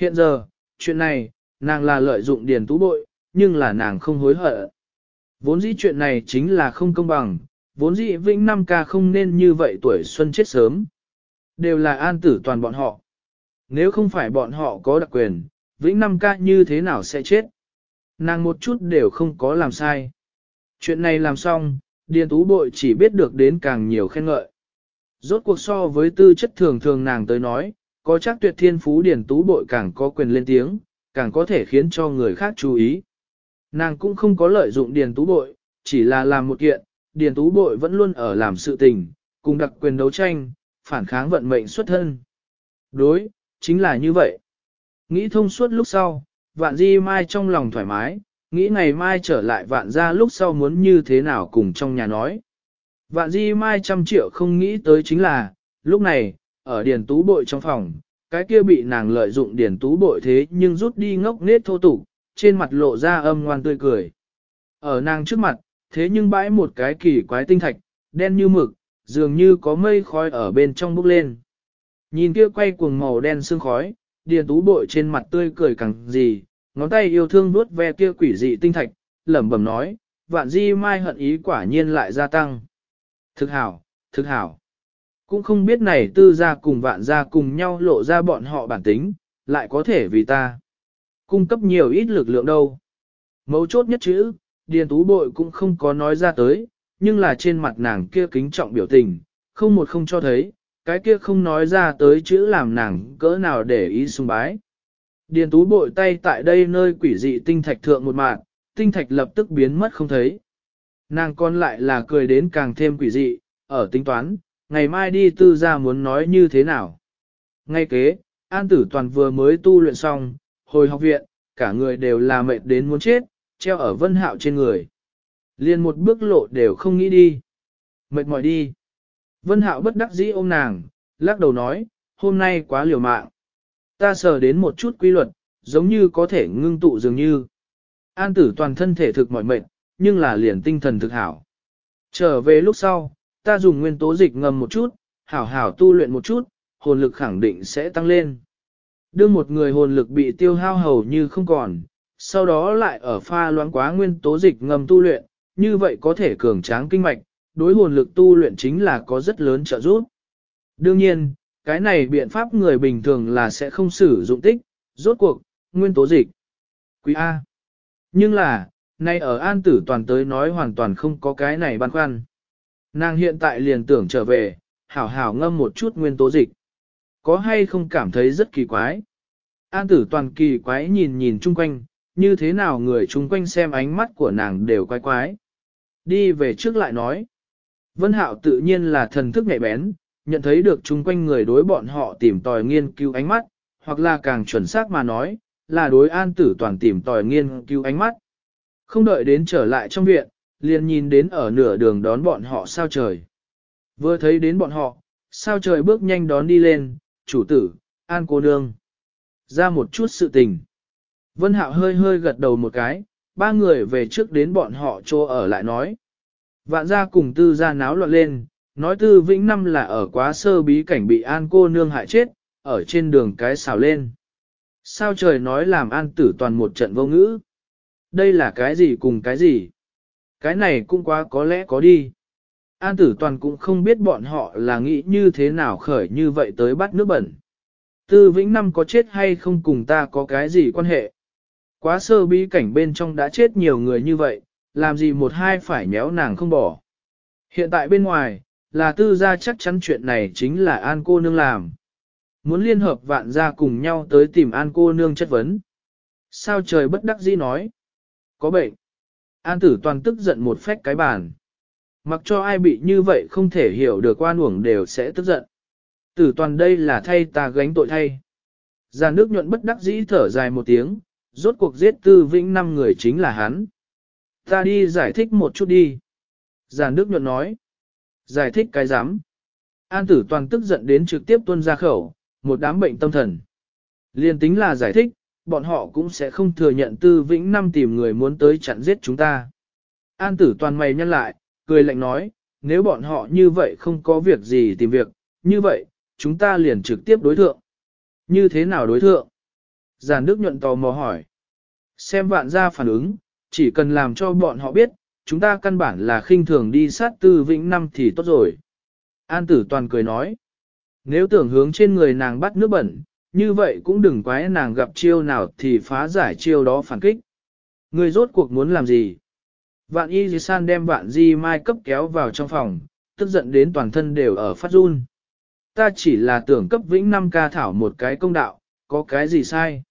Hiện giờ, chuyện này, nàng là lợi dụng điền tú bội, nhưng là nàng không hối hận. Vốn dĩ chuyện này chính là không công bằng, vốn dĩ Vĩnh Nam ca không nên như vậy tuổi xuân chết sớm. Đều là an tử toàn bọn họ. Nếu không phải bọn họ có đặc quyền, Vĩnh Nam ca như thế nào sẽ chết? Nàng một chút đều không có làm sai. Chuyện này làm xong, Điền Tú Bội chỉ biết được đến càng nhiều khen ngợi. Rốt cuộc so với tư chất thường thường nàng tới nói, có chắc tuyệt thiên phú Điền Tú Bội càng có quyền lên tiếng, càng có thể khiến cho người khác chú ý. Nàng cũng không có lợi dụng Điền Tú Bội, chỉ là làm một kiện, Điền Tú Bội vẫn luôn ở làm sự tình, cùng đặc quyền đấu tranh, phản kháng vận mệnh xuất thân. Đối, chính là như vậy. Nghĩ thông suốt lúc sau, vạn di mai trong lòng thoải mái, nghĩ ngày mai trở lại vạn ra lúc sau muốn như thế nào cùng trong nhà nói. Vạn di mai trăm triệu không nghĩ tới chính là, lúc này, ở điền tú bội trong phòng, cái kia bị nàng lợi dụng điền tú bội thế nhưng rút đi ngốc nết thô tục, trên mặt lộ ra âm ngoan tươi cười. Ở nàng trước mặt, thế nhưng bãi một cái kỳ quái tinh thạch, đen như mực, dường như có mây khói ở bên trong bốc lên. Nhìn kia quay cuồng màu đen sương khói, điền tú bội trên mặt tươi cười càng gì, ngón tay yêu thương vuốt ve kia quỷ dị tinh thạch, lẩm bẩm nói, vạn di mai hận ý quả nhiên lại gia tăng. Thực hảo, thực hảo. Cũng không biết này tư gia cùng vạn gia cùng nhau lộ ra bọn họ bản tính, lại có thể vì ta. Cung cấp nhiều ít lực lượng đâu. Mấu chốt nhất chữ, điền tú bội cũng không có nói ra tới, nhưng là trên mặt nàng kia kính trọng biểu tình, không một không cho thấy, cái kia không nói ra tới chữ làm nàng cỡ nào để ý sung bái. Điền tú bội tay tại đây nơi quỷ dị tinh thạch thượng một mạng, tinh thạch lập tức biến mất không thấy. Nàng còn lại là cười đến càng thêm quỷ dị, ở tính toán, ngày mai đi tư ra muốn nói như thế nào. Ngay kế, An Tử Toàn vừa mới tu luyện xong, hồi học viện, cả người đều là mệt đến muốn chết, treo ở vân hạo trên người. Liên một bước lộ đều không nghĩ đi. Mệt mỏi đi. Vân hạo bất đắc dĩ ôm nàng, lắc đầu nói, hôm nay quá liều mạng. Ta sờ đến một chút quy luật, giống như có thể ngưng tụ dường như. An tử toàn thân thể thực mỏi mệt, nhưng là liền tinh thần thực hảo. Trở về lúc sau, ta dùng nguyên tố dịch ngầm một chút, hảo hảo tu luyện một chút, hồn lực khẳng định sẽ tăng lên. Đưa một người hồn lực bị tiêu hao hầu như không còn, sau đó lại ở pha loãng quá nguyên tố dịch ngầm tu luyện, như vậy có thể cường tráng kinh mạch, đối hồn lực tu luyện chính là có rất lớn trợ giúp. Đương nhiên, cái này biện pháp người bình thường là sẽ không sử dụng tích, rốt cuộc, nguyên tố dịch. Quý A. Nhưng là, nay ở an tử toàn tới nói hoàn toàn không có cái này băn khoăn. Nàng hiện tại liền tưởng trở về, hảo hảo ngâm một chút nguyên tố dịch. Có hay không cảm thấy rất kỳ quái? An tử toàn kỳ quái nhìn nhìn chung quanh, như thế nào người chung quanh xem ánh mắt của nàng đều quái quái. Đi về trước lại nói. Vân Hạo tự nhiên là thần thức nhạy bén, nhận thấy được chung quanh người đối bọn họ tìm tòi nghiên cứu ánh mắt, hoặc là càng chuẩn xác mà nói, là đối an tử toàn tìm tòi nghiên cứu ánh mắt. Không đợi đến trở lại trong viện, liền nhìn đến ở nửa đường đón bọn họ sao trời. Vừa thấy đến bọn họ, sao trời bước nhanh đón đi lên, chủ tử, an cô nương. Ra một chút sự tình. Vân Hạo hơi hơi gật đầu một cái, ba người về trước đến bọn họ chỗ ở lại nói. Vạn gia cùng tư gia náo loạn lên, nói tư vĩnh năm là ở quá sơ bí cảnh bị an cô nương hại chết, ở trên đường cái xào lên. Sao trời nói làm an tử toàn một trận vô ngữ? Đây là cái gì cùng cái gì? Cái này cũng quá có lẽ có đi. An tử toàn cũng không biết bọn họ là nghĩ như thế nào khởi như vậy tới bắt nước bẩn. Tư vĩnh năm có chết hay không cùng ta có cái gì quan hệ? Quá sơ bí cảnh bên trong đã chết nhiều người như vậy, làm gì một hai phải méo nàng không bỏ. Hiện tại bên ngoài, là tư gia chắc chắn chuyện này chính là an cô nương làm. Muốn liên hợp vạn gia cùng nhau tới tìm an cô nương chất vấn. Sao trời bất đắc dĩ nói? Có bệnh. An tử toàn tức giận một phách cái bàn. Mặc cho ai bị như vậy không thể hiểu được quan uổng đều sẽ tức giận. Tử toàn đây là thay ta gánh tội thay. Già nước nhuận bất đắc dĩ thở dài một tiếng, rốt cuộc giết tư vĩnh năm người chính là hắn. Ta đi giải thích một chút đi. Già nước nhuận nói. Giải thích cái giám. An tử toàn tức giận đến trực tiếp tuân ra khẩu, một đám bệnh tâm thần. Liên tính là giải thích, bọn họ cũng sẽ không thừa nhận tư vĩnh năm tìm người muốn tới chặn giết chúng ta. An tử toàn mày nhăn lại, cười lạnh nói, nếu bọn họ như vậy không có việc gì tìm việc, như vậy, chúng ta liền trực tiếp đối thượng. Như thế nào đối thượng? Giàn Đức nhuận tò mò hỏi. Xem vạn gia phản ứng, chỉ cần làm cho bọn họ biết, chúng ta căn bản là khinh thường đi sát tư vĩnh năm thì tốt rồi. An tử toàn cười nói. Nếu tưởng hướng trên người nàng bắt nước bẩn, như vậy cũng đừng quái nàng gặp chiêu nào thì phá giải chiêu đó phản kích. Người rốt cuộc muốn làm gì? Vạn y dì san đem vạn di mai cấp kéo vào trong phòng, tức giận đến toàn thân đều ở phát run. Ta chỉ là tưởng cấp vĩnh năm ca thảo một cái công đạo, có cái gì sai?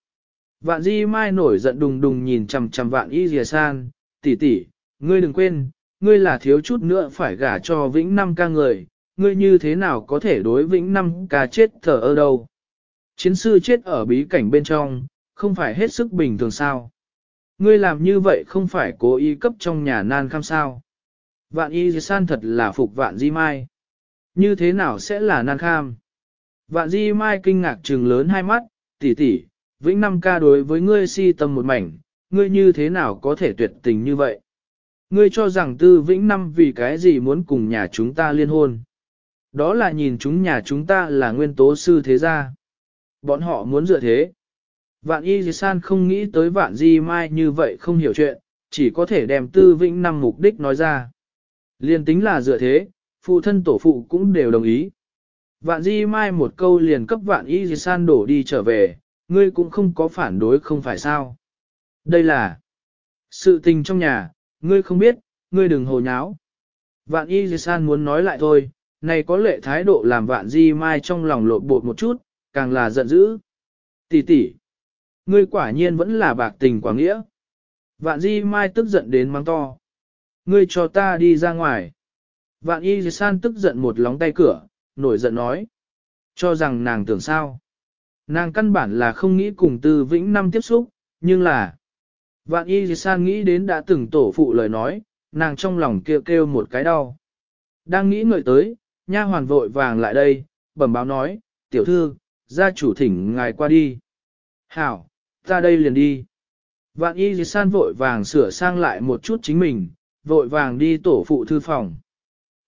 Vạn di mai nổi giận đùng đùng nhìn chằm chằm vạn y dì san, tỷ tỷ, ngươi đừng quên, ngươi là thiếu chút nữa phải gả cho vĩnh năm ca người, ngươi như thế nào có thể đối vĩnh năm ca chết thở ở đâu? Chiến sư chết ở bí cảnh bên trong, không phải hết sức bình thường sao? Ngươi làm như vậy không phải cố ý cấp trong nhà nan kham sao? Vạn y san thật là phục vạn di mai. Như thế nào sẽ là nan kham? Vạn di mai kinh ngạc trừng lớn hai mắt, tỷ tỷ, vĩnh năm ca đối với ngươi si tâm một mảnh, ngươi như thế nào có thể tuyệt tình như vậy? Ngươi cho rằng tư vĩnh năm vì cái gì muốn cùng nhà chúng ta liên hôn? Đó là nhìn chúng nhà chúng ta là nguyên tố sư thế gia. Bọn họ muốn dựa thế. Vạn y dì san không nghĩ tới vạn di mai như vậy không hiểu chuyện, chỉ có thể đem tư vĩnh năm mục đích nói ra. Liên tính là dựa thế, phụ thân tổ phụ cũng đều đồng ý. Vạn di mai một câu liền cấp vạn y dì san đổ đi trở về, ngươi cũng không có phản đối không phải sao. Đây là sự tình trong nhà, ngươi không biết, ngươi đừng hồ nháo. Vạn y dì san muốn nói lại thôi, này có lệ thái độ làm vạn di mai trong lòng lộn bột một chút, càng là giận dữ. Tỷ tỷ, ngươi quả nhiên vẫn là bạc tình quả nghĩa. Vạn di mai tức giận đến mắng to. Ngươi cho ta đi ra ngoài. Vạn y san tức giận một lóng tay cửa, nổi giận nói. Cho rằng nàng tưởng sao. Nàng căn bản là không nghĩ cùng tư vĩnh năm tiếp xúc, nhưng là. Vạn y san nghĩ đến đã từng tổ phụ lời nói, nàng trong lòng kêu kêu một cái đau. Đang nghĩ ngợi tới, nha hoàn vội vàng lại đây, bẩm báo nói, tiểu thư, gia chủ thỉnh ngài qua đi. Hảo, ta đây liền đi. Vạn y dì san vội vàng sửa sang lại một chút chính mình, vội vàng đi tổ phụ thư phòng.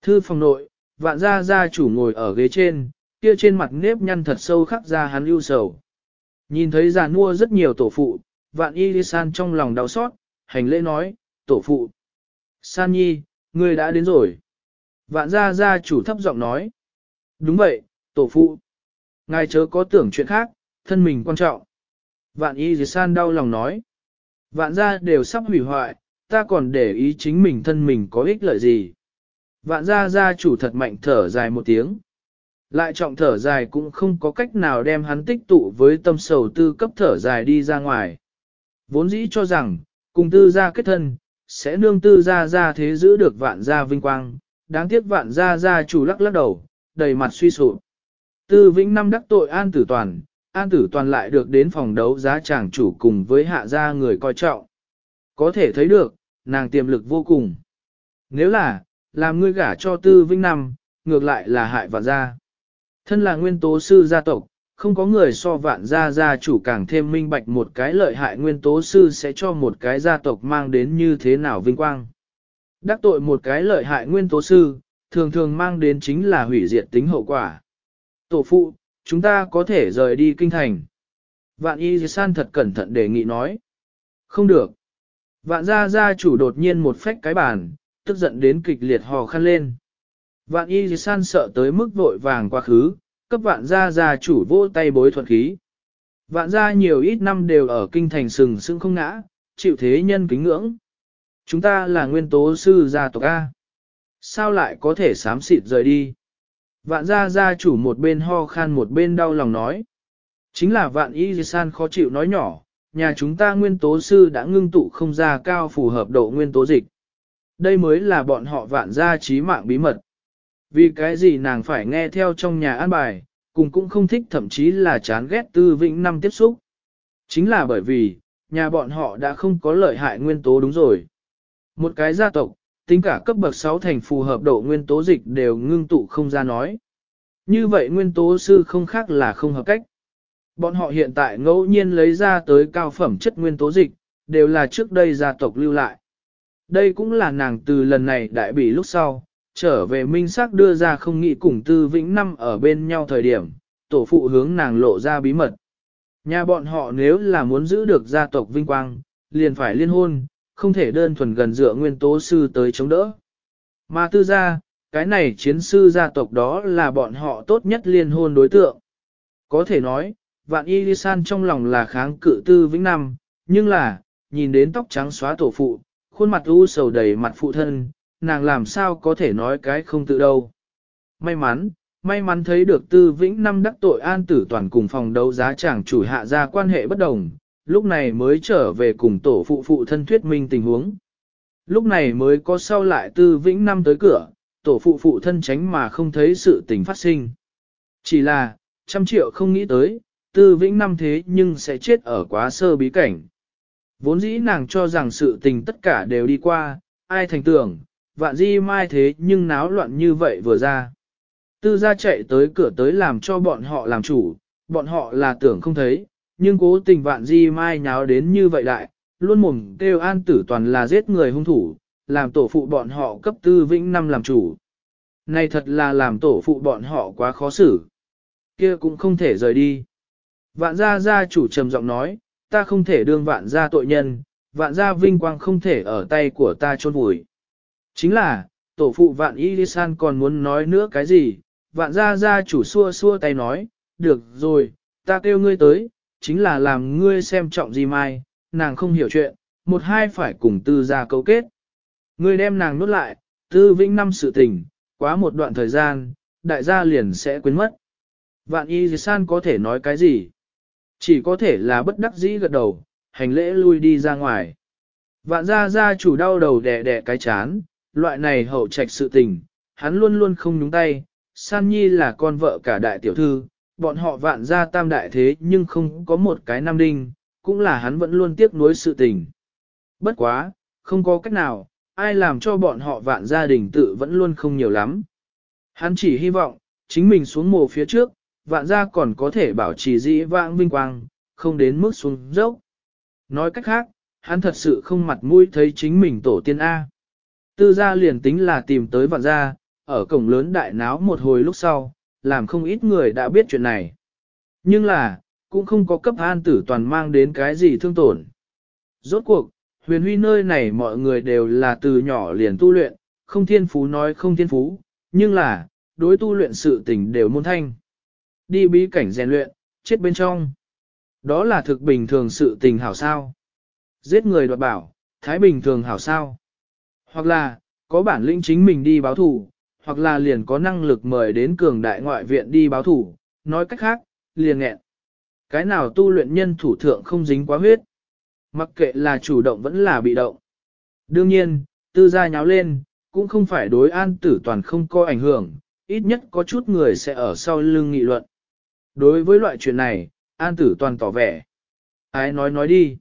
Thư phòng nội, vạn gia gia chủ ngồi ở ghế trên, kia trên mặt nếp nhăn thật sâu khắc ra hắn ưu sầu. Nhìn thấy già mua rất nhiều tổ phụ, vạn y dì san trong lòng đau xót, hành lễ nói, tổ phụ. San nhi, ngươi đã đến rồi. Vạn gia gia chủ thấp giọng nói. Đúng vậy, tổ phụ. Ngài chớ có tưởng chuyện khác, thân mình quan trọng. Vạn y dì san đau lòng nói. Vạn gia đều sắp hủy hoại, ta còn để ý chính mình thân mình có ích lợi gì. Vạn gia gia chủ thật mạnh thở dài một tiếng. Lại trọng thở dài cũng không có cách nào đem hắn tích tụ với tâm sầu tư cấp thở dài đi ra ngoài. Vốn dĩ cho rằng, cùng tư gia kết thân, sẽ nương tư gia gia thế giữ được vạn gia vinh quang, đáng tiếc vạn gia gia chủ lắc lắc đầu, đầy mặt suy sụp. Tư vĩnh năm đắc tội an tử toàn, an tử toàn lại được đến phòng đấu giá chàng chủ cùng với hạ gia người coi trọng. Có thể thấy được, nàng tiềm lực vô cùng. Nếu là, làm ngươi gả cho tư vĩnh năm, ngược lại là hại vạn gia. Thân là nguyên tố sư gia tộc, không có người so vạn gia gia chủ càng thêm minh bạch một cái lợi hại nguyên tố sư sẽ cho một cái gia tộc mang đến như thế nào vinh quang. Đắc tội một cái lợi hại nguyên tố sư, thường thường mang đến chính là hủy diệt tính hậu quả. Tổ phụ, chúng ta có thể rời đi kinh thành. Vạn y san thật cẩn thận đề nghị nói. Không được. Vạn gia gia chủ đột nhiên một phách cái bàn, tức giận đến kịch liệt hò khăn lên. Vạn y san sợ tới mức vội vàng quá khứ, cấp vạn gia gia chủ vô tay bối thuận khí. Vạn gia nhiều ít năm đều ở kinh thành sừng sững không ngã, chịu thế nhân kính ngưỡng. Chúng ta là nguyên tố sư gia tộc A. Sao lại có thể sám xịt rời đi? Vạn gia gia chủ một bên ho khan một bên đau lòng nói. Chính là vạn y san khó chịu nói nhỏ, nhà chúng ta nguyên tố sư đã ngưng tụ không ra cao phù hợp độ nguyên tố dịch. Đây mới là bọn họ vạn gia trí mạng bí mật. Vì cái gì nàng phải nghe theo trong nhà an bài, cùng cũng không thích thậm chí là chán ghét tư vĩnh năm tiếp xúc. Chính là bởi vì, nhà bọn họ đã không có lợi hại nguyên tố đúng rồi. Một cái gia tộc, tính cả cấp bậc 6 thành phù hợp độ nguyên tố dịch đều ngưng tụ không ra nói. Như vậy nguyên tố sư không khác là không hợp cách. Bọn họ hiện tại ngẫu nhiên lấy ra tới cao phẩm chất nguyên tố dịch, đều là trước đây gia tộc lưu lại. Đây cũng là nàng từ lần này đại bị lúc sau, trở về minh xác đưa ra không nghĩ cùng tư vĩnh năm ở bên nhau thời điểm, tổ phụ hướng nàng lộ ra bí mật. Nhà bọn họ nếu là muốn giữ được gia tộc vinh quang, liền phải liên hôn, không thể đơn thuần gần dựa nguyên tố sư tới chống đỡ. Mà tư gia, cái này chiến sư gia tộc đó là bọn họ tốt nhất liên hôn đối tượng. Có thể nói, vạn y li san trong lòng là kháng cự tư vĩnh năm, nhưng là, nhìn đến tóc trắng xóa tổ phụ, khuôn mặt u sầu đầy mặt phụ thân, nàng làm sao có thể nói cái không tự đâu. May mắn, may mắn thấy được tư vĩnh năm đắc tội an tử toàn cùng phòng đấu giá chẳng chủ hạ ra quan hệ bất đồng, lúc này mới trở về cùng tổ phụ phụ thân thuyết minh tình huống. Lúc này mới có sau lại tư vĩnh năm tới cửa, tổ phụ phụ thân tránh mà không thấy sự tình phát sinh. Chỉ là, trăm triệu không nghĩ tới, tư vĩnh năm thế nhưng sẽ chết ở quá sơ bí cảnh. Vốn dĩ nàng cho rằng sự tình tất cả đều đi qua, ai thành tưởng, vạn di mai thế nhưng náo loạn như vậy vừa ra. Tư gia chạy tới cửa tới làm cho bọn họ làm chủ, bọn họ là tưởng không thấy, nhưng cố tình vạn di mai nháo đến như vậy đại, luôn mồm kêu an tử toàn là giết người hung thủ, làm tổ phụ bọn họ cấp tư vĩnh năm làm chủ. Này thật là làm tổ phụ bọn họ quá khó xử. Kia cũng không thể rời đi. Vạn gia gia chủ trầm giọng nói, ta không thể đương vạn gia tội nhân, vạn gia vinh quang không thể ở tay của ta chôn vùi. Chính là, tổ phụ vạn y san còn muốn nói nữa cái gì, vạn gia gia chủ xua xua tay nói, được rồi, ta kêu ngươi tới, chính là làm ngươi xem trọng gì mai, nàng không hiểu chuyện, một hai phải cùng tư gia cấu kết. Ngươi đem nàng nuốt lại, tư vĩnh năm sự tình, quá một đoạn thời gian, đại gia liền sẽ quên mất. Vạn y san có thể nói cái gì? Chỉ có thể là bất đắc dĩ gật đầu, hành lễ lui đi ra ngoài. Vạn gia gia chủ đau đầu đẻ đẻ cái chán, loại này hậu trạch sự tình, hắn luôn luôn không nhúng tay, San Nhi là con vợ cả đại tiểu thư, bọn họ vạn gia tam đại thế nhưng không có một cái nam đinh, cũng là hắn vẫn luôn tiếc nuối sự tình. Bất quá, không có cách nào, ai làm cho bọn họ vạn gia đình tự vẫn luôn không nhiều lắm. Hắn chỉ hy vọng, chính mình xuống mồ phía trước, vạn gia còn có thể bảo trì dĩ vãng vinh quang, không đến mức xuống dốc. Nói cách khác, hắn thật sự không mặt mũi thấy chính mình tổ tiên A. Tư gia liền tính là tìm tới vạn gia, ở cổng lớn đại náo một hồi lúc sau, làm không ít người đã biết chuyện này. Nhưng là, cũng không có cấp an tử toàn mang đến cái gì thương tổn. Rốt cuộc, huyền huy nơi này mọi người đều là từ nhỏ liền tu luyện, không thiên phú nói không thiên phú, nhưng là, đối tu luyện sự tình đều môn thanh. Đi bí cảnh rèn luyện, chết bên trong. Đó là thực bình thường sự tình hảo sao. Giết người đoạt bảo, thái bình thường hảo sao. Hoặc là, có bản lĩnh chính mình đi báo thù? Hoặc là liền có năng lực mời đến cường đại ngoại viện đi báo thủ, nói cách khác, liền nghẹn. Cái nào tu luyện nhân thủ thượng không dính quá huyết. Mặc kệ là chủ động vẫn là bị động. Đương nhiên, tư gia nháo lên, cũng không phải đối an tử toàn không có ảnh hưởng, ít nhất có chút người sẽ ở sau lưng nghị luận. Đối với loại chuyện này, an tử toàn tỏ vẻ. Ái nói nói đi.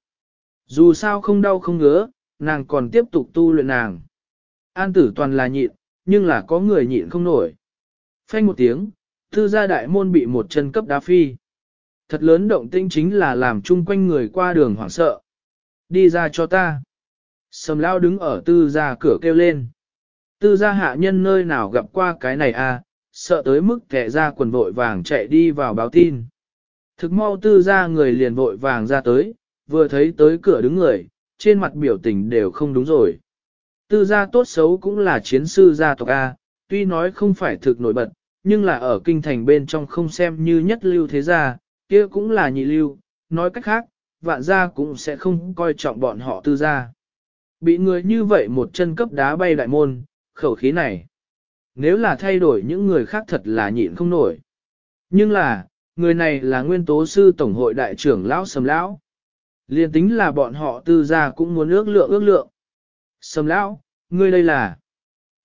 Dù sao không đau không ngứa, nàng còn tiếp tục tu luyện nàng. An tử toàn là nhịn, nhưng là có người nhịn không nổi. Phanh một tiếng, tư gia đại môn bị một chân cấp đá phi. Thật lớn động tĩnh chính là làm chung quanh người qua đường hoảng sợ. Đi ra cho ta. Sầm lao đứng ở tư gia cửa kêu lên. Tư gia hạ nhân nơi nào gặp qua cái này à, sợ tới mức kẻ ra quần vội vàng chạy đi vào báo tin. Thực mau tư gia người liền vội vàng ra tới, vừa thấy tới cửa đứng người, trên mặt biểu tình đều không đúng rồi. Tư gia tốt xấu cũng là chiến sư gia tộc A, tuy nói không phải thực nổi bật, nhưng là ở kinh thành bên trong không xem như nhất lưu thế gia, kia cũng là nhị lưu, nói cách khác, vạn gia cũng sẽ không coi trọng bọn họ tư gia. Bị người như vậy một chân cấp đá bay đại môn, khẩu khí này. Nếu là thay đổi những người khác thật là nhịn không nổi. Nhưng là, người này là nguyên tố sư tổng hội đại trưởng lão sầm lão. Liên tính là bọn họ tư gia cũng muốn ước lượng ước lượng. Sầm lão, ngươi đây là...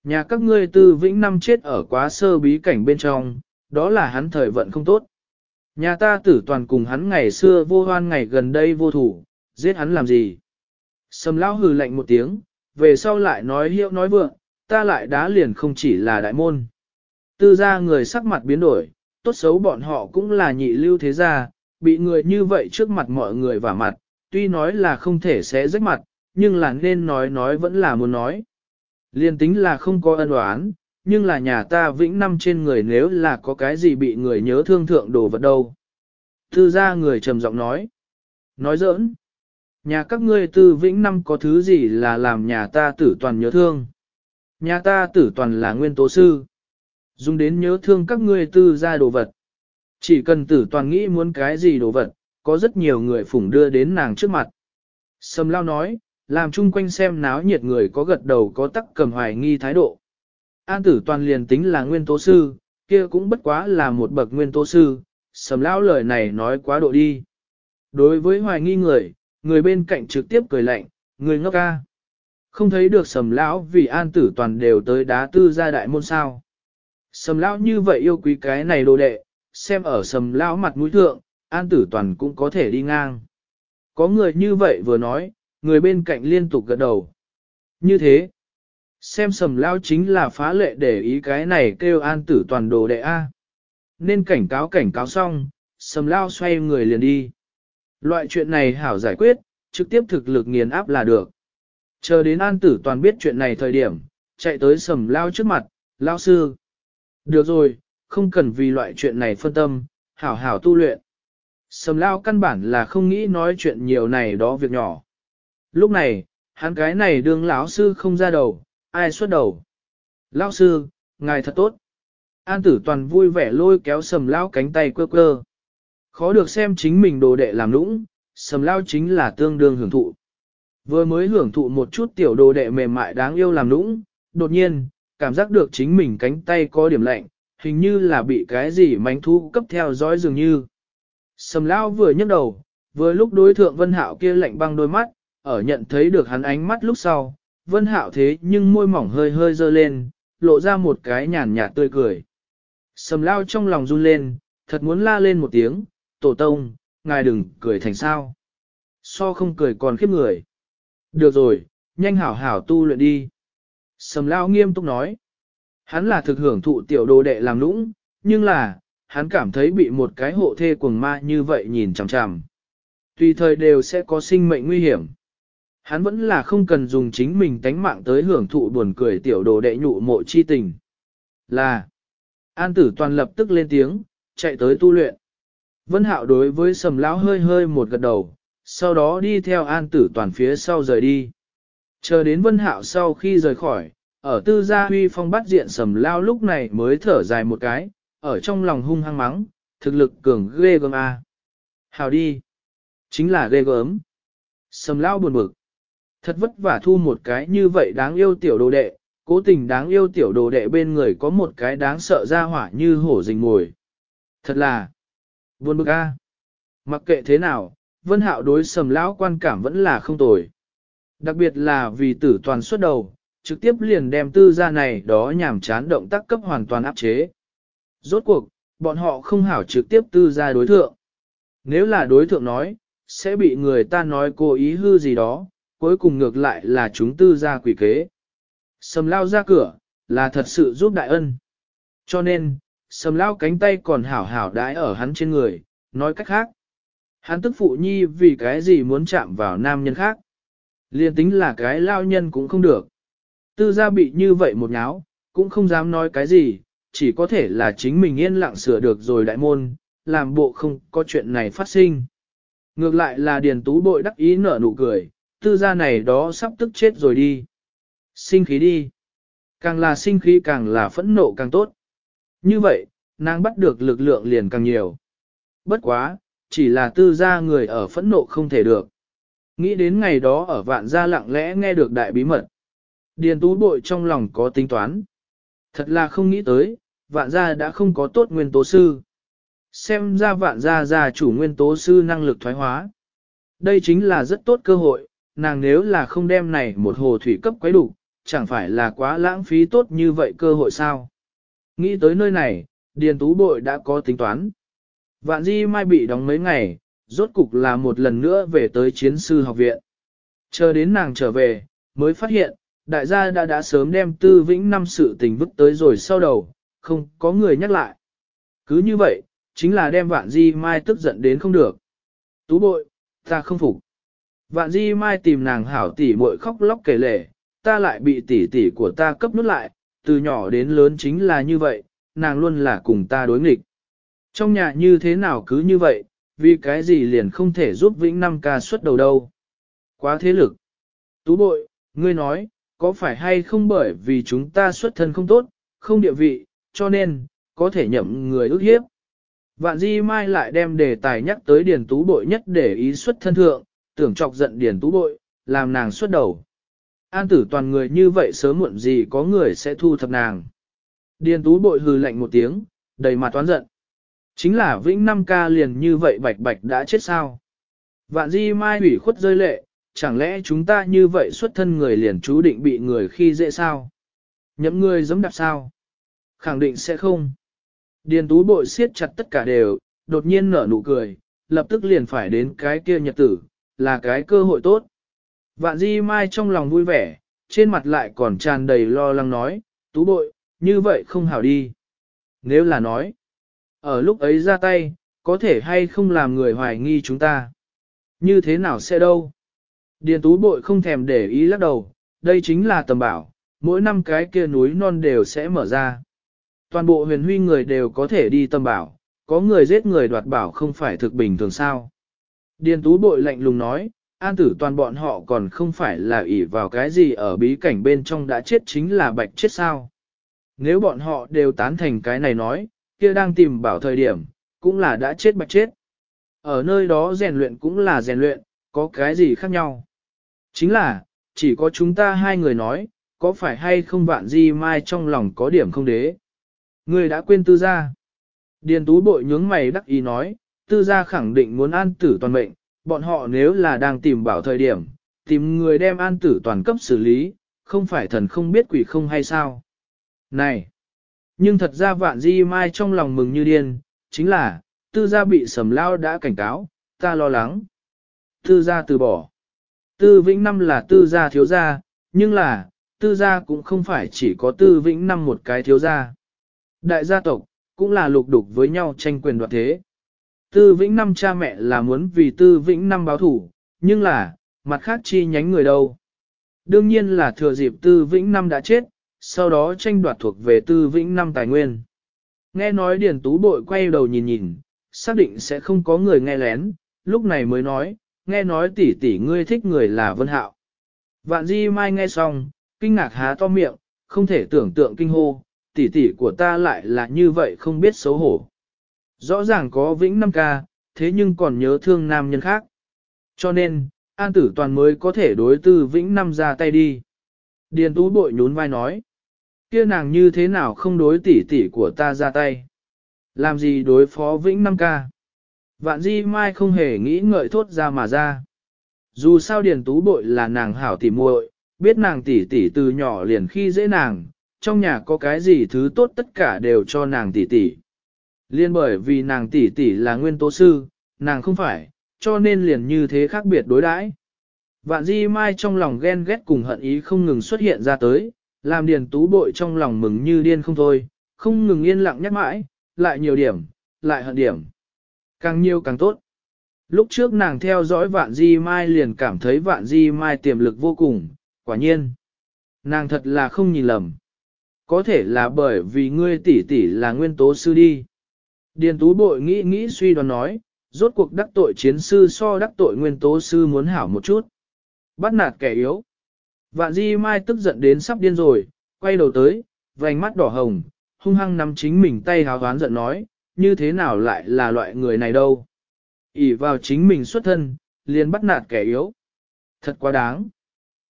Nhà các ngươi tư vĩnh năm chết ở quá sơ bí cảnh bên trong, đó là hắn thời vận không tốt. Nhà ta tử toàn cùng hắn ngày xưa vô hoan ngày gần đây vô thủ, giết hắn làm gì? Sầm lão hừ lạnh một tiếng, về sau lại nói hiệu nói vượng, ta lại đá liền không chỉ là đại môn. Tư gia người sắc mặt biến đổi, tốt xấu bọn họ cũng là nhị lưu thế gia, bị người như vậy trước mặt mọi người vả mặt, tuy nói là không thể sẽ rách mặt, nhưng là nên nói nói vẫn là muốn nói. Liên tính là không có ân oán, nhưng là nhà ta vĩnh năm trên người nếu là có cái gì bị người nhớ thương thượng đồ vật đâu. Tư gia người trầm giọng nói. Nói giỡn. Nhà các ngươi tư vĩnh năm có thứ gì là làm nhà ta tử toàn nhớ thương. Nhà ta tử toàn là nguyên tố sư. Dùng đến nhớ thương các ngươi tư gia đồ vật. Chỉ cần tử toàn nghĩ muốn cái gì đồ vật, có rất nhiều người phủng đưa đến nàng trước mặt. Sầm lao nói, làm chung quanh xem náo nhiệt người có gật đầu có tắc cầm hoài nghi thái độ. An tử toàn liền tính là nguyên tố sư, kia cũng bất quá là một bậc nguyên tố sư, sầm lão lời này nói quá độ đi. Đối với hoài nghi người, người bên cạnh trực tiếp cười lạnh, người ngốc ca. Không thấy được sầm lão vì an tử toàn đều tới đá tư gia đại môn sao. Sầm lão như vậy yêu quý cái này đồ đệ, xem ở sầm lão mặt mũi thượng, an tử toàn cũng có thể đi ngang. Có người như vậy vừa nói, người bên cạnh liên tục gật đầu. Như thế, xem sầm lao chính là phá lệ để ý cái này kêu an tử toàn đồ đệ A. Nên cảnh cáo cảnh cáo xong, sầm lao xoay người liền đi. Loại chuyện này hảo giải quyết, trực tiếp thực lực nghiền áp là được. Chờ đến an tử toàn biết chuyện này thời điểm, chạy tới sầm lao trước mặt, lao sư. Được rồi, không cần vì loại chuyện này phân tâm, hảo hảo tu luyện. Sầm lao căn bản là không nghĩ nói chuyện nhiều này đó việc nhỏ. Lúc này, hắn cái này đương lão sư không ra đầu, ai xuất đầu. Lão sư, ngài thật tốt. An tử toàn vui vẻ lôi kéo sầm lao cánh tay quơ quơ. Khó được xem chính mình đồ đệ làm lũng. sầm lao chính là tương đương hưởng thụ. Vừa mới hưởng thụ một chút tiểu đồ đệ mềm mại đáng yêu làm lũng, đột nhiên, cảm giác được chính mình cánh tay có điểm lạnh, hình như là bị cái gì mánh thu cấp theo dõi dường như. Sầm lao vừa nhấc đầu, vừa lúc đối thượng Vân Hạo kia lạnh băng đôi mắt, ở nhận thấy được hắn ánh mắt lúc sau, Vân Hạo thế nhưng môi mỏng hơi hơi dơ lên, lộ ra một cái nhàn nhạt tươi cười. Sầm lao trong lòng run lên, thật muốn la lên một tiếng, tổ tông, ngài đừng cười thành sao. So không cười còn khiếp người. Được rồi, nhanh hảo hảo tu luyện đi. Sầm lao nghiêm túc nói. Hắn là thực hưởng thụ tiểu đồ đệ làm nũng, nhưng là, hắn cảm thấy bị một cái hộ thê cuồng ma như vậy nhìn chằm chằm. Tùy thời đều sẽ có sinh mệnh nguy hiểm. Hắn vẫn là không cần dùng chính mình tánh mạng tới hưởng thụ buồn cười tiểu đồ đệ nhụ mộ chi tình. Là, an tử toàn lập tức lên tiếng, chạy tới tu luyện. Vân hạo đối với sầm lão hơi hơi một gật đầu, sau đó đi theo an tử toàn phía sau rời đi. Chờ đến vân hạo sau khi rời khỏi, ở tư gia huy phong bắt diện sầm lao lúc này mới thở dài một cái, ở trong lòng hung hăng mắng, thực lực cường ghê gớm a. Hào đi. Chính là ghê gớm. Sầm lao buồn bực. Thật vất vả thu một cái như vậy đáng yêu tiểu đồ đệ, cố tình đáng yêu tiểu đồ đệ bên người có một cái đáng sợ ra hỏa như hổ rình ngồi. Thật là buồn bực a. Mặc kệ thế nào, Vân Hạo đối sầm lão quan cảm vẫn là không tồi. Đặc biệt là vì tử toàn xuất đầu, trực tiếp liền đem tư gia này đó nhảm chán động tác cấp hoàn toàn áp chế. Rốt cuộc, bọn họ không hảo trực tiếp tư gia đối thượng. Nếu là đối thượng nói, sẽ bị người ta nói cố ý hư gì đó, cuối cùng ngược lại là chúng tư gia quỷ kế. Sầm lao ra cửa, là thật sự giúp đại ân. Cho nên, sầm lao cánh tay còn hảo hảo đãi ở hắn trên người, nói cách khác. Hắn tức phụ nhi vì cái gì muốn chạm vào nam nhân khác. Liên tính là cái lao nhân cũng không được. Tư gia bị như vậy một nháo, cũng không dám nói cái gì, chỉ có thể là chính mình yên lặng sửa được rồi đại môn, làm bộ không có chuyện này phát sinh. Ngược lại là điền tú bội đắc ý nở nụ cười, tư gia này đó sắp tức chết rồi đi. Sinh khí đi. Càng là sinh khí càng là phẫn nộ càng tốt. Như vậy, nàng bắt được lực lượng liền càng nhiều. Bất quá, chỉ là tư gia người ở phẫn nộ không thể được. Nghĩ đến ngày đó ở vạn gia lặng lẽ nghe được đại bí mật. Điền tú bội trong lòng có tính toán. Thật là không nghĩ tới, vạn gia đã không có tốt nguyên tố sư. Xem ra vạn gia gia chủ nguyên tố sư năng lực thoái hóa. Đây chính là rất tốt cơ hội, nàng nếu là không đem này một hồ thủy cấp quấy đủ, chẳng phải là quá lãng phí tốt như vậy cơ hội sao. Nghĩ tới nơi này, Điền Tú Bội đã có tính toán. Vạn Di Mai bị đóng mấy ngày, rốt cục là một lần nữa về tới chiến sư học viện. Chờ đến nàng trở về, mới phát hiện, đại gia đã đã sớm đem tư vĩnh năm sự tình vứt tới rồi sau đầu, không có người nhắc lại. Cứ như vậy, chính là đem vạn di mai tức giận đến không được. Tú bội, ta không phục. Vạn di mai tìm nàng hảo tỷ muội khóc lóc kể lể, ta lại bị tỷ tỷ của ta cấp nút lại, từ nhỏ đến lớn chính là như vậy, nàng luôn là cùng ta đối nghịch. Trong nhà như thế nào cứ như vậy, vì cái gì liền không thể giúp Vĩnh Năm ca xuất đầu đâu. Quá thế lực. Tú bội, ngươi nói, có phải hay không bởi vì chúng ta xuất thân không tốt, không địa vị, cho nên, có thể nhậm người ước hiếp. Vạn Di Mai lại đem đề tài nhắc tới Điền Tú Bội nhất để ý xuất thân thượng, tưởng chọc giận Điền Tú Bội, làm nàng xuất đầu. An tử toàn người như vậy sớm muộn gì có người sẽ thu thập nàng. Điền Tú Bội hừ lạnh một tiếng, đầy mặt toán giận. Chính là Vĩnh Năm ca liền như vậy bạch bạch đã chết sao. Vạn Di Mai hủy khuất rơi lệ, chẳng lẽ chúng ta như vậy xuất thân người liền chú định bị người khi dễ sao? Nhậm người giống đạp sao? Khẳng định sẽ không. Điền tú bội siết chặt tất cả đều, đột nhiên nở nụ cười, lập tức liền phải đến cái kia nhật tử, là cái cơ hội tốt. Vạn di mai trong lòng vui vẻ, trên mặt lại còn tràn đầy lo lắng nói, tú bội, như vậy không hảo đi. Nếu là nói, ở lúc ấy ra tay, có thể hay không làm người hoài nghi chúng ta. Như thế nào sẽ đâu? Điền tú bội không thèm để ý lắc đầu, đây chính là tầm bảo, mỗi năm cái kia núi non đều sẽ mở ra. Toàn bộ huyền huy người đều có thể đi tầm bảo, có người giết người đoạt bảo không phải thực bình thường sao. Điền tú bội lạnh lùng nói, an tử toàn bọn họ còn không phải là ỷ vào cái gì ở bí cảnh bên trong đã chết chính là bạch chết sao. Nếu bọn họ đều tán thành cái này nói, kia đang tìm bảo thời điểm, cũng là đã chết bạch chết. Ở nơi đó rèn luyện cũng là rèn luyện, có cái gì khác nhau. Chính là, chỉ có chúng ta hai người nói, có phải hay không vạn di mai trong lòng có điểm không đế. Người đã quên tư gia. Điền tú bội nhướng mày đắc ý nói, tư gia khẳng định muốn an tử toàn mệnh, bọn họ nếu là đang tìm bảo thời điểm, tìm người đem an tử toàn cấp xử lý, không phải thần không biết quỷ không hay sao. Này! Nhưng thật ra vạn di mai trong lòng mừng như điên, chính là, tư gia bị sầm lao đã cảnh cáo, ta lo lắng. Tư gia từ bỏ. Tư vĩnh năm là tư gia thiếu gia, nhưng là, tư gia cũng không phải chỉ có tư vĩnh năm một cái thiếu gia. Đại gia tộc, cũng là lục đục với nhau tranh quyền đoạt thế. Tư vĩnh năm cha mẹ là muốn vì tư vĩnh năm báo thủ, nhưng là, mặt khác chi nhánh người đâu. Đương nhiên là thừa dịp tư vĩnh năm đã chết, sau đó tranh đoạt thuộc về tư vĩnh năm tài nguyên. Nghe nói Điền Tú Bội quay đầu nhìn nhìn, xác định sẽ không có người nghe lén, lúc này mới nói, nghe nói tỷ tỷ ngươi thích người là Vân Hạo. Vạn Di Mai nghe xong, kinh ngạc há to miệng, không thể tưởng tượng kinh hô, tỷ tỷ của ta lại là như vậy không biết xấu hổ. Rõ ràng có vĩnh năm ca, thế nhưng còn nhớ thương nam nhân khác. Cho nên, An Tử Toàn mới có thể đối tư vĩnh năm ra tay đi. Điền Tú bội nhún vai nói, kia nàng như thế nào không đối tỷ tỷ của ta ra tay. Làm gì đối phó vĩnh năm ca. Vạn di mai không hề nghĩ ngợi thốt ra mà ra. Dù sao Điền Tú bội là nàng hảo tỉ muội, biết nàng tỷ tỷ từ nhỏ liền khi dễ nàng, trong nhà có cái gì thứ tốt tất cả đều cho nàng tỷ tỷ. Liên bởi vì nàng tỷ tỷ là nguyên tố sư, nàng không phải, cho nên liền như thế khác biệt đối đãi. Vạn di mai trong lòng ghen ghét cùng hận ý không ngừng xuất hiện ra tới, làm điền tú bội trong lòng mừng như điên không thôi, không ngừng yên lặng nhắc mãi, lại nhiều điểm, lại hận điểm. Càng nhiều càng tốt. Lúc trước nàng theo dõi vạn di mai liền cảm thấy vạn di mai tiềm lực vô cùng, quả nhiên. Nàng thật là không nhìn lầm. Có thể là bởi vì ngươi tỷ tỷ là nguyên tố sư đi. Điền tú bội nghĩ nghĩ suy đoán nói, rốt cuộc đắc tội chiến sư so đắc tội nguyên tố sư muốn hảo một chút. Bắt nạt kẻ yếu. Vạn di mai tức giận đến sắp điên rồi, quay đầu tới, vành mắt đỏ hồng, hung hăng nắm chính mình tay háo hoán giận nói, như thế nào lại là loại người này đâu. ỉ vào chính mình xuất thân, liền bắt nạt kẻ yếu. Thật quá đáng.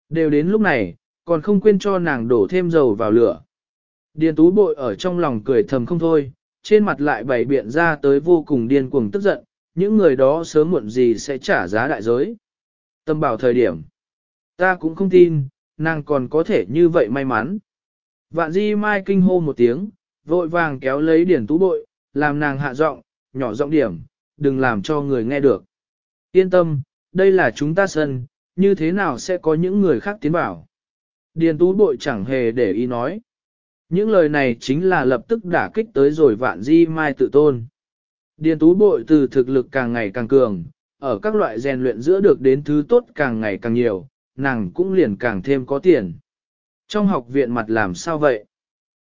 Đều đến lúc này, còn không quên cho nàng đổ thêm dầu vào lửa. Điền tú bội ở trong lòng cười thầm không thôi, trên mặt lại bày biện ra tới vô cùng điên cuồng tức giận, những người đó sớm muộn gì sẽ trả giá đại giới. Tâm bảo thời điểm, ta cũng không tin, nàng còn có thể như vậy may mắn. Vạn di mai kinh hô một tiếng, vội vàng kéo lấy điển tú bội, làm nàng hạ giọng, nhỏ giọng điểm, đừng làm cho người nghe được. Yên tâm, đây là chúng ta sân, như thế nào sẽ có những người khác tiến bảo. Điền tú bội chẳng hề để ý nói. Những lời này chính là lập tức đả kích tới rồi vạn di mai tự tôn. Điền tú bội từ thực lực càng ngày càng cường, ở các loại rèn luyện giữa được đến thứ tốt càng ngày càng nhiều, nàng cũng liền càng thêm có tiền. Trong học viện mặt làm sao vậy?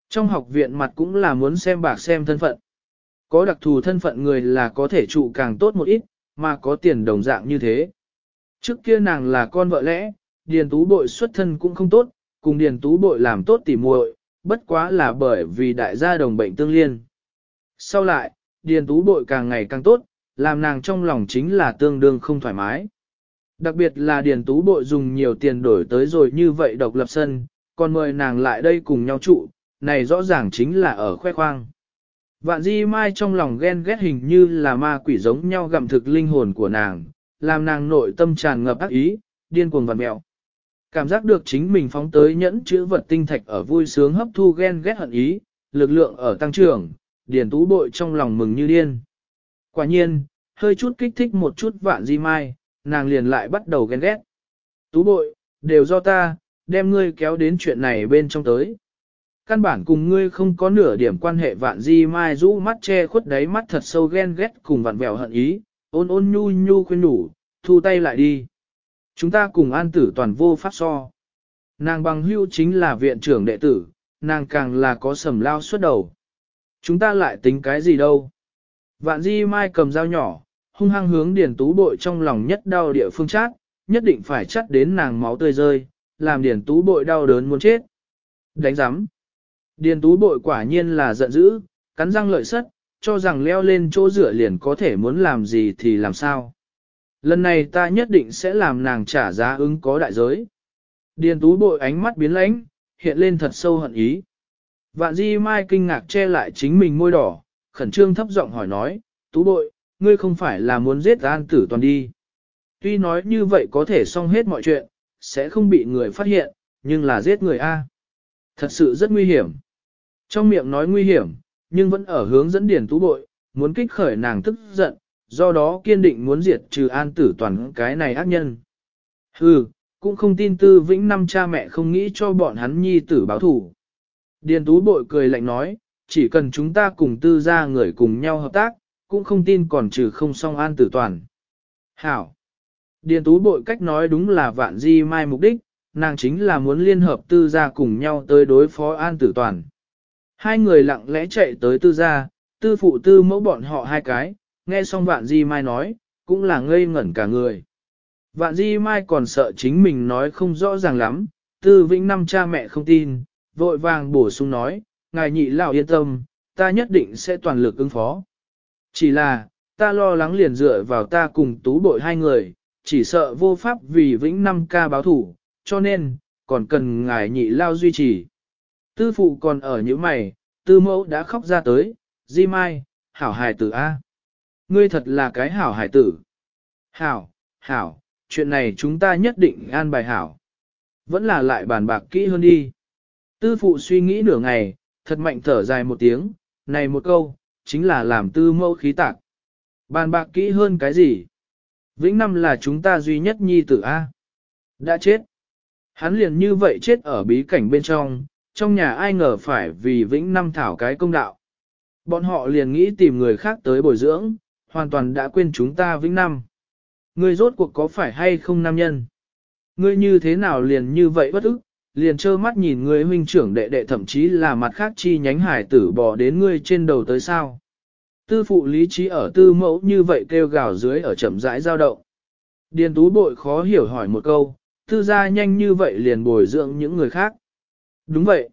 Trong học viện mặt cũng là muốn xem bạc xem thân phận. Có đặc thù thân phận người là có thể trụ càng tốt một ít, mà có tiền đồng dạng như thế. Trước kia nàng là con vợ lẽ, điền tú bội xuất thân cũng không tốt, cùng điền tú bội làm tốt tỉ muội, bất quá là bởi vì đại gia đồng bệnh tương liên. Sau lại, điền tú bội càng ngày càng tốt, làm nàng trong lòng chính là tương đương không thoải mái. Đặc biệt là điền tú bội dùng nhiều tiền đổi tới rồi như vậy độc lập sân, còn mời nàng lại đây cùng nhau trụ, này rõ ràng chính là ở khoe khoang. Vạn di mai trong lòng ghen ghét hình như là ma quỷ giống nhau gặm thực linh hồn của nàng, làm nàng nội tâm tràn ngập ác ý, điên cuồng vặn mẹo. Cảm giác được chính mình phóng tới nhẫn chữ vật tinh thạch ở vui sướng hấp thu ghen ghét hận ý, lực lượng ở tăng trưởng, điền tú bội trong lòng mừng như điên. Quả nhiên, hơi chút kích thích một chút vạn di mai, nàng liền lại bắt đầu ghen ghét. Tú bội, đều do ta, đem ngươi kéo đến chuyện này bên trong tới. Căn bản cùng ngươi không có nửa điểm quan hệ vạn di mai rũ mắt che khuất đáy mắt thật sâu ghen ghét cùng vạn vẹo hận ý, ôn ôn nhu nhu khuyên nhủ thu tay lại đi. Chúng ta cùng an tử toàn vô pháp so. Nàng bằng hưu chính là viện trưởng đệ tử, nàng càng là có sầm lao suốt đầu. Chúng ta lại tính cái gì đâu. Vạn di mai cầm dao nhỏ, hung hăng hướng điển tú bội trong lòng nhất đau địa phương chát, nhất định phải chắt đến nàng máu tươi rơi, làm điển tú bội đau đớn muốn chết. Đánh giám. Điền tú bội quả nhiên là giận dữ, cắn răng lợi sất, cho rằng leo lên chỗ rửa liền có thể muốn làm gì thì làm sao. Lần này ta nhất định sẽ làm nàng trả giá ứng có đại giới. Điền tú bội ánh mắt biến lãnh, hiện lên thật sâu hận ý. Vạn di mai kinh ngạc che lại chính mình môi đỏ, khẩn trương thấp giọng hỏi nói, tú bội, ngươi không phải là muốn giết an tử toàn đi. Tuy nói như vậy có thể xong hết mọi chuyện, sẽ không bị người phát hiện, nhưng là giết người A. Thật sự rất nguy hiểm. Trong miệng nói nguy hiểm, nhưng vẫn ở hướng dẫn điển tú bội, muốn kích khởi nàng tức giận, do đó kiên định muốn diệt trừ an tử toàn cái này ác nhân. Hừ, cũng không tin tư vĩnh năm cha mẹ không nghĩ cho bọn hắn nhi tử báo thủ. Điền tú bội cười lạnh nói, chỉ cần chúng ta cùng tư gia người cùng nhau hợp tác, cũng không tin còn trừ không xong an tử toàn. Hảo! Điền tú bội cách nói đúng là vạn di mai mục đích, nàng chính là muốn liên hợp tư gia cùng nhau tới đối phó an tử toàn. Hai người lặng lẽ chạy tới tư gia, tư phụ tư mẫu bọn họ hai cái, nghe xong vạn di mai nói, cũng là ngây ngẩn cả người. Vạn di mai còn sợ chính mình nói không rõ ràng lắm, tư vĩnh năm cha mẹ không tin, vội vàng bổ sung nói, ngài nhị lão yên tâm, ta nhất định sẽ toàn lực ứng phó. Chỉ là, ta lo lắng liền dựa vào ta cùng tú bội hai người, chỉ sợ vô pháp vì vĩnh năm ca báo thủ, cho nên, còn cần ngài nhị lao duy trì. Tư phụ còn ở những mày, tư mẫu đã khóc ra tới, di mai, hảo hài tử A. Ngươi thật là cái hảo hải tử. Hảo, hảo, chuyện này chúng ta nhất định an bài hảo. Vẫn là lại bàn bạc kỹ hơn đi. Tư phụ suy nghĩ nửa ngày, thật mạnh thở dài một tiếng, này một câu, chính là làm tư mẫu khí tạc. Bàn bạc kỹ hơn cái gì? Vĩnh năm là chúng ta duy nhất nhi tử A. Đã chết. Hắn liền như vậy chết ở bí cảnh bên trong, trong nhà ai ngờ phải vì vĩnh năm thảo cái công đạo. Bọn họ liền nghĩ tìm người khác tới bồi dưỡng, hoàn toàn đã quên chúng ta vĩnh năm. Ngươi rốt cuộc có phải hay không nam nhân? Ngươi như thế nào liền như vậy bất ức, liền trơ mắt nhìn ngươi huynh trưởng đệ đệ thậm chí là mặt khác chi nhánh hải tử bỏ đến ngươi trên đầu tới sao? Tư phụ lý trí ở tư mẫu như vậy kêu gào dưới ở chậm rãi giao động. Điền tú bội khó hiểu hỏi một câu, tư gia nhanh như vậy liền bồi dưỡng những người khác. Đúng vậy.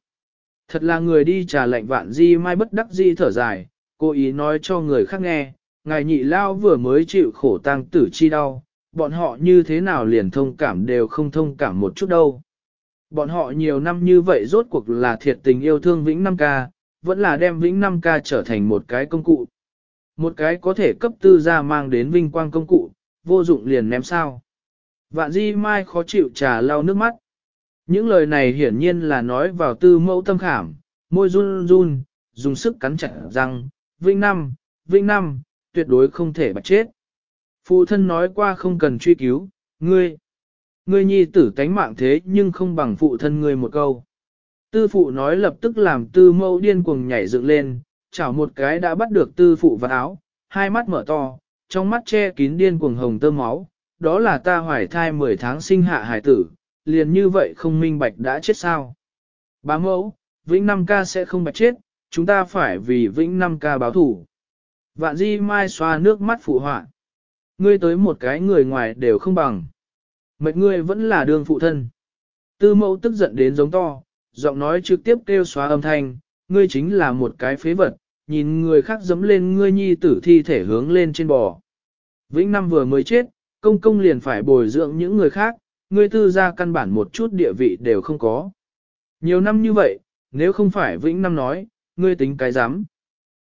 Thật là người đi trà lạnh vạn di mai bất đắc di thở dài, cố ý nói cho người khác nghe, ngài nhị lao vừa mới chịu khổ tang tử chi đau, bọn họ như thế nào liền thông cảm đều không thông cảm một chút đâu. Bọn họ nhiều năm như vậy rốt cuộc là thiệt tình yêu thương Vĩnh Năm Ca, vẫn là đem Vĩnh Năm Ca trở thành một cái công cụ. Một cái có thể cấp tư ra mang đến vinh quang công cụ, vô dụng liền ném sao. Vạn di mai khó chịu trà lau nước mắt. Những lời này hiển nhiên là nói vào tư mẫu tâm khảm, môi run run, dùng sức cắn chặt răng, vinh năm, vinh năm, tuyệt đối không thể bạch chết. Phụ thân nói qua không cần truy cứu, ngươi, ngươi nhi tử tánh mạng thế nhưng không bằng phụ thân ngươi một câu. Tư phụ nói lập tức làm tư mâu điên cuồng nhảy dựng lên, chảo một cái đã bắt được tư phụ vào áo, hai mắt mở to, trong mắt che kín điên cuồng hồng tơ máu, đó là ta hoài thai 10 tháng sinh hạ hải tử, liền như vậy không minh bạch đã chết sao. Bá mẫu, Vĩnh Năm ca sẽ không bạch chết, chúng ta phải vì Vĩnh Năm ca báo thủ. Vạn di mai xoa nước mắt phụ họa. Ngươi tới một cái người ngoài đều không bằng. Mệt ngươi vẫn là đương phụ thân. Tư mẫu tức giận đến giống to, giọng nói trực tiếp kêu xóa âm thanh, ngươi chính là một cái phế vật, nhìn người khác dẫm lên ngươi nhi tử thi thể hướng lên trên bò. Vĩnh năm vừa mới chết, công công liền phải bồi dưỡng những người khác, ngươi tư ra căn bản một chút địa vị đều không có. Nhiều năm như vậy, nếu không phải Vĩnh năm nói, ngươi tính cái dám.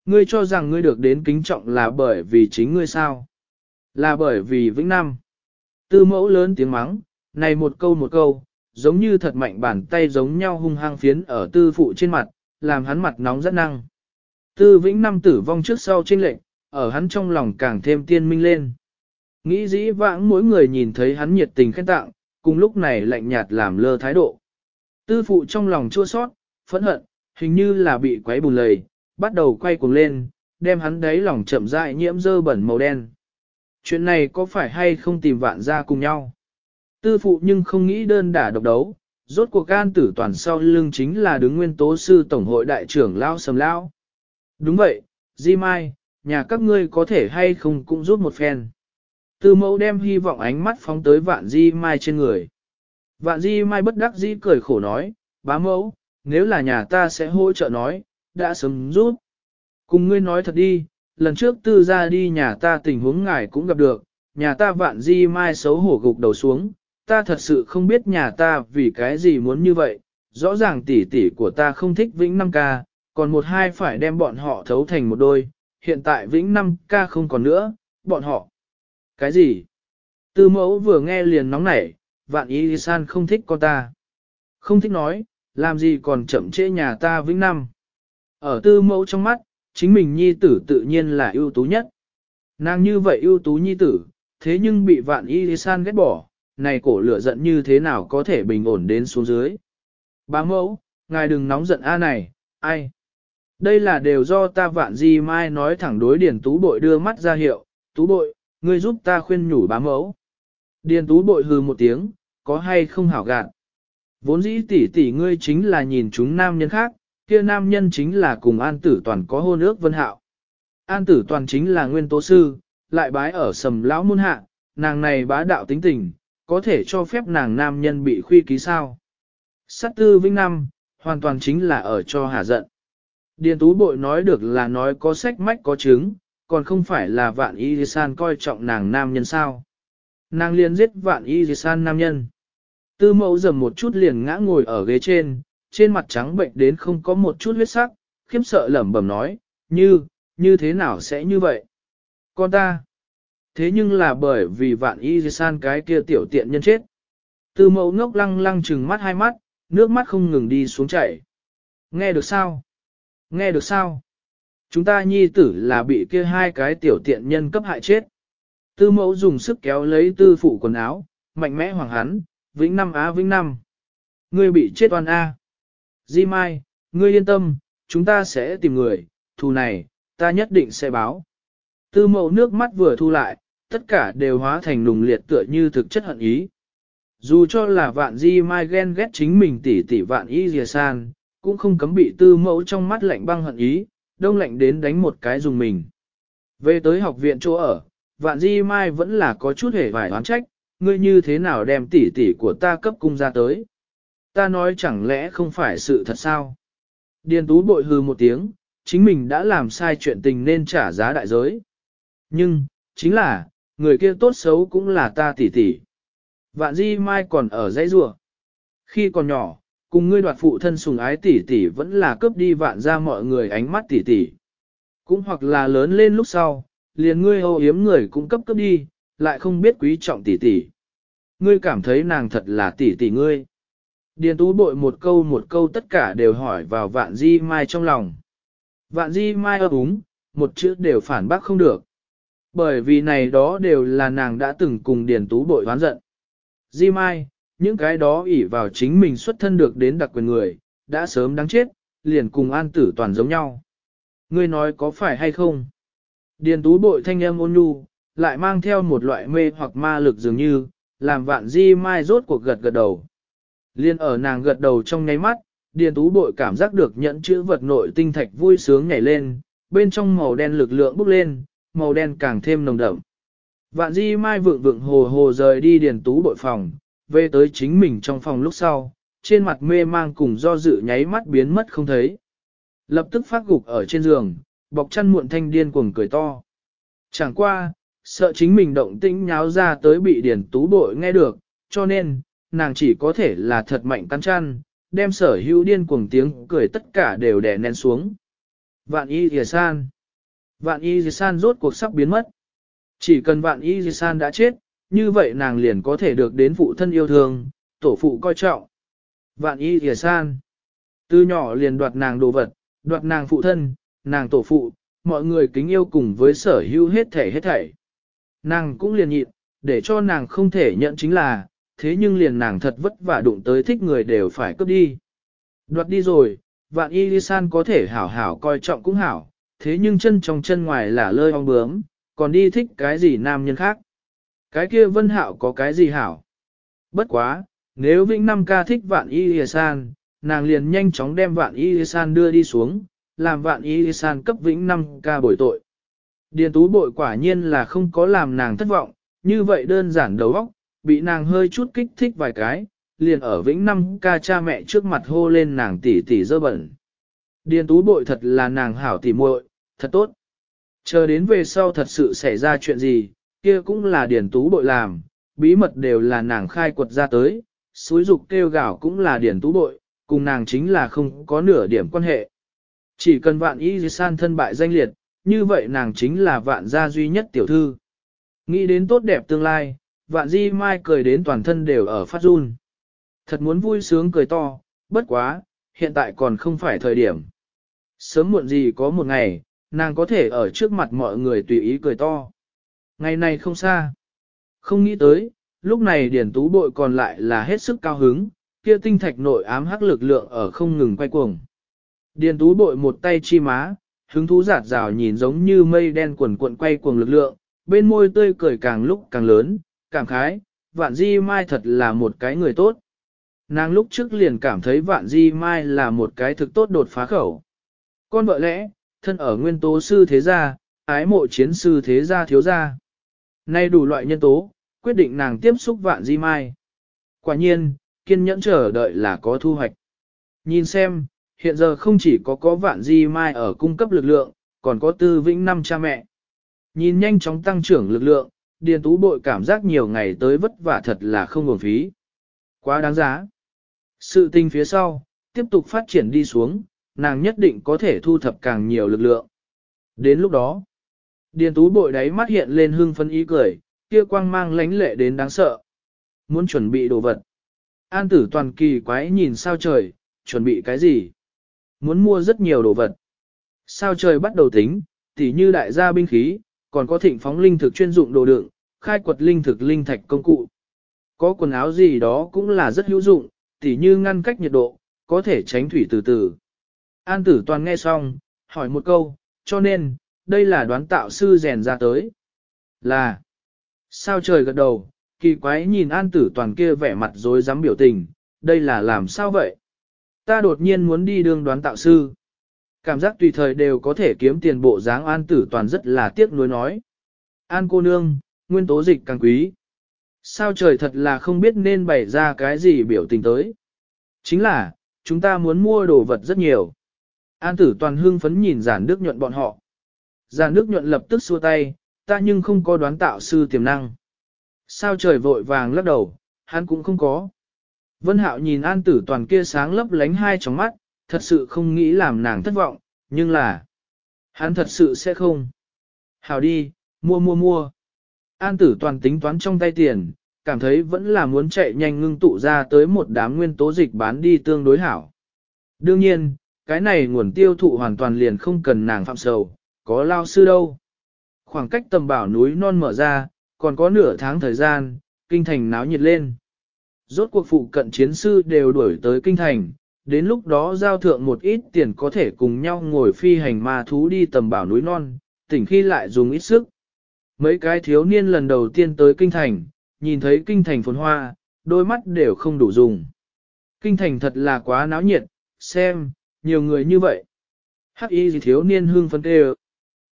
Ngươi cho rằng ngươi được đến kính trọng là bởi vì chính ngươi sao? Là bởi vì Vĩnh năm. Tư mẫu lớn tiếng mắng, này một câu một câu, giống như thật mạnh bàn tay giống nhau hung hăng phiến ở tư phụ trên mặt, làm hắn mặt nóng rất năng. Tư vĩnh năm tử vong trước sau trên lệnh, ở hắn trong lòng càng thêm tiên minh lên. Nghĩ dĩ vãng mỗi người nhìn thấy hắn nhiệt tình khen tặng, cùng lúc này lạnh nhạt làm lơ thái độ. Tư phụ trong lòng chua sót, phẫn hận, hình như là bị quấy bùn lầy, bắt đầu quay cuồng lên, đem hắn đáy lòng chậm rãi nhiễm dơ bẩn màu đen. Chuyện này có phải hay không tìm vạn ra cùng nhau? Tư phụ nhưng không nghĩ đơn đả độc đấu, rốt cuộc can tử toàn sau lưng chính là đứng nguyên tố sư tổng hội đại trưởng Lao Sầm Lao. Đúng vậy, Di Mai, nhà các ngươi có thể hay không cũng rút một phen. Tư mẫu đem hy vọng ánh mắt phóng tới vạn Di Mai trên người. Vạn Di Mai bất đắc dĩ cười khổ nói, bá mẫu, nếu là nhà ta sẽ hỗ trợ nói, đã sớm rút. Cùng ngươi nói thật đi, lần trước tư ra đi nhà ta tình huống ngài cũng gặp được, nhà ta vạn Di Mai xấu hổ gục đầu xuống, ta thật sự không biết nhà ta vì cái gì muốn như vậy, rõ ràng tỷ tỷ của ta không thích Vĩnh Năm ca, còn một hai phải đem bọn họ thấu thành một đôi, hiện tại Vĩnh Năm ca không còn nữa, bọn họ. Cái gì? Tư mẫu vừa nghe liền nóng nảy, vạn y san không thích con ta. Không thích nói, làm gì còn chậm trễ nhà ta Vĩnh Năm. Ở tư mẫu trong mắt, chính mình nhi tử tự nhiên là ưu tú nhất. Nàng như vậy ưu tú nhi tử, thế nhưng bị vạn y san ghét bỏ, này cổ lửa giận như thế nào có thể bình ổn đến xuống dưới. Bá mẫu, ngài đừng nóng giận a này, ai? Đây là đều do ta vạn di mai nói thẳng đối điền tú bội đưa mắt ra hiệu, tú bội, ngươi giúp ta khuyên nhủ bá mẫu. Điền tú bội hừ một tiếng, có hay không hảo gạn. Vốn dĩ tỷ tỷ ngươi chính là nhìn chúng nam nhân khác, kia nam nhân chính là cùng an tử toàn có hôn ước vân hạo. An tử toàn chính là nguyên tố sư, lại bái ở sầm lão môn hạ, nàng này bá đạo tính tình, có thể cho phép nàng nam nhân bị khuy ký sao. Sát tư vinh năm, hoàn toàn chính là ở cho hà giận. Điền tú bội nói được là nói có sách mách có chứng, còn không phải là vạn y san coi trọng nàng nam nhân sao. Nàng liền giết vạn y san nam nhân. Tư mẫu dầm một chút liền ngã ngồi ở ghế trên, trên mặt trắng bệnh đến không có một chút huyết sắc, khiếp sợ lẩm bẩm nói, như, như thế nào sẽ như vậy? Con ta, Thế nhưng là bởi vì vạn y san cái kia tiểu tiện nhân chết. Từ mẫu ngốc lăng lăng trừng mắt hai mắt, nước mắt không ngừng đi xuống chảy. Nghe được sao? Nghe được sao? Chúng ta nhi tử là bị kia hai cái tiểu tiện nhân cấp hại chết. Tư mẫu dùng sức kéo lấy tư phụ quần áo, mạnh mẽ hoàng hắn, vĩnh năm á vĩnh năm. Ngươi bị chết oan A. Di Mai, ngươi yên tâm, chúng ta sẽ tìm người, thù này, ta nhất định sẽ báo. Tư mẫu nước mắt vừa thu lại, tất cả đều hóa thành nùng liệt tựa như thực chất hận ý. Dù cho là vạn di mai ghen ghét chính mình tỷ tỷ vạn y dìa san, cũng không cấm bị tư mẫu trong mắt lạnh băng hận ý, đông lạnh đến đánh một cái dùng mình. Về tới học viện chỗ ở, vạn di mai vẫn là có chút hề vải oán trách, ngươi như thế nào đem tỷ tỷ của ta cấp cung ra tới. Ta nói chẳng lẽ không phải sự thật sao? Điền tú bội hư một tiếng, chính mình đã làm sai chuyện tình nên trả giá đại giới. Nhưng, chính là, người kia tốt xấu cũng là ta tỷ tỷ. Vạn di mai còn ở dãy rùa. Khi còn nhỏ, cùng ngươi đoạt phụ thân sùng ái tỷ tỷ vẫn là cướp đi vạn ra mọi người ánh mắt tỷ tỷ. Cũng hoặc là lớn lên lúc sau, liền ngươi hô hiếm người cũng cấp cấp đi, lại không biết quý trọng tỷ tỷ. Ngươi cảm thấy nàng thật là tỷ tỷ ngươi. Điền tú bội một câu một câu tất cả đều hỏi vào vạn di mai trong lòng. Vạn di mai ấp úng, một chữ đều phản bác không được. Bởi vì này đó đều là nàng đã từng cùng Điền Tú bội hoán giận. Di Mai, những cái đó ỷ vào chính mình xuất thân được đến đặc quyền người, đã sớm đáng chết, liền cùng an tử toàn giống nhau. Ngươi nói có phải hay không? Điền Tú bội thanh âm ôn nhu, lại mang theo một loại mê hoặc ma lực dường như, làm vạn Di Mai rốt cuộc gật gật đầu. Liên ở nàng gật đầu trong nháy mắt, Điền Tú bội cảm giác được nhận chữ vật nội tinh thạch vui sướng nhảy lên, bên trong màu đen lực lượng bốc lên, màu đen càng thêm nồng đậm. Vạn di mai vượng vượng hồ hồ rời đi điền tú bội phòng, về tới chính mình trong phòng lúc sau, trên mặt mê mang cùng do dự nháy mắt biến mất không thấy. Lập tức phát gục ở trên giường, bọc chăn muộn thanh điên cuồng cười to. Chẳng qua, sợ chính mình động tĩnh nháo ra tới bị điền tú bội nghe được, cho nên, nàng chỉ có thể là thật mạnh cắn chăn, đem sở hữu điên cuồng tiếng cười tất cả đều đè nén xuống. Vạn y thìa san. Vạn y thìa san rốt cuộc sắp biến mất. Chỉ cần vạn y thìa san đã chết, như vậy nàng liền có thể được đến phụ thân yêu thương, tổ phụ coi trọng. Vạn y thìa san. Từ nhỏ liền đoạt nàng đồ vật, đoạt nàng phụ thân, nàng tổ phụ, mọi người kính yêu cùng với sở hữu hết thể hết thảy. Nàng cũng liền nhịn, để cho nàng không thể nhận chính là, thế nhưng liền nàng thật vất vả đụng tới thích người đều phải cướp đi. Đoạt đi rồi, vạn y san có thể hảo hảo coi trọng cũng hảo, thế nhưng chân trong chân ngoài là lơi ong bướm, còn đi thích cái gì nam nhân khác. Cái kia vân hạo có cái gì hảo? Bất quá, nếu Vĩnh Nam ca thích vạn y san, nàng liền nhanh chóng đem vạn y san đưa đi xuống, làm vạn y san cấp Vĩnh Nam ca bồi tội. Điền tú bội quả nhiên là không có làm nàng thất vọng, như vậy đơn giản đầu óc, bị nàng hơi chút kích thích vài cái, liền ở vĩnh năm ca cha mẹ trước mặt hô lên nàng tỷ tỷ dơ bẩn. Điền tú bội thật là nàng hảo tỷ muội, thật tốt. Chờ đến về sau thật sự xảy ra chuyện gì, kia cũng là điền tú bội làm, bí mật đều là nàng khai quật ra tới, suối dục kêu gạo cũng là điền tú bội, cùng nàng chính là không có nửa điểm quan hệ. Chỉ cần vạn y san thân bại danh liệt, như vậy nàng chính là vạn gia duy nhất tiểu thư. Nghĩ đến tốt đẹp tương lai, vạn di mai cười đến toàn thân đều ở phát run. Thật muốn vui sướng cười to, bất quá, hiện tại còn không phải thời điểm. Sớm muộn gì có một ngày, nàng có thể ở trước mặt mọi người tùy ý cười to. Ngày này không xa. Không nghĩ tới, lúc này điển tú bội còn lại là hết sức cao hứng, kia tinh thạch nội ám hắc lực lượng ở không ngừng quay cuồng. Điền tú bội một tay chi má, hứng thú giạt rào nhìn giống như mây đen quần cuộn quay cuồng lực lượng, bên môi tươi cười càng lúc càng lớn, cảm khái, vạn di mai thật là một cái người tốt. Nàng lúc trước liền cảm thấy vạn di mai là một cái thực tốt đột phá khẩu. Con vợ lẽ, thân ở nguyên tố sư thế gia, ái mộ chiến sư thế gia thiếu gia. Nay đủ loại nhân tố, quyết định nàng tiếp xúc vạn di mai. Quả nhiên, kiên nhẫn chờ đợi là có thu hoạch. Nhìn xem, hiện giờ không chỉ có có vạn di mai ở cung cấp lực lượng, còn có tư vĩnh năm cha mẹ. Nhìn nhanh chóng tăng trưởng lực lượng, điền tú bội cảm giác nhiều ngày tới vất vả thật là không nguồn phí. Quá đáng giá. Sự tình phía sau, tiếp tục phát triển đi xuống, nàng nhất định có thể thu thập càng nhiều lực lượng. Đến lúc đó, điền tú bội đáy mắt hiện lên hương phấn ý cười, kia quang mang lánh lệ đến đáng sợ. Muốn chuẩn bị đồ vật. An tử toàn kỳ quái nhìn sao trời, chuẩn bị cái gì? Muốn mua rất nhiều đồ vật. Sao trời bắt đầu tính, tỉ như đại gia binh khí, còn có thịnh phóng linh thực chuyên dụng đồ đựng, khai quật linh thực linh thạch công cụ. Có quần áo gì đó cũng là rất hữu dụng, tỉ như ngăn cách nhiệt độ, có thể tránh thủy từ từ. An tử toàn nghe xong, hỏi một câu, cho nên, đây là đoán tạo sư rèn ra tới. Là, sao trời gật đầu, kỳ quái nhìn an tử toàn kia vẻ mặt dối dám biểu tình, đây là làm sao vậy? Ta đột nhiên muốn đi đương đoán tạo sư. Cảm giác tùy thời đều có thể kiếm tiền bộ dáng an tử toàn rất là tiếc nuối nói. An cô nương, nguyên tố dịch càng quý. Sao trời thật là không biết nên bày ra cái gì biểu tình tới. Chính là, chúng ta muốn mua đồ vật rất nhiều. An tử toàn hương phấn nhìn giản đức nhuận bọn họ. Giản đức nhuận lập tức xua tay, ta nhưng không có đoán tạo sư tiềm năng. Sao trời vội vàng lắc đầu, hắn cũng không có. Vân hạo nhìn an tử toàn kia sáng lấp lánh hai tròng mắt, thật sự không nghĩ làm nàng thất vọng, nhưng là, hắn thật sự sẽ không. Hào đi, mua mua mua. An tử toàn tính toán trong tay tiền, cảm thấy vẫn là muốn chạy nhanh ngưng tụ ra tới một đám nguyên tố dịch bán đi tương đối hảo. Đương nhiên, cái này nguồn tiêu thụ hoàn toàn liền không cần nàng phạm sầu, có lao sư đâu. Khoảng cách tầm bảo núi non mở ra, còn có nửa tháng thời gian, kinh thành náo nhiệt lên. Rốt cuộc phụ cận chiến sư đều đuổi tới kinh thành, đến lúc đó giao thượng một ít tiền có thể cùng nhau ngồi phi hành ma thú đi tầm bảo núi non, tỉnh khi lại dùng ít sức. Mấy cái thiếu niên lần đầu tiên tới kinh thành, nhìn thấy kinh thành phồn hoa, đôi mắt đều không đủ dùng. Kinh thành thật là quá náo nhiệt, xem, nhiều người như vậy. Hắc y gì thiếu niên hương phấn đều.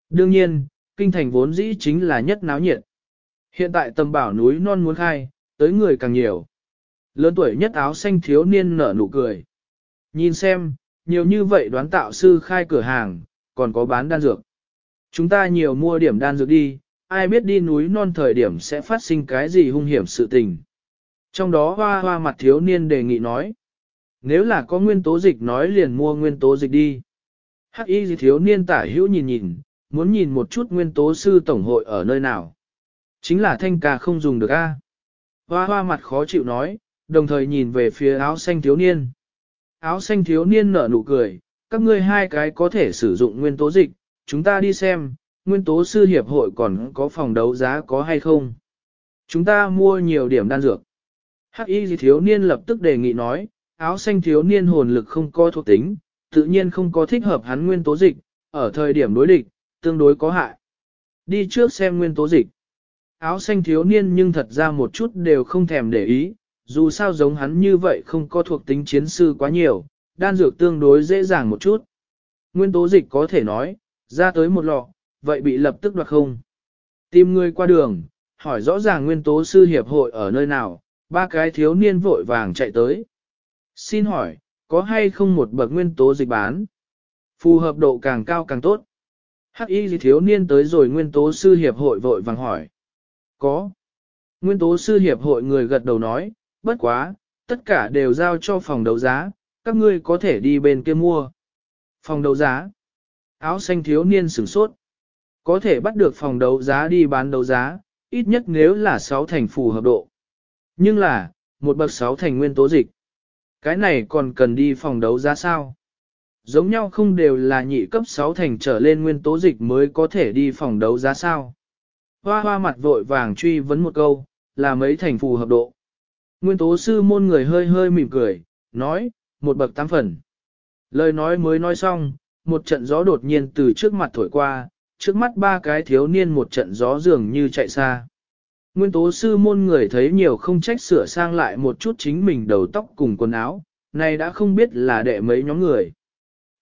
Đương nhiên, kinh thành vốn dĩ chính là nhất náo nhiệt. Hiện tại tầm bảo núi non muốn khai, tới người càng nhiều. Lớn tuổi nhất áo xanh thiếu niên nở nụ cười. Nhìn xem, nhiều như vậy đoán tạo sư khai cửa hàng, còn có bán đan dược. Chúng ta nhiều mua điểm đan dược đi, ai biết đi núi non thời điểm sẽ phát sinh cái gì hung hiểm sự tình. Trong đó hoa hoa mặt thiếu niên đề nghị nói. Nếu là có nguyên tố dịch nói liền mua nguyên tố dịch đi. Hắc y gì thiếu niên tả hữu nhìn nhìn, muốn nhìn một chút nguyên tố sư tổng hội ở nơi nào. Chính là thanh ca không dùng được a. Hoa hoa mặt khó chịu nói, đồng thời nhìn về phía áo xanh thiếu niên. Áo xanh thiếu niên nở nụ cười, các ngươi hai cái có thể sử dụng nguyên tố dịch, chúng ta đi xem, nguyên tố sư hiệp hội còn có phòng đấu giá có hay không. Chúng ta mua nhiều điểm đan dược. Hắc y thiếu niên lập tức đề nghị nói, áo xanh thiếu niên hồn lực không có thuộc tính, tự nhiên không có thích hợp hắn nguyên tố dịch, ở thời điểm đối địch, tương đối có hại. Đi trước xem nguyên tố dịch. Áo xanh thiếu niên nhưng thật ra một chút đều không thèm để ý, dù sao giống hắn như vậy không có thuộc tính chiến sư quá nhiều, đan dược tương đối dễ dàng một chút. Nguyên tố dịch có thể nói, ra tới một lọ, vậy bị lập tức đoạt không. Tìm người qua đường, hỏi rõ ràng nguyên tố sư hiệp hội ở nơi nào, ba cái thiếu niên vội vàng chạy tới. Xin hỏi, có hay không một bậc nguyên tố dịch bán? Phù hợp độ càng cao càng tốt. Hắc y thiếu niên tới rồi nguyên tố sư hiệp hội vội vàng hỏi. Có. Nguyên tố sư hiệp hội người gật đầu nói, bất quá, tất cả đều giao cho phòng đấu giá, các ngươi có thể đi bên kia mua. Phòng đấu giá. Áo xanh thiếu niên sửng sốt. Có thể bắt được phòng đấu giá đi bán đấu giá, ít nhất nếu là 6 thành phù hợp độ. Nhưng là, một bậc 6 thành nguyên tố dịch. Cái này còn cần đi phòng đấu giá sao? Giống nhau không đều là nhị cấp 6 thành trở lên nguyên tố dịch mới có thể đi phòng đấu giá sao? Hoa hoa mặt vội vàng truy vấn một câu, là mấy thành phù hợp độ. Nguyên tố sư môn người hơi hơi mỉm cười, nói, một bậc tám phần. Lời nói mới nói xong, một trận gió đột nhiên từ trước mặt thổi qua, trước mắt ba cái thiếu niên một trận gió dường như chạy xa. Nguyên tố sư môn người thấy nhiều không trách sửa sang lại một chút chính mình đầu tóc cùng quần áo, này đã không biết là đệ mấy nhóm người.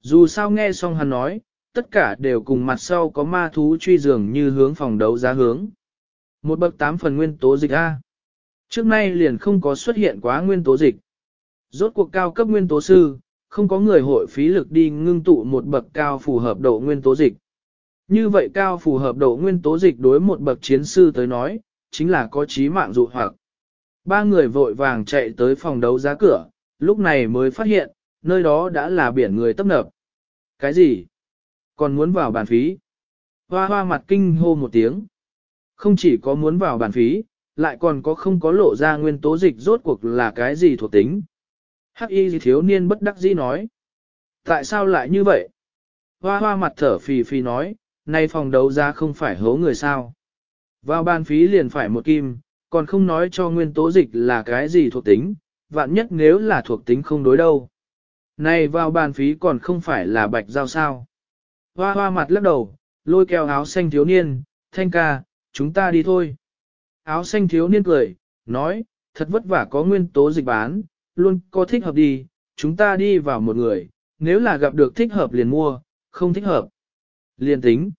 Dù sao nghe xong hắn nói, tất cả đều cùng mặt sau có ma thú truy dường như hướng phòng đấu giá hướng. Một bậc tám phần nguyên tố dịch A. Trước nay liền không có xuất hiện quá nguyên tố dịch. Rốt cuộc cao cấp nguyên tố sư, không có người hội phí lực đi ngưng tụ một bậc cao phù hợp độ nguyên tố dịch. Như vậy cao phù hợp độ nguyên tố dịch đối một bậc chiến sư tới nói, chính là có trí mạng dụ hoặc. Ba người vội vàng chạy tới phòng đấu giá cửa, lúc này mới phát hiện, nơi đó đã là biển người tấp nập. Cái gì? Còn muốn vào bàn phí? Hoa hoa mặt kinh hô một tiếng. Không chỉ có muốn vào bàn phí, lại còn có không có lộ ra nguyên tố dịch rốt cuộc là cái gì thuộc tính. Hắc y thiếu niên bất đắc dĩ nói. Tại sao lại như vậy? Hoa hoa mặt thở phì phì nói, nay phòng đấu giá không phải hố người sao. Vào ban phí liền phải một kim, còn không nói cho nguyên tố dịch là cái gì thuộc tính, vạn nhất nếu là thuộc tính không đối đâu. Này vào bàn phí còn không phải là bạch giao sao. Hoa hoa mặt lắc đầu, lôi kéo áo xanh thiếu niên, thanh ca, chúng ta đi thôi. Áo xanh thiếu niên cười, nói, thật vất vả có nguyên tố dịch bán, luôn có thích hợp đi, chúng ta đi vào một người, nếu là gặp được thích hợp liền mua, không thích hợp. Liền tính.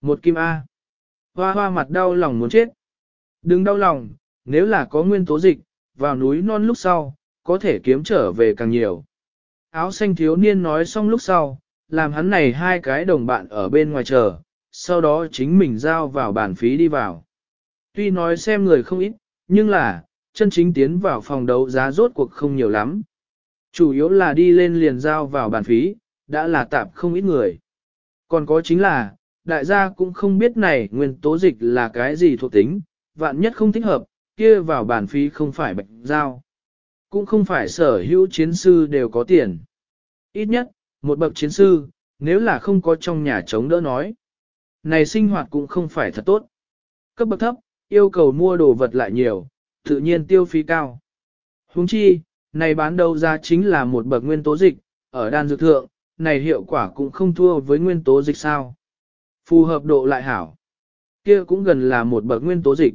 Một kim A. Hoa hoa mặt đau lòng muốn chết. Đừng đau lòng, nếu là có nguyên tố dịch, vào núi non lúc sau, có thể kiếm trở về càng nhiều. Áo xanh thiếu niên nói xong lúc sau, làm hắn này hai cái đồng bạn ở bên ngoài chờ, sau đó chính mình giao vào bàn phí đi vào. Tuy nói xem người không ít, nhưng là, chân chính tiến vào phòng đấu giá rốt cuộc không nhiều lắm. Chủ yếu là đi lên liền giao vào bàn phí, đã là tạp không ít người. Còn có chính là, đại gia cũng không biết này nguyên tố dịch là cái gì thuộc tính, vạn nhất không thích hợp, kia vào bàn phí không phải bạch giao. Cũng không phải sở hữu chiến sư đều có tiền. Ít nhất, một bậc chiến sư, nếu là không có trong nhà chống đỡ nói. Này sinh hoạt cũng không phải thật tốt. Cấp bậc thấp, yêu cầu mua đồ vật lại nhiều, tự nhiên tiêu phí cao. Huống chi, này bán đầu ra chính là một bậc nguyên tố dịch, ở đan dược thượng, này hiệu quả cũng không thua với nguyên tố dịch sao. Phù hợp độ lại hảo. Kia cũng gần là một bậc nguyên tố dịch.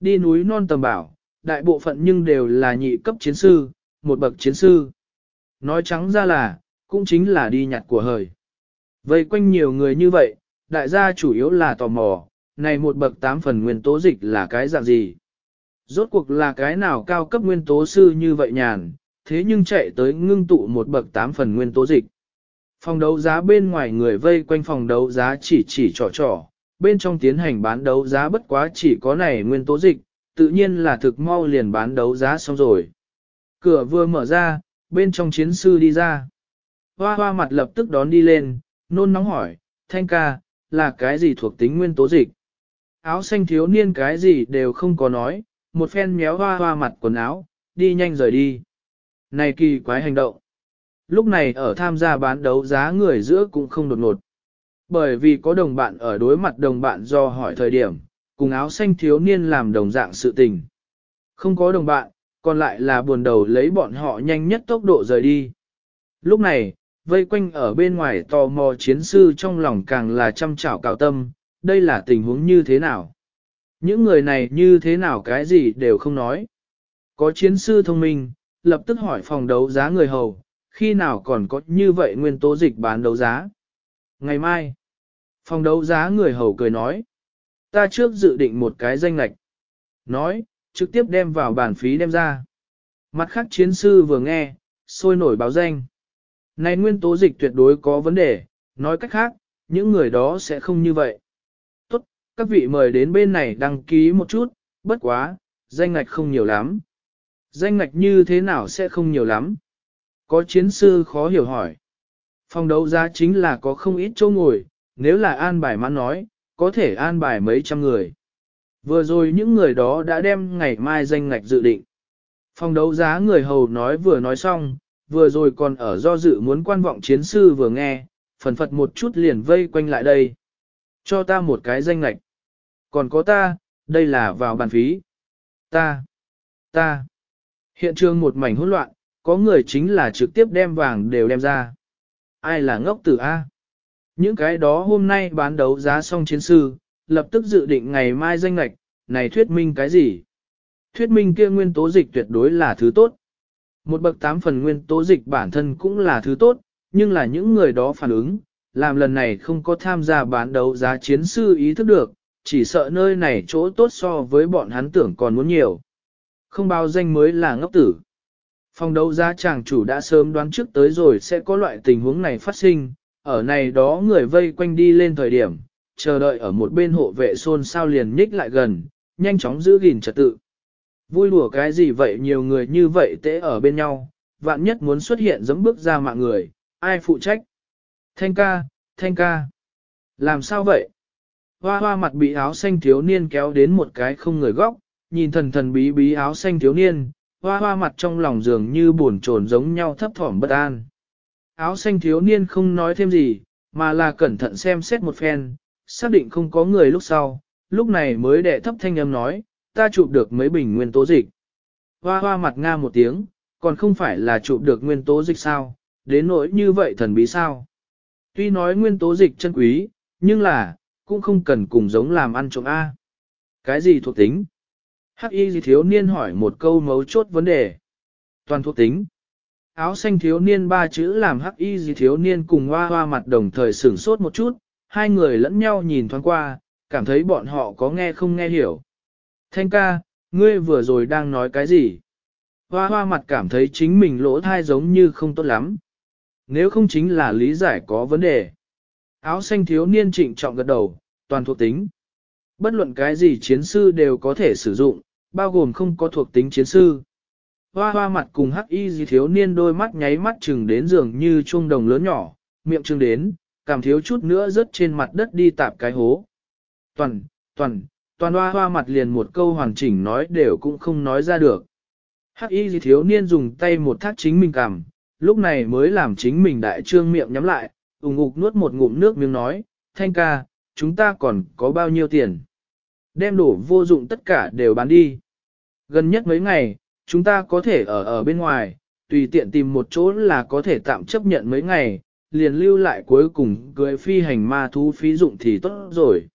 Đi núi non tầm bảo, đại bộ phận nhưng đều là nhị cấp chiến sư, một bậc chiến sư. Nói trắng ra là, cũng chính là đi nhặt của hời. Vây quanh nhiều người như vậy, đại gia chủ yếu là tò mò, này một bậc tám phần nguyên tố dịch là cái dạng gì? Rốt cuộc là cái nào cao cấp nguyên tố sư như vậy nhàn, thế nhưng chạy tới ngưng tụ một bậc tám phần nguyên tố dịch. Phòng đấu giá bên ngoài người vây quanh phòng đấu giá chỉ chỉ trò trò, bên trong tiến hành bán đấu giá bất quá chỉ có này nguyên tố dịch, tự nhiên là thực mau liền bán đấu giá xong rồi. Cửa vừa mở ra, bên trong chiến sư đi ra. Hoa hoa mặt lập tức đón đi lên, nôn nóng hỏi, thanh ca, là cái gì thuộc tính nguyên tố dịch? Áo xanh thiếu niên cái gì đều không có nói, một phen méo hoa hoa mặt quần áo, đi nhanh rời đi. Này kỳ quái hành động. Lúc này ở tham gia bán đấu giá người giữa cũng không đột ngột. Bởi vì có đồng bạn ở đối mặt đồng bạn do hỏi thời điểm, cùng áo xanh thiếu niên làm đồng dạng sự tình. Không có đồng bạn, còn lại là buồn đầu lấy bọn họ nhanh nhất tốc độ rời đi. Lúc này, vây quanh ở bên ngoài tò mò chiến sư trong lòng càng là chăm chảo cào tâm, đây là tình huống như thế nào? Những người này như thế nào cái gì đều không nói. Có chiến sư thông minh, lập tức hỏi phòng đấu giá người hầu, khi nào còn có như vậy nguyên tố dịch bán đấu giá? Ngày mai, phòng đấu giá người hầu cười nói, ta trước dự định một cái danh lạch. Nói, trực tiếp đem vào bản phí đem ra. Mặt khác chiến sư vừa nghe, sôi nổi báo danh. Này nguyên tố dịch tuyệt đối có vấn đề, nói cách khác, những người đó sẽ không như vậy. Các vị mời đến bên này đăng ký một chút, bất quá, danh ngạch không nhiều lắm. Danh ngạch như thế nào sẽ không nhiều lắm? Có chiến sư khó hiểu hỏi. Phòng đấu giá chính là có không ít chỗ ngồi, nếu là an bài mãn nói, có thể an bài mấy trăm người. Vừa rồi những người đó đã đem ngày mai danh ngạch dự định. Phòng đấu giá người hầu nói vừa nói xong, vừa rồi còn ở do dự muốn quan vọng chiến sư vừa nghe, phần phật một chút liền vây quanh lại đây. Cho ta một cái danh ngạch. Còn có ta, đây là vào bàn phí. Ta, ta. Hiện trường một mảnh hỗn loạn, có người chính là trực tiếp đem vàng đều đem ra. Ai là ngốc tử A? Những cái đó hôm nay bán đấu giá xong chiến sư, lập tức dự định ngày mai danh lạch, này thuyết minh cái gì? Thuyết minh kia nguyên tố dịch tuyệt đối là thứ tốt. Một bậc tám phần nguyên tố dịch bản thân cũng là thứ tốt, nhưng là những người đó phản ứng, làm lần này không có tham gia bán đấu giá chiến sư ý thức được, chỉ sợ nơi này chỗ tốt so với bọn hắn tưởng còn muốn nhiều. Không bao danh mới là ngốc tử. Phòng đấu giá chàng chủ đã sớm đoán trước tới rồi sẽ có loại tình huống này phát sinh, ở này đó người vây quanh đi lên thời điểm, chờ đợi ở một bên hộ vệ xôn sao liền nhích lại gần, nhanh chóng giữ gìn trật tự. Vui đùa cái gì vậy nhiều người như vậy tễ ở bên nhau, vạn nhất muốn xuất hiện giống bước ra mạng người, ai phụ trách? Thanh ca, thanh ca. Làm sao vậy? Hoa hoa mặt bị áo xanh thiếu niên kéo đến một cái không người góc, nhìn thần thần bí bí áo xanh thiếu niên, hoa hoa mặt trong lòng dường như buồn trồn giống nhau thấp thỏm bất an. Áo xanh thiếu niên không nói thêm gì, mà là cẩn thận xem xét một phen, xác định không có người lúc sau, lúc này mới đệ thấp thanh âm nói, ta chụp được mấy bình nguyên tố dịch. Hoa hoa mặt nga một tiếng, còn không phải là chụp được nguyên tố dịch sao, đến nỗi như vậy thần bí sao. Tuy nói nguyên tố dịch chân quý, nhưng là, cũng không cần cùng giống làm ăn trộm A. Cái gì thuộc tính? Hắc y gì thiếu niên hỏi một câu mấu chốt vấn đề. Toàn thuộc tính. Áo xanh thiếu niên ba chữ làm hắc y gì thiếu niên cùng hoa hoa mặt đồng thời sửng sốt một chút, hai người lẫn nhau nhìn thoáng qua, cảm thấy bọn họ có nghe không nghe hiểu. Thanh ca, ngươi vừa rồi đang nói cái gì? Hoa hoa mặt cảm thấy chính mình lỗ thai giống như không tốt lắm. Nếu không chính là lý giải có vấn đề. Áo xanh thiếu niên trịnh trọng gật đầu, toàn thuộc tính. Bất luận cái gì chiến sư đều có thể sử dụng, bao gồm không có thuộc tính chiến sư. Hoa hoa mặt cùng hắc y gì thiếu niên đôi mắt nháy mắt chừng đến giường như chuông đồng lớn nhỏ, miệng chừng đến, cảm thiếu chút nữa rớt trên mặt đất đi tạp cái hố. Toàn, toàn, toàn hoa hoa mặt liền một câu hoàn chỉnh nói đều cũng không nói ra được. Hắc y gì thiếu niên dùng tay một thác chính mình cảm, lúc này mới làm chính mình đại trương miệng nhắm lại, ủng ngục nuốt một ngụm nước miếng nói, thanh ca, chúng ta còn có bao nhiêu tiền? Đem đổ vô dụng tất cả đều bán đi. Gần nhất mấy ngày, chúng ta có thể ở ở bên ngoài, tùy tiện tìm một chỗ là có thể tạm chấp nhận mấy ngày, liền lưu lại cuối cùng cưới phi hành ma thú phí dụng thì tốt rồi.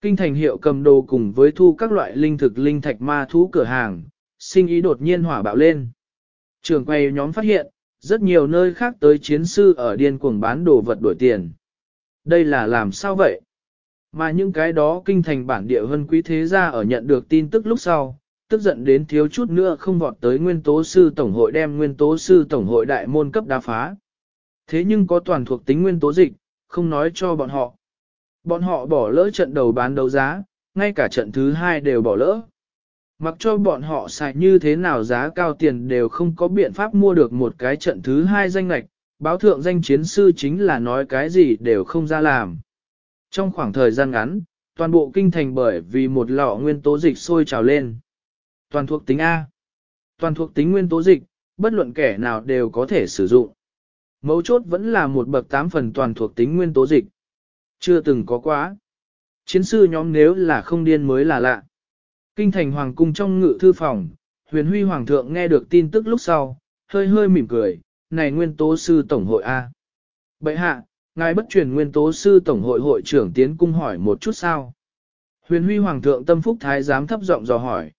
Kinh thành hiệu cầm đồ cùng với thu các loại linh thực linh thạch ma thú cửa hàng, sinh ý đột nhiên hỏa bạo lên. Trường quay nhóm phát hiện, rất nhiều nơi khác tới chiến sư ở điên cuồng bán đồ vật đổi tiền. Đây là làm sao vậy? Mà những cái đó kinh thành bản địa hơn quý thế gia ở nhận được tin tức lúc sau, tức giận đến thiếu chút nữa không vọt tới nguyên tố sư tổng hội đem nguyên tố sư tổng hội đại môn cấp đá phá. Thế nhưng có toàn thuộc tính nguyên tố dịch, không nói cho bọn họ. Bọn họ bỏ lỡ trận đầu bán đấu giá, ngay cả trận thứ hai đều bỏ lỡ. Mặc cho bọn họ xài như thế nào giá cao tiền đều không có biện pháp mua được một cái trận thứ hai danh lạch, báo thượng danh chiến sư chính là nói cái gì đều không ra làm. Trong khoảng thời gian ngắn, toàn bộ kinh thành bởi vì một lọ nguyên tố dịch sôi trào lên. Toàn thuộc tính A. Toàn thuộc tính nguyên tố dịch, bất luận kẻ nào đều có thể sử dụng. Mấu chốt vẫn là một bậc 8 phần toàn thuộc tính nguyên tố dịch. Chưa từng có quá. Chiến sư nhóm nếu là không điên mới là lạ. Kinh thành hoàng cung trong ngự thư phòng, huyền huy hoàng thượng nghe được tin tức lúc sau, hơi hơi mỉm cười, này nguyên tố sư tổng hội A. Bậy hạ, ngài bất truyền nguyên tố sư tổng hội hội trưởng tiến cung hỏi một chút sao. Huyền huy hoàng thượng tâm phúc thái giám thấp giọng dò hỏi.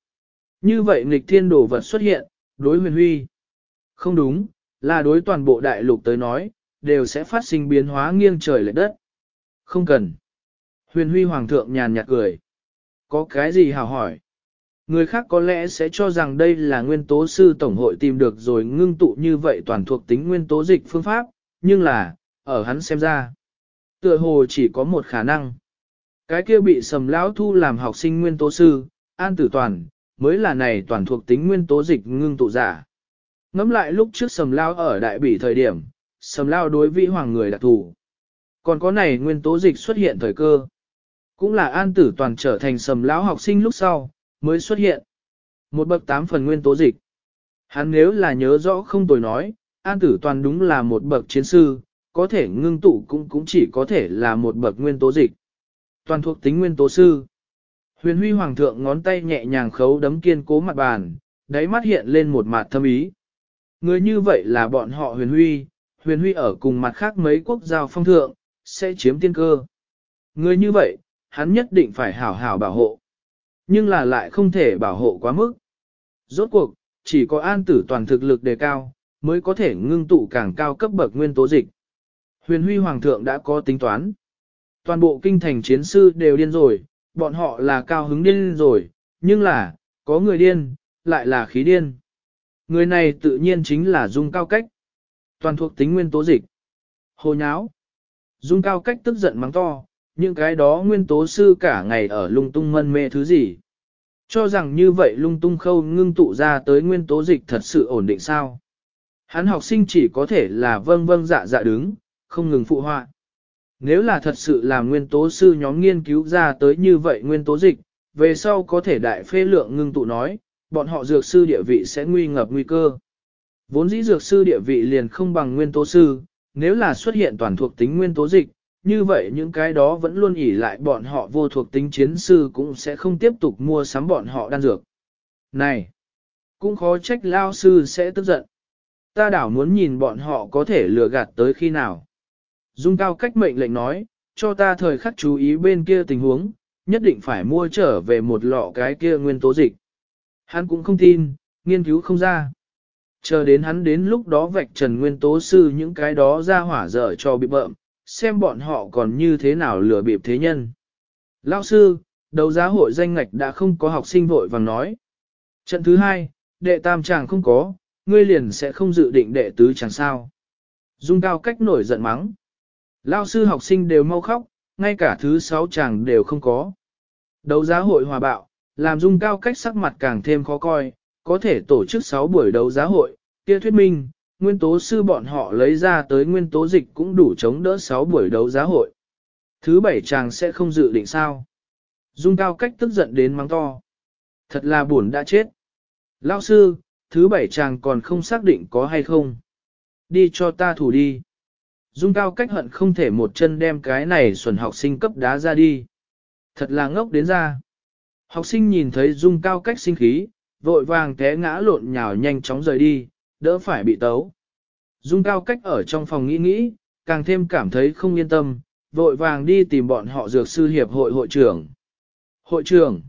Như vậy nghịch thiên đồ vật xuất hiện, đối huyền huy. Không đúng, là đối toàn bộ đại lục tới nói, đều sẽ phát sinh biến hóa nghiêng trời lệch đất. Không cần. Huyền huy hoàng thượng nhàn nhạt cười. Có cái gì hào hỏi? Người khác có lẽ sẽ cho rằng đây là nguyên tố sư tổng hội tìm được rồi ngưng tụ như vậy toàn thuộc tính nguyên tố dịch phương pháp, nhưng là, ở hắn xem ra, tựa hồ chỉ có một khả năng. Cái kia bị sầm lão thu làm học sinh nguyên tố sư, an tử toàn, mới là này toàn thuộc tính nguyên tố dịch ngưng tụ giả. Ngắm lại lúc trước sầm lao ở đại bỉ thời điểm, sầm lao đối vĩ hoàng người đặc thù. Còn có này nguyên tố dịch xuất hiện thời cơ. Cũng là an tử toàn trở thành sầm lão học sinh lúc sau, mới xuất hiện. Một bậc tám phần nguyên tố dịch. Hắn nếu là nhớ rõ không tồi nói, an tử toàn đúng là một bậc chiến sư, có thể ngưng tụ cũng cũng chỉ có thể là một bậc nguyên tố dịch. Toàn thuộc tính nguyên tố sư. Huyền huy hoàng thượng ngón tay nhẹ nhàng khấu đấm kiên cố mặt bàn, đáy mắt hiện lên một mặt thâm ý. Người như vậy là bọn họ huyền huy, huyền huy ở cùng mặt khác mấy quốc giao phong thượng, sẽ chiếm tiên cơ. Người như vậy, hắn nhất định phải hảo hảo bảo hộ. Nhưng là lại không thể bảo hộ quá mức. Rốt cuộc, chỉ có an tử toàn thực lực đề cao, mới có thể ngưng tụ càng cao cấp bậc nguyên tố dịch. Huyền huy hoàng thượng đã có tính toán. Toàn bộ kinh thành chiến sư đều điên rồi, bọn họ là cao hứng điên rồi, nhưng là, có người điên, lại là khí điên. Người này tự nhiên chính là dung cao cách. Toàn thuộc tính nguyên tố dịch. Hồ nháo. Dung cao cách tức giận mắng to, những cái đó nguyên tố sư cả ngày ở lung tung mân mê thứ gì. Cho rằng như vậy lung tung khâu ngưng tụ ra tới nguyên tố dịch thật sự ổn định sao. Hắn học sinh chỉ có thể là vâng vâng dạ dạ đứng, không ngừng phụ họa. Nếu là thật sự là nguyên tố sư nhóm nghiên cứu ra tới như vậy nguyên tố dịch, về sau có thể đại phê lượng ngưng tụ nói, bọn họ dược sư địa vị sẽ nguy ngập nguy cơ. Vốn dĩ dược sư địa vị liền không bằng nguyên tố sư, nếu là xuất hiện toàn thuộc tính nguyên tố dịch, như vậy những cái đó vẫn luôn ỉ lại bọn họ vô thuộc tính chiến sư cũng sẽ không tiếp tục mua sắm bọn họ đan dược. Này, cũng khó trách lao sư sẽ tức giận. Ta đảo muốn nhìn bọn họ có thể lừa gạt tới khi nào. Dung cao cách mệnh lệnh nói, cho ta thời khắc chú ý bên kia tình huống, nhất định phải mua trở về một lọ cái kia nguyên tố dịch. Hắn cũng không tin, nghiên cứu không ra. Chờ đến hắn đến lúc đó vạch trần nguyên tố sư những cái đó ra hỏa dở cho bị bợm, xem bọn họ còn như thế nào lừa bịp thế nhân. Lão sư, đấu giá hội danh ngạch đã không có học sinh vội vàng nói. Trận thứ hai, đệ tam chàng không có, ngươi liền sẽ không dự định đệ tứ chàng sao. Dung cao cách nổi giận mắng. Lão sư học sinh đều mau khóc, ngay cả thứ sáu chàng đều không có. Đấu giá hội hòa bạo, làm dung cao cách sắc mặt càng thêm khó coi, có thể tổ chức 6 buổi đấu giá hội, kia thuyết minh, nguyên tố sư bọn họ lấy ra tới nguyên tố dịch cũng đủ chống đỡ 6 buổi đấu giá hội. Thứ bảy chàng sẽ không dự định sao. Dung cao cách tức giận đến mắng to. Thật là buồn đã chết. Lao sư, thứ bảy chàng còn không xác định có hay không. Đi cho ta thủ đi. Dung cao cách hận không thể một chân đem cái này xuẩn học sinh cấp đá ra đi. Thật là ngốc đến ra. Học sinh nhìn thấy dung cao cách sinh khí, vội vàng té ngã lộn nhào nhanh chóng rời đi, đỡ phải bị tấu. Dung cao cách ở trong phòng nghĩ nghĩ, càng thêm cảm thấy không yên tâm, vội vàng đi tìm bọn họ dược sư hiệp hội hội trưởng. Hội trưởng,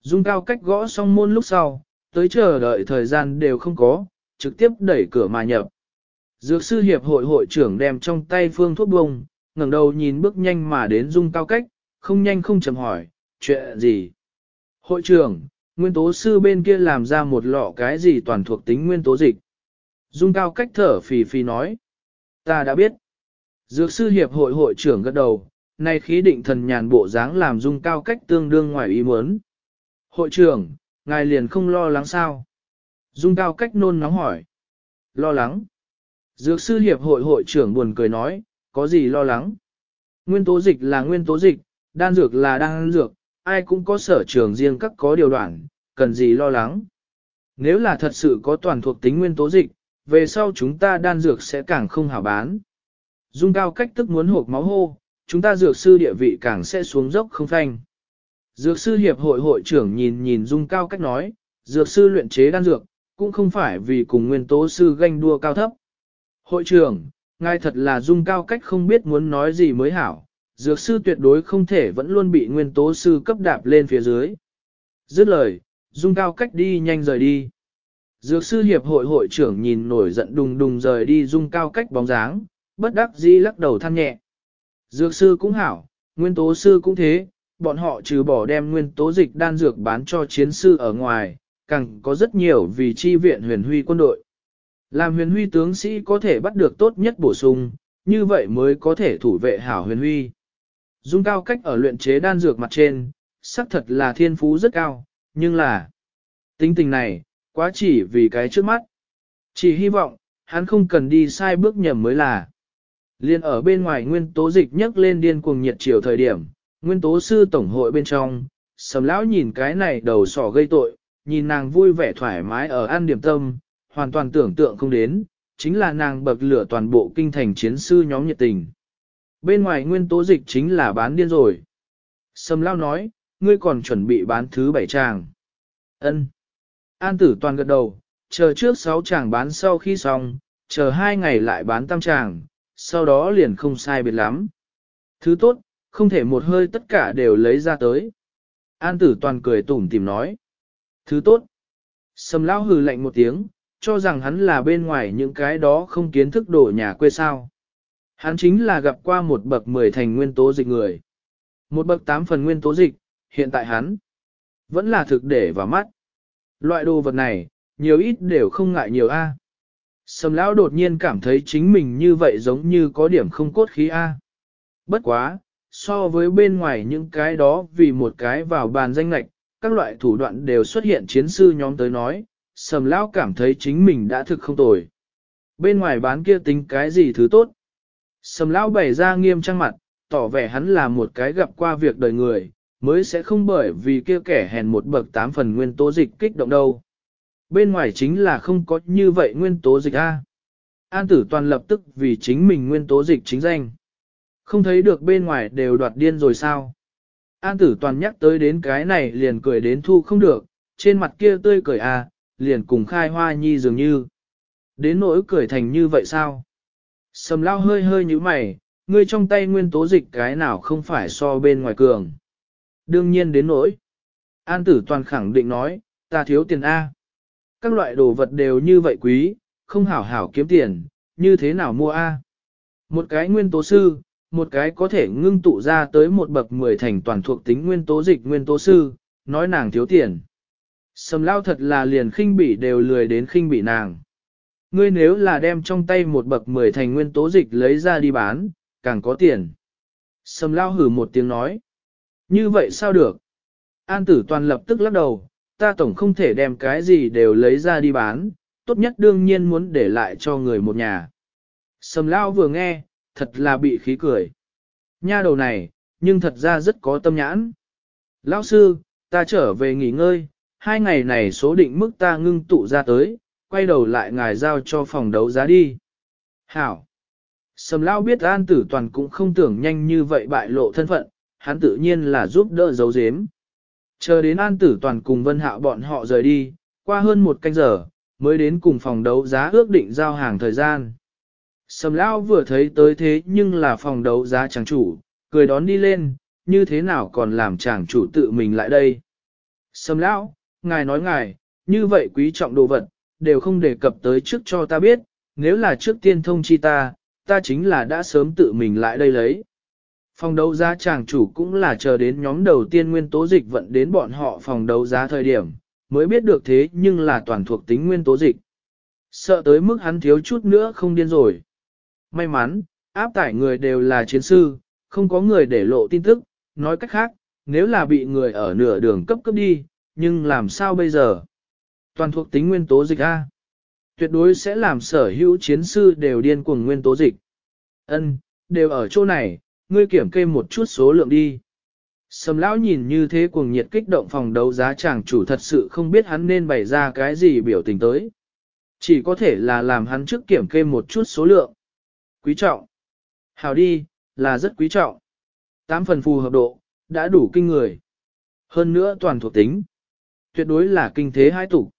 Dung cao cách gõ xong môn lúc sau, tới chờ đợi thời gian đều không có, trực tiếp đẩy cửa mà nhập. Dược sư hiệp hội hội trưởng đem trong tay phương thuốc bông, ngẩng đầu nhìn bước nhanh mà đến Dung cao cách, không nhanh không chậm hỏi, chuyện gì? Hội trưởng, nguyên tố sư bên kia làm ra một lọ cái gì toàn thuộc tính nguyên tố dịch. Dung cao cách thở phì phì nói. Ta đã biết. Dược sư hiệp hội hội trưởng gật đầu, nay khí định thần nhàn bộ dáng làm dung cao cách tương đương ngoài ý muốn. Hội trưởng, ngài liền không lo lắng sao? Dung cao cách nôn nóng hỏi. Lo lắng. Dược sư hiệp hội hội trưởng buồn cười nói, có gì lo lắng? Nguyên tố dịch là nguyên tố dịch, đan dược là đan dược, ai cũng có sở trường riêng các có điều đoạn, cần gì lo lắng. Nếu là thật sự có toàn thuộc tính nguyên tố dịch, về sau chúng ta đan dược sẽ càng không hảo bán. Dung cao cách tức muốn hộp máu hô, chúng ta dược sư địa vị càng sẽ xuống dốc không phanh. Dược sư hiệp hội hội trưởng nhìn nhìn dung cao cách nói, dược sư luyện chế đan dược, cũng không phải vì cùng nguyên tố sư ganh đua cao thấp. Hội trưởng, ngài thật là dung cao cách không biết muốn nói gì mới hảo, dược sư tuyệt đối không thể vẫn luôn bị nguyên tố sư cấp đạp lên phía dưới. Dứt lời, dung cao cách đi nhanh rời đi. Dược sư hiệp hội hội trưởng nhìn nổi giận đùng đùng rời đi dung cao cách bóng dáng, bất đắc dĩ lắc đầu than nhẹ. Dược sư cũng hảo, nguyên tố sư cũng thế, bọn họ trừ bỏ đem nguyên tố dịch đan dược bán cho chiến sư ở ngoài, càng có rất nhiều vì chi viện huyền huy quân đội. Làm huyền huy tướng sĩ có thể bắt được tốt nhất bổ sung, như vậy mới có thể thủ vệ hảo huyền huy. Dung cao cách ở luyện chế đan dược mặt trên, xác thật là thiên phú rất cao, nhưng là tính tình này, quá chỉ vì cái trước mắt. Chỉ hy vọng, hắn không cần đi sai bước nhầm mới là. Liên ở bên ngoài nguyên tố dịch nhấc lên điên cuồng nhiệt chiều thời điểm, nguyên tố sư tổng hội bên trong, sầm lão nhìn cái này đầu sỏ gây tội, nhìn nàng vui vẻ thoải mái ở an điểm tâm, hoàn toàn tưởng tượng không đến, chính là nàng bậc lửa toàn bộ kinh thành chiến sư nhóm nhiệt tình. Bên ngoài nguyên tố dịch chính là bán điên rồi. Sầm lão nói, ngươi còn chuẩn bị bán thứ bảy tràng. Ân. An tử toàn gật đầu, chờ trước sáu tràng bán sau khi xong, chờ hai ngày lại bán tam tràng, sau đó liền không sai biệt lắm. Thứ tốt, không thể một hơi tất cả đều lấy ra tới. An tử toàn cười tủm tìm nói. Thứ tốt. Sầm lão hừ lạnh một tiếng, cho rằng hắn là bên ngoài những cái đó không kiến thức đổ nhà quê sao. Hắn chính là gặp qua một bậc mười thành nguyên tố dịch người. Một bậc tám phần nguyên tố dịch, hiện tại hắn vẫn là thực để vào mắt. Loại đồ vật này, nhiều ít đều không ngại nhiều a. Sầm lão đột nhiên cảm thấy chính mình như vậy giống như có điểm không cốt khí A. Bất quá, so với bên ngoài những cái đó vì một cái vào bàn danh lạch, các loại thủ đoạn đều xuất hiện chiến sư nhóm tới nói, sầm lão cảm thấy chính mình đã thực không tồi. Bên ngoài bán kia tính cái gì thứ tốt. Sầm lão bày ra nghiêm trang mặt, tỏ vẻ hắn là một cái gặp qua việc đời người, mới sẽ không bởi vì kia kẻ hèn một bậc tám phần nguyên tố dịch kích động đâu bên ngoài chính là không có như vậy nguyên tố dịch A. An tử toàn lập tức vì chính mình nguyên tố dịch chính danh. Không thấy được bên ngoài đều đoạt điên rồi sao. An tử toàn nhắc tới đến cái này liền cười đến thu không được, trên mặt kia tươi cười à, liền cùng khai hoa nhi dường như. Đến nỗi cười thành như vậy sao? Sầm lao hơi hơi như mày, ngươi trong tay nguyên tố dịch cái nào không phải so bên ngoài cường. Đương nhiên đến nỗi. An tử toàn khẳng định nói, ta thiếu tiền A các loại đồ vật đều như vậy quý, không hảo hảo kiếm tiền, như thế nào mua a? Một cái nguyên tố sư, một cái có thể ngưng tụ ra tới một bậc mười thành toàn thuộc tính nguyên tố dịch nguyên tố sư, nói nàng thiếu tiền. Sầm lao thật là liền khinh bỉ đều lười đến khinh bỉ nàng. Ngươi nếu là đem trong tay một bậc mười thành nguyên tố dịch lấy ra đi bán, càng có tiền. Sầm lao hử một tiếng nói. Như vậy sao được? An tử toàn lập tức lắc đầu, ta tổng không thể đem cái gì đều lấy ra đi bán, tốt nhất đương nhiên muốn để lại cho người một nhà. Sầm lao vừa nghe, thật là bị khí cười. Nha đầu này, nhưng thật ra rất có tâm nhãn. Lão sư, ta trở về nghỉ ngơi, hai ngày này số định mức ta ngưng tụ ra tới, quay đầu lại ngài giao cho phòng đấu giá đi. Hảo. Sầm lao biết an tử toàn cũng không tưởng nhanh như vậy bại lộ thân phận, hắn tự nhiên là giúp đỡ giấu giếm. Chờ đến an tử toàn cùng vân hạo bọn họ rời đi, qua hơn một canh giờ, mới đến cùng phòng đấu giá ước định giao hàng thời gian. Sầm lão vừa thấy tới thế nhưng là phòng đấu giá chàng chủ, cười đón đi lên, như thế nào còn làm chàng chủ tự mình lại đây. Sầm lão, ngài nói ngài, như vậy quý trọng đồ vật, đều không đề cập tới trước cho ta biết, nếu là trước tiên thông chi ta, ta chính là đã sớm tự mình lại đây lấy. Phòng đấu giá chàng chủ cũng là chờ đến nhóm đầu tiên nguyên tố dịch vận đến bọn họ phòng đấu giá thời điểm, mới biết được thế nhưng là toàn thuộc tính nguyên tố dịch. Sợ tới mức hắn thiếu chút nữa không điên rồi. May mắn, áp tải người đều là chiến sư, không có người để lộ tin tức, nói cách khác, nếu là bị người ở nửa đường cấp cấp đi, nhưng làm sao bây giờ? Toàn thuộc tính nguyên tố dịch A. Tuyệt đối sẽ làm sở hữu chiến sư đều điên cuồng nguyên tố dịch. Ân, đều ở chỗ này, ngươi kiểm kê một chút số lượng đi. Sầm lão nhìn như thế cuồng nhiệt kích động phòng đấu giá chàng chủ thật sự không biết hắn nên bày ra cái gì biểu tình tới. Chỉ có thể là làm hắn trước kiểm kê một chút số lượng. Quý trọng. Hào đi, là rất quý trọng. Tám phần phù hợp độ, đã đủ kinh người. Hơn nữa toàn thuộc tính. Tuyệt đối là kinh thế hai tục.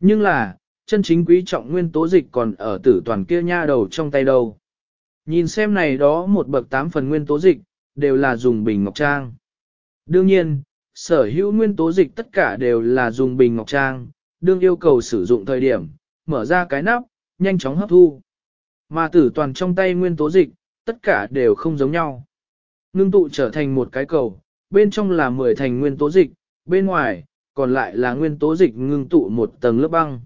Nhưng là, chân chính quý trọng nguyên tố dịch còn ở tử toàn kia nha đầu trong tay đâu. Nhìn xem này đó một bậc tám phần nguyên tố dịch, đều là dùng bình ngọc trang. Đương nhiên, sở hữu nguyên tố dịch tất cả đều là dùng bình ngọc trang, đương yêu cầu sử dụng thời điểm, mở ra cái nắp, nhanh chóng hấp thu. Mà tử toàn trong tay nguyên tố dịch, tất cả đều không giống nhau. Ngưng tụ trở thành một cái cầu, bên trong là 10 thành nguyên tố dịch, bên ngoài, còn lại là nguyên tố dịch ngưng tụ một tầng lớp băng.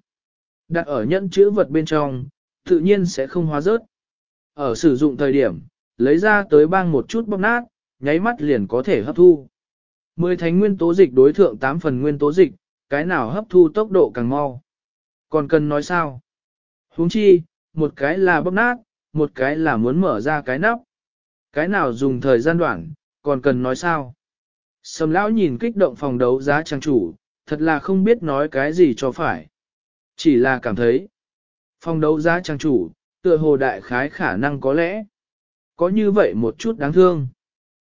Đặt ở nhẫn chữ vật bên trong, tự nhiên sẽ không hóa rớt. Ở sử dụng thời điểm, lấy ra tới bang một chút bóp nát, nháy mắt liền có thể hấp thu. Mười thánh nguyên tố dịch đối thượng 8 phần nguyên tố dịch, cái nào hấp thu tốc độ càng mau. Còn cần nói sao? huống chi, một cái là bóp nát, một cái là muốn mở ra cái nắp. Cái nào dùng thời gian đoạn, còn cần nói sao? Sầm lão nhìn kích động phòng đấu giá trang chủ, thật là không biết nói cái gì cho phải. Chỉ là cảm thấy, phòng đấu giá trang chủ, tựa hồ đại khái khả năng có lẽ. Có như vậy một chút đáng thương.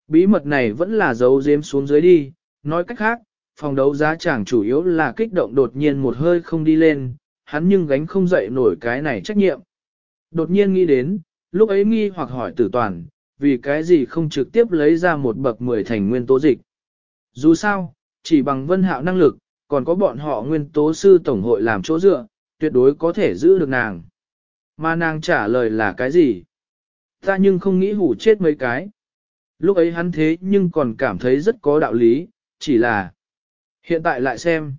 Bí mật này vẫn là giấu giếm xuống dưới đi, nói cách khác, phòng đấu giá chẳng chủ yếu là kích động đột nhiên một hơi không đi lên, hắn nhưng gánh không dậy nổi cái này trách nhiệm. Đột nhiên nghĩ đến, lúc ấy nghi hoặc hỏi tử toàn, vì cái gì không trực tiếp lấy ra một bậc mười thành nguyên tố dịch. Dù sao, chỉ bằng vân hạo năng lực, còn có bọn họ nguyên tố sư tổng hội làm chỗ dựa, tuyệt đối có thể giữ được nàng. Mà nàng trả lời là cái gì? Ta nhưng không nghĩ hủ chết mấy cái. Lúc ấy hắn thế nhưng còn cảm thấy rất có đạo lý, chỉ là hiện tại lại xem.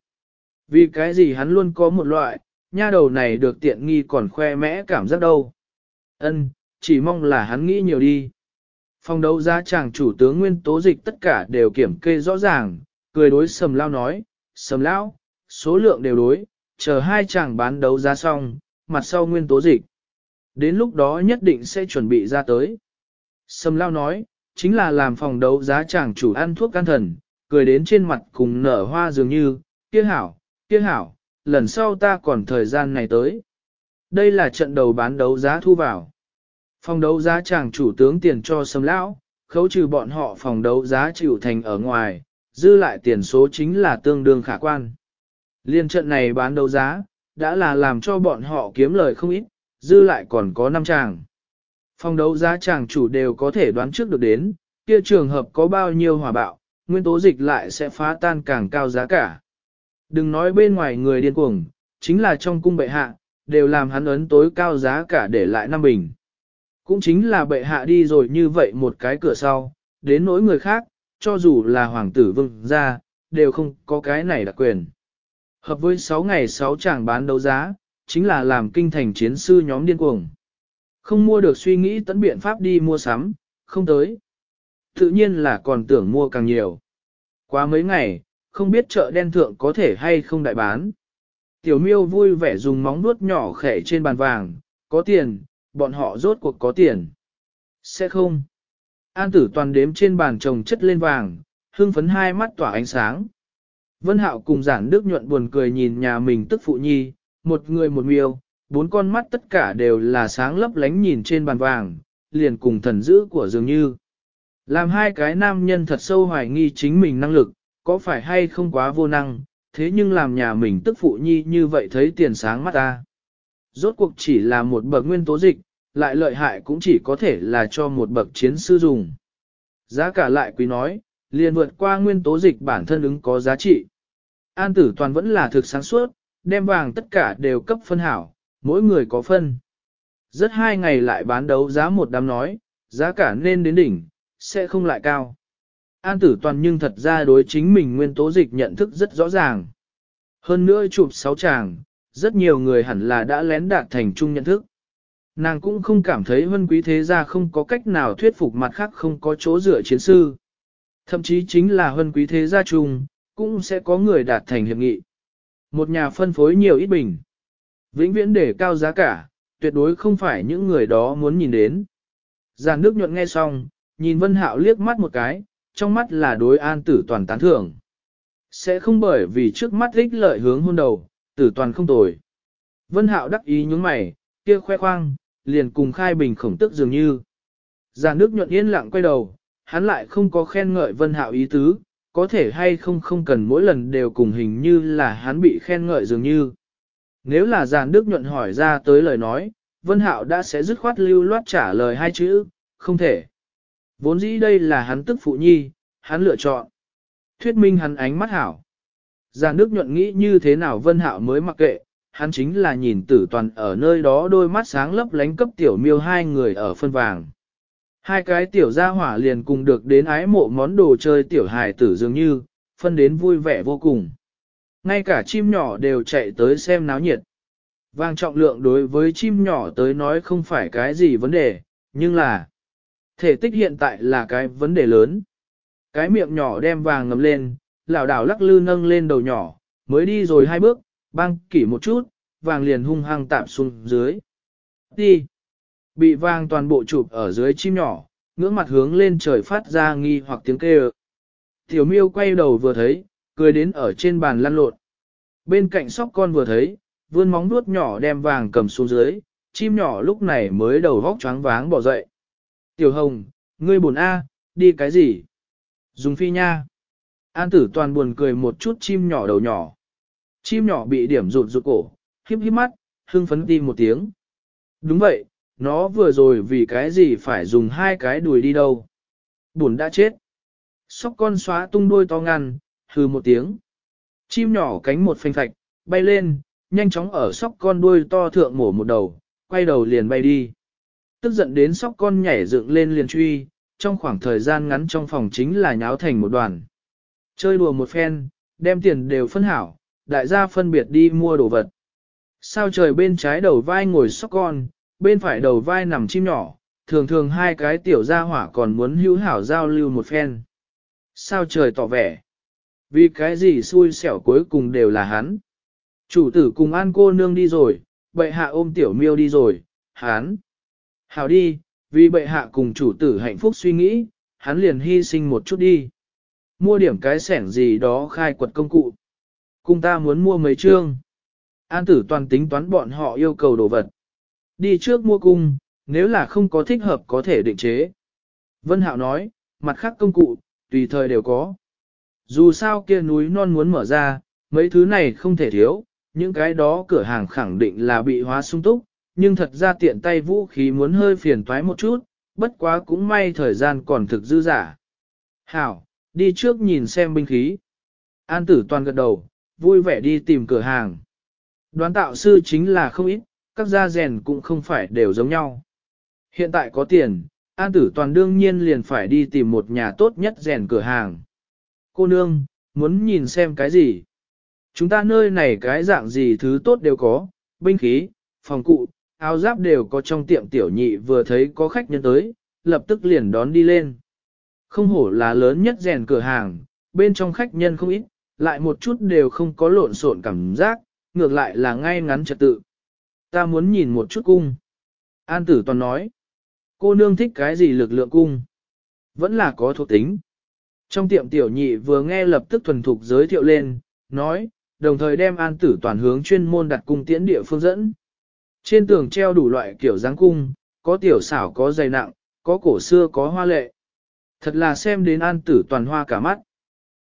Vì cái gì hắn luôn có một loại, nha đầu này được tiện nghi còn khoe mẽ cảm giác đâu. Ân, chỉ mong là hắn nghĩ nhiều đi. Phòng đấu giá chàng chủ tướng nguyên tố dịch tất cả đều kiểm kê rõ ràng, cười đối sầm lao nói, sầm lao, số lượng đều đối, chờ hai chàng bán đấu giá xong, mặt sau nguyên tố dịch. Đến lúc đó nhất định sẽ chuẩn bị ra tới. Sầm lao nói, chính là làm phòng đấu giá chàng chủ ăn thuốc can thần, cười đến trên mặt cùng nở hoa dường như, kia hảo, kia hảo, lần sau ta còn thời gian này tới. Đây là trận đầu bán đấu giá thu vào. Phòng đấu giá chàng chủ tướng tiền cho sầm lão, khấu trừ bọn họ phòng đấu giá chịu thành ở ngoài, dư lại tiền số chính là tương đương khả quan. Liên trận này bán đấu giá, đã là làm cho bọn họ kiếm lời không ít, dư lại còn có 5 chàng. Phòng đấu giá chàng chủ đều có thể đoán trước được đến, kia trường hợp có bao nhiêu hỏa bạo, nguyên tố dịch lại sẽ phá tan càng cao giá cả. Đừng nói bên ngoài người điên cuồng, chính là trong cung bệ hạ, đều làm hắn ấn tối cao giá cả để lại năm bình. Cũng chính là bệ hạ đi rồi như vậy một cái cửa sau, đến nỗi người khác, cho dù là hoàng tử vương gia, đều không có cái này đặc quyền. Hợp với 6 ngày 6 chàng bán đấu giá, chính là làm kinh thành chiến sư nhóm điên cuồng. Không mua được suy nghĩ tận biện pháp đi mua sắm, không tới. Tự nhiên là còn tưởng mua càng nhiều. quá mấy ngày, không biết chợ đen thượng có thể hay không đại bán. Tiểu miêu vui vẻ dùng móng nuốt nhỏ khẽ trên bàn vàng, có tiền, bọn họ rốt cuộc có tiền. Sẽ không. An tử toàn đếm trên bàn trồng chất lên vàng, hương phấn hai mắt tỏa ánh sáng. Vân Hạo cùng giản đức nhuận buồn cười nhìn nhà mình tức phụ nhi, một người một miêu, bốn con mắt tất cả đều là sáng lấp lánh nhìn trên bàn vàng, liền cùng thần dữ của dường như. Làm hai cái nam nhân thật sâu hoài nghi chính mình năng lực, có phải hay không quá vô năng, thế nhưng làm nhà mình tức phụ nhi như vậy thấy tiền sáng mắt ta. Rốt cuộc chỉ là một bậc nguyên tố dịch, lại lợi hại cũng chỉ có thể là cho một bậc chiến sư dùng. Giá cả lại quý nói, liền vượt qua nguyên tố dịch bản thân ứng có giá trị. An tử toàn vẫn là thực sáng suốt, đem vàng tất cả đều cấp phân hảo, mỗi người có phân. Rất hai ngày lại bán đấu giá một đám nói, giá cả nên đến đỉnh, sẽ không lại cao. An tử toàn nhưng thật ra đối chính mình nguyên tố dịch nhận thức rất rõ ràng. Hơn nữa chụp sáu chàng, rất nhiều người hẳn là đã lén đạt thành chung nhận thức. Nàng cũng không cảm thấy vân quý thế gia không có cách nào thuyết phục mặt khác không có chỗ dựa chiến sư. Thậm chí chính là vân quý thế gia chung, cũng sẽ có người đạt thành hiệp nghị. Một nhà phân phối nhiều ít bình. Vĩnh viễn để cao giá cả, tuyệt đối không phải những người đó muốn nhìn đến. Giàn nước nhuận nghe xong, nhìn Vân Hạo liếc mắt một cái, trong mắt là đối an tử toàn tán thưởng. Sẽ không bởi vì trước mắt ích lợi hướng hôn đầu, tử toàn không tồi. Vân Hạo đắc ý nhướng mày, kia khoe khoang, liền cùng khai bình khổng tức dường như. Giàn nước nhuận yên lặng quay đầu, hắn lại không có khen ngợi Vân Hạo ý tứ, có thể hay không không cần mỗi lần đều cùng hình như là hắn bị khen ngợi dường như. Nếu là giàn đức nhuận hỏi ra tới lời nói, Vân Hạo đã sẽ dứt khoát lưu loát trả lời hai chữ, không thể. Vốn dĩ đây là hắn tức phụ nhi, hắn lựa chọn. Thuyết minh hắn ánh mắt hảo. Giàn đức nhuận nghĩ như thế nào Vân Hạo mới mặc kệ, hắn chính là nhìn tử toàn ở nơi đó đôi mắt sáng lấp lánh cấp tiểu miêu hai người ở phân vàng. Hai cái tiểu gia hỏa liền cùng được đến ái mộ món đồ chơi tiểu hài tử dường như, phân đến vui vẻ vô cùng. Ngay cả chim nhỏ đều chạy tới xem náo nhiệt. Vàng trọng lượng đối với chim nhỏ tới nói không phải cái gì vấn đề, nhưng là thể tích hiện tại là cái vấn đề lớn. Cái miệng nhỏ đem vàng ngầm lên, lảo đảo lắc lư nâng lên đầu nhỏ, mới đi rồi hai bước, băng kỷ một chút, vàng liền hung hăng tạm xuống dưới. Đi! Bị vàng toàn bộ chụp ở dưới chim nhỏ, ngưỡng mặt hướng lên trời phát ra nghi hoặc tiếng kêu. Tiểu miêu quay đầu vừa thấy, cười đến ở trên bàn lăn lộn. Bên cạnh sóc con vừa thấy, vươn móng vuốt nhỏ đem vàng cầm xuống dưới, chim nhỏ lúc này mới đầu vóc choáng váng bỏ dậy. Tiểu hồng, ngươi buồn A, đi cái gì? Dùng phi nha. An tử toàn buồn cười một chút chim nhỏ đầu nhỏ. Chim nhỏ bị điểm rụt rụt cổ, khiếp khiếp mắt, hưng phấn tim một tiếng. Đúng vậy, nó vừa rồi vì cái gì phải dùng hai cái đùi đi đâu. Buồn đã chết. Sóc con xóa tung đuôi to ngăn, hừ một tiếng. Chim nhỏ cánh một phanh phạch, bay lên, nhanh chóng ở sóc con đuôi to thượng mổ một đầu, quay đầu liền bay đi. Tức giận đến sóc con nhảy dựng lên liền truy, trong khoảng thời gian ngắn trong phòng chính là nháo thành một đoàn. Chơi đùa một phen, đem tiền đều phân hảo, đại gia phân biệt đi mua đồ vật. Sao trời bên trái đầu vai ngồi sóc con, bên phải đầu vai nằm chim nhỏ, thường thường hai cái tiểu gia hỏa còn muốn hữu hảo giao lưu một phen. Sao trời tỏ vẻ. Vì cái gì xui xẻo cuối cùng đều là hắn. Chủ tử cùng an cô nương đi rồi, bệ hạ ôm tiểu miêu đi rồi, hắn. Hảo đi, vì bệ hạ cùng chủ tử hạnh phúc suy nghĩ, hắn liền hy sinh một chút đi. Mua điểm cái sẻng gì đó khai quật công cụ. Cùng ta muốn mua mấy chương. An tử toàn tính toán bọn họ yêu cầu đồ vật. Đi trước mua cung, nếu là không có thích hợp có thể định chế. Vân Hạo nói, mặt khác công cụ, tùy thời đều có. Dù sao kia núi non muốn mở ra, mấy thứ này không thể thiếu, những cái đó cửa hàng khẳng định là bị hóa sung túc, nhưng thật ra tiện tay vũ khí muốn hơi phiền toái một chút, bất quá cũng may thời gian còn thực dư giả. Hảo, đi trước nhìn xem binh khí. An tử toàn gật đầu, vui vẻ đi tìm cửa hàng. Đoán tạo sư chính là không ít, các gia rèn cũng không phải đều giống nhau. Hiện tại có tiền, An tử toàn đương nhiên liền phải đi tìm một nhà tốt nhất rèn cửa hàng. Cô nương, muốn nhìn xem cái gì? Chúng ta nơi này cái dạng gì thứ tốt đều có, binh khí, phòng cụ, áo giáp đều có trong tiệm tiểu nhị vừa thấy có khách nhân tới, lập tức liền đón đi lên. Không hổ là lớn nhất rèn cửa hàng, bên trong khách nhân không ít, lại một chút đều không có lộn xộn cảm giác, ngược lại là ngay ngắn trật tự. Ta muốn nhìn một chút cung. An tử toàn nói, cô nương thích cái gì lực lượng cung? Vẫn là có thuộc tính. Trong tiệm tiểu nhị vừa nghe lập tức thuần thục giới thiệu lên, nói, đồng thời đem an tử toàn hướng chuyên môn đặt cung tiễn địa phương dẫn. Trên tường treo đủ loại kiểu dáng cung, có tiểu xảo có dày nặng, có cổ xưa có hoa lệ. Thật là xem đến an tử toàn hoa cả mắt.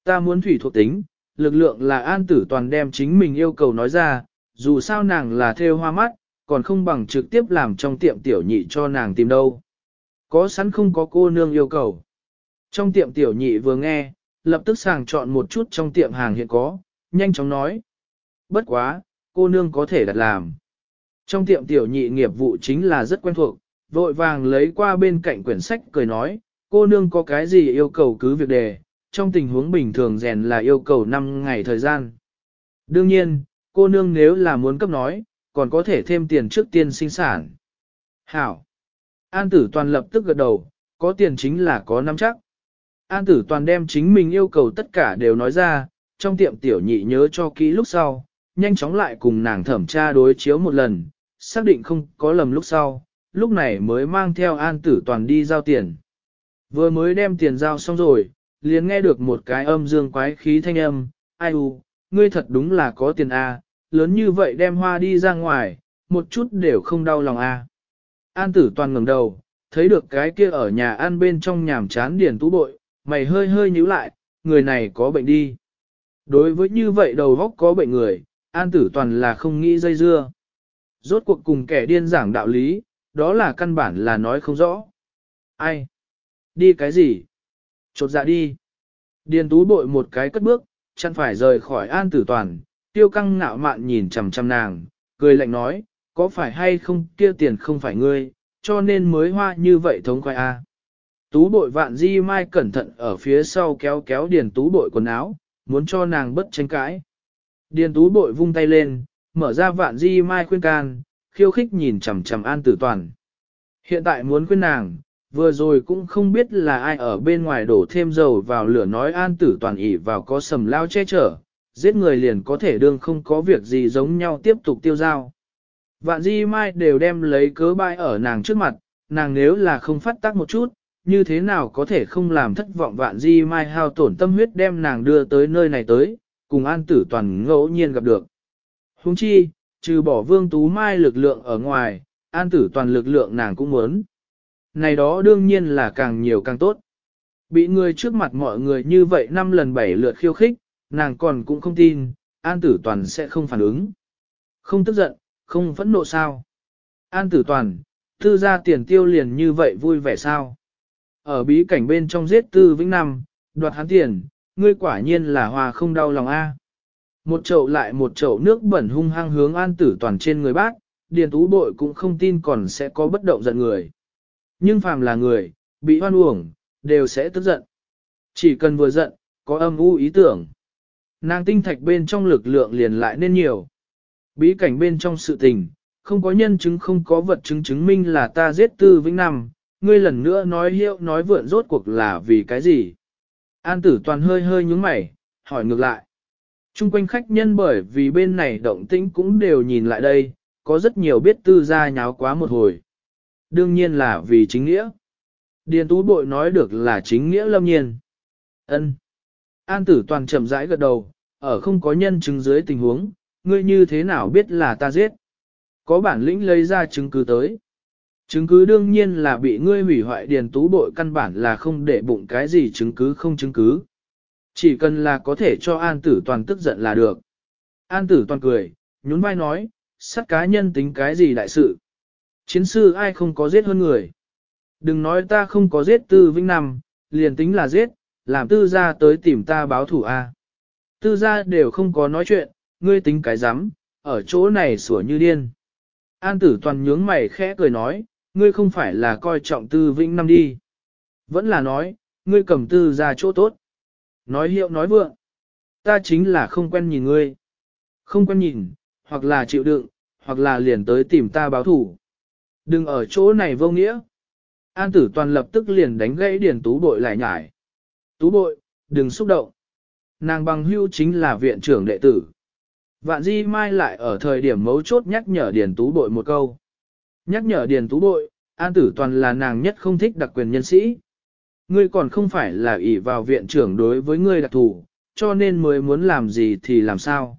Ta muốn thủy thuộc tính, lực lượng là an tử toàn đem chính mình yêu cầu nói ra, dù sao nàng là theo hoa mắt, còn không bằng trực tiếp làm trong tiệm tiểu nhị cho nàng tìm đâu. Có sẵn không có cô nương yêu cầu. Trong tiệm tiểu nhị vừa nghe, lập tức sàng chọn một chút trong tiệm hàng hiện có, nhanh chóng nói. Bất quá, cô nương có thể đặt làm. Trong tiệm tiểu nhị nghiệp vụ chính là rất quen thuộc, vội vàng lấy qua bên cạnh quyển sách cười nói, cô nương có cái gì yêu cầu cứ việc đề, trong tình huống bình thường rèn là yêu cầu 5 ngày thời gian. Đương nhiên, cô nương nếu là muốn cấp nói, còn có thể thêm tiền trước tiên sinh sản. Hảo. An tử toàn lập tức gật đầu, có tiền chính là có nắm chắc. An tử toàn đem chính mình yêu cầu tất cả đều nói ra, trong tiệm tiểu nhị nhớ cho kỹ lúc sau, nhanh chóng lại cùng nàng thẩm tra đối chiếu một lần, xác định không có lầm lúc sau, lúc này mới mang theo an tử toàn đi giao tiền. Vừa mới đem tiền giao xong rồi, liền nghe được một cái âm dương quái khí thanh âm, ai u, ngươi thật đúng là có tiền a, à, lớn như vậy đem hoa đi ra ngoài, một chút đều không đau lòng a. À. An tử toàn ngẩng đầu, thấy được cái kia ở nhà ăn bên trong nhàm chán điền tú bội, mày hơi hơi nhíu lại, người này có bệnh đi. Đối với như vậy đầu góc có bệnh người, an tử toàn là không nghĩ dây dưa. Rốt cuộc cùng kẻ điên giảng đạo lý, đó là căn bản là nói không rõ. Ai? Đi cái gì? Chột dạ đi. Điền tú bội một cái cất bước, chẳng phải rời khỏi an tử toàn, tiêu căng ngạo mạn nhìn chằm chằm nàng, cười lạnh nói, có phải hay không kia tiền không phải ngươi, cho nên mới hoa như vậy thống khoai a. Tú bội vạn di mai cẩn thận ở phía sau kéo kéo điền tú bội quần áo, muốn cho nàng bất tranh cãi. Điền tú bội vung tay lên, mở ra vạn di mai khuyên can, khiêu khích nhìn chằm chằm an tử toàn. Hiện tại muốn khuyên nàng, vừa rồi cũng không biết là ai ở bên ngoài đổ thêm dầu vào lửa nói an tử toàn ỉ vào có sầm lao che chở, giết người liền có thể đương không có việc gì giống nhau tiếp tục tiêu dao Vạn di mai đều đem lấy cớ bại ở nàng trước mặt, nàng nếu là không phát tác một chút, như thế nào có thể không làm thất vọng vạn di mai hao tổn tâm huyết đem nàng đưa tới nơi này tới, cùng an tử toàn ngẫu nhiên gặp được. Huống chi, trừ bỏ vương tú mai lực lượng ở ngoài, an tử toàn lực lượng nàng cũng muốn. Này đó đương nhiên là càng nhiều càng tốt. Bị người trước mặt mọi người như vậy năm lần bảy lượt khiêu khích, nàng còn cũng không tin, an tử toàn sẽ không phản ứng. Không tức giận, không phẫn nộ sao. An tử toàn, tư ra tiền tiêu liền như vậy vui vẻ sao. Ở bí cảnh bên trong giết tư vĩnh năm, đoạt hắn tiền, ngươi quả nhiên là hòa không đau lòng a. Một chậu lại một chậu nước bẩn hung hăng hướng an tử toàn trên người bác, điền tú bội cũng không tin còn sẽ có bất động giận người. Nhưng phàm là người, bị hoan uổng, đều sẽ tức giận. Chỉ cần vừa giận, có âm u ý tưởng. Nàng tinh thạch bên trong lực lượng liền lại nên nhiều. Bí cảnh bên trong sự tình, không có nhân chứng không có vật chứng chứng minh là ta giết tư vĩnh năm, ngươi lần nữa nói hiệu nói vượn rốt cuộc là vì cái gì. An tử toàn hơi hơi nhúng mày, hỏi ngược lại. Trung quanh khách nhân bởi vì bên này động tĩnh cũng đều nhìn lại đây, có rất nhiều biết tư gia nháo quá một hồi. Đương nhiên là vì chính nghĩa. Điền tú bội nói được là chính nghĩa lâm nhiên. ân An tử toàn chậm rãi gật đầu, ở không có nhân chứng dưới tình huống, ngươi như thế nào biết là ta giết. Có bản lĩnh lấy ra chứng cứ tới. Chứng cứ đương nhiên là bị ngươi hủy hoại điền tú bội căn bản là không để bụng cái gì chứng cứ không chứng cứ. Chỉ cần là có thể cho an tử toàn tức giận là được. An tử toàn cười, nhún vai nói, sát cá nhân tính cái gì đại sự. Chiến sư ai không có giết hơn người. Đừng nói ta không có giết tư vĩnh nằm, liền tính là giết, làm tư gia tới tìm ta báo thủ a. Tư gia đều không có nói chuyện, ngươi tính cái rắm ở chỗ này sủa như điên. An tử toàn nhướng mày khẽ cười nói, ngươi không phải là coi trọng tư vĩnh năm đi. Vẫn là nói, ngươi cầm tư ra chỗ tốt. Nói hiệu nói vượng. Ta chính là không quen nhìn ngươi. Không quen nhìn, hoặc là chịu đựng, hoặc là liền tới tìm ta báo thủ. Đừng ở chỗ này vô nghĩa. An tử toàn lập tức liền đánh gãy điền tú bội lại nhải. Tú bội, đừng xúc động. Nàng bằng hưu chính là viện trưởng đệ tử. Vạn di mai lại ở thời điểm mấu chốt nhắc nhở điền tú bội một câu. Nhắc nhở điền tú bội, an tử toàn là nàng nhất không thích đặc quyền nhân sĩ. Ngươi còn không phải là ỷ vào viện trưởng đối với ngươi đặc thù, cho nên mới muốn làm gì thì làm sao.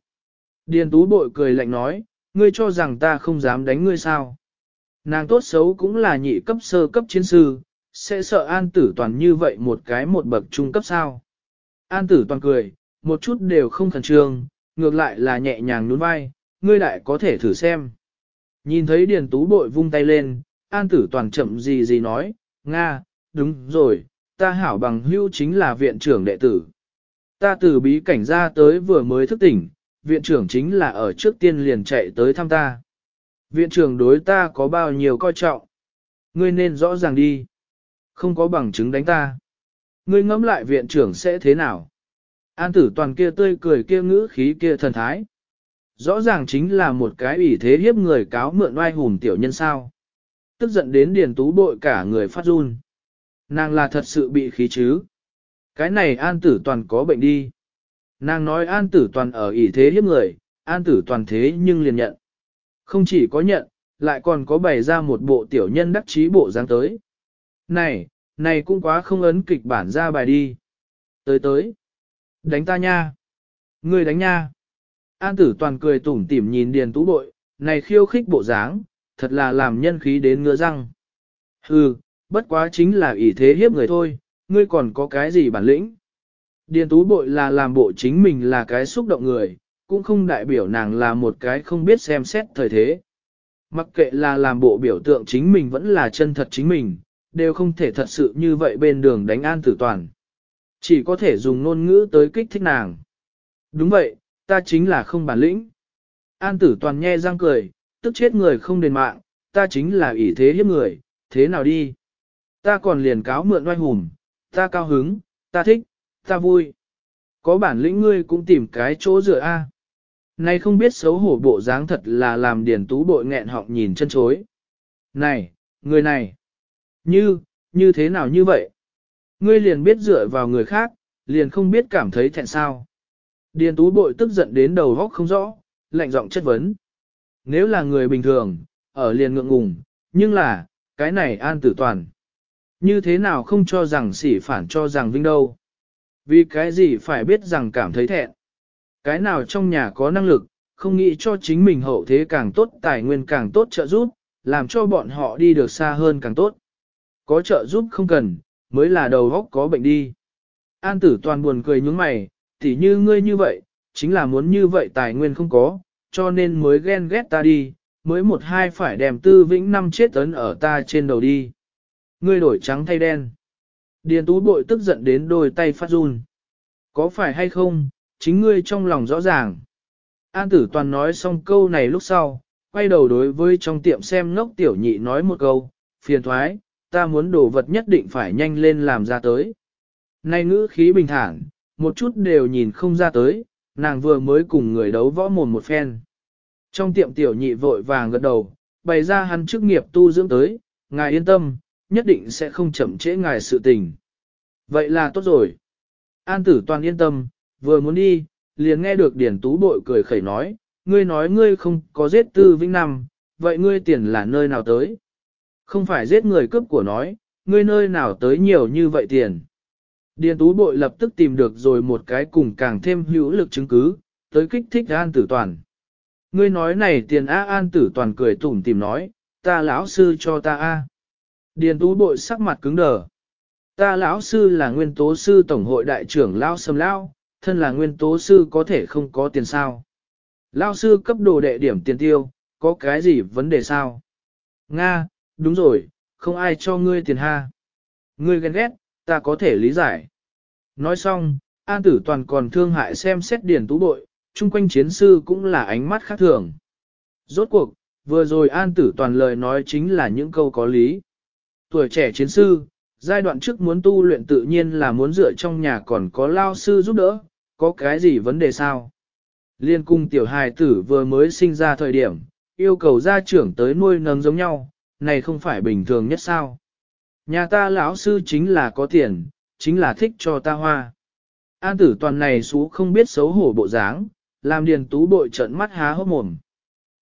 Điền tú bội cười lạnh nói, ngươi cho rằng ta không dám đánh ngươi sao. Nàng tốt xấu cũng là nhị cấp sơ cấp chiến sư, sẽ sợ an tử toàn như vậy một cái một bậc trung cấp sao. An tử toàn cười, một chút đều không khẩn trương, ngược lại là nhẹ nhàng nhún vai, ngươi lại có thể thử xem. Nhìn thấy điền tú bội vung tay lên, an tử toàn chậm gì gì nói, Nga, đúng rồi, ta hảo bằng hưu chính là viện trưởng đệ tử. Ta từ bí cảnh ra tới vừa mới thức tỉnh, viện trưởng chính là ở trước tiên liền chạy tới thăm ta. Viện trưởng đối ta có bao nhiêu coi trọng. Ngươi nên rõ ràng đi. Không có bằng chứng đánh ta. Ngươi ngẫm lại viện trưởng sẽ thế nào? An tử toàn kia tươi cười kia ngữ khí kia thần thái. Rõ ràng chính là một cái ủy thế hiếp người cáo mượn oai hùng tiểu nhân sao. Tức giận đến điền tú bội cả người phát run. Nàng là thật sự bị khí chứ. Cái này an tử toàn có bệnh đi. Nàng nói an tử toàn ở ỷ thế hiếp người, an tử toàn thế nhưng liền nhận. Không chỉ có nhận, lại còn có bày ra một bộ tiểu nhân đắc chí bộ dáng tới. Này, này cũng quá không ấn kịch bản ra bài đi. Tới tới. Đánh ta nha. Người đánh nha. An tử toàn cười tủm tỉm nhìn điền tú bội, này khiêu khích bộ dáng, thật là làm nhân khí đến ngựa răng. Hừ, bất quá chính là ỷ thế hiếp người thôi, ngươi còn có cái gì bản lĩnh. Điền tú bội là làm bộ chính mình là cái xúc động người, cũng không đại biểu nàng là một cái không biết xem xét thời thế. Mặc kệ là làm bộ biểu tượng chính mình vẫn là chân thật chính mình, đều không thể thật sự như vậy bên đường đánh an tử toàn. Chỉ có thể dùng ngôn ngữ tới kích thích nàng. Đúng vậy, ta chính là không bản lĩnh. An tử toàn nhe răng cười, tức chết người không đền mạng, ta chính là ỷ thế hiếp người, thế nào đi? Ta còn liền cáo mượn oai hùng, ta cao hứng, ta thích, ta vui. Có bản lĩnh ngươi cũng tìm cái chỗ dựa a. Này không biết xấu hổ bộ dáng thật là làm điền tú bội nghẹn họng nhìn chân chối. Này, người này, như, như thế nào như vậy? Ngươi liền biết dựa vào người khác, liền không biết cảm thấy thẹn sao. Điền tú bội tức giận đến đầu góc không rõ, lạnh giọng chất vấn. Nếu là người bình thường, ở liền ngượng ngùng, nhưng là, cái này an tử toàn. Như thế nào không cho rằng sỉ phản cho rằng vinh đâu. Vì cái gì phải biết rằng cảm thấy thẹn. Cái nào trong nhà có năng lực, không nghĩ cho chính mình hậu thế càng tốt tài nguyên càng tốt trợ giúp, làm cho bọn họ đi được xa hơn càng tốt. Có trợ giúp không cần, mới là đầu góc có bệnh đi. An tử toàn buồn cười nhướng mày, tỉ như ngươi như vậy, chính là muốn như vậy tài nguyên không có, cho nên mới ghen ghét ta đi, mới một hai phải đem tư vĩnh năm chết tấn ở ta trên đầu đi. Ngươi đổi trắng thay đen. Điền tú bội tức giận đến đôi tay phát run. Có phải hay không, chính ngươi trong lòng rõ ràng. An tử toàn nói xong câu này lúc sau, quay đầu đối với trong tiệm xem ngốc tiểu nhị nói một câu, phiền thoái, ta muốn đồ vật nhất định phải nhanh lên làm ra tới. Nay ngữ khí bình thản, một chút đều nhìn không ra tới, nàng vừa mới cùng người đấu võ mồm một phen. Trong tiệm tiểu nhị vội vàng gật đầu, bày ra hắn chức nghiệp tu dưỡng tới, ngài yên tâm, nhất định sẽ không chậm trễ ngài sự tình. Vậy là tốt rồi. An tử toàn yên tâm, vừa muốn đi, liền nghe được điển tú bội cười khẩy nói, ngươi nói ngươi không có giết tư vĩnh Nam vậy ngươi tiền là nơi nào tới? Không phải giết người cướp của nói, ngươi nơi nào tới nhiều như vậy tiền. Điền tú bội lập tức tìm được rồi một cái cùng càng thêm hữu lực chứng cứ, tới kích thích an tử toàn. Ngươi nói này tiền A an tử toàn cười tủm tìm nói, ta lão sư cho ta A. Điền tú bội sắc mặt cứng đờ. Ta lão sư là nguyên tố sư tổng hội đại trưởng lao sầm lao, thân là nguyên tố sư có thể không có tiền sao. Lao sư cấp đồ đệ điểm tiền tiêu, có cái gì vấn đề sao? Nga, đúng rồi, không ai cho ngươi tiền ha. Ngươi ghen ghét, ta có thể lý giải. Nói xong, An Tử Toàn còn thương hại xem xét điển tú bội, chung quanh chiến sư cũng là ánh mắt khác thường. Rốt cuộc, vừa rồi An Tử Toàn lời nói chính là những câu có lý. Tuổi trẻ chiến sư, giai đoạn trước muốn tu luyện tự nhiên là muốn dựa trong nhà còn có lao sư giúp đỡ, có cái gì vấn đề sao? Liên cung tiểu hài tử vừa mới sinh ra thời điểm, yêu cầu gia trưởng tới nuôi nấng giống nhau, này không phải bình thường nhất sao? Nhà ta lão sư chính là có tiền, chính là thích cho ta hoa. An tử toàn này xú không biết xấu hổ bộ dáng, làm điền tú bội trận mắt há hốc mồm.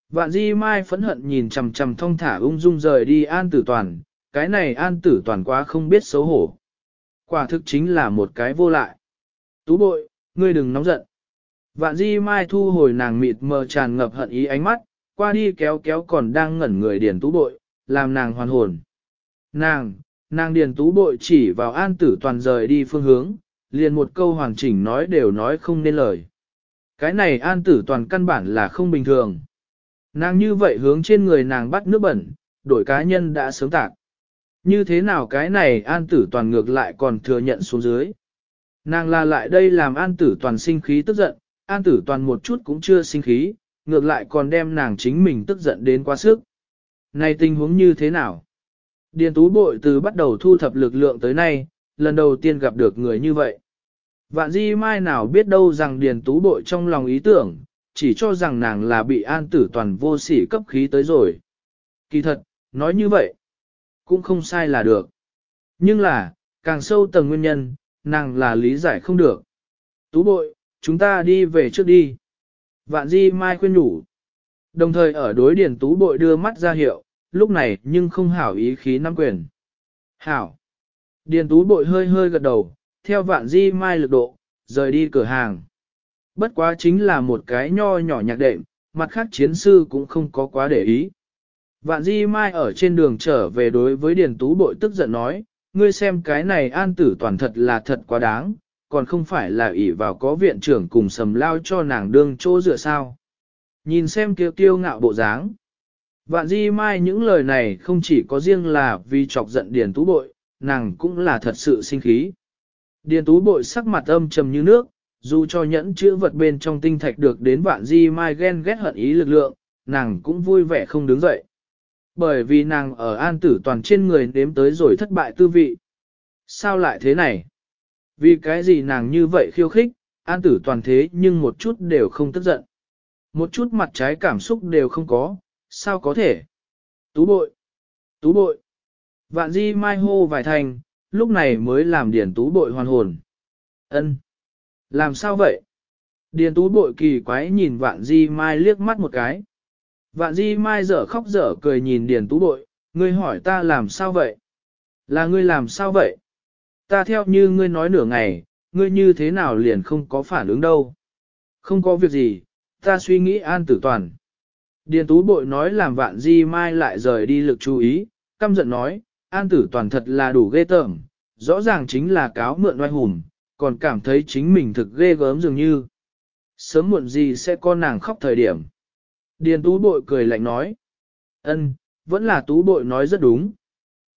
Vạn di mai phẫn hận nhìn chằm chằm thông thả ung dung rời đi an tử toàn, cái này an tử toàn quá không biết xấu hổ. Quả thực chính là một cái vô lại. Tú bội, ngươi đừng nóng giận. Vạn di mai thu hồi nàng mịt mờ tràn ngập hận ý ánh mắt, qua đi kéo kéo còn đang ngẩn người điền tú bội, làm nàng hoàn hồn. Nàng, nàng điền tú bội chỉ vào an tử toàn rời đi phương hướng, liền một câu hoàn chỉnh nói đều nói không nên lời. Cái này an tử toàn căn bản là không bình thường. Nàng như vậy hướng trên người nàng bắt nước bẩn, đổi cá nhân đã sớm tạc. Như thế nào cái này an tử toàn ngược lại còn thừa nhận xuống dưới. Nàng là lại đây làm an tử toàn sinh khí tức giận, an tử toàn một chút cũng chưa sinh khí, ngược lại còn đem nàng chính mình tức giận đến quá sức. Này tình huống như thế nào? Điền tú bội từ bắt đầu thu thập lực lượng tới nay, lần đầu tiên gặp được người như vậy. Vạn di mai nào biết đâu rằng điền tú bội trong lòng ý tưởng, chỉ cho rằng nàng là bị an tử toàn vô sỉ cấp khí tới rồi. Kỳ thật, nói như vậy, cũng không sai là được. Nhưng là, càng sâu tầng nguyên nhân, nàng là lý giải không được. Tú bội, chúng ta đi về trước đi. Vạn di mai khuyên nhủ. Đồng thời ở đối điển tú bội đưa mắt ra hiệu, lúc này nhưng không hảo ý khí nắm quyền. Hảo. Điền tú bội hơi hơi gật đầu, theo vạn di mai lực độ, rời đi cửa hàng. Bất quá chính là một cái nho nhỏ nhạc đệm, mặt khác chiến sư cũng không có quá để ý. Vạn di mai ở trên đường trở về đối với điền tú bội tức giận nói, ngươi xem cái này an tử toàn thật là thật quá đáng, còn không phải là ỷ vào có viện trưởng cùng sầm lao cho nàng đương chỗ dựa sao. Nhìn xem kiêu tiêu ngạo bộ dáng. Vạn di mai những lời này không chỉ có riêng là vì chọc giận điền tú bội, nàng cũng là thật sự sinh khí. Điền tú bội sắc mặt âm trầm như nước, dù cho nhẫn chữ vật bên trong tinh thạch được đến vạn di mai ghen ghét hận ý lực lượng, nàng cũng vui vẻ không đứng dậy. Bởi vì nàng ở an tử toàn trên người nếm tới rồi thất bại tư vị. Sao lại thế này? Vì cái gì nàng như vậy khiêu khích, an tử toàn thế nhưng một chút đều không tức giận. Một chút mặt trái cảm xúc đều không có, sao có thể? Tú bội! Tú bội! Vạn di mai hô vài thành, lúc này mới làm điển tú bội hoàn hồn. ân Làm sao vậy? Điền tú bội kỳ quái nhìn vạn di mai liếc mắt một cái. Vạn di mai dở khóc dở cười nhìn điền tú bội, ngươi hỏi ta làm sao vậy? Là ngươi làm sao vậy? Ta theo như ngươi nói nửa ngày, ngươi như thế nào liền không có phản ứng đâu? Không có việc gì, ta suy nghĩ an tử toàn. Điền tú bội nói làm vạn di mai lại rời đi lực chú ý, căm giận nói, an tử toàn thật là đủ ghê tởm, rõ ràng chính là cáo mượn oai hùng, còn cảm thấy chính mình thực ghê gớm dường như. Sớm muộn gì sẽ có nàng khóc thời điểm. Điền tú bội cười lạnh nói. ân, vẫn là tú bội nói rất đúng.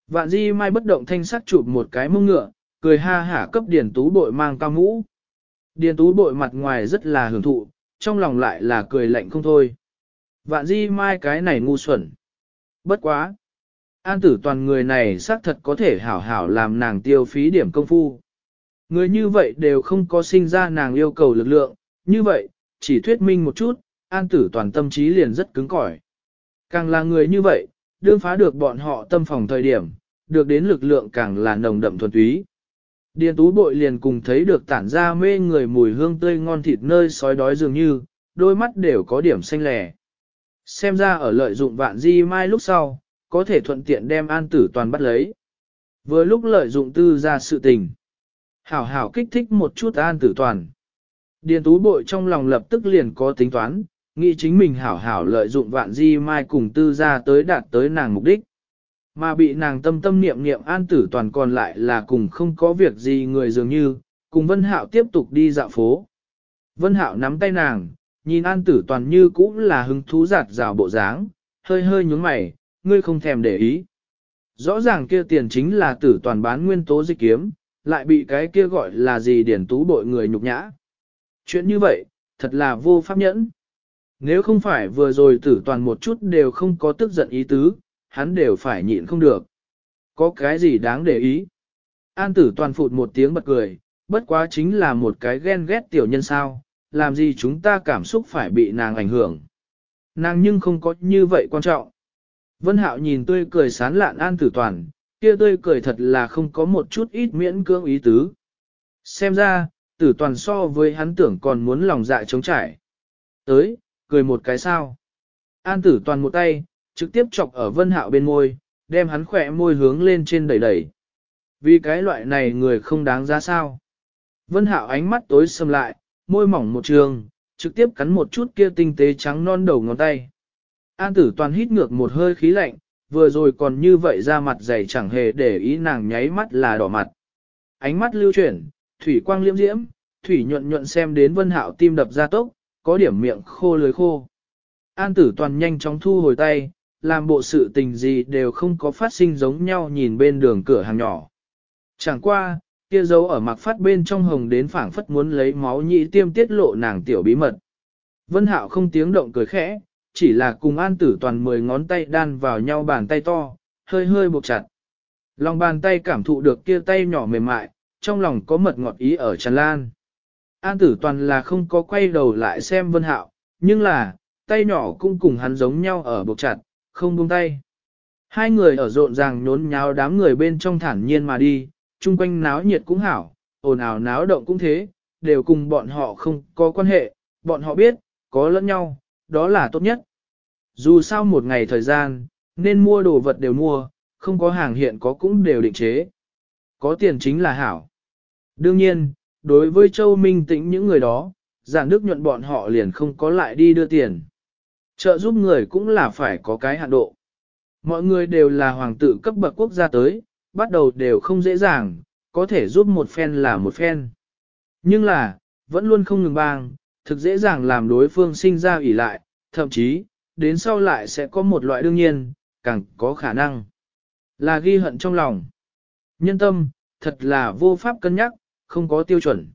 Vạn di mai bất động thanh sắc chụp một cái mông ngựa, cười ha hả cấp điền tú bội mang cao mũ. Điền tú bội mặt ngoài rất là hưởng thụ, trong lòng lại là cười lạnh không thôi. Vạn di mai cái này ngu xuẩn. Bất quá. An tử toàn người này xác thật có thể hảo hảo làm nàng tiêu phí điểm công phu. Người như vậy đều không có sinh ra nàng yêu cầu lực lượng, như vậy, chỉ thuyết minh một chút, an tử toàn tâm trí liền rất cứng cỏi. Càng là người như vậy, đương phá được bọn họ tâm phòng thời điểm, được đến lực lượng càng là nồng đậm thuần túy. Điền tú bội liền cùng thấy được tản ra mê người mùi hương tươi ngon thịt nơi sói đói dường như, đôi mắt đều có điểm xanh lẻ. Xem ra ở lợi dụng vạn di mai lúc sau, có thể thuận tiện đem an tử toàn bắt lấy. Vừa lúc lợi dụng tư ra sự tình. Hảo hảo kích thích một chút an tử toàn. Điền tú bội trong lòng lập tức liền có tính toán, nghĩ chính mình hảo hảo lợi dụng vạn di mai cùng tư ra tới đạt tới nàng mục đích. Mà bị nàng tâm tâm niệm niệm an tử toàn còn lại là cùng không có việc gì người dường như, cùng Vân Hạo tiếp tục đi dạo phố. Vân Hạo nắm tay nàng, nhìn an tử toàn như cũng là hứng thú giạt rào bộ dáng, hơi hơi nhướng mày, ngươi không thèm để ý. Rõ ràng kia tiền chính là tử toàn bán nguyên tố dịch kiếm, lại bị cái kia gọi là gì điển tú bội người nhục nhã. Chuyện như vậy, thật là vô pháp nhẫn. Nếu không phải vừa rồi tử toàn một chút đều không có tức giận ý tứ, hắn đều phải nhịn không được. Có cái gì đáng để ý? An tử toàn phụt một tiếng bật cười, bất quá chính là một cái ghen ghét tiểu nhân sao, làm gì chúng ta cảm xúc phải bị nàng ảnh hưởng. Nàng nhưng không có như vậy quan trọng. Vân Hạo nhìn tươi cười sán lạn an tử toàn, kia tươi cười thật là không có một chút ít miễn cưỡng ý tứ. Xem ra, tử toàn so với hắn tưởng còn muốn lòng dạ chống trải. Tới, cười một cái sao. An tử toàn một tay, trực tiếp chọc ở vân hạo bên môi, đem hắn khỏe môi hướng lên trên đẩy đẩy. Vì cái loại này người không đáng giá sao. Vân hạo ánh mắt tối sầm lại, môi mỏng một trường, trực tiếp cắn một chút kia tinh tế trắng non đầu ngón tay. An tử toàn hít ngược một hơi khí lạnh, vừa rồi còn như vậy ra mặt dày chẳng hề để ý nàng nháy mắt là đỏ mặt. Ánh mắt lưu chuyển, thủy quang liễm diễm, thủy nhuận nhuận xem đến vân hạo tim đập ra tốc, có điểm miệng khô lưới khô. An tử toàn nhanh chóng thu hồi tay, làm bộ sự tình gì đều không có phát sinh giống nhau nhìn bên đường cửa hàng nhỏ. Chẳng qua, kia dấu ở mặc phát bên trong hồng đến phảng phất muốn lấy máu nhị tiêm tiết lộ nàng tiểu bí mật. Vân Hạo không tiếng động cười khẽ, chỉ là cùng an tử toàn mười ngón tay đan vào nhau bàn tay to, hơi hơi buộc chặt. Lòng bàn tay cảm thụ được kia tay nhỏ mềm mại, trong lòng có mật ngọt ý ở tràn lan. An tử toàn là không có quay đầu lại xem vân hạo, nhưng là, tay nhỏ cũng cùng hắn giống nhau ở buộc chặt, không buông tay. Hai người ở rộn ràng nhốn nháo đám người bên trong thản nhiên mà đi, chung quanh náo nhiệt cũng hảo, ồn ào náo động cũng thế, đều cùng bọn họ không có quan hệ, bọn họ biết, có lẫn nhau, đó là tốt nhất. Dù sao một ngày thời gian, nên mua đồ vật đều mua, không có hàng hiện có cũng đều định chế. Có tiền chính là hảo. Đương nhiên, đối với Châu Minh Tĩnh những người đó, giảng đức nhuận bọn họ liền không có lại đi đưa tiền. Trợ giúp người cũng là phải có cái hạn độ. Mọi người đều là hoàng tử cấp bậc quốc gia tới, bắt đầu đều không dễ dàng, có thể giúp một phen là một phen. Nhưng là, vẫn luôn không ngừng bang, thực dễ dàng làm đối phương sinh ra ủy lại, thậm chí, đến sau lại sẽ có một loại đương nhiên, càng có khả năng là ghi hận trong lòng. Nhân tâm, thật là vô pháp cân nhắc, không có tiêu chuẩn.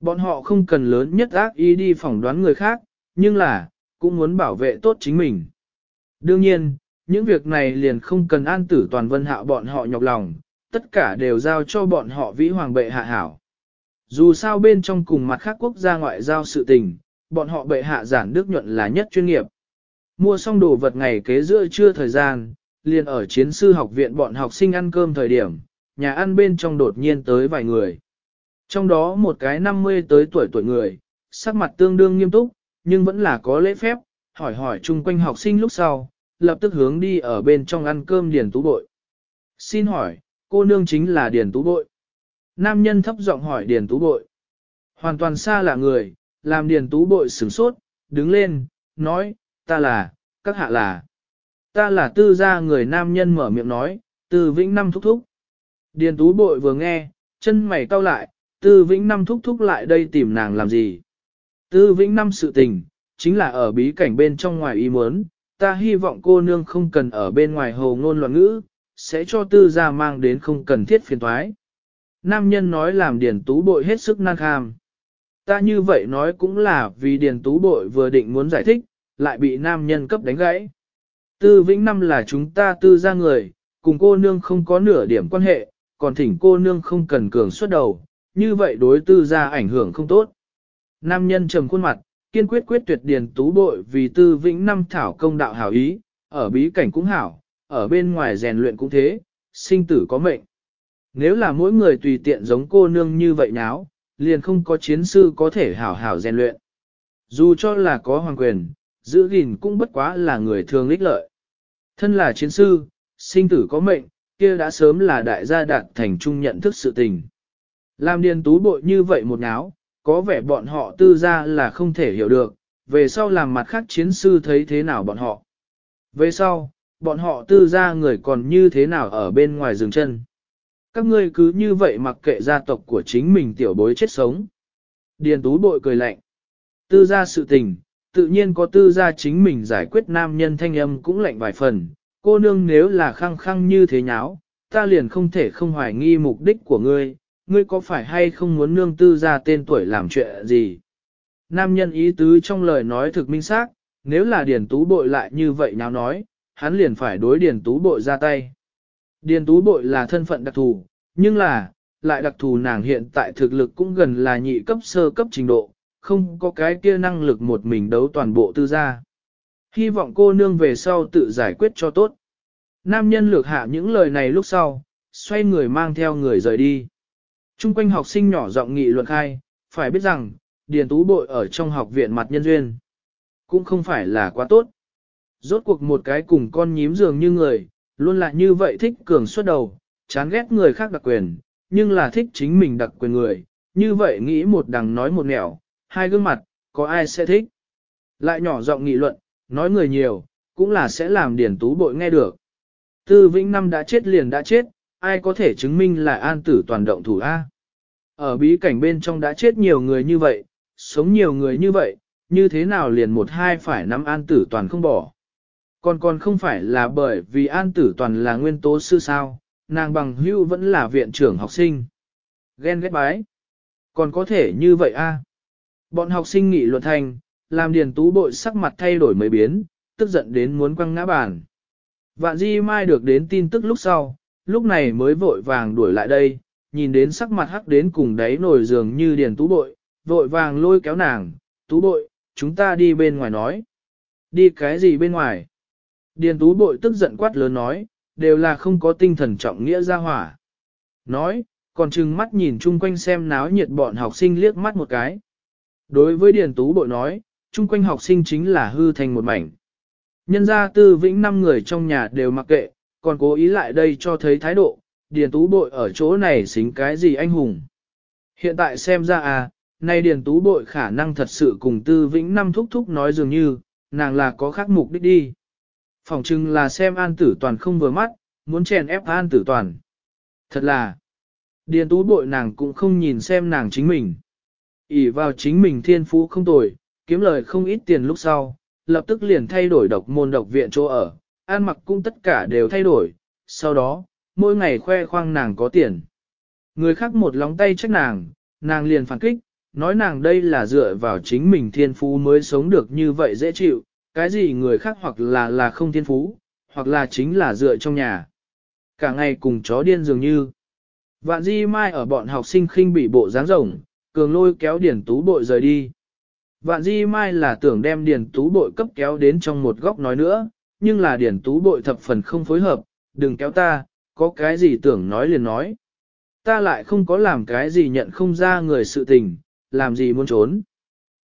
Bọn họ không cần lớn nhất ác ý đi phỏng đoán người khác, nhưng là, cũng muốn bảo vệ tốt chính mình. Đương nhiên, những việc này liền không cần an tử toàn vân hạ bọn họ nhọc lòng, tất cả đều giao cho bọn họ vĩ hoàng bệ hạ hảo. Dù sao bên trong cùng mặt khác quốc gia ngoại giao sự tình, bọn họ bệ hạ giản đức nhuận là nhất chuyên nghiệp. Mua xong đồ vật ngày kế giữa trưa thời gian, liền ở chiến sư học viện bọn học sinh ăn cơm thời điểm, nhà ăn bên trong đột nhiên tới vài người. Trong đó một cái 50 tới tuổi tuổi người, sắc mặt tương đương nghiêm túc, nhưng vẫn là có lễ phép, hỏi hỏi chung quanh học sinh lúc sau, lập tức hướng đi ở bên trong ăn cơm Điền Tú Bội. Xin hỏi, cô nương chính là Điền Tú Bội. Nam nhân thấp giọng hỏi Điền Tú Bội. Hoàn toàn xa là người, làm Điền Tú Bội sửng sốt, đứng lên, nói, ta là, các hạ là. Ta là tư gia người nam nhân mở miệng nói, từ vĩnh năm thúc thúc. Điền Tú Bội vừa nghe, chân mày cau lại, tư vĩnh năm thúc thúc lại đây tìm nàng làm gì. Tư vĩnh năm sự tình, chính là ở bí cảnh bên trong ngoài ý muốn, ta hy vọng cô nương không cần ở bên ngoài hồ ngôn loạn ngữ, sẽ cho tư gia mang đến không cần thiết phiền thoái. Nam nhân nói làm điền tú bội hết sức năng kham. Ta như vậy nói cũng là vì điền tú bội vừa định muốn giải thích, lại bị nam nhân cấp đánh gãy. Tư vĩnh năm là chúng ta tư gia người, cùng cô nương không có nửa điểm quan hệ, còn thỉnh cô nương không cần cường xuất đầu, như vậy đối tư gia ảnh hưởng không tốt. Nam nhân trầm khuôn mặt, kiên quyết quyết tuyệt điền tú bội vì tư vĩnh năm thảo công đạo hảo ý, ở bí cảnh cũng hảo, ở bên ngoài rèn luyện cũng thế, sinh tử có mệnh. Nếu là mỗi người tùy tiện giống cô nương như vậy náo, liền không có chiến sư có thể hảo hảo rèn luyện. Dù cho là có hoàng quyền, giữ gìn cũng bất quá là người thường lích lợi. Thân là chiến sư, sinh tử có mệnh, kia đã sớm là đại gia đạt thành trung nhận thức sự tình. Làm điền tú bội như vậy một náo, có vẻ bọn họ tư ra là không thể hiểu được, về sau làm mặt khác chiến sư thấy thế nào bọn họ. Về sau, bọn họ tư ra người còn như thế nào ở bên ngoài rừng chân. Các ngươi cứ như vậy mặc kệ gia tộc của chính mình tiểu bối chết sống. Điền tú bội cười lạnh. Tư ra sự tình, tự nhiên có tư ra chính mình giải quyết nam nhân thanh âm cũng lạnh vài phần. Cô nương nếu là khăng khăng như thế nháo, ta liền không thể không hoài nghi mục đích của ngươi, ngươi có phải hay không muốn nương tư ra tên tuổi làm chuyện gì? Nam nhân ý tứ trong lời nói thực minh xác, nếu là điền tú bội lại như vậy nào nói, hắn liền phải đối điền tú bội ra tay. Điền tú bội là thân phận đặc thù, nhưng là, lại đặc thù nàng hiện tại thực lực cũng gần là nhị cấp sơ cấp trình độ, không có cái kia năng lực một mình đấu toàn bộ tư gia. Hy vọng cô nương về sau tự giải quyết cho tốt. Nam nhân lược hạ những lời này lúc sau, xoay người mang theo người rời đi. Trung quanh học sinh nhỏ giọng nghị luận khai, phải biết rằng, Điền Tú Bội ở trong học viện mặt nhân duyên, cũng không phải là quá tốt. Rốt cuộc một cái cùng con nhím dường như người, luôn là như vậy thích cường xuất đầu, chán ghét người khác đặc quyền, nhưng là thích chính mình đặc quyền người, như vậy nghĩ một đằng nói một nẻo, hai gương mặt, có ai sẽ thích. Lại nhỏ giọng nghị luận, nói người nhiều, cũng là sẽ làm Điền Tú Bội nghe được. Tư Vĩnh Năm đã chết liền đã chết, ai có thể chứng minh là an tử toàn động thủ A. Ở bí cảnh bên trong đã chết nhiều người như vậy, sống nhiều người như vậy, như thế nào liền một hai phải nắm an tử toàn không bỏ. Còn còn không phải là bởi vì an tử toàn là nguyên tố sư sao, nàng bằng hưu vẫn là viện trưởng học sinh. Ghen ghét bái. Còn có thể như vậy a? Bọn học sinh nghị luận thành, làm điền tú bội sắc mặt thay đổi mấy biến, tức giận đến muốn quăng ngã bàn. Vạn di mai được đến tin tức lúc sau, lúc này mới vội vàng đuổi lại đây, nhìn đến sắc mặt hắc đến cùng đáy nổi giường như điền tú bội, vội vàng lôi kéo nàng, tú bội, chúng ta đi bên ngoài nói. Đi cái gì bên ngoài? Điền tú bội tức giận quát lớn nói, đều là không có tinh thần trọng nghĩa ra hỏa. Nói, còn chừng mắt nhìn chung quanh xem náo nhiệt bọn học sinh liếc mắt một cái. Đối với Điền Tú Bội nói, chung quanh học sinh chính là hư thành một mảnh. Nhân gia tư vĩnh năm người trong nhà đều mặc kệ, còn cố ý lại đây cho thấy thái độ, Điền Tú Bội ở chỗ này xính cái gì anh hùng. Hiện tại xem ra à, nay Điền Tú Bội khả năng thật sự cùng tư vĩnh năm thúc thúc nói dường như, nàng là có khác mục đích đi. Phòng chừng là xem an tử toàn không vừa mắt, muốn chèn ép an tử toàn. Thật là, Điền Tú Bội nàng cũng không nhìn xem nàng chính mình ỉ vào chính mình thiên phú không tồi, kiếm lời không ít tiền lúc sau, lập tức liền thay đổi độc môn độc viện chỗ ở, ăn mặc cũng tất cả đều thay đổi, sau đó, mỗi ngày khoe khoang nàng có tiền. Người khác một lóng tay trách nàng, nàng liền phản kích, nói nàng đây là dựa vào chính mình thiên phú mới sống được như vậy dễ chịu, cái gì người khác hoặc là là không thiên phú, hoặc là chính là dựa trong nhà. Cả ngày cùng chó điên dường như. Vạn di mai ở bọn học sinh khinh bị bộ dáng rồng, cường lôi kéo điển tú bội rời đi. Vạn di mai là tưởng đem điển tú bội cấp kéo đến trong một góc nói nữa, nhưng là điển tú bội thập phần không phối hợp, đừng kéo ta, có cái gì tưởng nói liền nói. Ta lại không có làm cái gì nhận không ra người sự tình, làm gì muốn trốn.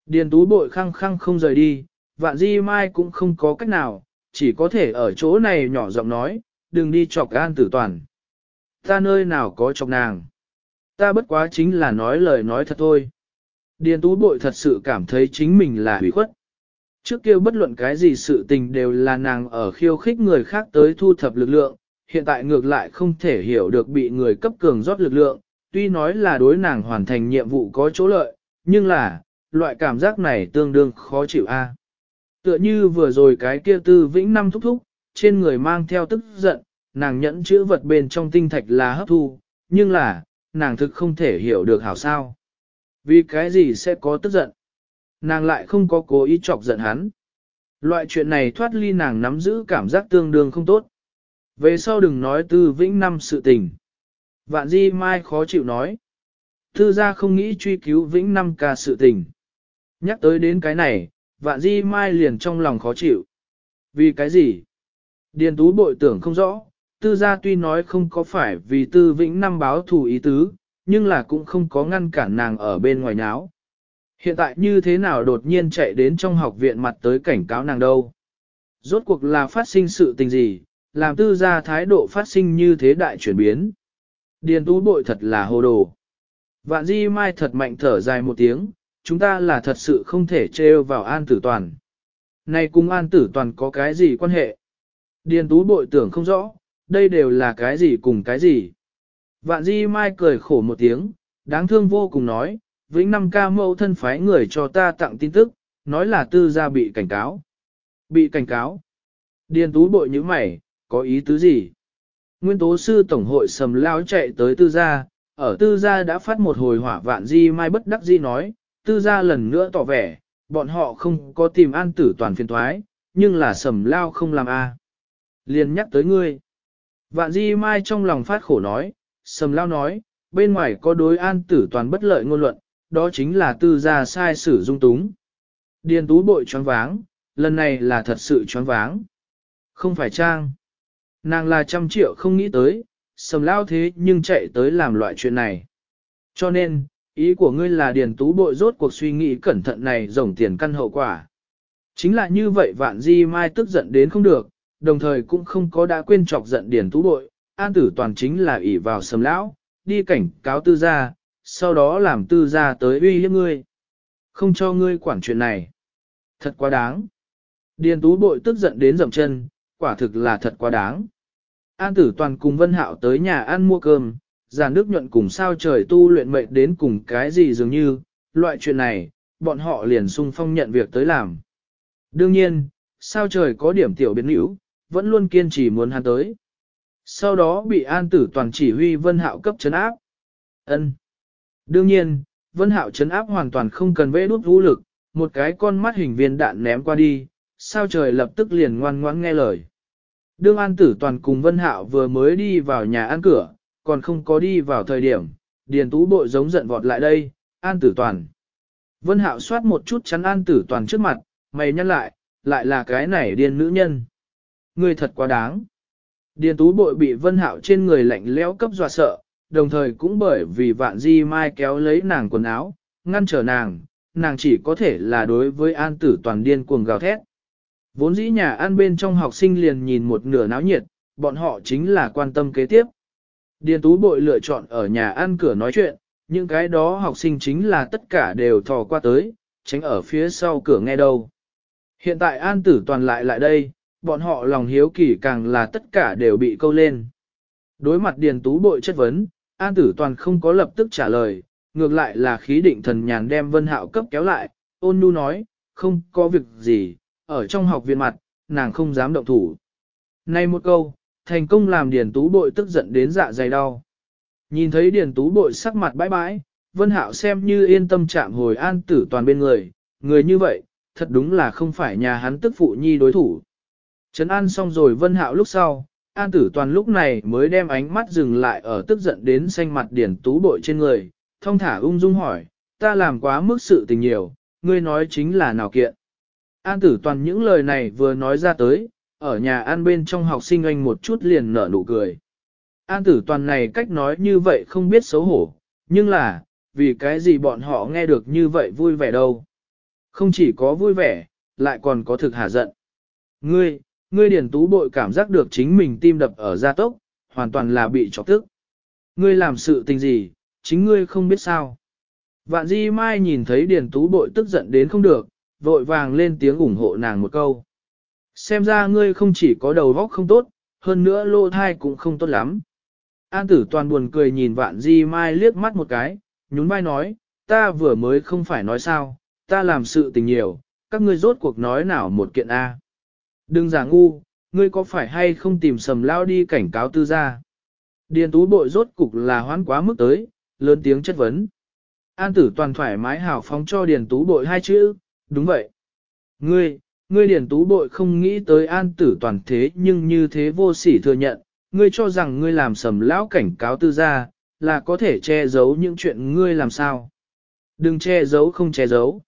Điền tú bội khăng khăng không rời đi, vạn di mai cũng không có cách nào, chỉ có thể ở chỗ này nhỏ giọng nói, đừng đi chọc gan tử toàn. Ta nơi nào có chọc nàng. Ta bất quá chính là nói lời nói thật thôi. Điền tú bội thật sự cảm thấy chính mình là hủy khuất. Trước kia bất luận cái gì sự tình đều là nàng ở khiêu khích người khác tới thu thập lực lượng, hiện tại ngược lại không thể hiểu được bị người cấp cường rót lực lượng, tuy nói là đối nàng hoàn thành nhiệm vụ có chỗ lợi, nhưng là, loại cảm giác này tương đương khó chịu a. Tựa như vừa rồi cái kia tư vĩnh năm thúc thúc, trên người mang theo tức giận, nàng nhẫn chữ vật bên trong tinh thạch là hấp thu, nhưng là, nàng thực không thể hiểu được hảo sao. Vì cái gì sẽ có tức giận? Nàng lại không có cố ý chọc giận hắn. Loại chuyện này thoát ly nàng nắm giữ cảm giác tương đương không tốt. Về sau đừng nói tư vĩnh năm sự tình. Vạn di mai khó chịu nói. Tư gia không nghĩ truy cứu vĩnh năm ca sự tình. Nhắc tới đến cái này, vạn di mai liền trong lòng khó chịu. Vì cái gì? Điền tú bội tưởng không rõ, tư gia tuy nói không có phải vì tư vĩnh năm báo thù ý tứ, nhưng là cũng không có ngăn cản nàng ở bên ngoài nháo. Hiện tại như thế nào đột nhiên chạy đến trong học viện mặt tới cảnh cáo nàng đâu? Rốt cuộc là phát sinh sự tình gì, làm tư gia thái độ phát sinh như thế đại chuyển biến. Điền tú bội thật là hồ đồ. Vạn di mai thật mạnh thở dài một tiếng, chúng ta là thật sự không thể trêu vào an tử toàn. Này cùng an tử toàn có cái gì quan hệ? Điền tú bội tưởng không rõ, đây đều là cái gì cùng cái gì. Vạn di mai cười khổ một tiếng, đáng thương vô cùng nói, vĩnh năm ca mẫu thân phái người cho ta tặng tin tức, nói là tư gia bị cảnh cáo. Bị cảnh cáo. Điền tú bội như mày, có ý tứ gì? Nguyên tố sư tổng hội sầm lao chạy tới tư gia, ở tư gia đã phát một hồi hỏa vạn di mai bất đắc di nói, tư gia lần nữa tỏ vẻ, bọn họ không có tìm an tử toàn phiền thoái, nhưng là sầm lao không làm a. À. Liền nhắc tới ngươi. Vạn di mai trong lòng phát khổ nói, sầm lao nói, bên ngoài có đối an tử toàn bất lợi ngôn luận, đó chính là tư gia sai sử dung túng. Điền tú bội choáng váng, lần này là thật sự choáng váng. Không phải trang. Nàng là trăm triệu không nghĩ tới, sầm lao thế nhưng chạy tới làm loại chuyện này. Cho nên, ý của ngươi là điền tú bội rốt cuộc suy nghĩ cẩn thận này rồng tiền căn hậu quả. Chính là như vậy vạn di mai tức giận đến không được, đồng thời cũng không có đã quên chọc giận điền tú bội, an tử toàn chính là ỷ vào sầm lão, đi cảnh cáo tư gia, sau đó làm tư gia tới uy hiếp ngươi. Không cho ngươi quản chuyện này. Thật quá đáng. Điền tú bội tức giận đến dậm chân, quả thực là thật quá đáng. An tử toàn cùng Vân Hạo tới nhà ăn mua cơm, giàn nước nhuận cùng sao trời tu luyện mệnh đến cùng cái gì dường như, loại chuyện này, bọn họ liền sung phong nhận việc tới làm. Đương nhiên, sao trời có điểm tiểu biến hữu, vẫn luôn kiên trì muốn hắn tới. Sau đó bị an tử toàn chỉ huy Vân Hạo cấp chấn áp. ân Đương nhiên, Vân Hạo chấn áp hoàn toàn không cần vẽ đút vũ lực, một cái con mắt hình viên đạn ném qua đi, sao trời lập tức liền ngoan ngoãn nghe lời. Đương An Tử Toàn cùng Vân Hạo vừa mới đi vào nhà ăn cửa, còn không có đi vào thời điểm, Điền Tú Bội giống giận vọt lại đây, An Tử Toàn. Vân Hạo xoát một chút chắn An Tử Toàn trước mặt, mày nhăn lại, lại là cái này điên nữ nhân. Ngươi thật quá đáng. Điền Tú Bội bị Vân Hạo trên người lạnh lẽo cấp dọa sợ, đồng thời cũng bởi vì vạn di mai kéo lấy nàng quần áo, ngăn trở nàng, nàng chỉ có thể là đối với An Tử Toàn điên cuồng gào thét. Vốn dĩ nhà ăn bên trong học sinh liền nhìn một nửa náo nhiệt, bọn họ chính là quan tâm kế tiếp. Điền Tú Bội lựa chọn ở nhà ăn cửa nói chuyện, những cái đó học sinh chính là tất cả đều thò qua tới, tránh ở phía sau cửa nghe đâu. Hiện tại An Tử Toàn lại lại đây, bọn họ lòng hiếu kỳ càng là tất cả đều bị câu lên. Đối mặt Điền Tú Bội chất vấn, An Tử Toàn không có lập tức trả lời, ngược lại là khí định thần nhàn đem Vân Hạo cấp kéo lại, ôn nhu nói, không có việc gì, ở trong học viện mặt, nàng không dám động thủ. Này một câu, thành công làm Điền Tú Bội tức giận đến dạ dày đau. Nhìn thấy Điền Tú Bội sắc mặt bãi bãi, Vân Hạo xem như yên tâm chạm hồi an tử toàn bên người, người như vậy, thật đúng là không phải nhà hắn tức phụ nhi đối thủ. Trấn an xong rồi Vân Hạo lúc sau, an tử toàn lúc này mới đem ánh mắt dừng lại ở tức giận đến xanh mặt điển Tú Bội trên người, thông thả ung dung hỏi, ta làm quá mức sự tình nhiều, ngươi nói chính là nào kiện. An tử toàn những lời này vừa nói ra tới, ở nhà an bên trong học sinh anh một chút liền nở nụ cười. An tử toàn này cách nói như vậy không biết xấu hổ, nhưng là, vì cái gì bọn họ nghe được như vậy vui vẻ đâu. Không chỉ có vui vẻ, lại còn có thực hà giận. Ngươi, ngươi điển tú bội cảm giác được chính mình tim đập ở gia tốc, hoàn toàn là bị chọc tức. Ngươi làm sự tình gì, chính ngươi không biết sao. Vạn di mai nhìn thấy điển tú bội tức giận đến không được, vội vàng lên tiếng ủng hộ nàng một câu. Xem ra ngươi không chỉ có đầu óc không tốt, hơn nữa lô thai cũng không tốt lắm. An tử toàn buồn cười nhìn vạn di mai liếc mắt một cái, nhún vai nói, ta vừa mới không phải nói sao, ta làm sự tình nhiều, các ngươi rốt cuộc nói nào một kiện A. Đừng giả ngu, ngươi có phải hay không tìm sầm lao đi cảnh cáo tư gia. Điền tú bội rốt cục là hoán quá mức tới, lớn tiếng chất vấn. An tử toàn thoải mái hào phóng cho điền tú bội hai chữ, đúng vậy. Ngươi, ngươi điền tú bội không nghĩ tới an tử toàn thế nhưng như thế vô sỉ thừa nhận, ngươi cho rằng ngươi làm sầm lão cảnh cáo tư gia, là có thể che giấu những chuyện ngươi làm sao. Đừng che giấu không che giấu.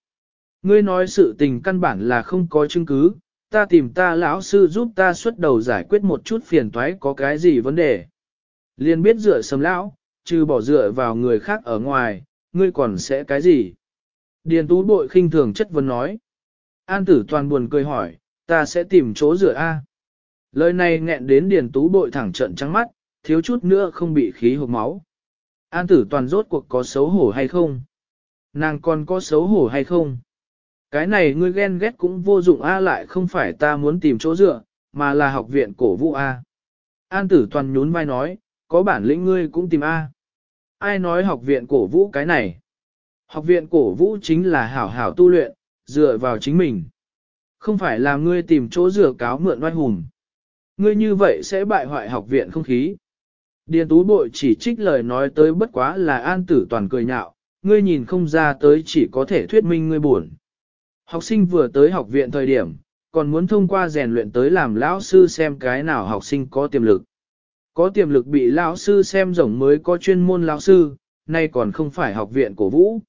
Ngươi nói sự tình căn bản là không có chứng cứ, ta tìm ta lão sư giúp ta xuất đầu giải quyết một chút phiền toái có cái gì vấn đề. Liên biết dựa sầm lão, trừ bỏ dựa vào người khác ở ngoài, ngươi còn sẽ cái gì? Điền tú bội khinh thường chất vấn nói. An tử toàn buồn cười hỏi, ta sẽ tìm chỗ dựa A. Lời này nghẹn đến điền tú bội thẳng trận trắng mắt, thiếu chút nữa không bị khí hộp máu. An tử toàn rốt cuộc có xấu hổ hay không? Nàng còn có xấu hổ hay không? Cái này ngươi ghen ghét cũng vô dụng A lại không phải ta muốn tìm chỗ dựa, mà là học viện cổ vũ A. An tử toàn nhún vai nói, có bản lĩnh ngươi cũng tìm A. Ai nói học viện cổ vũ cái này? Học viện cổ vũ chính là hảo hảo tu luyện, dựa vào chính mình. Không phải là ngươi tìm chỗ dựa cáo mượn oai hùng. Ngươi như vậy sẽ bại hoại học viện không khí. Điền tú bội chỉ trích lời nói tới bất quá là an tử toàn cười nhạo, ngươi nhìn không ra tới chỉ có thể thuyết minh ngươi buồn. Học sinh vừa tới học viện thời điểm, còn muốn thông qua rèn luyện tới làm lão sư xem cái nào học sinh có tiềm lực. Có tiềm lực bị lão sư xem rộng mới có chuyên môn lão sư, nay còn không phải học viện cổ vũ.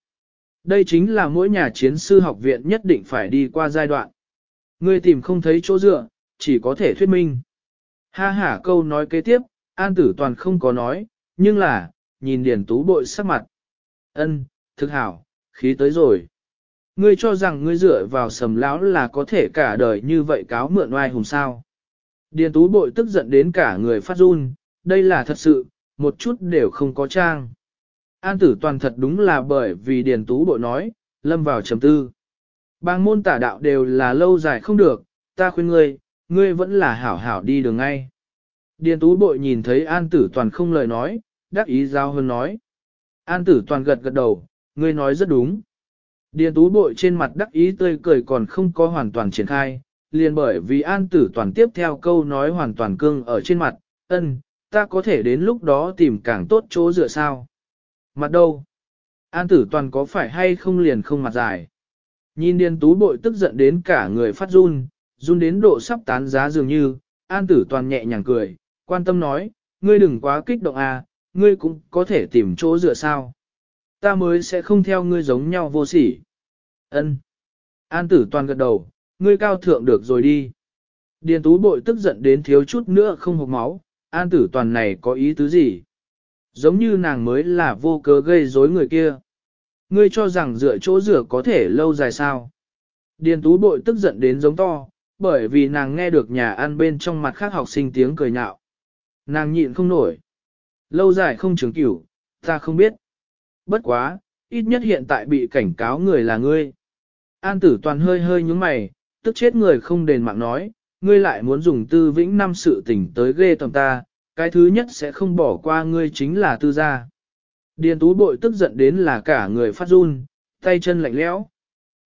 Đây chính là mỗi nhà chiến sư học viện nhất định phải đi qua giai đoạn. Ngươi tìm không thấy chỗ dựa, chỉ có thể thuyết minh. Ha ha câu nói kế tiếp, An Tử Toàn không có nói, nhưng là, nhìn Điền Tú bội sắc mặt. ân thực hảo, khí tới rồi. Ngươi cho rằng ngươi dựa vào sầm lão là có thể cả đời như vậy cáo mượn oai hùng sao. Điền Tú bội tức giận đến cả người phát run, đây là thật sự, một chút đều không có trang. An tử toàn thật đúng là bởi vì Điền Tú bội nói, lâm vào trầm tư. Bang môn tả đạo đều là lâu dài không được, ta khuyên ngươi, ngươi vẫn là hảo hảo đi đường ngay. Điền tú bội nhìn thấy an tử toàn không lời nói, đắc ý giao hơn nói. An tử toàn gật gật đầu, ngươi nói rất đúng. Điền tú bội trên mặt đắc ý tươi cười còn không có hoàn toàn triển khai, liền bởi vì an tử toàn tiếp theo câu nói hoàn toàn cương ở trên mặt, ân, ta có thể đến lúc đó tìm càng tốt chỗ dựa sao. Mặt đâu? An tử toàn có phải hay không liền không mặt dài? Nhìn điền tú bội tức giận đến cả người phát run, run đến độ sắp tán giá dường như, An tử toàn nhẹ nhàng cười, quan tâm nói, ngươi đừng quá kích động à, ngươi cũng có thể tìm chỗ dựa sao. Ta mới sẽ không theo ngươi giống nhau vô sỉ. Ân. An tử toàn gật đầu, ngươi cao thượng được rồi đi. Điền tú bội tức giận đến thiếu chút nữa không hộp máu, an tử toàn này có ý tứ gì? Giống như nàng mới là vô cớ gây rối người kia. Ngươi cho rằng dựa chỗ rửa có thể lâu dài sao? Điền tú bội tức giận đến giống to, bởi vì nàng nghe được nhà ăn bên trong mặt khác học sinh tiếng cười nhạo. Nàng nhịn không nổi. Lâu dài không trường cửu, ta không biết. Bất quá, ít nhất hiện tại bị cảnh cáo người là ngươi. An tử toàn hơi hơi nhúng mày, tức chết người không đền mạng nói, ngươi lại muốn dùng tư vĩnh năm sự tình tới ghê tầm ta, cái thứ nhất sẽ không bỏ qua ngươi chính là tư gia. Điền tú bội tức giận đến là cả người phát run, tay chân lạnh lẽo.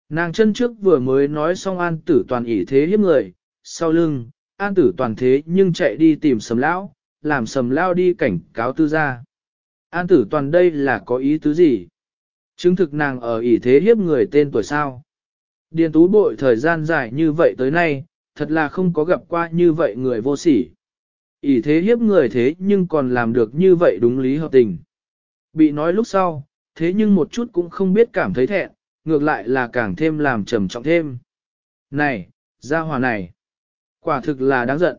Nàng chân trước vừa mới nói xong an tử toàn ỷ thế hiếp người, sau lưng, an tử toàn thế nhưng chạy đi tìm sầm lão, làm sầm lao đi cảnh cáo tư gia. An tử toàn đây là có ý tứ gì? Chứng thực nàng ở ỷ thế hiếp người tên tuổi sao? Điền tú bội thời gian dài như vậy tới nay, thật là không có gặp qua như vậy người vô sỉ. Ỷ thế hiếp người thế nhưng còn làm được như vậy đúng lý hợp tình. Bị nói lúc sau, thế nhưng một chút cũng không biết cảm thấy thẹn, ngược lại là càng thêm làm trầm trọng thêm. Này, gia hòa này, quả thực là đáng giận.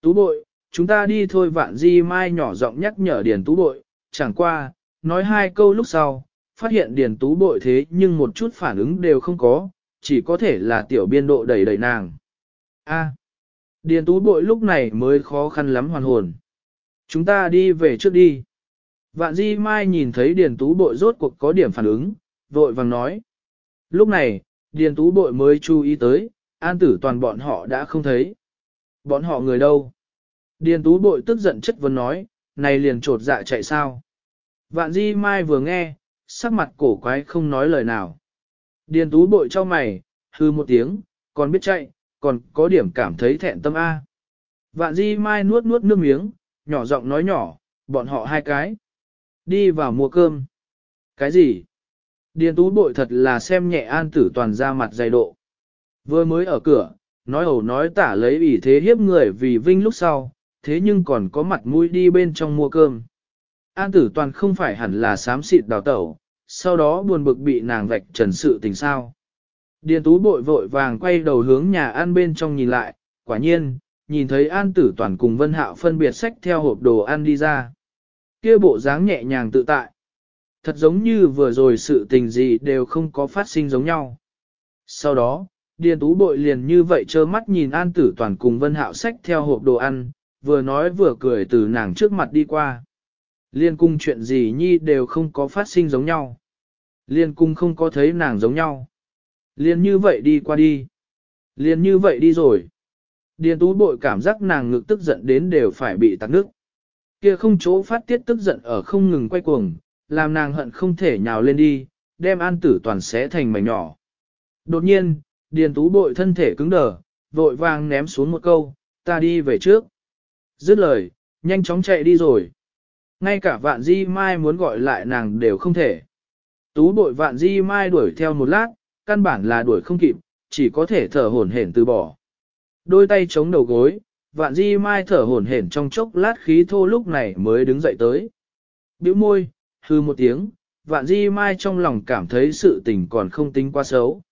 Tú bội, chúng ta đi thôi vạn di mai nhỏ giọng nhắc nhở điền tú bội, chẳng qua, nói hai câu lúc sau, phát hiện điền tú bội thế nhưng một chút phản ứng đều không có, chỉ có thể là tiểu biên độ đẩy đẩy nàng. A, điền tú bội lúc này mới khó khăn lắm hoàn hồn. Chúng ta đi về trước đi. Vạn di mai nhìn thấy điền tú bội rốt cuộc có điểm phản ứng, vội vàng nói. Lúc này, điền tú bội mới chú ý tới, an tử toàn bọn họ đã không thấy. Bọn họ người đâu? Điền tú bội tức giận chất vấn nói, này liền trột dạ chạy sao? Vạn di mai vừa nghe, sắc mặt cổ quái không nói lời nào. Điền tú bội cho mày, hư một tiếng, còn biết chạy, còn có điểm cảm thấy thẹn tâm A. Vạn di mai nuốt nuốt nước miếng, nhỏ giọng nói nhỏ, bọn họ hai cái. Đi vào mua cơm. Cái gì? Điền tú bội thật là xem nhẹ an tử toàn ra mặt dày độ. Vừa mới ở cửa, nói ẩu nói tả lấy ủy thế hiếp người vì vinh lúc sau, thế nhưng còn có mặt mũi đi bên trong mua cơm. An tử toàn không phải hẳn là sám xịt đào tẩu, sau đó buồn bực bị nàng vạch trần sự tình sao. Điền tú bội vội vàng quay đầu hướng nhà ăn bên trong nhìn lại, quả nhiên, nhìn thấy an tử toàn cùng vân hạo phân biệt sách theo hộp đồ ăn đi ra. kia bộ dáng nhẹ nhàng tự tại. Thật giống như vừa rồi sự tình gì đều không có phát sinh giống nhau. Sau đó, Điền tú bội liền như vậy trơ mắt nhìn an tử toàn cùng vân hạo sách theo hộp đồ ăn, vừa nói vừa cười từ nàng trước mặt đi qua. Liên cung chuyện gì nhi đều không có phát sinh giống nhau. Liên cung không có thấy nàng giống nhau. Liên như vậy đi qua đi. Liên như vậy đi rồi. Điền tú bội cảm giác nàng ngực tức giận đến đều phải bị tắc nước. Kia không chỗ phát tiết tức giận ở không ngừng quay cuồng, làm nàng hận không thể nhào lên đi, đem an tử toàn xé thành mảnh nhỏ. Đột nhiên, điền tú bội thân thể cứng đờ, vội vàng ném xuống một câu, ta đi về trước. Dứt lời, nhanh chóng chạy đi rồi. Ngay cả vạn di mai muốn gọi lại nàng đều không thể. Tú bội vạn di mai đuổi theo một lát, căn bản là đuổi không kịp, chỉ có thể thở hổn hển từ bỏ. Đôi tay chống đầu gối, vạn di mai thở hổn hển trong chốc lát khí thô lúc này mới đứng dậy tới. Biểu môi, hư một tiếng, vạn di mai trong lòng cảm thấy sự tình còn không tính quá xấu.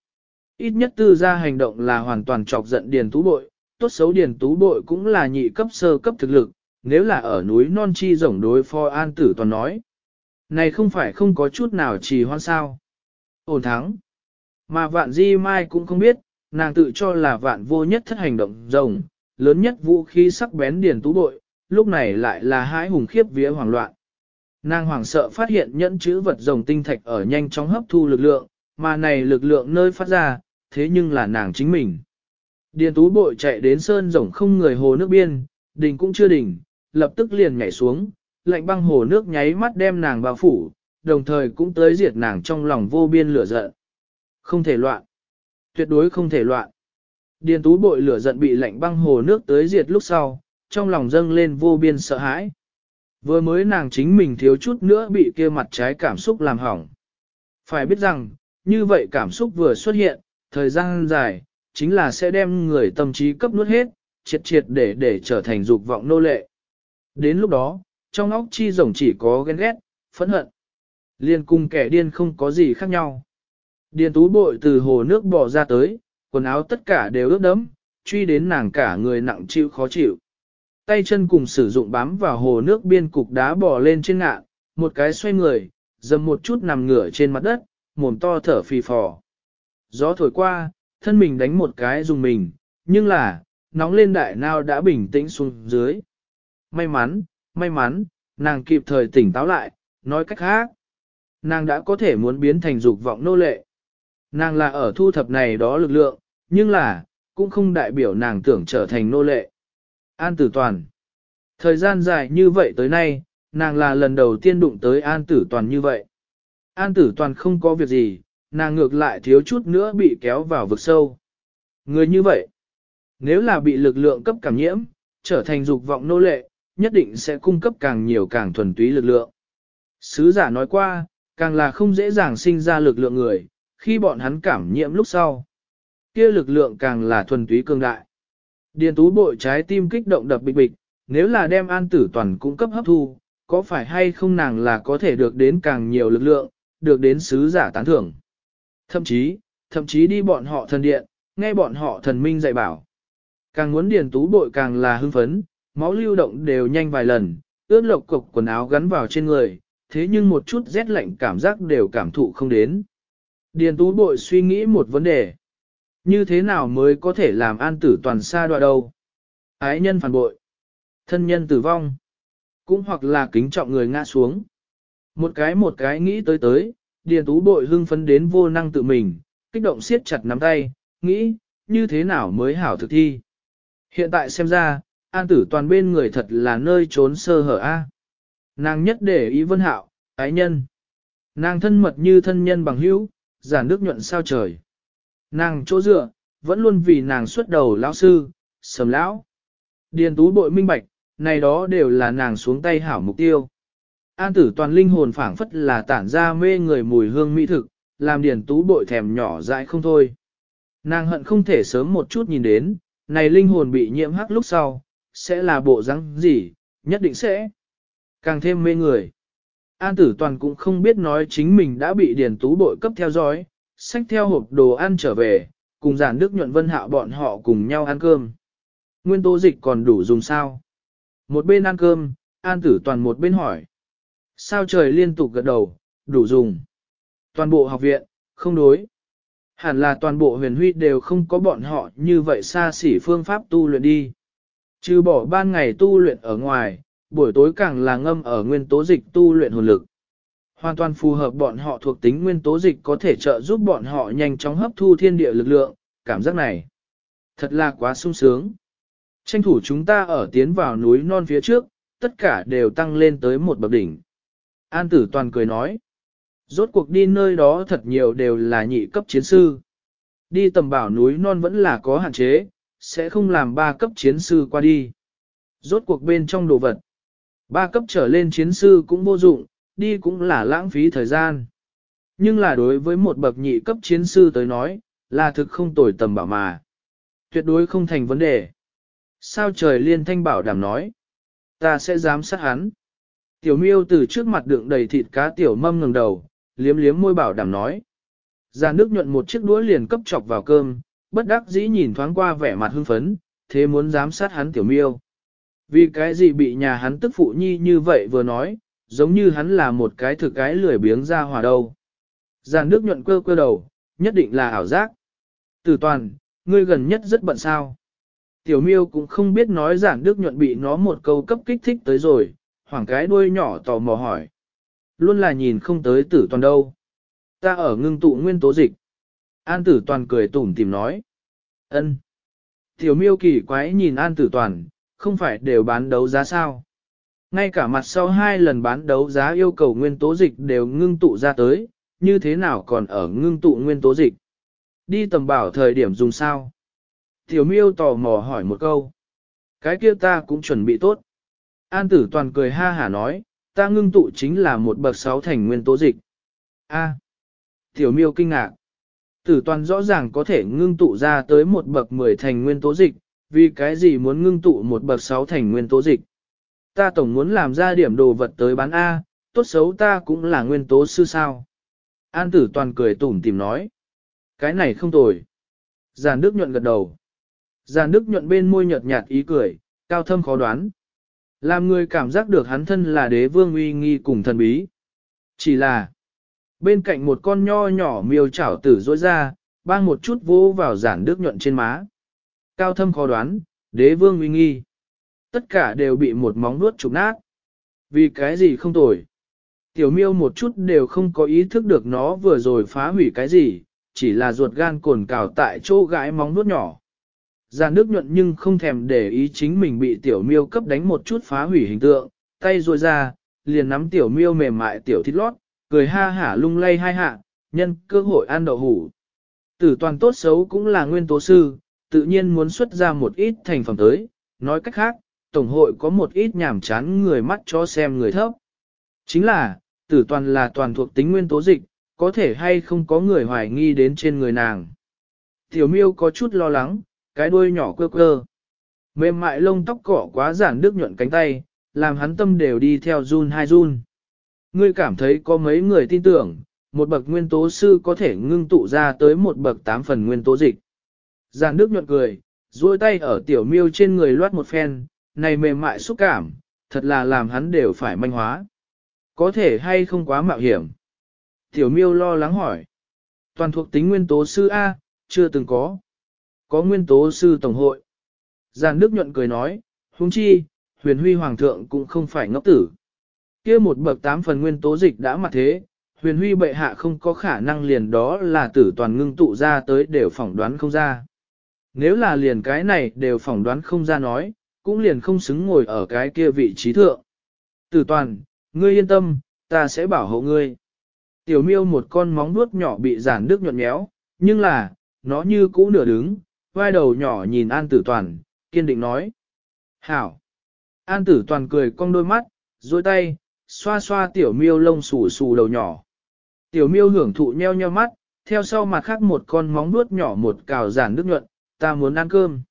Ít nhất tư ra hành động là hoàn toàn chọc giận điền tú bội, tốt xấu điền tú bội cũng là nhị cấp sơ cấp thực lực, nếu là ở núi non chi rồng đối Pho an tử toàn nói. Này không phải không có chút nào trì hoan sao. Ổn thắng. Mà vạn di mai cũng không biết, nàng tự cho là vạn vô nhất thất hành động rồng, lớn nhất vũ khí sắc bén điền tú bội, lúc này lại là hãi hùng khiếp vía hoảng loạn. Nàng hoảng sợ phát hiện nhẫn chữ vật rồng tinh thạch ở nhanh chóng hấp thu lực lượng, mà này lực lượng nơi phát ra, thế nhưng là nàng chính mình. Điền tú bội chạy đến sơn rồng không người hồ nước biên, đình cũng chưa đỉnh, lập tức liền nhảy xuống, lạnh băng hồ nước nháy mắt đem nàng bao phủ, đồng thời cũng tới diệt nàng trong lòng vô biên lửa giận. Không thể loạn. Tuyệt đối không thể loạn. Điền tú bội lửa giận bị lạnh băng hồ nước tới diệt lúc sau, trong lòng dâng lên vô biên sợ hãi. Vừa mới nàng chính mình thiếu chút nữa bị kia mặt trái cảm xúc làm hỏng. Phải biết rằng, như vậy cảm xúc vừa xuất hiện, thời gian dài, chính là sẽ đem người tâm trí cấp nuốt hết, triệt triệt để để trở thành dục vọng nô lệ. Đến lúc đó, trong óc chi rồng chỉ có ghen ghét, phẫn hận. Liên cùng kẻ điên không có gì khác nhau. Điền tú bội từ hồ nước bò ra tới, quần áo tất cả đều ướt đẫm, truy đến nàng cả người nặng chịu khó chịu. Tay chân cùng sử dụng bám vào hồ nước biên cục đá bò lên trên ngạn, một cái xoay người, dầm một chút nằm ngửa trên mặt đất, mồm to thở phì phò. Gió thổi qua, thân mình đánh một cái dùng mình, nhưng là, nóng lên đại nào đã bình tĩnh xuống dưới. May mắn, may mắn, nàng kịp thời tỉnh táo lại, nói cách khác. Nàng đã có thể muốn biến thành dục vọng nô lệ. Nàng là ở thu thập này đó lực lượng, nhưng là, cũng không đại biểu nàng tưởng trở thành nô lệ. An tử toàn. Thời gian dài như vậy tới nay, nàng là lần đầu tiên đụng tới an tử toàn như vậy. An tử toàn không có việc gì, nàng ngược lại thiếu chút nữa bị kéo vào vực sâu. Người như vậy, nếu là bị lực lượng cấp cảm nhiễm, trở thành dục vọng nô lệ, nhất định sẽ cung cấp càng nhiều càng thuần túy lực lượng. Sứ giả nói qua, càng là không dễ dàng sinh ra lực lượng người, khi bọn hắn cảm nhiễm lúc sau. kia lực lượng càng là thuần túy cường đại. Điền tú bội trái tim kích động đập bịch bịch, nếu là đem an tử toàn cung cấp hấp thu, có phải hay không nàng là có thể được đến càng nhiều lực lượng, được đến sứ giả tán thưởng. Thậm chí, thậm chí đi bọn họ thần điện, nghe bọn họ thần minh dạy bảo. Càng muốn điền tú bội càng là hưng phấn, máu lưu động đều nhanh vài lần, ướt lộc cục quần áo gắn vào trên người, thế nhưng một chút rét lạnh cảm giác đều cảm thụ không đến. Điền tú bội suy nghĩ một vấn đề. Như thế nào mới có thể làm an tử toàn xa đoạn đâu? Ái nhân phản bội. Thân nhân tử vong. Cũng hoặc là kính trọng người ngã xuống. Một cái một cái nghĩ tới tới, điền tú bội hưng phấn đến vô năng tự mình, kích động siết chặt nắm tay, nghĩ, như thế nào mới hảo thực thi. Hiện tại xem ra, an tử toàn bên người thật là nơi trốn sơ hở a. Nàng nhất để ý vân hạo, ái nhân. Nàng thân mật như thân nhân bằng hữu, giản nước nhuận sao trời. Nàng chỗ dựa, vẫn luôn vì nàng xuất đầu lão sư, sầm lão. Điền tú bội minh bạch, này đó đều là nàng xuống tay hảo mục tiêu. An tử toàn linh hồn phảng phất là tản ra mê người mùi hương mỹ thực, làm điển tú bội thèm nhỏ dại không thôi. Nàng hận không thể sớm một chút nhìn đến, này linh hồn bị nhiễm hắc lúc sau, sẽ là bộ răng gì, nhất định sẽ càng thêm mê người. An tử toàn cũng không biết nói chính mình đã bị điển tú bội cấp theo dõi, xách theo hộp đồ ăn trở về, cùng giản đức nhuận vân hạo bọn họ cùng nhau ăn cơm. Nguyên tố dịch còn đủ dùng sao? Một bên ăn cơm, an tử toàn một bên hỏi. Sao trời liên tục gật đầu, đủ dùng. Toàn bộ học viện, không đối. Hẳn là toàn bộ huyền huy đều không có bọn họ như vậy xa xỉ phương pháp tu luyện đi. Trừ bỏ ban ngày tu luyện ở ngoài, buổi tối càng là ngâm ở nguyên tố dịch tu luyện hồn lực. Hoàn toàn phù hợp bọn họ thuộc tính nguyên tố dịch có thể trợ giúp bọn họ nhanh chóng hấp thu thiên địa lực lượng, cảm giác này. Thật là quá sung sướng. Tranh thủ chúng ta ở tiến vào núi non phía trước, tất cả đều tăng lên tới một bậc đỉnh. An tử toàn cười nói. Rốt cuộc đi nơi đó thật nhiều đều là nhị cấp chiến sư. Đi tầm bảo núi non vẫn là có hạn chế, sẽ không làm ba cấp chiến sư qua đi. Rốt cuộc bên trong đồ vật. Ba cấp trở lên chiến sư cũng vô dụng, đi cũng là lãng phí thời gian. Nhưng là đối với một bậc nhị cấp chiến sư tới nói, là thực không tồi tầm bảo mà. Tuyệt đối không thành vấn đề. Sao trời liên thanh bảo đảm nói. Ta sẽ dám sát hắn. Tiểu miêu từ trước mặt đựng đầy thịt cá tiểu mâm ngừng đầu, liếm liếm môi bảo đảm nói. Già nước nhuận một chiếc đũa liền cấp chọc vào cơm, bất đắc dĩ nhìn thoáng qua vẻ mặt hưng phấn, thế muốn giám sát hắn tiểu miêu. Vì cái gì bị nhà hắn tức phụ nhi như vậy vừa nói, giống như hắn là một cái thực cái lười biếng ra hòa đâu. Già nước nhuận cơ cơ đầu, nhất định là ảo giác. Tử toàn, ngươi gần nhất rất bận sao. Tiểu miêu cũng không biết nói giản đức nhuận bị nó một câu cấp kích thích tới rồi, hoảng cái đuôi nhỏ tò mò hỏi. Luôn là nhìn không tới tử toàn đâu. Ta ở ngưng tụ nguyên tố dịch. An tử toàn cười tủm tìm nói. ân. Tiểu miêu kỳ quái nhìn an tử toàn, không phải đều bán đấu giá sao. Ngay cả mặt sau hai lần bán đấu giá yêu cầu nguyên tố dịch đều ngưng tụ ra tới, như thế nào còn ở ngưng tụ nguyên tố dịch. Đi tầm bảo thời điểm dùng sao? Tiểu miêu tò mò hỏi một câu. Cái kia ta cũng chuẩn bị tốt. An tử toàn cười ha hả nói, ta ngưng tụ chính là một bậc sáu thành nguyên tố dịch. A. Tiểu miêu kinh ngạc. Tử toàn rõ ràng có thể ngưng tụ ra tới một bậc mười thành nguyên tố dịch, vì cái gì muốn ngưng tụ một bậc sáu thành nguyên tố dịch. Ta tổng muốn làm ra điểm đồ vật tới bán A, tốt xấu ta cũng là nguyên tố sư sao. An tử toàn cười tủm tìm nói. Cái này không tồi. Giàn Đức nhuận gật đầu. Giàn Đức nhuận bên môi nhợt nhạt ý cười, cao thâm khó đoán. Làm người cảm giác được hắn thân là đế vương uy nghi cùng thần bí. Chỉ là, bên cạnh một con nho nhỏ miêu chảo tử rối ra, bang một chút vô vào giản đức nhuận trên má. Cao thâm khó đoán, đế vương uy nghi. Tất cả đều bị một móng nuốt trục nát. Vì cái gì không tồi. Tiểu miêu một chút đều không có ý thức được nó vừa rồi phá hủy cái gì, chỉ là ruột gan cồn cào tại chỗ gãi móng nuốt nhỏ. Giàn nước nhuận nhưng không thèm để ý chính mình bị tiểu miêu cấp đánh một chút phá hủy hình tượng, tay ruồi ra, liền nắm tiểu miêu mềm mại tiểu thịt lót, cười ha hả lung lay hai hạ, nhân cơ hội ăn đậu hủ. Tử toàn tốt xấu cũng là nguyên tố sư, tự nhiên muốn xuất ra một ít thành phẩm tới, nói cách khác, Tổng hội có một ít nhảm chán người mắt cho xem người thấp. Chính là, tử toàn là toàn thuộc tính nguyên tố dịch, có thể hay không có người hoài nghi đến trên người nàng. Tiểu miêu có chút lo lắng, cái đuôi nhỏ quơ quơ. Mềm mại lông tóc cỏ quá giản nước nhuận cánh tay, làm hắn tâm đều đi theo run hai run. Ngươi cảm thấy có mấy người tin tưởng, một bậc nguyên tố sư có thể ngưng tụ ra tới một bậc tám phần nguyên tố dịch. Giản nước nhuận cười, duỗi tay ở tiểu miêu trên người loát một phen, này mềm mại xúc cảm, thật là làm hắn đều phải manh hóa. Có thể hay không quá mạo hiểm? Tiểu miêu lo lắng hỏi. Toàn thuộc tính nguyên tố sư A, chưa từng có. Có nguyên tố sư tổng hội. Giàn Đức nhuận cười nói, huống chi, huyền huy hoàng thượng cũng không phải ngốc tử. kia một bậc tám phần nguyên tố dịch đã mặt thế, huyền huy bệ hạ không có khả năng liền đó là tử toàn ngưng tụ ra tới đều phỏng đoán không ra. Nếu là liền cái này đều phỏng đoán không ra nói, cũng liền không xứng ngồi ở cái kia vị trí thượng. Tử toàn, ngươi yên tâm, ta sẽ bảo hộ ngươi. Tiểu miêu một con móng vuốt nhỏ bị giản đức nhuận méo, nhưng là, nó như cũ nửa đứng, vai đầu nhỏ nhìn An Tử Toàn, kiên định nói. Hảo! An Tử Toàn cười cong đôi mắt, duỗi tay, xoa xoa tiểu miêu lông xù xù đầu nhỏ. Tiểu miêu hưởng thụ nheo nheo mắt, theo sau mặt khác một con móng vuốt nhỏ một cào giản nước nhuận, ta muốn ăn cơm.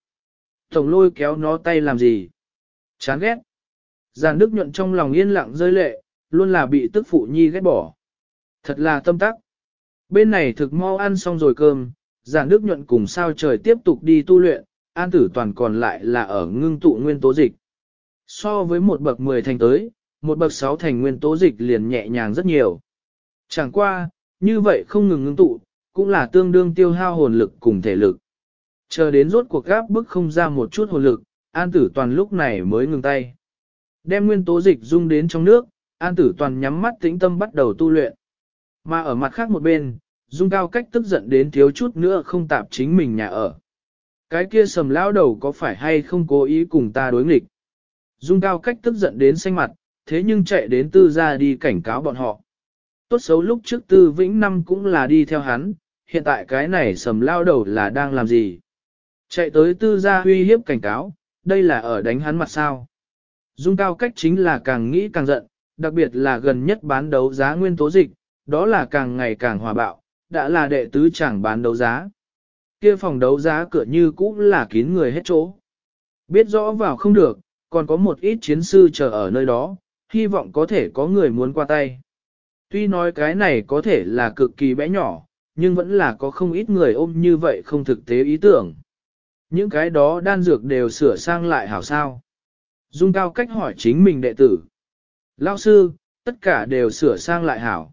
Tổng lôi kéo nó tay làm gì? Chán ghét. Giản đức nhuận trong lòng yên lặng rơi lệ, luôn là bị tức phụ nhi ghét bỏ. Thật là tâm tắc. Bên này thực mau ăn xong rồi cơm, giản nước nhuận cùng sao trời tiếp tục đi tu luyện, an tử toàn còn lại là ở ngưng tụ nguyên tố dịch. So với một bậc 10 thành tới, một bậc 6 thành nguyên tố dịch liền nhẹ nhàng rất nhiều. Chẳng qua, như vậy không ngừng ngưng tụ, cũng là tương đương tiêu hao hồn lực cùng thể lực. Chờ đến rốt cuộc gáp bức không ra một chút hồn lực, an tử toàn lúc này mới ngừng tay. Đem nguyên tố dịch dung đến trong nước, an tử toàn nhắm mắt tĩnh tâm bắt đầu tu luyện. Mà ở mặt khác một bên, dung cao cách tức giận đến thiếu chút nữa không tạp chính mình nhà ở. Cái kia sầm lão đầu có phải hay không cố ý cùng ta đối nghịch. Dung cao cách tức giận đến xanh mặt, thế nhưng chạy đến tư gia đi cảnh cáo bọn họ. Tốt xấu lúc trước tư vĩnh năm cũng là đi theo hắn, hiện tại cái này sầm lao đầu là đang làm gì? Chạy tới tư gia huy hiếp cảnh cáo, đây là ở đánh hắn mặt sao? Dung cao cách chính là càng nghĩ càng giận, đặc biệt là gần nhất bán đấu giá nguyên tố dịch, đó là càng ngày càng hòa bạo, đã là đệ tứ chẳng bán đấu giá. Kia phòng đấu giá cửa như cũ là kín người hết chỗ. Biết rõ vào không được, còn có một ít chiến sư chờ ở nơi đó, hy vọng có thể có người muốn qua tay. Tuy nói cái này có thể là cực kỳ bé nhỏ, nhưng vẫn là có không ít người ôm như vậy không thực tế ý tưởng. Những cái đó đan dược đều sửa sang lại hảo sao. Dung cao cách hỏi chính mình đệ tử. Lao sư, tất cả đều sửa sang lại hảo.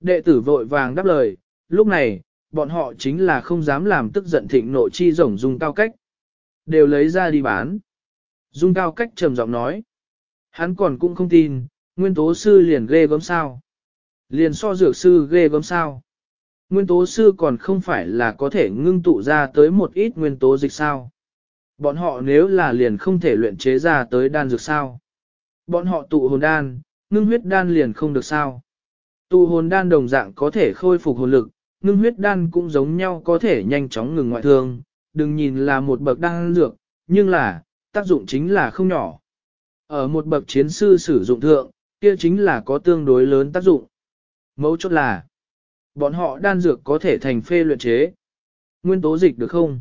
Đệ tử vội vàng đáp lời, lúc này, bọn họ chính là không dám làm tức giận thịnh nộ chi rồng dung cao cách. Đều lấy ra đi bán. Dung cao cách trầm giọng nói. Hắn còn cũng không tin, nguyên tố sư liền ghê gớm sao. Liền so dược sư ghê gớm sao. Nguyên tố sư còn không phải là có thể ngưng tụ ra tới một ít nguyên tố dịch sao. Bọn họ nếu là liền không thể luyện chế ra tới đan dược sao. Bọn họ tụ hồn đan, ngưng huyết đan liền không được sao. Tụ hồn đan đồng dạng có thể khôi phục hồn lực, ngưng huyết đan cũng giống nhau có thể nhanh chóng ngừng ngoại thương, đừng nhìn là một bậc đan dược, nhưng là, tác dụng chính là không nhỏ. Ở một bậc chiến sư sử dụng thượng, kia chính là có tương đối lớn tác dụng. Mấu chốt là, bọn họ đan dược có thể thành phê luyện chế. Nguyên tố dịch được không?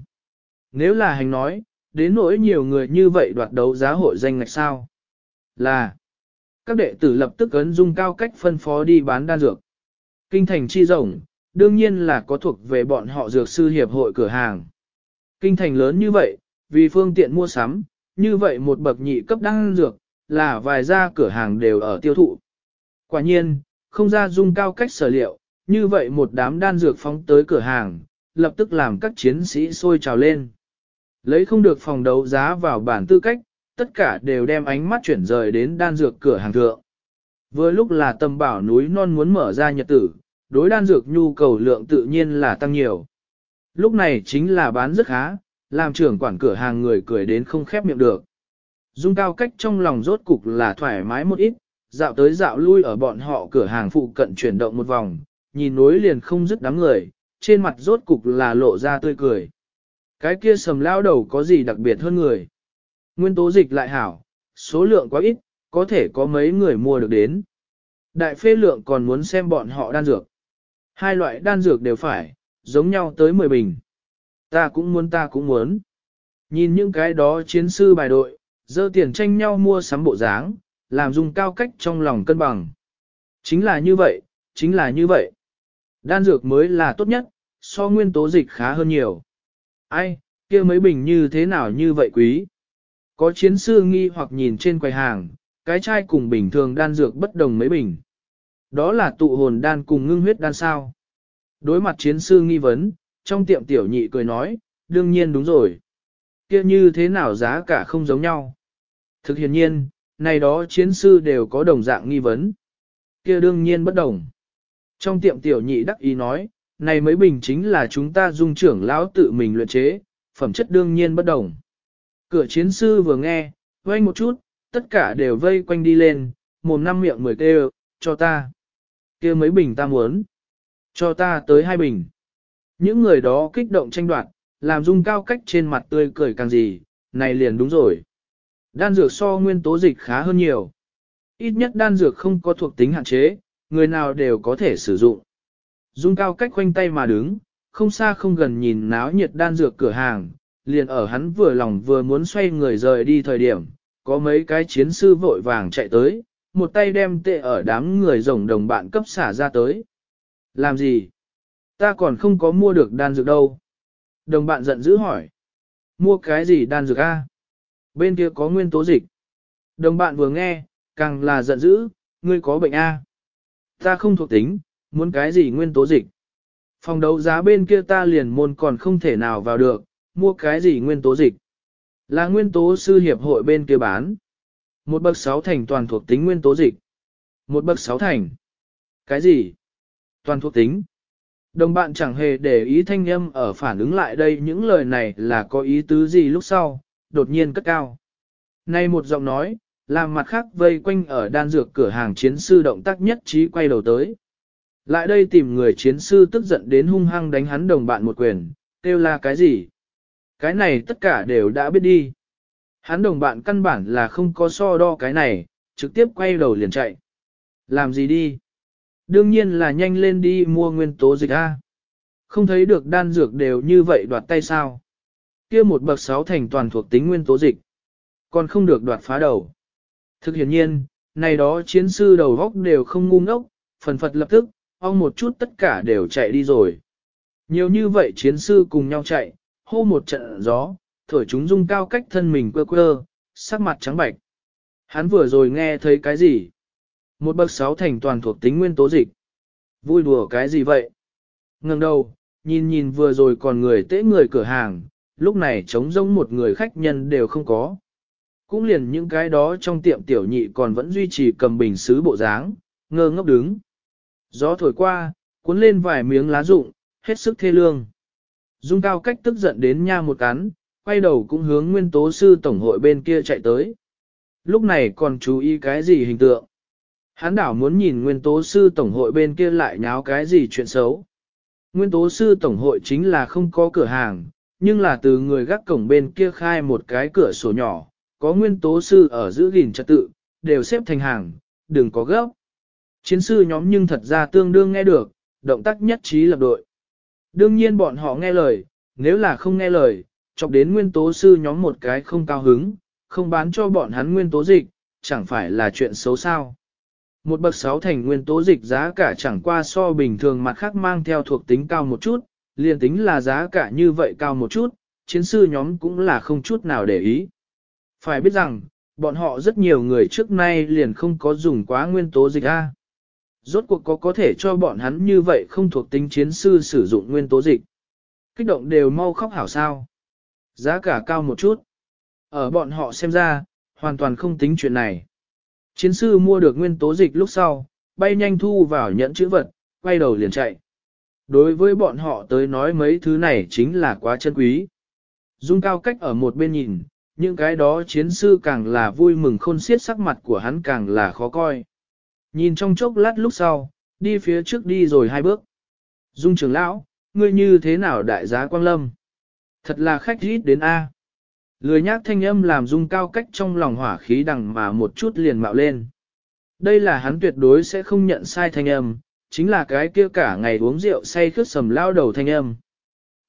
Nếu là hành nói, đến nỗi nhiều người như vậy đoạt đấu giá hội danh ngạch sao. Là, các đệ tử lập tức ấn dung cao cách phân phó đi bán đan dược. Kinh thành chi rộng, đương nhiên là có thuộc về bọn họ dược sư hiệp hội cửa hàng. Kinh thành lớn như vậy, vì phương tiện mua sắm, như vậy một bậc nhị cấp đan dược, là vài gia cửa hàng đều ở tiêu thụ. Quả nhiên, không ra dung cao cách sở liệu, như vậy một đám đan dược phóng tới cửa hàng, lập tức làm các chiến sĩ sôi trào lên. Lấy không được phòng đấu giá vào bản tư cách, tất cả đều đem ánh mắt chuyển rời đến đan dược cửa hàng thượng. Vừa lúc là tâm bảo núi non muốn mở ra nhật tử, đối đan dược nhu cầu lượng tự nhiên là tăng nhiều. Lúc này chính là bán rất khá, làm trưởng quản cửa hàng người cười đến không khép miệng được. Dung cao cách trong lòng rốt cục là thoải mái một ít, dạo tới dạo lui ở bọn họ cửa hàng phụ cận chuyển động một vòng, nhìn nối liền không dứt đám người, trên mặt rốt cục là lộ ra tươi cười. Cái kia sầm lao đầu có gì đặc biệt hơn người. Nguyên tố dịch lại hảo, số lượng quá ít, có thể có mấy người mua được đến. Đại phê lượng còn muốn xem bọn họ đan dược. Hai loại đan dược đều phải, giống nhau tới 10 bình. Ta cũng muốn ta cũng muốn. Nhìn những cái đó chiến sư bài đội, dơ tiền tranh nhau mua sắm bộ dáng, làm dùng cao cách trong lòng cân bằng. Chính là như vậy, chính là như vậy. Đan dược mới là tốt nhất, so nguyên tố dịch khá hơn nhiều. Ai, kia mấy bình như thế nào như vậy quý? Có chiến sư nghi hoặc nhìn trên quầy hàng, cái chai cùng bình thường đan dược bất đồng mấy bình. Đó là tụ hồn đan cùng ngưng huyết đan sao. Đối mặt chiến sư nghi vấn, trong tiệm tiểu nhị cười nói, đương nhiên đúng rồi. Kia như thế nào giá cả không giống nhau. Thực hiện nhiên, này đó chiến sư đều có đồng dạng nghi vấn. Kia đương nhiên bất đồng. Trong tiệm tiểu nhị đắc ý nói, này mấy bình chính là chúng ta dung trưởng lão tự mình luyện chế, phẩm chất đương nhiên bất đồng. Cửa chiến sư vừa nghe, vây một chút, tất cả đều vây quanh đi lên, mồm năm miệng mười kêu, cho ta kia mấy bình ta muốn. Cho ta tới hai bình. Những người đó kích động tranh đoạt, làm dung cao cách trên mặt tươi cười càng gì, này liền đúng rồi. Đan dược so nguyên tố dịch khá hơn nhiều. Ít nhất đan dược không có thuộc tính hạn chế, người nào đều có thể sử dụng. Dung cao cách khoanh tay mà đứng, không xa không gần nhìn náo nhiệt đan dược cửa hàng, liền ở hắn vừa lòng vừa muốn xoay người rời đi thời điểm, có mấy cái chiến sư vội vàng chạy tới, một tay đem tệ ở đám người rồng đồng bạn cấp xả ra tới. Làm gì? Ta còn không có mua được đan dược đâu. Đồng bạn giận dữ hỏi. Mua cái gì đan dược a? Bên kia có nguyên tố dịch. Đồng bạn vừa nghe, càng là giận dữ, ngươi có bệnh a? Ta không thuộc tính, muốn cái gì nguyên tố dịch. Phòng đấu giá bên kia ta liền môn còn không thể nào vào được, mua cái gì nguyên tố dịch. Là nguyên tố sư hiệp hội bên kia bán. Một bậc sáu thành toàn thuộc tính nguyên tố dịch. Một bậc sáu thành. Cái gì? Toàn thuộc tính. Đồng bạn chẳng hề để ý thanh âm ở phản ứng lại đây những lời này là có ý tứ gì lúc sau, đột nhiên cất cao. Nay một giọng nói, làm mặt khác vây quanh ở đan dược cửa hàng chiến sư động tác nhất trí quay đầu tới. Lại đây tìm người chiến sư tức giận đến hung hăng đánh hắn đồng bạn một quyền, kêu là cái gì? Cái này tất cả đều đã biết đi. Hắn đồng bạn căn bản là không có so đo cái này, trực tiếp quay đầu liền chạy. Làm gì đi? Đương nhiên là nhanh lên đi mua nguyên tố dịch A. Không thấy được đan dược đều như vậy đoạt tay sao. kia một bậc sáu thành toàn thuộc tính nguyên tố dịch. Còn không được đoạt phá đầu. Thực hiện nhiên, này đó chiến sư đầu góc đều không ngu ngốc, phần phật lập tức, ong một chút tất cả đều chạy đi rồi. Nhiều như vậy chiến sư cùng nhau chạy, hô một trận gió, thổi chúng dung cao cách thân mình quơ quơ, sắc mặt trắng bạch. Hắn vừa rồi nghe thấy cái gì? Một bậc sáu thành toàn thuộc tính nguyên tố dịch. Vui đùa cái gì vậy? Ngừng đầu, nhìn nhìn vừa rồi còn người tễ người cửa hàng, lúc này trống rỗng một người khách nhân đều không có. Cũng liền những cái đó trong tiệm tiểu nhị còn vẫn duy trì cầm bình sứ bộ dáng, ngơ ngốc đứng. Gió thổi qua, cuốn lên vài miếng lá rụng, hết sức thê lương. Dung cao cách tức giận đến nha một cắn, quay đầu cũng hướng nguyên tố sư tổng hội bên kia chạy tới. Lúc này còn chú ý cái gì hình tượng. Hán đảo muốn nhìn nguyên tố sư tổng hội bên kia lại nháo cái gì chuyện xấu. Nguyên tố sư tổng hội chính là không có cửa hàng, nhưng là từ người gác cổng bên kia khai một cái cửa sổ nhỏ, có nguyên tố sư ở giữ gìn trật tự, đều xếp thành hàng, đừng có gấp. Chiến sư nhóm nhưng thật ra tương đương nghe được, động tác nhất trí lập đội. Đương nhiên bọn họ nghe lời, nếu là không nghe lời, chọc đến nguyên tố sư nhóm một cái không cao hứng, không bán cho bọn hắn nguyên tố dịch, chẳng phải là chuyện xấu sao. Một bậc sáu thành nguyên tố dịch giá cả chẳng qua so bình thường mặt khác mang theo thuộc tính cao một chút, liền tính là giá cả như vậy cao một chút, chiến sư nhóm cũng là không chút nào để ý. Phải biết rằng, bọn họ rất nhiều người trước nay liền không có dùng quá nguyên tố dịch A. Rốt cuộc có có thể cho bọn hắn như vậy không thuộc tính chiến sư sử dụng nguyên tố dịch. Kích động đều mau khóc hảo sao. Giá cả cao một chút. Ở bọn họ xem ra, hoàn toàn không tính chuyện này. Chiến sư mua được nguyên tố dịch lúc sau, bay nhanh thu vào nhẫn chữ vật, quay đầu liền chạy. Đối với bọn họ tới nói mấy thứ này chính là quá chân quý. Dung cao cách ở một bên nhìn, những cái đó chiến sư càng là vui mừng khôn xiết sắc mặt của hắn càng là khó coi. Nhìn trong chốc lát lúc sau, đi phía trước đi rồi hai bước. Dung trưởng lão, ngươi như thế nào đại giá quang lâm? Thật là khách rít đến A. Lười nhác thanh âm làm dung cao cách trong lòng hỏa khí đằng mà một chút liền mạo lên. Đây là hắn tuyệt đối sẽ không nhận sai thanh âm, chính là cái kia cả ngày uống rượu say khướt sầm lao đầu thanh âm.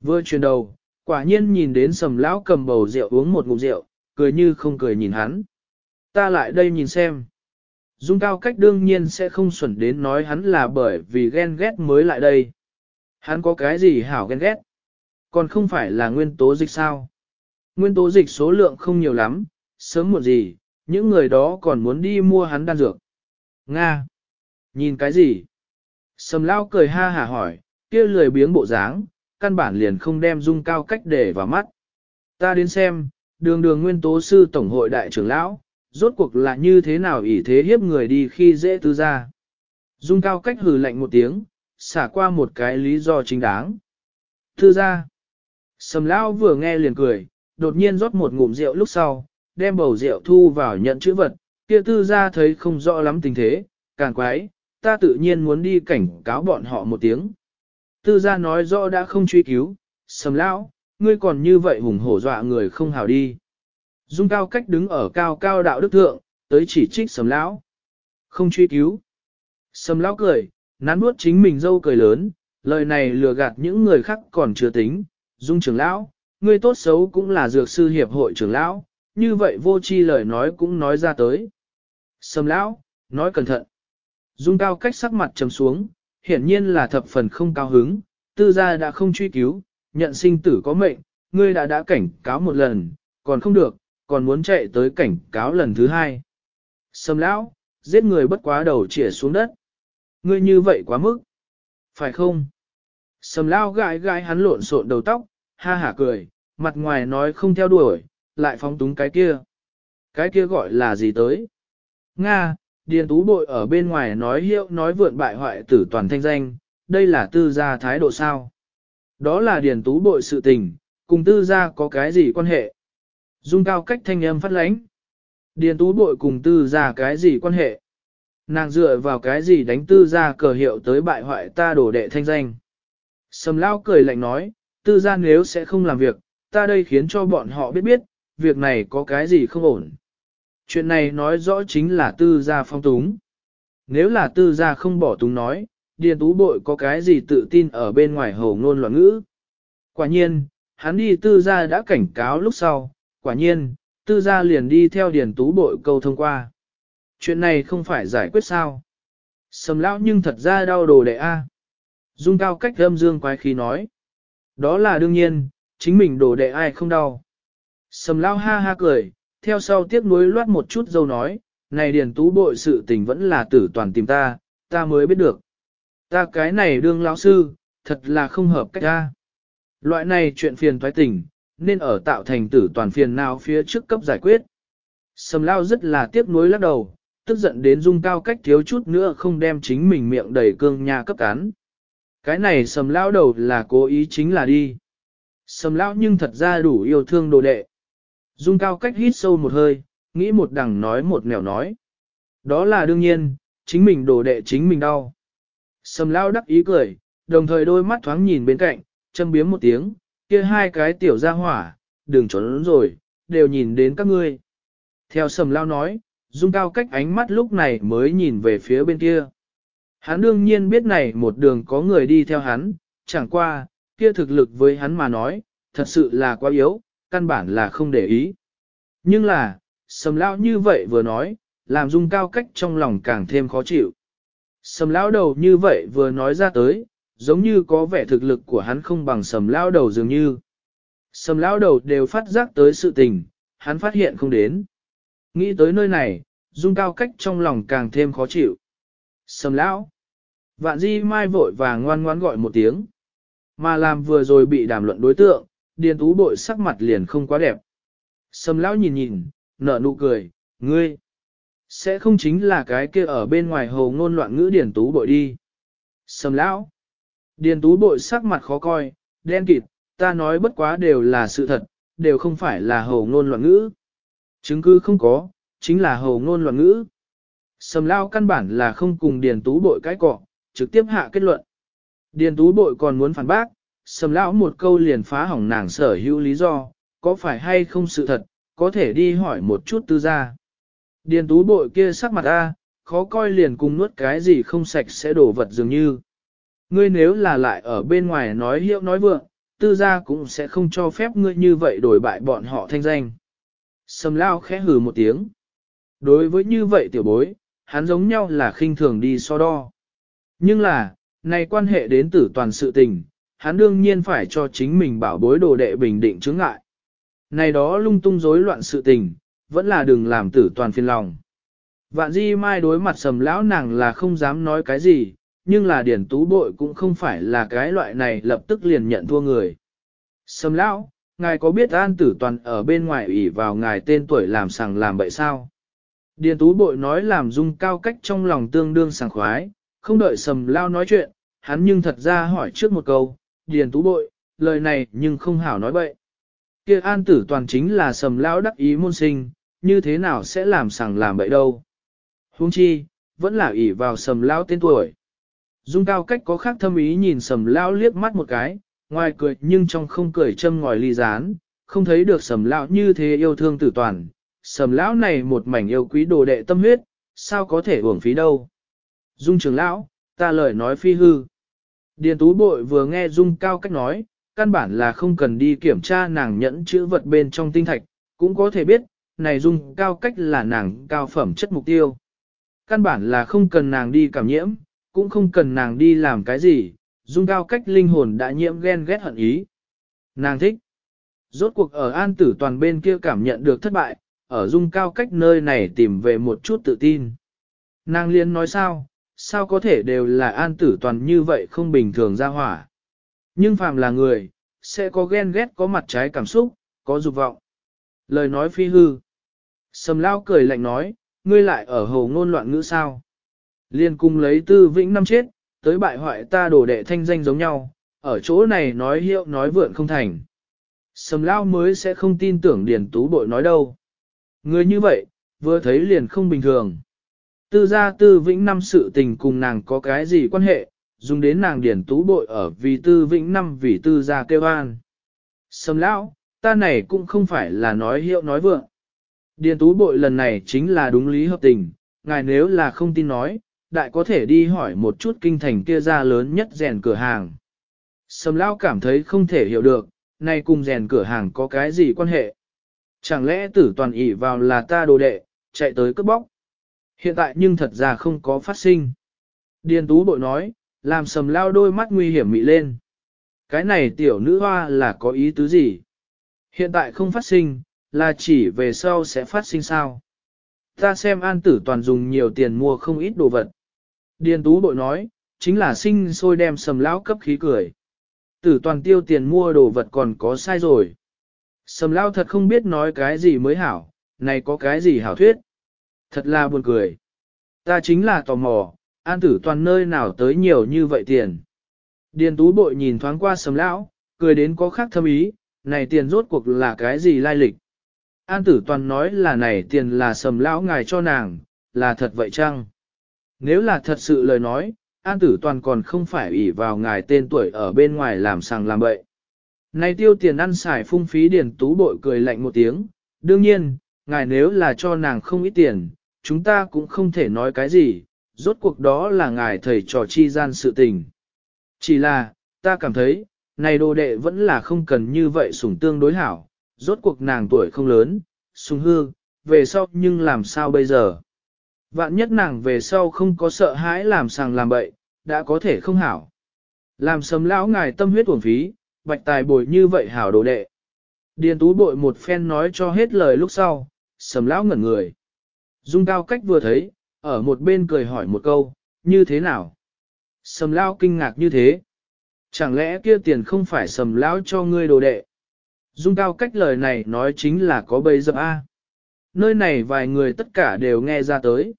Vừa chuyển đầu, quả nhiên nhìn đến sầm lão cầm bầu rượu uống một ngụm rượu, cười như không cười nhìn hắn. Ta lại đây nhìn xem. Dung cao cách đương nhiên sẽ không xuẩn đến nói hắn là bởi vì ghen ghét mới lại đây. Hắn có cái gì hảo ghen ghét? Còn không phải là nguyên tố dịch sao? Nguyên tố dịch số lượng không nhiều lắm, sớm muộn gì, những người đó còn muốn đi mua hắn đan dược. Nga! Nhìn cái gì? Sầm lao cười ha hả hỏi, kia lười biếng bộ dáng, căn bản liền không đem dung cao cách để vào mắt. Ta đến xem, đường đường nguyên tố sư tổng hội đại trưởng lão, rốt cuộc là như thế nào ỷ thế hiếp người đi khi dễ tư ra. Dung cao cách hừ lạnh một tiếng, xả qua một cái lý do chính đáng. thư ra, sầm lão vừa nghe liền cười, đột nhiên rót một ngụm rượu lúc sau, đem bầu rượu thu vào nhận chữ vật, kia tư ra thấy không rõ lắm tình thế, càng quái, ta tự nhiên muốn đi cảnh cáo bọn họ một tiếng. Tư gia nói rõ đã không truy cứu, sầm lão, ngươi còn như vậy hùng hổ dọa người không hào đi. Dung cao cách đứng ở cao cao đạo đức thượng, tới chỉ trích sầm lão. Không truy cứu. Sầm lão cười, nán nuốt chính mình dâu cười lớn, lời này lừa gạt những người khác còn chưa tính. Dung trưởng lão, ngươi tốt xấu cũng là dược sư hiệp hội trưởng lão, như vậy vô chi lời nói cũng nói ra tới. Sầm lão, nói cẩn thận. Dung cao cách sắc mặt trầm xuống, hiển nhiên là thập phần không cao hứng, tư gia đã không truy cứu, nhận sinh tử có mệnh, ngươi đã đã cảnh cáo một lần, còn không được, còn muốn chạy tới cảnh cáo lần thứ hai. Sầm lão, giết người bất quá đầu chĩa xuống đất. Ngươi như vậy quá mức. Phải không? Sầm lao gãi gãi hắn lộn xộn đầu tóc, ha hả cười, mặt ngoài nói không theo đuổi, lại phóng túng cái kia. Cái kia gọi là gì tới? Nga, Điền tú bội ở bên ngoài nói hiệu nói vượn bại hoại tử toàn thanh danh, đây là tư gia thái độ sao. Đó là điền tú bội sự tình, cùng tư gia có cái gì quan hệ. Dung cao cách thanh âm phát lãnh. Điền tú bội cùng tư gia cái gì quan hệ. Nàng dựa vào cái gì đánh tư gia cờ hiệu tới bại hoại ta đổ đệ thanh danh. Sầm lao cười lạnh nói, tư gia nếu sẽ không làm việc, ta đây khiến cho bọn họ biết biết, việc này có cái gì không ổn. Chuyện này nói rõ chính là tư gia phong túng. Nếu là tư gia không bỏ túng nói, điền tú bội có cái gì tự tin ở bên ngoài hồ ngôn loạn ngữ. Quả nhiên, hắn đi tư gia đã cảnh cáo lúc sau, quả nhiên, tư gia liền đi theo điền tú bội câu thông qua. Chuyện này không phải giải quyết sao. Sầm lão nhưng thật ra đau đồ đệ A. Dung cao cách âm dương quái khí nói. Đó là đương nhiên, chính mình đổ đệ ai không đau. Sầm lão ha ha cười, theo sau tiếc nuối loát một chút dâu nói, này điền tú bội sự tình vẫn là tử toàn tìm ta, ta mới biết được. Ta cái này đương lão sư, thật là không hợp cách ta. Loại này chuyện phiền thoái tình, nên ở tạo thành tử toàn phiền nào phía trước cấp giải quyết. Sầm lao rất là tiếc nuối lắc đầu, tức giận đến dung cao cách thiếu chút nữa không đem chính mình miệng đầy cương nha cấp cán. Cái này sầm lão đầu là cố ý chính là đi. Sầm lão nhưng thật ra đủ yêu thương đồ đệ. Dung cao cách hít sâu một hơi, nghĩ một đằng nói một nẻo nói. Đó là đương nhiên, chính mình đồ đệ chính mình đau. Sầm lão đắc ý cười, đồng thời đôi mắt thoáng nhìn bên cạnh, châm biếm một tiếng, kia hai cái tiểu ra hỏa, đừng trốn rồi, đều nhìn đến các ngươi. Theo sầm lao nói, dung cao cách ánh mắt lúc này mới nhìn về phía bên kia. Hắn đương nhiên biết này một đường có người đi theo hắn, chẳng qua, kia thực lực với hắn mà nói, thật sự là quá yếu, căn bản là không để ý. Nhưng là, sầm lão như vậy vừa nói, làm dung cao cách trong lòng càng thêm khó chịu. Sầm lão đầu như vậy vừa nói ra tới, giống như có vẻ thực lực của hắn không bằng sầm lão đầu dường như. Sầm lão đầu đều phát giác tới sự tình, hắn phát hiện không đến. Nghĩ tới nơi này, dung cao cách trong lòng càng thêm khó chịu. Sầm lão. Vạn di mai vội và ngoan ngoan gọi một tiếng. Mà làm vừa rồi bị đàm luận đối tượng, điền tú bội sắc mặt liền không quá đẹp. Sầm lão nhìn nhìn, nở nụ cười, ngươi. Sẽ không chính là cái kia ở bên ngoài hồ ngôn loạn ngữ điền tú bội đi. Sầm lão. Điền tú bội sắc mặt khó coi, đen kịt, ta nói bất quá đều là sự thật, đều không phải là hồ ngôn loạn ngữ. Chứng cứ không có, chính là hồ ngôn loạn ngữ. Sầm Lão căn bản là không cùng điền tú bội cái cọ, trực tiếp hạ kết luận. Điền tú bội còn muốn phản bác, sầm lão một câu liền phá hỏng nàng sở hữu lý do, có phải hay không sự thật, có thể đi hỏi một chút tư gia. Điền tú bội kia sắc mặt a, khó coi liền cùng nuốt cái gì không sạch sẽ đổ vật dường như. Ngươi nếu là lại ở bên ngoài nói hiệu nói vượng, tư gia cũng sẽ không cho phép ngươi như vậy đổi bại bọn họ thanh danh. Sầm lao khẽ hừ một tiếng. Đối với như vậy tiểu bối, hắn giống nhau là khinh thường đi so đo. Nhưng là, này quan hệ đến tử toàn sự tình, hắn đương nhiên phải cho chính mình bảo bối đồ đệ bình định chứng ngại. Này đó lung tung rối loạn sự tình, vẫn là đừng làm tử toàn phiền lòng. Vạn di mai đối mặt sầm lão nàng là không dám nói cái gì, nhưng là điển tú bội cũng không phải là cái loại này lập tức liền nhận thua người. Sầm lão, ngài có biết an tử toàn ở bên ngoài ủy vào ngài tên tuổi làm sàng làm bậy sao? Điền tú bội nói làm dung cao cách trong lòng tương đương sảng khoái, không đợi sầm lao nói chuyện, hắn nhưng thật ra hỏi trước một câu, điền tú bội, lời này nhưng không hảo nói bậy. Kia an tử toàn chính là sầm lao đắc ý môn sinh, như thế nào sẽ làm sàng làm bậy đâu. Huống chi, vẫn là ỷ vào sầm lao tên tuổi. Dung cao cách có khác thâm ý nhìn sầm lao liếc mắt một cái, ngoài cười nhưng trong không cười châm ngòi ly rán, không thấy được sầm lão như thế yêu thương tử toàn, sầm lão này một mảnh yêu quý đồ đệ tâm huyết, sao có thể uổng phí đâu. Dung trưởng lão, ta lời nói phi hư. Điền tú bội vừa nghe Dung cao cách nói, căn bản là không cần đi kiểm tra nàng nhẫn chữ vật bên trong tinh thạch, cũng có thể biết, này Dung cao cách là nàng cao phẩm chất mục tiêu. Căn bản là không cần nàng đi cảm nhiễm, cũng không cần nàng đi làm cái gì, Dung cao cách linh hồn đã nhiễm ghen ghét hận ý. Nàng thích. Rốt cuộc ở an tử toàn bên kia cảm nhận được thất bại, ở dung cao cách nơi này tìm về một chút tự tin. Nàng liên nói sao, sao có thể đều là an tử toàn như vậy không bình thường ra hỏa. Nhưng phàm là người, sẽ có ghen ghét có mặt trái cảm xúc, có dục vọng. Lời nói phi hư. Sầm lao cười lạnh nói, ngươi lại ở hồ ngôn loạn ngữ sao. Liên cung lấy tư vĩnh năm chết, tới bại hoại ta đổ đệ thanh danh giống nhau, ở chỗ này nói hiệu nói vượn không thành. Sầm lao mới sẽ không tin tưởng điền tú bội nói đâu. Người như vậy, vừa thấy liền không bình thường. Tư gia tư vĩnh năm sự tình cùng nàng có cái gì quan hệ, dùng đến nàng điển tú bội ở vì tư vĩnh năm vì tư gia kêu an. Sầm lão, ta này cũng không phải là nói hiệu nói vượng. Điền tú bội lần này chính là đúng lý hợp tình, ngài nếu là không tin nói, đại có thể đi hỏi một chút kinh thành kia ra lớn nhất rèn cửa hàng. Sầm lão cảm thấy không thể hiểu được, này cùng rèn cửa hàng có cái gì quan hệ. Chẳng lẽ tử toàn ỷ vào là ta đồ đệ, chạy tới cướp bóc. Hiện tại nhưng thật ra không có phát sinh. Điền tú bội nói, làm sầm lao đôi mắt nguy hiểm mị lên. Cái này tiểu nữ hoa là có ý tứ gì? Hiện tại không phát sinh, là chỉ về sau sẽ phát sinh sao? Ta xem an tử toàn dùng nhiều tiền mua không ít đồ vật. Điền tú bội nói, chính là sinh sôi đem sầm lão cấp khí cười. Tử toàn tiêu tiền mua đồ vật còn có sai rồi. Sầm lao thật không biết nói cái gì mới hảo, này có cái gì hảo thuyết. Thật là buồn cười. Ta chính là tò mò, an tử toàn nơi nào tới nhiều như vậy tiền. Điền tú bội nhìn thoáng qua sầm lão, cười đến có khác thâm ý, này tiền rốt cuộc là cái gì lai lịch. An tử toàn nói là này tiền là sầm lão ngài cho nàng, là thật vậy chăng? Nếu là thật sự lời nói, an tử toàn còn không phải ủy vào ngài tên tuổi ở bên ngoài làm sàng làm bậy. Này tiêu tiền ăn xài phung phí điền tú bội cười lạnh một tiếng, đương nhiên, ngài nếu là cho nàng không ít tiền, chúng ta cũng không thể nói cái gì, rốt cuộc đó là ngài thầy trò chi gian sự tình. Chỉ là, ta cảm thấy, này đồ đệ vẫn là không cần như vậy sủng tương đối hảo, rốt cuộc nàng tuổi không lớn, sung hư, về sau nhưng làm sao bây giờ? Vạn nhất nàng về sau không có sợ hãi làm sàng làm bậy, đã có thể không hảo. Làm sấm lão ngài tâm huyết uổng phí, bạch tài bồi như vậy hảo đồ đệ. Điền tú bội một phen nói cho hết lời lúc sau, sầm lão ngẩn người. Dung cao cách vừa thấy, ở một bên cười hỏi một câu, như thế nào? Sầm lão kinh ngạc như thế. Chẳng lẽ kia tiền không phải sầm lão cho ngươi đồ đệ? Dung cao cách lời này nói chính là có bấy dập A. Nơi này vài người tất cả đều nghe ra tới.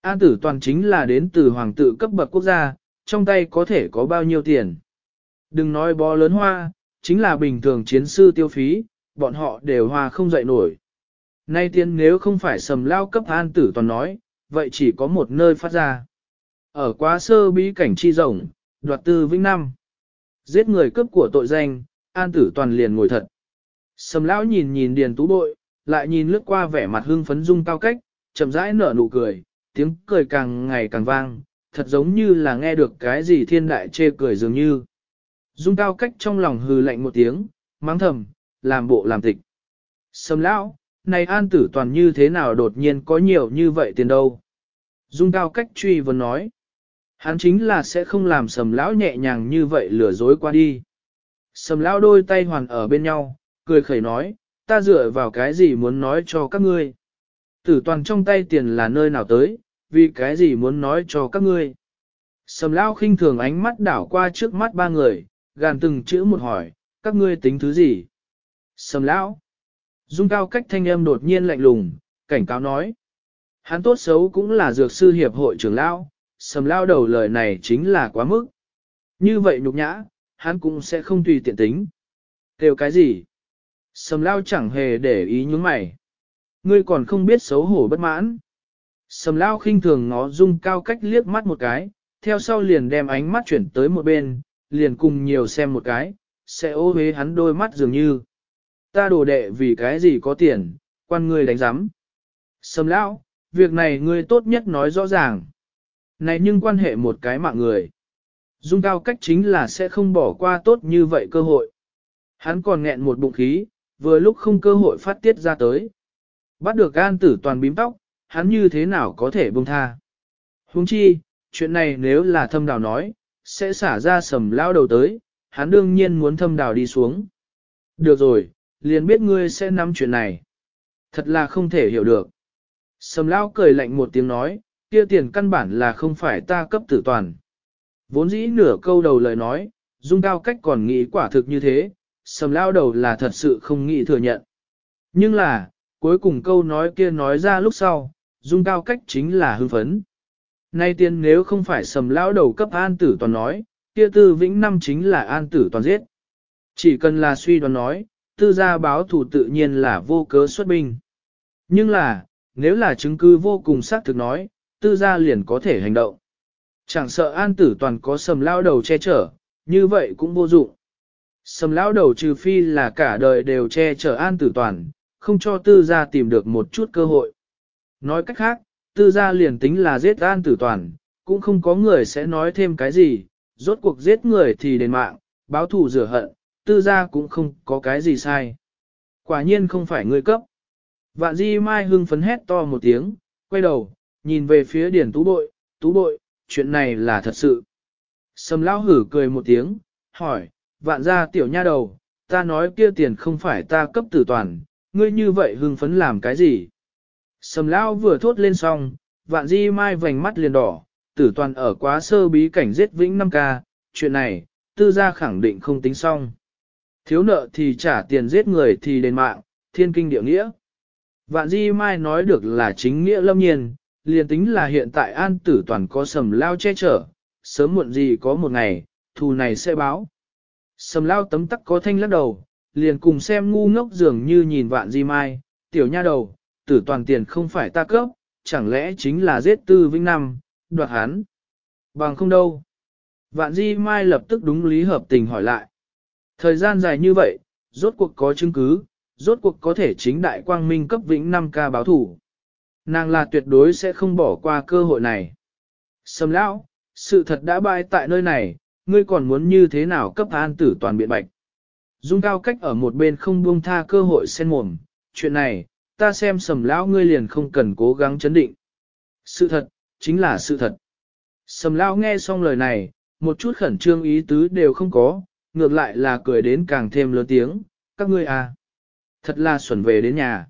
An tử toàn chính là đến từ hoàng tự cấp bậc quốc gia, trong tay có thể có bao nhiêu tiền. Đừng nói bó lớn hoa, chính là bình thường chiến sư tiêu phí, bọn họ đều hoa không dậy nổi. Nay tiên nếu không phải sầm lao cấp an tử toàn nói, vậy chỉ có một nơi phát ra. Ở quá sơ bí cảnh chi rộng, đoạt tư vĩnh năm. Giết người cướp của tội danh, an tử toàn liền ngồi thật. Sầm lão nhìn nhìn điền tú bội, lại nhìn lướt qua vẻ mặt hưng phấn dung cao cách, chậm rãi nở nụ cười, tiếng cười càng ngày càng vang, thật giống như là nghe được cái gì thiên đại chê cười dường như. Dung cao cách trong lòng hừ lạnh một tiếng, mắng thầm, làm bộ làm tịch. Sầm lão, này an tử toàn như thế nào đột nhiên có nhiều như vậy tiền đâu. Dung cao cách truy vấn nói. Hắn chính là sẽ không làm sầm lão nhẹ nhàng như vậy lừa dối qua đi. Sầm lão đôi tay hoàn ở bên nhau, cười khẩy nói, ta dựa vào cái gì muốn nói cho các ngươi. Tử toàn trong tay tiền là nơi nào tới, vì cái gì muốn nói cho các ngươi. Sầm lão khinh thường ánh mắt đảo qua trước mắt ba người, gàn từng chữ một hỏi, các ngươi tính thứ gì? Sầm lão. Dung cao cách thanh âm đột nhiên lạnh lùng, cảnh cáo nói. Hắn tốt xấu cũng là dược sư hiệp hội trưởng lão, sầm lao đầu lời này chính là quá mức. Như vậy nhục nhã, hắn cũng sẽ không tùy tiện tính. Kêu cái gì? Sầm lao chẳng hề để ý những mày. Ngươi còn không biết xấu hổ bất mãn. Sầm lao khinh thường ngó dung cao cách liếc mắt một cái, theo sau liền đem ánh mắt chuyển tới một bên, liền cùng nhiều xem một cái, sẽ ô hế hắn đôi mắt dường như. Ta đồ đệ vì cái gì có tiền, quan ngươi đánh giám. Sầm lão, việc này ngươi tốt nhất nói rõ ràng. Này nhưng quan hệ một cái mạng người. Dung cao cách chính là sẽ không bỏ qua tốt như vậy cơ hội. Hắn còn nghẹn một bụng khí, vừa lúc không cơ hội phát tiết ra tới. Bắt được gan tử toàn bím tóc, hắn như thế nào có thể buông tha. Huống chi, chuyện này nếu là thâm đào nói, sẽ xả ra sầm lao đầu tới, hắn đương nhiên muốn thâm đào đi xuống. Được rồi, liền biết ngươi sẽ nắm chuyện này. Thật là không thể hiểu được. Sầm lão cười lạnh một tiếng nói, kia tiền căn bản là không phải ta cấp tử toàn. Vốn dĩ nửa câu đầu lời nói, dung cao cách còn nghĩ quả thực như thế, sầm lão đầu là thật sự không nghĩ thừa nhận. Nhưng là, cuối cùng câu nói kia nói ra lúc sau, dung cao cách chính là hư phấn. Nay tiên nếu không phải sầm lão đầu cấp an tử toàn nói, kia tư vĩnh năm chính là an tử toàn giết. Chỉ cần là suy đoán nói, tư gia báo thủ tự nhiên là vô cớ xuất binh. Nhưng là, nếu là chứng cứ vô cùng xác thực nói, tư gia liền có thể hành động. Chẳng sợ an tử toàn có sầm lao đầu che chở, như vậy cũng vô dụng. Sầm lao đầu trừ phi là cả đời đều che chở an tử toàn, không cho tư gia tìm được một chút cơ hội. Nói cách khác, tư gia liền tính là giết an tử toàn, cũng không có người sẽ nói thêm cái gì, rốt cuộc giết người thì đền mạng, báo thù rửa hận, tư gia cũng không có cái gì sai. Quả nhiên không phải người cấp. Vạn di mai hưng phấn hét to một tiếng, quay đầu, nhìn về phía điển tú bội, tú bội, chuyện này là thật sự. Sầm Lão hử cười một tiếng, hỏi, vạn gia tiểu nha đầu, ta nói kia tiền không phải ta cấp tử toàn, ngươi như vậy hưng phấn làm cái gì? Sầm Lão vừa thốt lên xong, vạn di mai vành mắt liền đỏ, tử toàn ở quá sơ bí cảnh giết vĩnh 5 ca, chuyện này, tư gia khẳng định không tính xong. Thiếu nợ thì trả tiền giết người thì đền mạng, thiên kinh địa nghĩa. Vạn di mai nói được là chính nghĩa lâm nhiên, liền tính là hiện tại an tử toàn có sầm lao che chở, sớm muộn gì có một ngày, thù này sẽ báo. Sầm lao tấm tắc có thanh lắc đầu, liền cùng xem ngu ngốc dường như nhìn vạn di mai, tiểu nha đầu, tử toàn tiền không phải ta cấp, chẳng lẽ chính là giết tư vĩnh năm, đoạt hắn. Bằng không đâu. Vạn di mai lập tức đúng lý hợp tình hỏi lại. Thời gian dài như vậy, rốt cuộc có chứng cứ, rốt cuộc có thể chính đại quang minh cấp vĩnh 5 ca báo thủ. Nàng là tuyệt đối sẽ không bỏ qua cơ hội này. Sầm lão, sự thật đã bại tại nơi này, ngươi còn muốn như thế nào cấp an tử toàn biện bạch. Dung cao cách ở một bên không buông tha cơ hội xen mồm, chuyện này, ta xem sầm lão ngươi liền không cần cố gắng chấn định. Sự thật, chính là sự thật. Sầm lão nghe xong lời này, một chút khẩn trương ý tứ đều không có, ngược lại là cười đến càng thêm lớn tiếng, các ngươi à. Thật là xuẩn về đến nhà.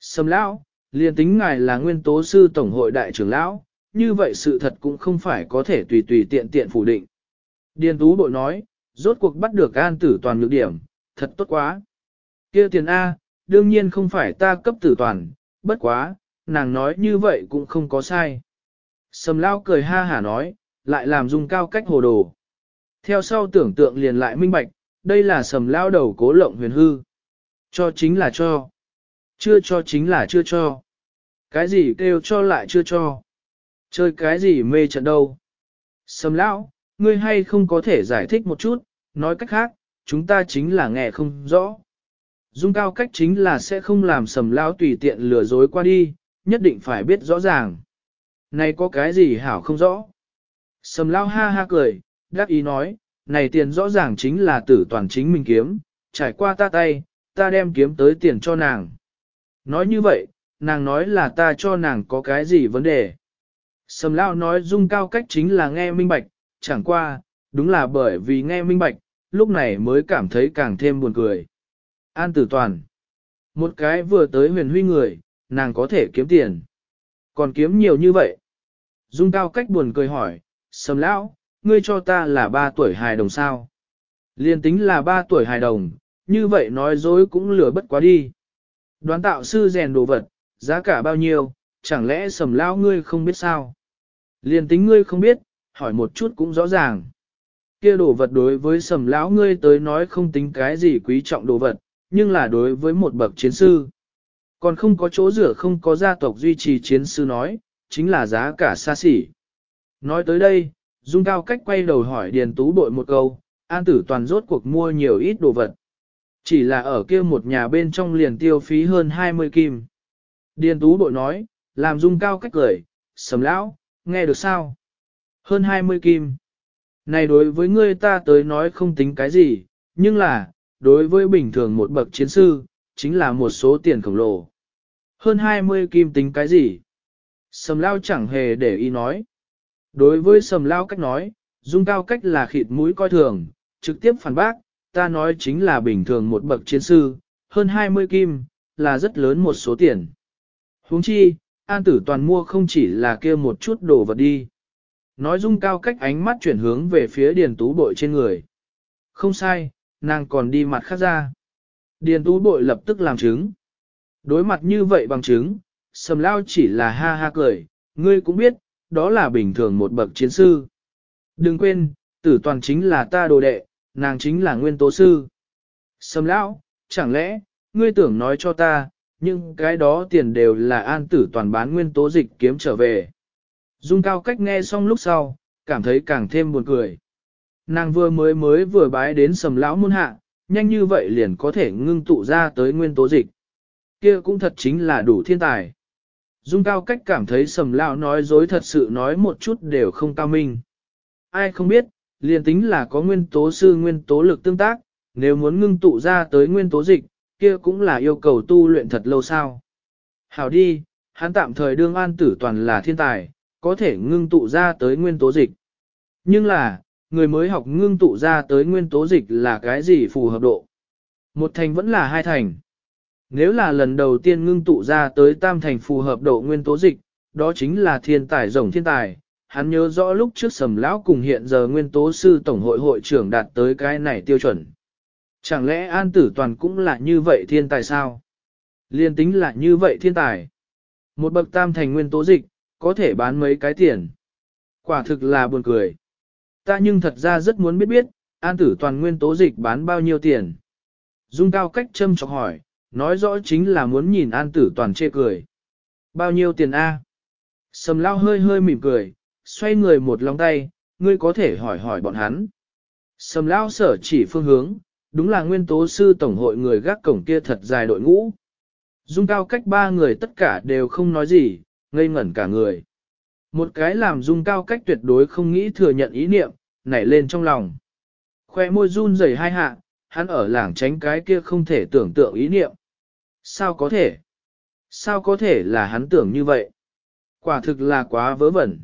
Sầm lão, liền tính ngài là nguyên tố sư tổng hội đại trưởng lão, như vậy sự thật cũng không phải có thể tùy tùy tiện tiện phủ định. Điền tú bội nói, rốt cuộc bắt được an tử toàn nhược điểm, thật tốt quá. kia tiền A, đương nhiên không phải ta cấp tử toàn, bất quá, nàng nói như vậy cũng không có sai. Sầm lao cười ha hả nói, lại làm dung cao cách hồ đồ. Theo sau tưởng tượng liền lại minh bạch, đây là sầm lao đầu cố lộng huyền hư. Cho chính là cho. Chưa cho chính là chưa cho. Cái gì kêu cho lại chưa cho. Chơi cái gì mê trận đâu. Sầm lão, ngươi hay không có thể giải thích một chút, nói cách khác, chúng ta chính là nghe không rõ. Dung cao cách chính là sẽ không làm sầm lão tùy tiện lừa dối qua đi, nhất định phải biết rõ ràng. Này có cái gì hảo không rõ? Sầm lão ha ha cười, đắc ý nói, này tiền rõ ràng chính là tử toàn chính mình kiếm, trải qua ta tay, ta đem kiếm tới tiền cho nàng. Nói như vậy, nàng nói là ta cho nàng có cái gì vấn đề. Sầm lao nói dung cao cách chính là nghe minh bạch, chẳng qua, đúng là bởi vì nghe minh bạch, lúc này mới cảm thấy càng thêm buồn cười. An tử toàn. Một cái vừa tới huyền huy người, nàng có thể kiếm tiền. Còn kiếm nhiều như vậy. Dung cao cách buồn cười hỏi, sầm lão, ngươi cho ta là ba tuổi hài đồng sao? Liên tính là ba tuổi hài đồng, như vậy nói dối cũng lừa bất quá đi. Đoán tạo sư rèn đồ vật, giá cả bao nhiêu, chẳng lẽ sầm lão ngươi không biết sao? Liên tính ngươi không biết, hỏi một chút cũng rõ ràng. Kia đồ vật đối với sầm lão ngươi tới nói không tính cái gì quý trọng đồ vật, nhưng là đối với một bậc chiến sư. Còn không có chỗ rửa không có gia tộc duy trì chiến sư nói, chính là giá cả xa xỉ. Nói tới đây, Dung Cao cách quay đầu hỏi Điền Tú bội một câu, An Tử Toàn rốt cuộc mua nhiều ít đồ vật. Chỉ là ở kia một nhà bên trong liền tiêu phí hơn 20 kim. Điền Tú bội nói, làm Dung Cao cách cười, sầm lão, nghe được sao? Hơn 20 kim. Này đối với ngươi ta tới nói không tính cái gì, nhưng là, đối với bình thường một bậc chiến sư, chính là một số tiền khổng lồ. Hơn 20 kim tính cái gì? Sầm lao chẳng hề để ý nói. Đối với sầm lao cách nói, dung cao cách là khịt mũi coi thường, trực tiếp phản bác, ta nói chính là bình thường một bậc chiến sư, hơn 20 kim, là rất lớn một số tiền. huống chi, an tử toàn mua không chỉ là kia một chút đồ vật đi. Nói dung cao cách ánh mắt chuyển hướng về phía điền tú bội trên người. Không sai, nàng còn đi mặt khác ra. Điền tú bội lập tức làm chứng. Đối mặt như vậy bằng chứng, sầm lao chỉ là ha ha cười, ngươi cũng biết, đó là bình thường một bậc chiến sư. Đừng quên, tử toàn chính là ta đồ đệ, nàng chính là nguyên tố sư. Sầm lão, chẳng lẽ, ngươi tưởng nói cho ta, nhưng cái đó tiền đều là an tử toàn bán nguyên tố dịch kiếm trở về. Dung cao cách nghe xong lúc sau, cảm thấy càng thêm buồn cười. Nàng vừa mới mới vừa bái đến sầm lão môn hạ, nhanh như vậy liền có thể ngưng tụ ra tới nguyên tố dịch. Kia cũng thật chính là đủ thiên tài. Dung cao cách cảm thấy sầm lão nói dối thật sự nói một chút đều không cao minh. Ai không biết, liền tính là có nguyên tố sư nguyên tố lực tương tác, nếu muốn ngưng tụ ra tới nguyên tố dịch, kia cũng là yêu cầu tu luyện thật lâu sao. Hảo đi, hắn tạm thời đương an tử toàn là thiên tài, có thể ngưng tụ ra tới nguyên tố dịch. Nhưng là, người mới học ngưng tụ ra tới nguyên tố dịch là cái gì phù hợp độ? Một thành vẫn là hai thành. Nếu là lần đầu tiên ngưng tụ ra tới tam thành phù hợp độ nguyên tố dịch, đó chính là thiên tài rồng thiên tài. Hắn nhớ rõ lúc trước sầm lão cùng hiện giờ nguyên tố sư tổng hội hội trưởng đạt tới cái này tiêu chuẩn. Chẳng lẽ an tử toàn cũng là như vậy thiên tài sao? Liên tính là như vậy thiên tài. Một bậc tam thành nguyên tố dịch, có thể bán mấy cái tiền. Quả thực là buồn cười. Ta nhưng thật ra rất muốn biết biết, an tử toàn nguyên tố dịch bán bao nhiêu tiền. Dung cao cách châm chọc hỏi, nói rõ chính là muốn nhìn an tử toàn chê cười. Bao nhiêu tiền A? Sầm lao hơi hơi mỉm cười, xoay người một lòng tay, ngươi có thể hỏi hỏi bọn hắn. Sầm lao sở chỉ phương hướng, đúng là nguyên tố sư tổng hội người gác cổng kia thật dài đội ngũ. Dung cao cách ba người tất cả đều không nói gì, ngây ngẩn cả người. Một cái làm dung cao cách tuyệt đối không nghĩ thừa nhận ý niệm, nảy lên trong lòng. Khoe môi run rẩy hai hạ, hắn ở làng tránh cái kia không thể tưởng tượng ý niệm. Sao có thể? Sao có thể là hắn tưởng như vậy? Quả thực là quá vớ vẩn.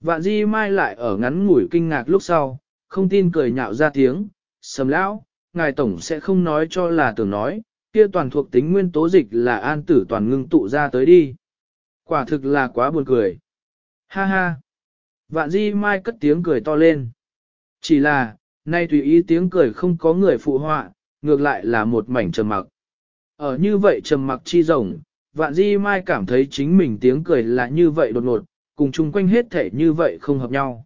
Vạn di mai lại ở ngắn ngủi kinh ngạc lúc sau, không tin cười nhạo ra tiếng, sầm lão, ngài tổng sẽ không nói cho là tưởng nói, kia toàn thuộc tính nguyên tố dịch là an tử toàn ngưng tụ ra tới đi. Quả thực là quá buồn cười. Ha ha. Vạn di mai cất tiếng cười to lên. Chỉ là, nay tùy ý tiếng cười không có người phụ họa, ngược lại là một mảnh trầm mặc. Ở như vậy trầm mặc chi rồng, vạn di mai cảm thấy chính mình tiếng cười là như vậy đột ngột, cùng chung quanh hết thể như vậy không hợp nhau.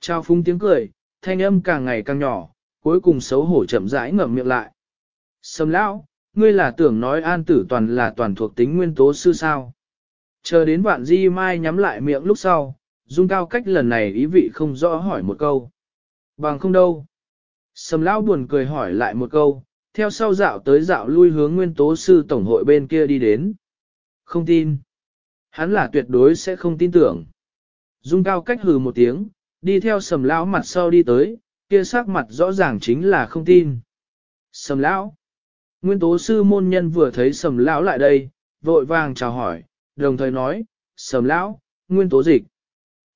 Trao phúng tiếng cười, thanh âm càng ngày càng nhỏ, cuối cùng xấu hổ chậm rãi ngậm miệng lại. Sầm lão, ngươi là tưởng nói an tử toàn là toàn thuộc tính nguyên tố sư sao. Chờ đến vạn di mai nhắm lại miệng lúc sau, dung cao cách lần này ý vị không rõ hỏi một câu. Bằng không đâu. Sầm lão buồn cười hỏi lại một câu, theo sau dạo tới dạo lui hướng nguyên tố sư tổng hội bên kia đi đến. Không tin. Hắn là tuyệt đối sẽ không tin tưởng. Dung cao cách hừ một tiếng, đi theo sầm lão mặt sau đi tới, kia sắc mặt rõ ràng chính là không tin. Sầm lão. Nguyên tố sư môn nhân vừa thấy sầm lão lại đây, vội vàng chào hỏi, đồng thời nói, sầm lão, nguyên tố dịch.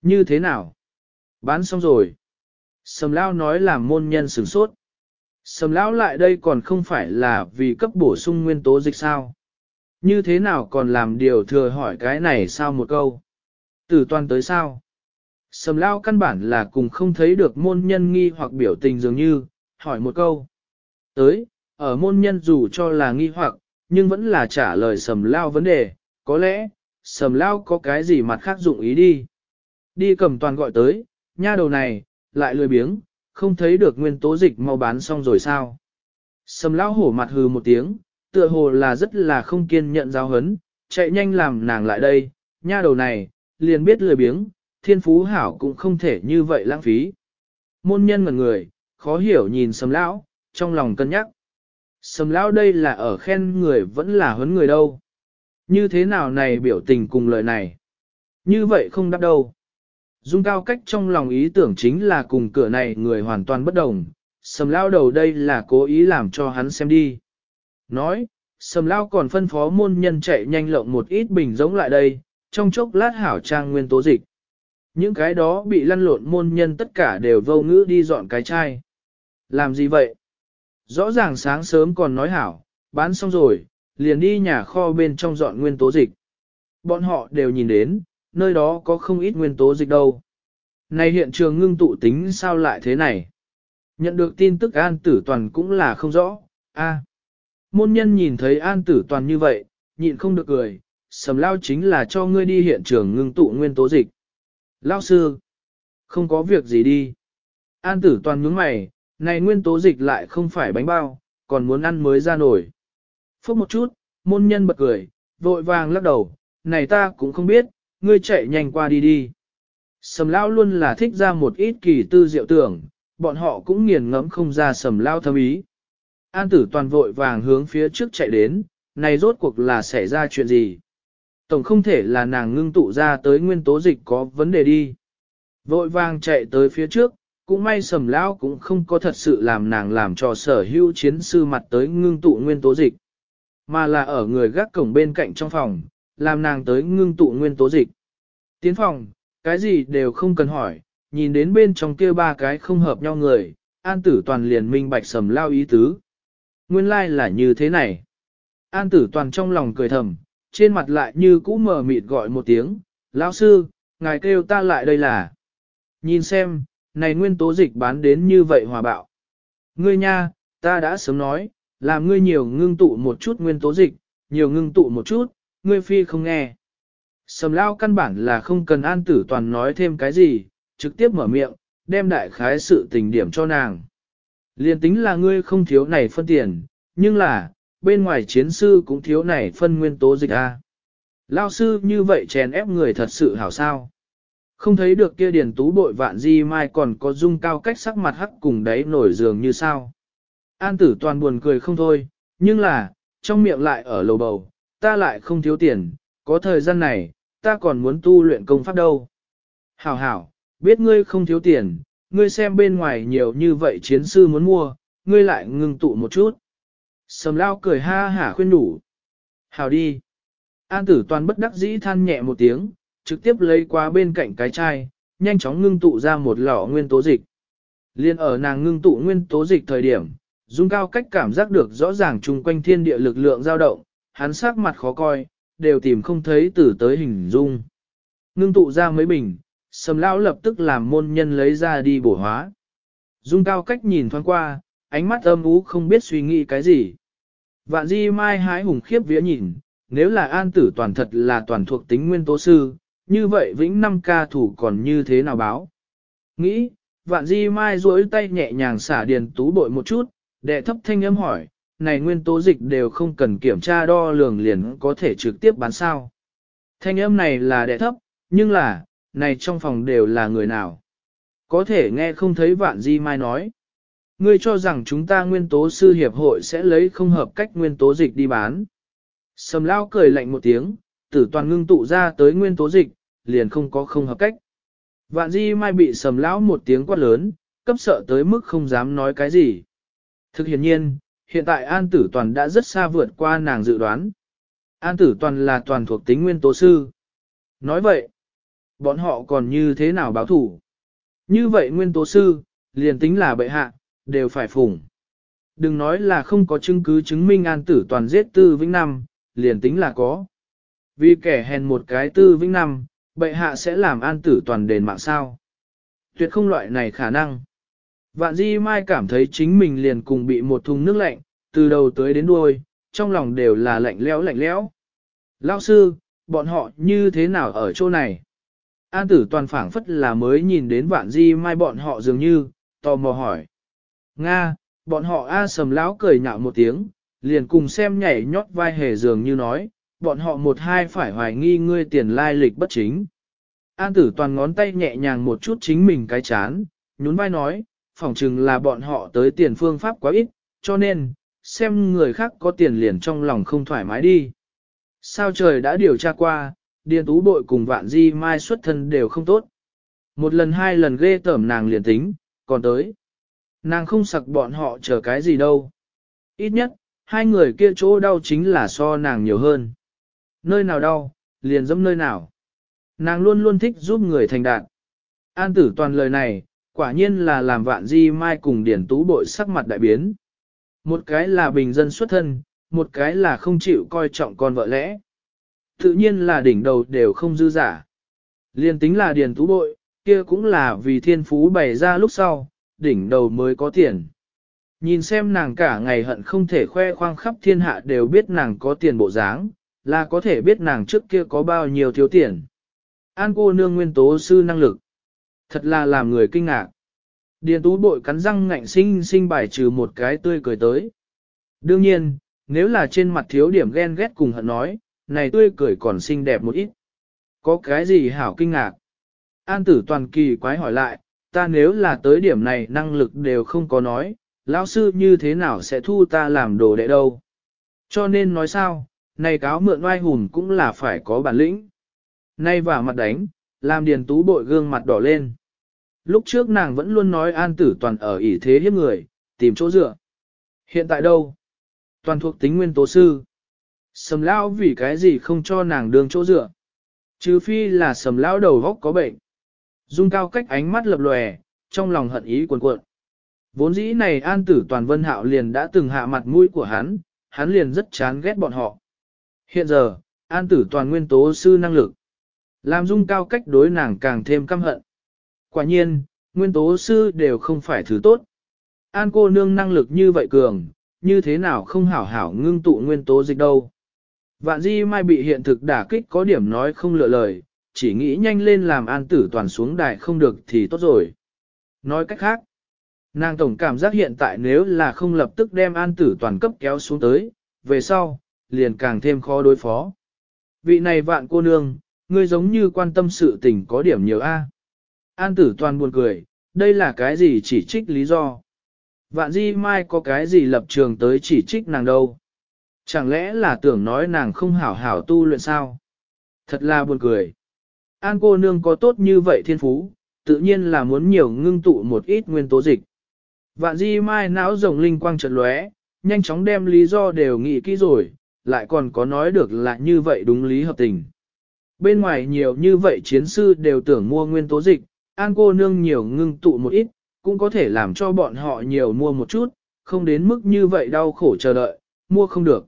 Như thế nào? Bán xong rồi. Sầm lão nói làm môn nhân sửng sốt. Sầm lão lại đây còn không phải là vì cấp bổ sung nguyên tố dịch sao? Như thế nào còn làm điều thừa hỏi cái này sao một câu? Tử toàn tới sao? Sầm lão căn bản là cùng không thấy được môn nhân nghi hoặc biểu tình dường như, hỏi một câu. Tới, ở môn nhân dù cho là nghi hoặc, nhưng vẫn là trả lời sầm lao vấn đề, có lẽ, sầm lao có cái gì mặt khác dụng ý đi. Đi cầm toàn gọi tới, nha đầu này, lại lười biếng, không thấy được nguyên tố dịch mau bán xong rồi sao. Sầm lão hổ mặt hừ một tiếng, tựa hồ là rất là không kiên nhận giao hấn, chạy nhanh làm nàng lại đây, nha đầu này, liền biết lười biếng, thiên phú hảo cũng không thể như vậy lãng phí. Môn nhân ngần người, khó hiểu nhìn sầm lão, trong lòng cân nhắc. Sầm lão đây là ở khen người vẫn là huấn người đâu. Như thế nào này biểu tình cùng lời này? Như vậy không đáp đâu. Dung cao cách trong lòng ý tưởng chính là cùng cửa này người hoàn toàn bất đồng. Sầm lao đầu đây là cố ý làm cho hắn xem đi. Nói, sầm lao còn phân phó môn nhân chạy nhanh lộng một ít bình giống lại đây, trong chốc lát hảo trang nguyên tố dịch. Những cái đó bị lăn lộn môn nhân tất cả đều vô ngữ đi dọn cái chai. Làm gì vậy? Rõ ràng sáng sớm còn nói hảo, bán xong rồi, liền đi nhà kho bên trong dọn nguyên tố dịch. Bọn họ đều nhìn đến, nơi đó có không ít nguyên tố dịch đâu. Này hiện trường ngưng tụ tính sao lại thế này? Nhận được tin tức an tử toàn cũng là không rõ. A. Môn nhân nhìn thấy an tử toàn như vậy, nhịn không được cười, sầm lao chính là cho ngươi đi hiện trường ngưng tụ nguyên tố dịch. Lao sư, không có việc gì đi. An tử toàn nhướng mày, này nguyên tố dịch lại không phải bánh bao, còn muốn ăn mới ra nổi. Phúc một chút, môn nhân bật cười, vội vàng lắc đầu, này ta cũng không biết, ngươi chạy nhanh qua đi đi. Sầm lao luôn là thích ra một ít kỳ tư diệu tưởng, bọn họ cũng nghiền ngẫm không ra sầm lao thâm ý. An tử toàn vội vàng hướng phía trước chạy đến, này rốt cuộc là xảy ra chuyện gì? Tổng không thể là nàng ngưng tụ ra tới nguyên tố dịch có vấn đề đi. Vội vàng chạy tới phía trước, cũng may sầm lão cũng không có thật sự làm nàng làm cho sở hữu chiến sư mặt tới ngưng tụ nguyên tố dịch, mà là ở người gác cổng bên cạnh trong phòng, làm nàng tới ngưng tụ nguyên tố dịch. Tiến phòng, cái gì đều không cần hỏi, nhìn đến bên trong kia ba cái không hợp nhau người, an tử toàn liền minh bạch sầm lao ý tứ. Nguyên lai like là như thế này. An tử toàn trong lòng cười thầm, trên mặt lại như cũ mờ mịt gọi một tiếng, lão sư, ngài kêu ta lại đây là. Nhìn xem, này nguyên tố dịch bán đến như vậy hòa bạo. Ngươi nha, ta đã sớm nói, làm ngươi nhiều ngưng tụ một chút nguyên tố dịch, nhiều ngưng tụ một chút, ngươi phi không nghe. Sầm lao căn bản là không cần an tử toàn nói thêm cái gì, trực tiếp mở miệng, đem đại khái sự tình điểm cho nàng. Liên tính là ngươi không thiếu này phân tiền, nhưng là, bên ngoài chiến sư cũng thiếu này phân nguyên tố dịch a. Lao sư như vậy chèn ép người thật sự hảo sao. Không thấy được kia điển tú bội vạn di mai còn có dung cao cách sắc mặt hắc cùng đấy nổi giường như sao. An tử toàn buồn cười không thôi, nhưng là, trong miệng lại ở lầu bầu, ta lại không thiếu tiền, có thời gian này, ta còn muốn tu luyện công pháp đâu. Hảo hảo, biết ngươi không thiếu tiền, ngươi xem bên ngoài nhiều như vậy chiến sư muốn mua, ngươi lại ngưng tụ một chút. Sầm lao cười ha hả khuyên đủ. Hảo đi. An tử toàn bất đắc dĩ than nhẹ một tiếng, trực tiếp lấy qua bên cạnh cái chai, nhanh chóng ngưng tụ ra một lọ nguyên tố dịch. Liên ở nàng ngưng tụ nguyên tố dịch thời điểm, dung cao cách cảm giác được rõ ràng chung quanh thiên địa lực lượng dao động, hắn sắc mặt khó coi, đều tìm không thấy từ tới hình dung. Ngưng tụ ra mấy bình, sầm lão lập tức làm môn nhân lấy ra đi bổ hóa. Dung cao cách nhìn thoáng qua, ánh mắt âm ú không biết suy nghĩ cái gì. Vạn di mai hái hùng khiếp vía nhìn, nếu là an tử toàn thật là toàn thuộc tính nguyên tố sư, như vậy vĩnh năm ca thủ còn như thế nào báo? Nghĩ, vạn di mai duỗi tay nhẹ nhàng xả điền tú bội một chút, đệ thấp thanh âm hỏi, này nguyên tố dịch đều không cần kiểm tra đo lường liền có thể trực tiếp bán sao. Thanh âm này là đệ thấp, nhưng là, này trong phòng đều là người nào? Có thể nghe không thấy vạn di mai nói. Ngươi cho rằng chúng ta nguyên tố sư hiệp hội sẽ lấy không hợp cách nguyên tố dịch đi bán. Sầm lao cười lạnh một tiếng, tử toàn ngưng tụ ra tới nguyên tố dịch, liền không có không hợp cách. Vạn di mai bị sầm lão một tiếng quát lớn, cấp sợ tới mức không dám nói cái gì. Thực hiện nhiên, hiện tại An Tử Toàn đã rất xa vượt qua nàng dự đoán. An Tử Toàn là toàn thuộc tính nguyên tố sư. Nói vậy, bọn họ còn như thế nào báo thủ? Như vậy nguyên tố sư, liền tính là bệ hạ, đều phải phủng. Đừng nói là không có chứng cứ chứng minh An Tử Toàn giết Tư Vĩnh Năm, liền tính là có. Vì kẻ hèn một cái Tư Vĩnh Năm, bệ hạ sẽ làm An Tử Toàn đền mạng sao? Tuyệt không loại này khả năng. Vạn Di Mai cảm thấy chính mình liền cùng bị một thùng nước lạnh, từ đầu tới đến đuôi, trong lòng đều là lạnh lẽo lạnh lẽo. Lão sư, bọn họ như thế nào ở chỗ này? An tử toàn phảng phất là mới nhìn đến vạn Di Mai bọn họ dường như, tò mò hỏi. Nga, bọn họ A sầm lão cười nhạo một tiếng, liền cùng xem nhảy nhót vai hề dường như nói, bọn họ một hai phải hoài nghi ngươi tiền lai lịch bất chính. An tử toàn ngón tay nhẹ nhàng một chút chính mình cái chán, nhún vai nói, phỏng chừng là bọn họ tới tiền phương pháp quá ít, cho nên, xem người khác có tiền liền trong lòng không thoải mái đi. Sao trời đã điều tra qua, điền tú bội cùng vạn di mai xuất thân đều không tốt. Một lần hai lần ghê tởm nàng liền tính, còn tới. Nàng không sặc bọn họ chờ cái gì đâu. Ít nhất, hai người kia chỗ đau chính là so nàng nhiều hơn. Nơi nào đau, liền dẫm nơi nào. Nàng luôn luôn thích giúp người thành đạt. An tử toàn lời này, quả nhiên là làm vạn di mai cùng điển tú bội sắc mặt đại biến. Một cái là bình dân xuất thân, một cái là không chịu coi trọng con vợ lẽ. Tự nhiên là đỉnh đầu đều không dư giả. Liên tính là điền tú bội, kia cũng là vì thiên phú bày ra lúc sau, đỉnh đầu mới có tiền. Nhìn xem nàng cả ngày hận không thể khoe khoang khắp thiên hạ đều biết nàng có tiền bộ dáng, là có thể biết nàng trước kia có bao nhiêu thiếu tiền. An cô nương nguyên tố sư năng lực. Thật là làm người kinh ngạc. Điền tú bội cắn răng ngạnh sinh sinh bài trừ một cái tươi cười tới. Đương nhiên, nếu là trên mặt thiếu điểm ghen ghét cùng hận nói, này tươi cười còn xinh đẹp một ít. Có cái gì hảo kinh ngạc? An tử toàn kỳ quái hỏi lại, ta nếu là tới điểm này năng lực đều không có nói, lão sư như thế nào sẽ thu ta làm đồ đệ đâu? Cho nên nói sao, này cáo mượn oai hùng cũng là phải có bản lĩnh. Nay vào mặt đánh, làm điền tú bội gương mặt đỏ lên. Lúc trước nàng vẫn luôn nói an tử toàn ở ỷ thế hiếp người, tìm chỗ dựa. Hiện tại đâu? Toàn thuộc tính nguyên tố sư. Sầm lão vì cái gì không cho nàng đường chỗ dựa. Trừ phi là sầm lão đầu góc có bệnh. Dung cao cách ánh mắt lập lòe, trong lòng hận ý cuồn cuộn. Vốn dĩ này an tử toàn vân hạo liền đã từng hạ mặt mũi của hắn, hắn liền rất chán ghét bọn họ. Hiện giờ, an tử toàn nguyên tố sư năng lực. Làm dung cao cách đối nàng càng thêm căm hận. Quả nhiên, nguyên tố sư đều không phải thứ tốt. An cô nương năng lực như vậy cường, như thế nào không hảo hảo ngưng tụ nguyên tố dịch đâu. Vạn di mai bị hiện thực đả kích có điểm nói không lựa lời, chỉ nghĩ nhanh lên làm an tử toàn xuống đài không được thì tốt rồi. Nói cách khác, nàng tổng cảm giác hiện tại nếu là không lập tức đem an tử toàn cấp kéo xuống tới, về sau, liền càng thêm khó đối phó. Vị này vạn cô nương, ngươi giống như quan tâm sự tình có điểm nhiều A. An tử toàn buồn cười, đây là cái gì chỉ trích lý do. Vạn di mai có cái gì lập trường tới chỉ trích nàng đâu. Chẳng lẽ là tưởng nói nàng không hảo hảo tu luyện sao? Thật là buồn cười. An cô nương có tốt như vậy thiên phú, tự nhiên là muốn nhiều ngưng tụ một ít nguyên tố dịch. Vạn di mai não rồng linh quang chợt lóe, nhanh chóng đem lý do đều nghĩ kỹ rồi, lại còn có nói được là như vậy đúng lý hợp tình. Bên ngoài nhiều như vậy chiến sư đều tưởng mua nguyên tố dịch, an cô nương nhiều ngưng tụ một ít, cũng có thể làm cho bọn họ nhiều mua một chút, không đến mức như vậy đau khổ chờ đợi, mua không được.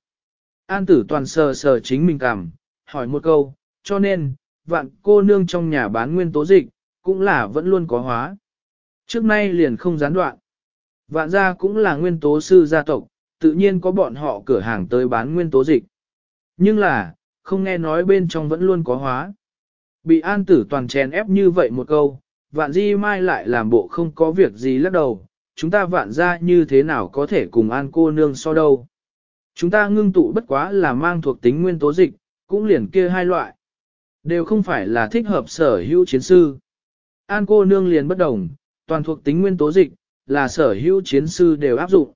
An tử toàn sờ sờ chính mình cảm, hỏi một câu, cho nên, vạn cô nương trong nhà bán nguyên tố dịch, cũng là vẫn luôn có hóa. Trước nay liền không gián đoạn. Vạn gia cũng là nguyên tố sư gia tộc, tự nhiên có bọn họ cửa hàng tới bán nguyên tố dịch. Nhưng là, không nghe nói bên trong vẫn luôn có hóa. Bị an tử toàn chèn ép như vậy một câu, vạn di mai lại làm bộ không có việc gì lắc đầu, chúng ta vạn ra như thế nào có thể cùng an cô nương so đâu. Chúng ta ngưng tụ bất quá là mang thuộc tính nguyên tố dịch, cũng liền kia hai loại. Đều không phải là thích hợp sở hữu chiến sư. An cô nương liền bất đồng, toàn thuộc tính nguyên tố dịch, là sở hữu chiến sư đều áp dụng.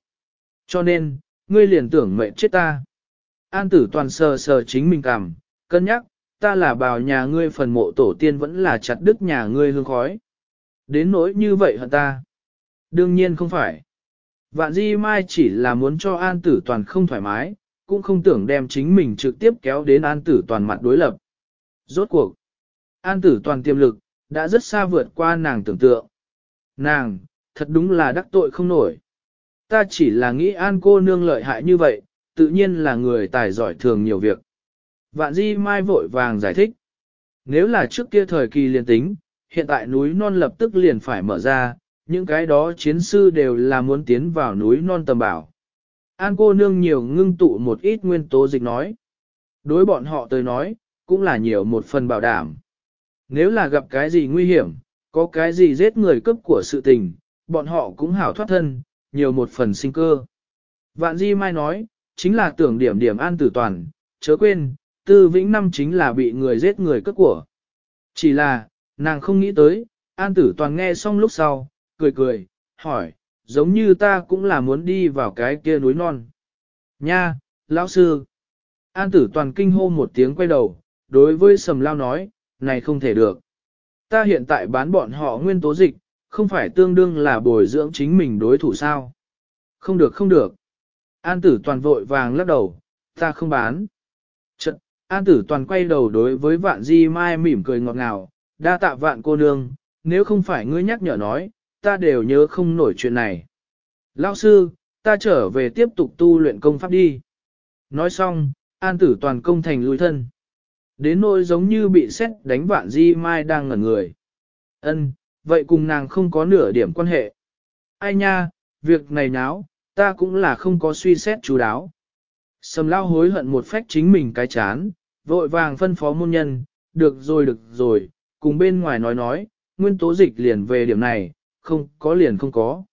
Cho nên, ngươi liền tưởng mệnh chết ta. An tử toàn sờ sờ chính mình cảm, cân nhắc, ta là bào nhà ngươi phần mộ tổ tiên vẫn là chặt đứt nhà ngươi hương khói. Đến nỗi như vậy hả ta? Đương nhiên không phải. Vạn di mai chỉ là muốn cho an tử toàn không thoải mái, cũng không tưởng đem chính mình trực tiếp kéo đến an tử toàn mặt đối lập. Rốt cuộc, an tử toàn tiềm lực, đã rất xa vượt qua nàng tưởng tượng. Nàng, thật đúng là đắc tội không nổi. Ta chỉ là nghĩ an cô nương lợi hại như vậy, tự nhiên là người tài giỏi thường nhiều việc. Vạn di mai vội vàng giải thích. Nếu là trước kia thời kỳ liên tính, hiện tại núi non lập tức liền phải mở ra, những cái đó chiến sư đều là muốn tiến vào núi non tầm bảo. An cô nương nhiều ngưng tụ một ít nguyên tố dịch nói. Đối bọn họ tới nói, cũng là nhiều một phần bảo đảm. Nếu là gặp cái gì nguy hiểm, có cái gì giết người cấp của sự tình, bọn họ cũng hảo thoát thân, nhiều một phần sinh cơ. Vạn Di Mai nói, chính là tưởng điểm điểm an tử toàn, chớ quên, tư vĩnh năm chính là bị người giết người cất của. Chỉ là, nàng không nghĩ tới, an tử toàn nghe xong lúc sau, cười cười, hỏi, giống như ta cũng là muốn đi vào cái kia núi non. Nha, lão sư. An tử toàn kinh hô một tiếng quay đầu, đối với sầm lao nói, này không thể được. Ta hiện tại bán bọn họ nguyên tố dịch, không phải tương đương là bồi dưỡng chính mình đối thủ sao. Không được không được. An tử toàn vội vàng lắc đầu, ta không bán. Trận, an tử toàn quay đầu đối với vạn di mai mỉm cười ngọt ngào, đa tạ vạn cô nương, nếu không phải ngươi nhắc nhở nói, ta đều nhớ không nổi chuyện này. Lão sư, ta trở về tiếp tục tu luyện công pháp đi. Nói xong, an tử toàn công thành lui thân. Đến nỗi giống như bị xét đánh vạn di mai đang ngẩn người. Ân, vậy cùng nàng không có nửa điểm quan hệ. Ai nha, việc này náo, ta cũng là không có suy xét chú đáo. Sầm lao hối hận một phách chính mình cái chán, vội vàng phân phó môn nhân, được rồi được rồi, cùng bên ngoài nói nói, nguyên tố dịch liền về điểm này, không có liền không có.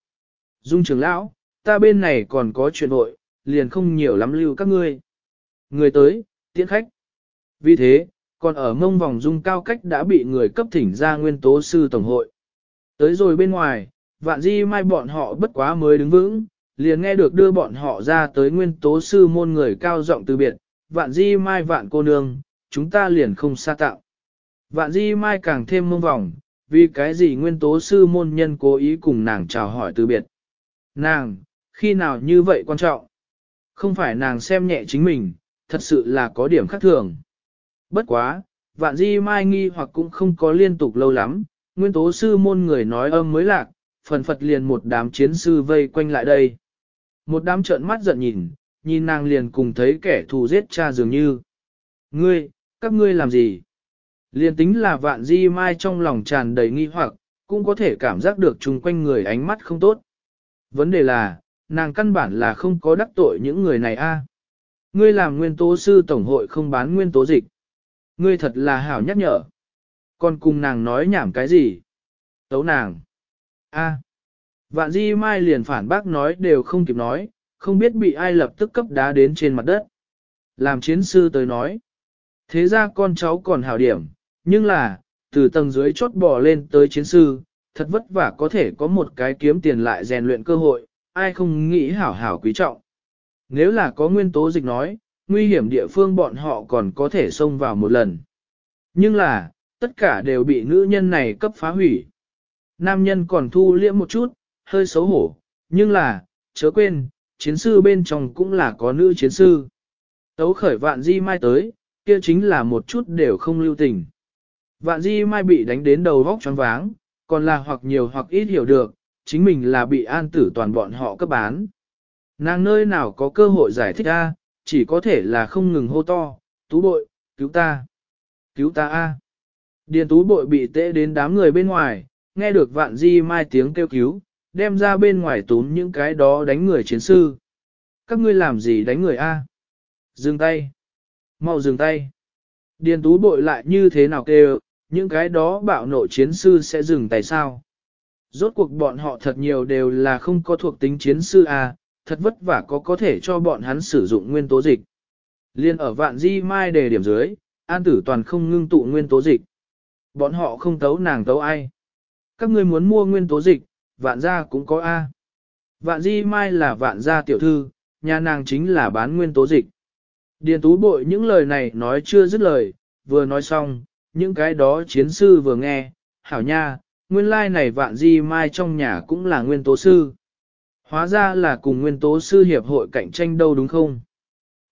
Dung trưởng lão, ta bên này còn có chuyện vội, liền không nhiều lắm lưu các ngươi. Người tới, tiễn khách. Vì thế, còn ở mông vòng dung cao cách đã bị người cấp thỉnh ra nguyên tố sư tổng hội. Tới rồi bên ngoài, vạn di mai bọn họ bất quá mới đứng vững, liền nghe được đưa bọn họ ra tới nguyên tố sư môn người cao giọng từ biệt, vạn di mai vạn cô nương, chúng ta liền không xa tạo. Vạn di mai càng thêm mông vòng, vì cái gì nguyên tố sư môn nhân cố ý cùng nàng chào hỏi từ biệt. Nàng, khi nào như vậy quan trọng? Không phải nàng xem nhẹ chính mình, thật sự là có điểm khác thường. Bất quá, vạn di mai nghi hoặc cũng không có liên tục lâu lắm, nguyên tố sư môn người nói âm mới lạc, phần phật liền một đám chiến sư vây quanh lại đây. Một đám trợn mắt giận nhìn, nhìn nàng liền cùng thấy kẻ thù giết cha dường như. Ngươi, các ngươi làm gì? Liền tính là vạn di mai trong lòng tràn đầy nghi hoặc, cũng có thể cảm giác được chung quanh người ánh mắt không tốt. Vấn đề là, nàng căn bản là không có đắc tội những người này a. Ngươi làm nguyên tố sư tổng hội không bán nguyên tố dịch. Ngươi thật là hảo nhắc nhở. Còn cùng nàng nói nhảm cái gì? Tấu nàng. A. Vạn di mai liền phản bác nói đều không kịp nói, không biết bị ai lập tức cấp đá đến trên mặt đất. Làm chiến sư tới nói. Thế ra con cháu còn hảo điểm, nhưng là, từ tầng dưới chốt bò lên tới chiến sư, thật vất vả có thể có một cái kiếm tiền lại rèn luyện cơ hội, ai không nghĩ hảo hảo quý trọng. Nếu là có nguyên tố dịch nói, nguy hiểm địa phương bọn họ còn có thể xông vào một lần. Nhưng là, tất cả đều bị nữ nhân này cấp phá hủy. Nam nhân còn thu liễm một chút, hơi xấu hổ, Nhưng là, chớ quên, chiến sư bên trong cũng là có nữ chiến sư. Tấu khởi vạn di mai tới, kia chính là một chút đều không lưu tình. Vạn di mai bị đánh đến đầu vóc choáng váng, còn là hoặc nhiều hoặc ít hiểu được, chính mình là bị an tử toàn bọn họ cấp bán. Nàng nơi nào có cơ hội giải thích a, chỉ có thể là không ngừng hô to, tú bội, cứu ta, cứu ta a. Điền tú bội bị tệ đến đám người bên ngoài, nghe được vạn di mai tiếng kêu cứu, đem ra bên ngoài túm những cái đó đánh người chiến sư. Các ngươi làm gì đánh người a? Dừng tay. Mau dừng tay. Điền tú bội lại như thế nào kêu, những cái đó bạo nộ chiến sư sẽ dừng tay sao? Rốt cuộc bọn họ thật nhiều đều là không có thuộc tính chiến sư a, thật vất vả có có thể cho bọn hắn sử dụng nguyên tố dịch. Liên ở vạn di mai đề điểm dưới, an tử toàn không ngưng tụ nguyên tố dịch. Bọn họ không tấu nàng tấu ai. Các ngươi muốn mua nguyên tố dịch, vạn gia cũng có A. Vạn di mai là vạn gia tiểu thư, nhà nàng chính là bán nguyên tố dịch. Điền tú bội những lời này nói chưa dứt lời, vừa nói xong, những cái đó chiến sư vừa nghe, hảo nha, nguyên lai này vạn di mai trong nhà cũng là nguyên tố sư. Hóa ra là cùng nguyên tố sư hiệp hội cạnh tranh đâu đúng không?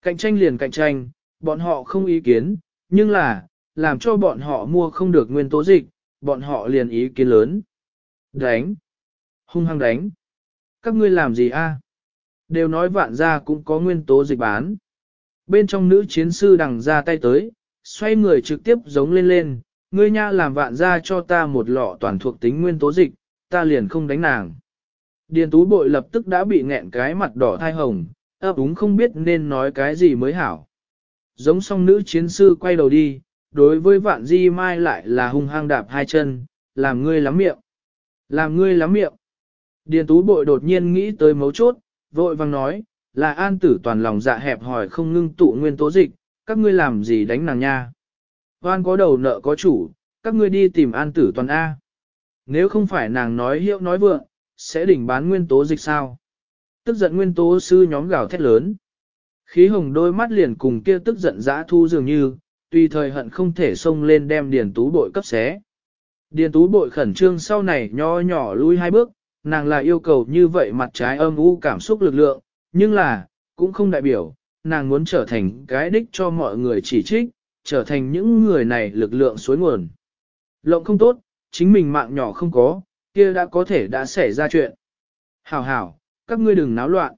Cạnh tranh liền cạnh tranh, bọn họ không ý kiến, nhưng là, làm cho bọn họ mua không được nguyên tố dịch, bọn họ liền ý kiến lớn. Đánh! Hung hăng đánh! Các ngươi làm gì a? Đều nói vạn gia cũng có nguyên tố dịch bán. Bên trong nữ chiến sư đằng ra tay tới, xoay người trực tiếp giống lên lên, ngươi nha làm vạn gia cho ta một lọ toàn thuộc tính nguyên tố dịch, ta liền không đánh nàng. Điền tú bội lập tức đã bị nghẹn cái mặt đỏ thai hồng, ấp úng không biết nên nói cái gì mới hảo. Giống song nữ chiến sư quay đầu đi, đối với vạn di mai lại là hung hăng đạp hai chân, làm ngươi lắm miệng. Làm ngươi lắm miệng. Điền tú bội đột nhiên nghĩ tới mấu chốt, vội vang nói, là an tử toàn lòng dạ hẹp hỏi không ngưng tụ nguyên tố dịch, các ngươi làm gì đánh nàng nha. Hoan có đầu nợ có chủ, các ngươi đi tìm an tử toàn A. Nếu không phải nàng nói hiệu nói vượng, sẽ đỉnh bán nguyên tố dịch sao? Tức giận nguyên tố sư nhóm gào thét lớn. Khí hồng đôi mắt liền cùng kia tức giận dã thu dường như, tùy thời hận không thể xông lên đem điền tú bội cấp xé. Điền tú bội khẩn trương sau này nho nhỏ lui hai bước, nàng là yêu cầu như vậy mặt trái âm u cảm xúc lực lượng, nhưng là, cũng không đại biểu, nàng muốn trở thành cái đích cho mọi người chỉ trích, trở thành những người này lực lượng suối nguồn. Lộng không tốt, chính mình mạng nhỏ không có, kia đã có thể đã xảy ra chuyện. Hảo hảo, các ngươi đừng náo loạn.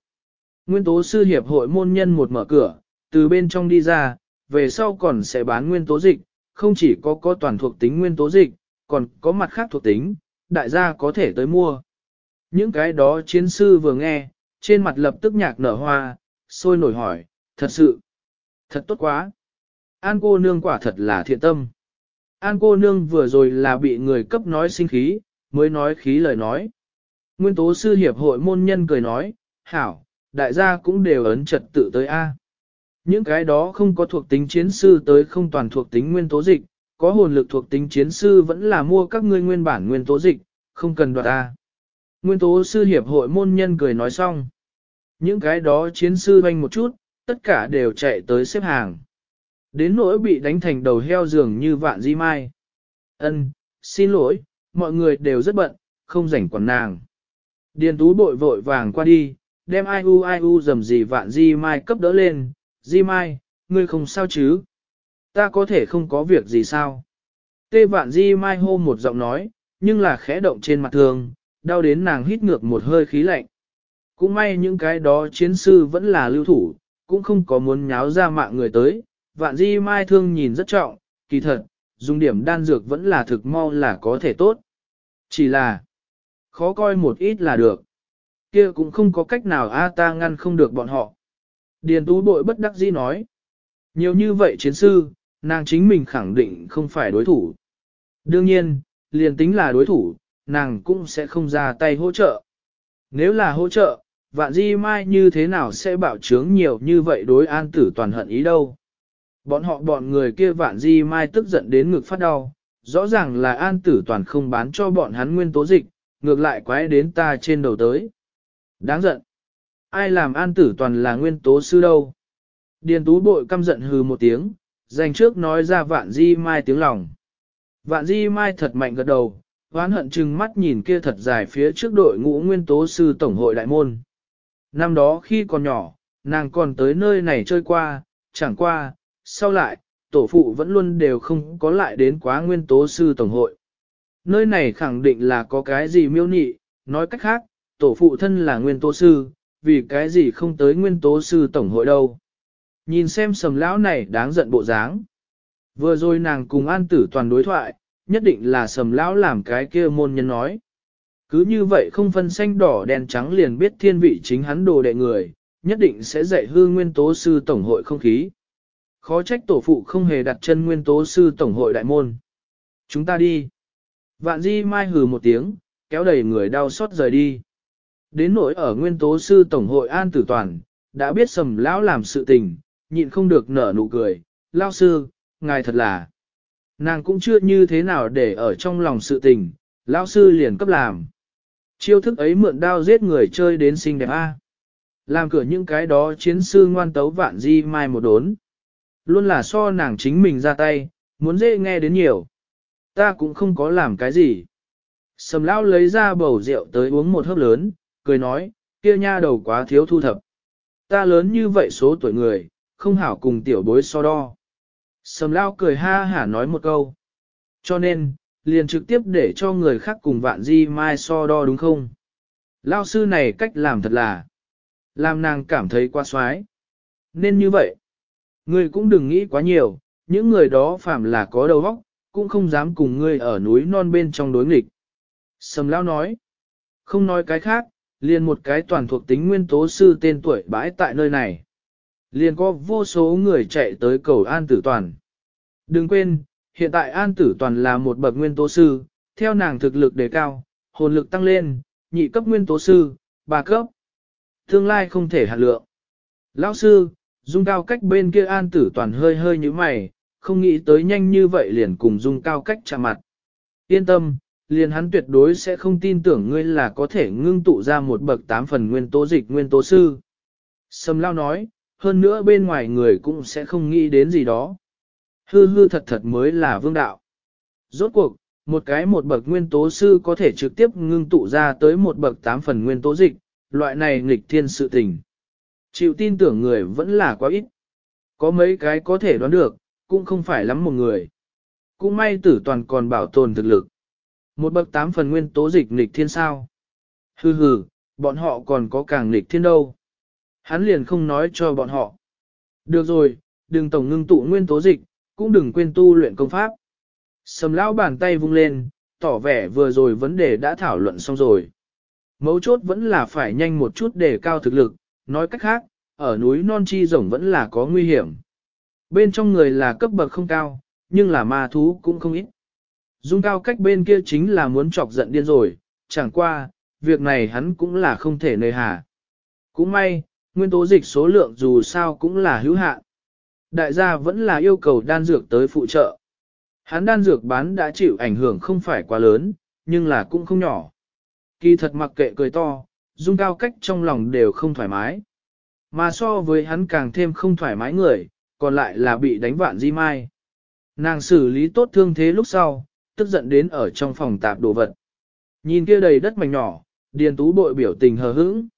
Nguyên tố sư hiệp hội môn nhân một mở cửa, từ bên trong đi ra, về sau còn sẽ bán nguyên tố dịch, không chỉ có có toàn thuộc tính nguyên tố dịch, còn có mặt khác thuộc tính, đại gia có thể tới mua. Những cái đó chiến sư vừa nghe, trên mặt lập tức nhạc nở hoa, sôi nổi hỏi, thật sự, thật tốt quá. An cô nương quả thật là thiện tâm. An cô nương vừa rồi là bị người cấp nói sinh khí, mới nói khí lời nói. Nguyên tố sư hiệp hội môn nhân cười nói, hảo, đại gia cũng đều ấn trật tự tới A. Những cái đó không có thuộc tính chiến sư tới không toàn thuộc tính nguyên tố dịch, có hồn lực thuộc tính chiến sư vẫn là mua các ngươi nguyên bản nguyên tố dịch, không cần đoạt A. Nguyên tố sư hiệp hội môn nhân cười nói xong. Những cái đó chiến sư banh một chút, tất cả đều chạy tới xếp hàng. Đến nỗi bị đánh thành đầu heo dường như vạn di mai. Ân, xin lỗi, mọi người đều rất bận, không rảnh quản nàng. Điền tú bội vội vàng qua đi, đem ai u ai u dầm gì vạn di mai cấp đỡ lên, di mai, ngươi không sao chứ? Ta có thể không có việc gì sao? Tê vạn di mai hô một giọng nói, nhưng là khẽ động trên mặt thường, đau đến nàng hít ngược một hơi khí lạnh. Cũng may những cái đó chiến sư vẫn là lưu thủ, cũng không có muốn nháo ra mạng người tới, vạn di mai thương nhìn rất trọng, kỳ thật, dùng điểm đan dược vẫn là thực mau là có thể tốt. Chỉ là, khó coi một ít là được. Kia cũng không có cách nào a ta ngăn không được bọn họ. Điền tú bội bất đắc dĩ nói. Nhiều như vậy chiến sư, nàng chính mình khẳng định không phải đối thủ. Đương nhiên, liền tính là đối thủ, nàng cũng sẽ không ra tay hỗ trợ. Nếu là hỗ trợ, vạn di mai như thế nào sẽ bảo chướng nhiều như vậy đối an tử toàn hận ý đâu. Bọn họ bọn người kia vạn di mai tức giận đến ngực phát đau, rõ ràng là an tử toàn không bán cho bọn hắn nguyên tố dịch, ngược lại quái đến ta trên đầu tới. Đáng giận. Ai làm an tử toàn là nguyên tố sư đâu? Điền tú bội căm giận hừ một tiếng, dành trước nói ra vạn di mai tiếng lòng. Vạn di mai thật mạnh gật đầu, hoán hận chừng mắt nhìn kia thật dài phía trước đội ngũ nguyên tố sư tổng hội đại môn. Năm đó khi còn nhỏ, nàng còn tới nơi này chơi qua, chẳng qua, sau lại, tổ phụ vẫn luôn đều không có lại đến quá nguyên tố sư tổng hội. Nơi này khẳng định là có cái gì miêu nị, nói cách khác, tổ phụ thân là nguyên tố sư, vì cái gì không tới nguyên tố sư tổng hội đâu. Nhìn xem sầm lão này đáng giận bộ dáng. Vừa rồi nàng cùng an tử toàn đối thoại, nhất định là sầm lão làm cái kia môn nhân nói. Cứ như vậy không phân xanh đỏ đen trắng liền biết thiên vị chính hắn đồ đệ người, nhất định sẽ dạy hư nguyên tố sư tổng hội không khí. Khó trách tổ phụ không hề đặt chân nguyên tố sư tổng hội đại môn. Chúng ta đi. Vạn di mai hừ một tiếng, kéo đầy người đau xót rời đi. Đến nỗi ở nguyên tố sư tổng hội an tử toàn, đã biết sầm lão làm sự tình, nhịn không được nở nụ cười, lao sư, ngài thật là. Nàng cũng chưa như thế nào để ở trong lòng sự tình, lão sư liền cấp làm. Chiêu thức ấy mượn đao giết người chơi đến xinh đẹp A. Làm cửa những cái đó chiến sư ngoan tấu vạn di mai một đốn. Luôn là so nàng chính mình ra tay, muốn dễ nghe đến nhiều. Ta cũng không có làm cái gì. Sầm lão lấy ra bầu rượu tới uống một hớp lớn, cười nói, kia nha đầu quá thiếu thu thập. Ta lớn như vậy số tuổi người, không hảo cùng tiểu bối so đo. Sầm lao cười ha hả nói một câu. Cho nên, liền trực tiếp để cho người khác cùng vạn di mai so đo đúng không? Lao sư này cách làm thật là, làm nàng cảm thấy quá xoái. Nên như vậy, ngươi cũng đừng nghĩ quá nhiều, những người đó phạm là có đầu óc, cũng không dám cùng ngươi ở núi non bên trong đối nghịch. Sầm lao nói, không nói cái khác, liền một cái toàn thuộc tính nguyên tố sư tên tuổi bãi tại nơi này. Liền có vô số người chạy tới cầu An Tử Toàn. Đừng quên, hiện tại An Tử Toàn là một bậc nguyên tố sư, theo nàng thực lực đề cao, hồn lực tăng lên, nhị cấp nguyên tố sư, ba cấp. Tương lai không thể hạt lượng. Lão sư, dung cao cách bên kia An Tử Toàn hơi hơi như mày, không nghĩ tới nhanh như vậy liền cùng dung cao cách chạm mặt. Yên tâm, liền hắn tuyệt đối sẽ không tin tưởng ngươi là có thể ngưng tụ ra một bậc tám phần nguyên tố dịch nguyên tố sư. Sâm Lao nói, hơn nữa bên ngoài người cũng sẽ không nghĩ đến gì đó. Hư hư thật thật mới là vương đạo. Rốt cuộc, một cái một bậc nguyên tố sư có thể trực tiếp ngưng tụ ra tới một bậc tám phần nguyên tố dịch, loại này nghịch thiên sự tình. Chịu tin tưởng người vẫn là quá ít. Có mấy cái có thể đoán được, cũng không phải lắm một người. Cũng may tử toàn còn bảo tồn thực lực. Một bậc tám phần nguyên tố dịch nghịch thiên sao. Hừ hừ, bọn họ còn có càng nghịch thiên đâu. Hắn liền không nói cho bọn họ. Được rồi, đừng tổng ngưng tụ nguyên tố dịch, cũng đừng quên tu luyện công pháp. Sầm lão bàn tay vung lên, tỏ vẻ vừa rồi vấn đề đã thảo luận xong rồi. Mấu chốt vẫn là phải nhanh một chút để cao thực lực, nói cách khác, ở núi non chi rồng vẫn là có nguy hiểm. Bên trong người là cấp bậc không cao, nhưng là ma thú cũng không ít. Dung cao cách bên kia chính là muốn chọc giận điên rồi, chẳng qua, việc này hắn cũng là không thể nơi hà. Cũng may, nguyên tố dịch số lượng dù sao cũng là hữu hạn. Đại gia vẫn là yêu cầu đan dược tới phụ trợ. Hắn đan dược bán đã chịu ảnh hưởng không phải quá lớn, nhưng là cũng không nhỏ. Kỳ thật mặc kệ cười to, dung cao cách trong lòng đều không thoải mái. Mà so với hắn càng thêm không thoải mái người, còn lại là bị đánh vạn di mai. Nàng xử lý tốt thương thế lúc sau, tức giận đến ở trong phòng tạp đồ vật. Nhìn kia đầy đất mảnh nhỏ, điền tú bội biểu tình hờ hững.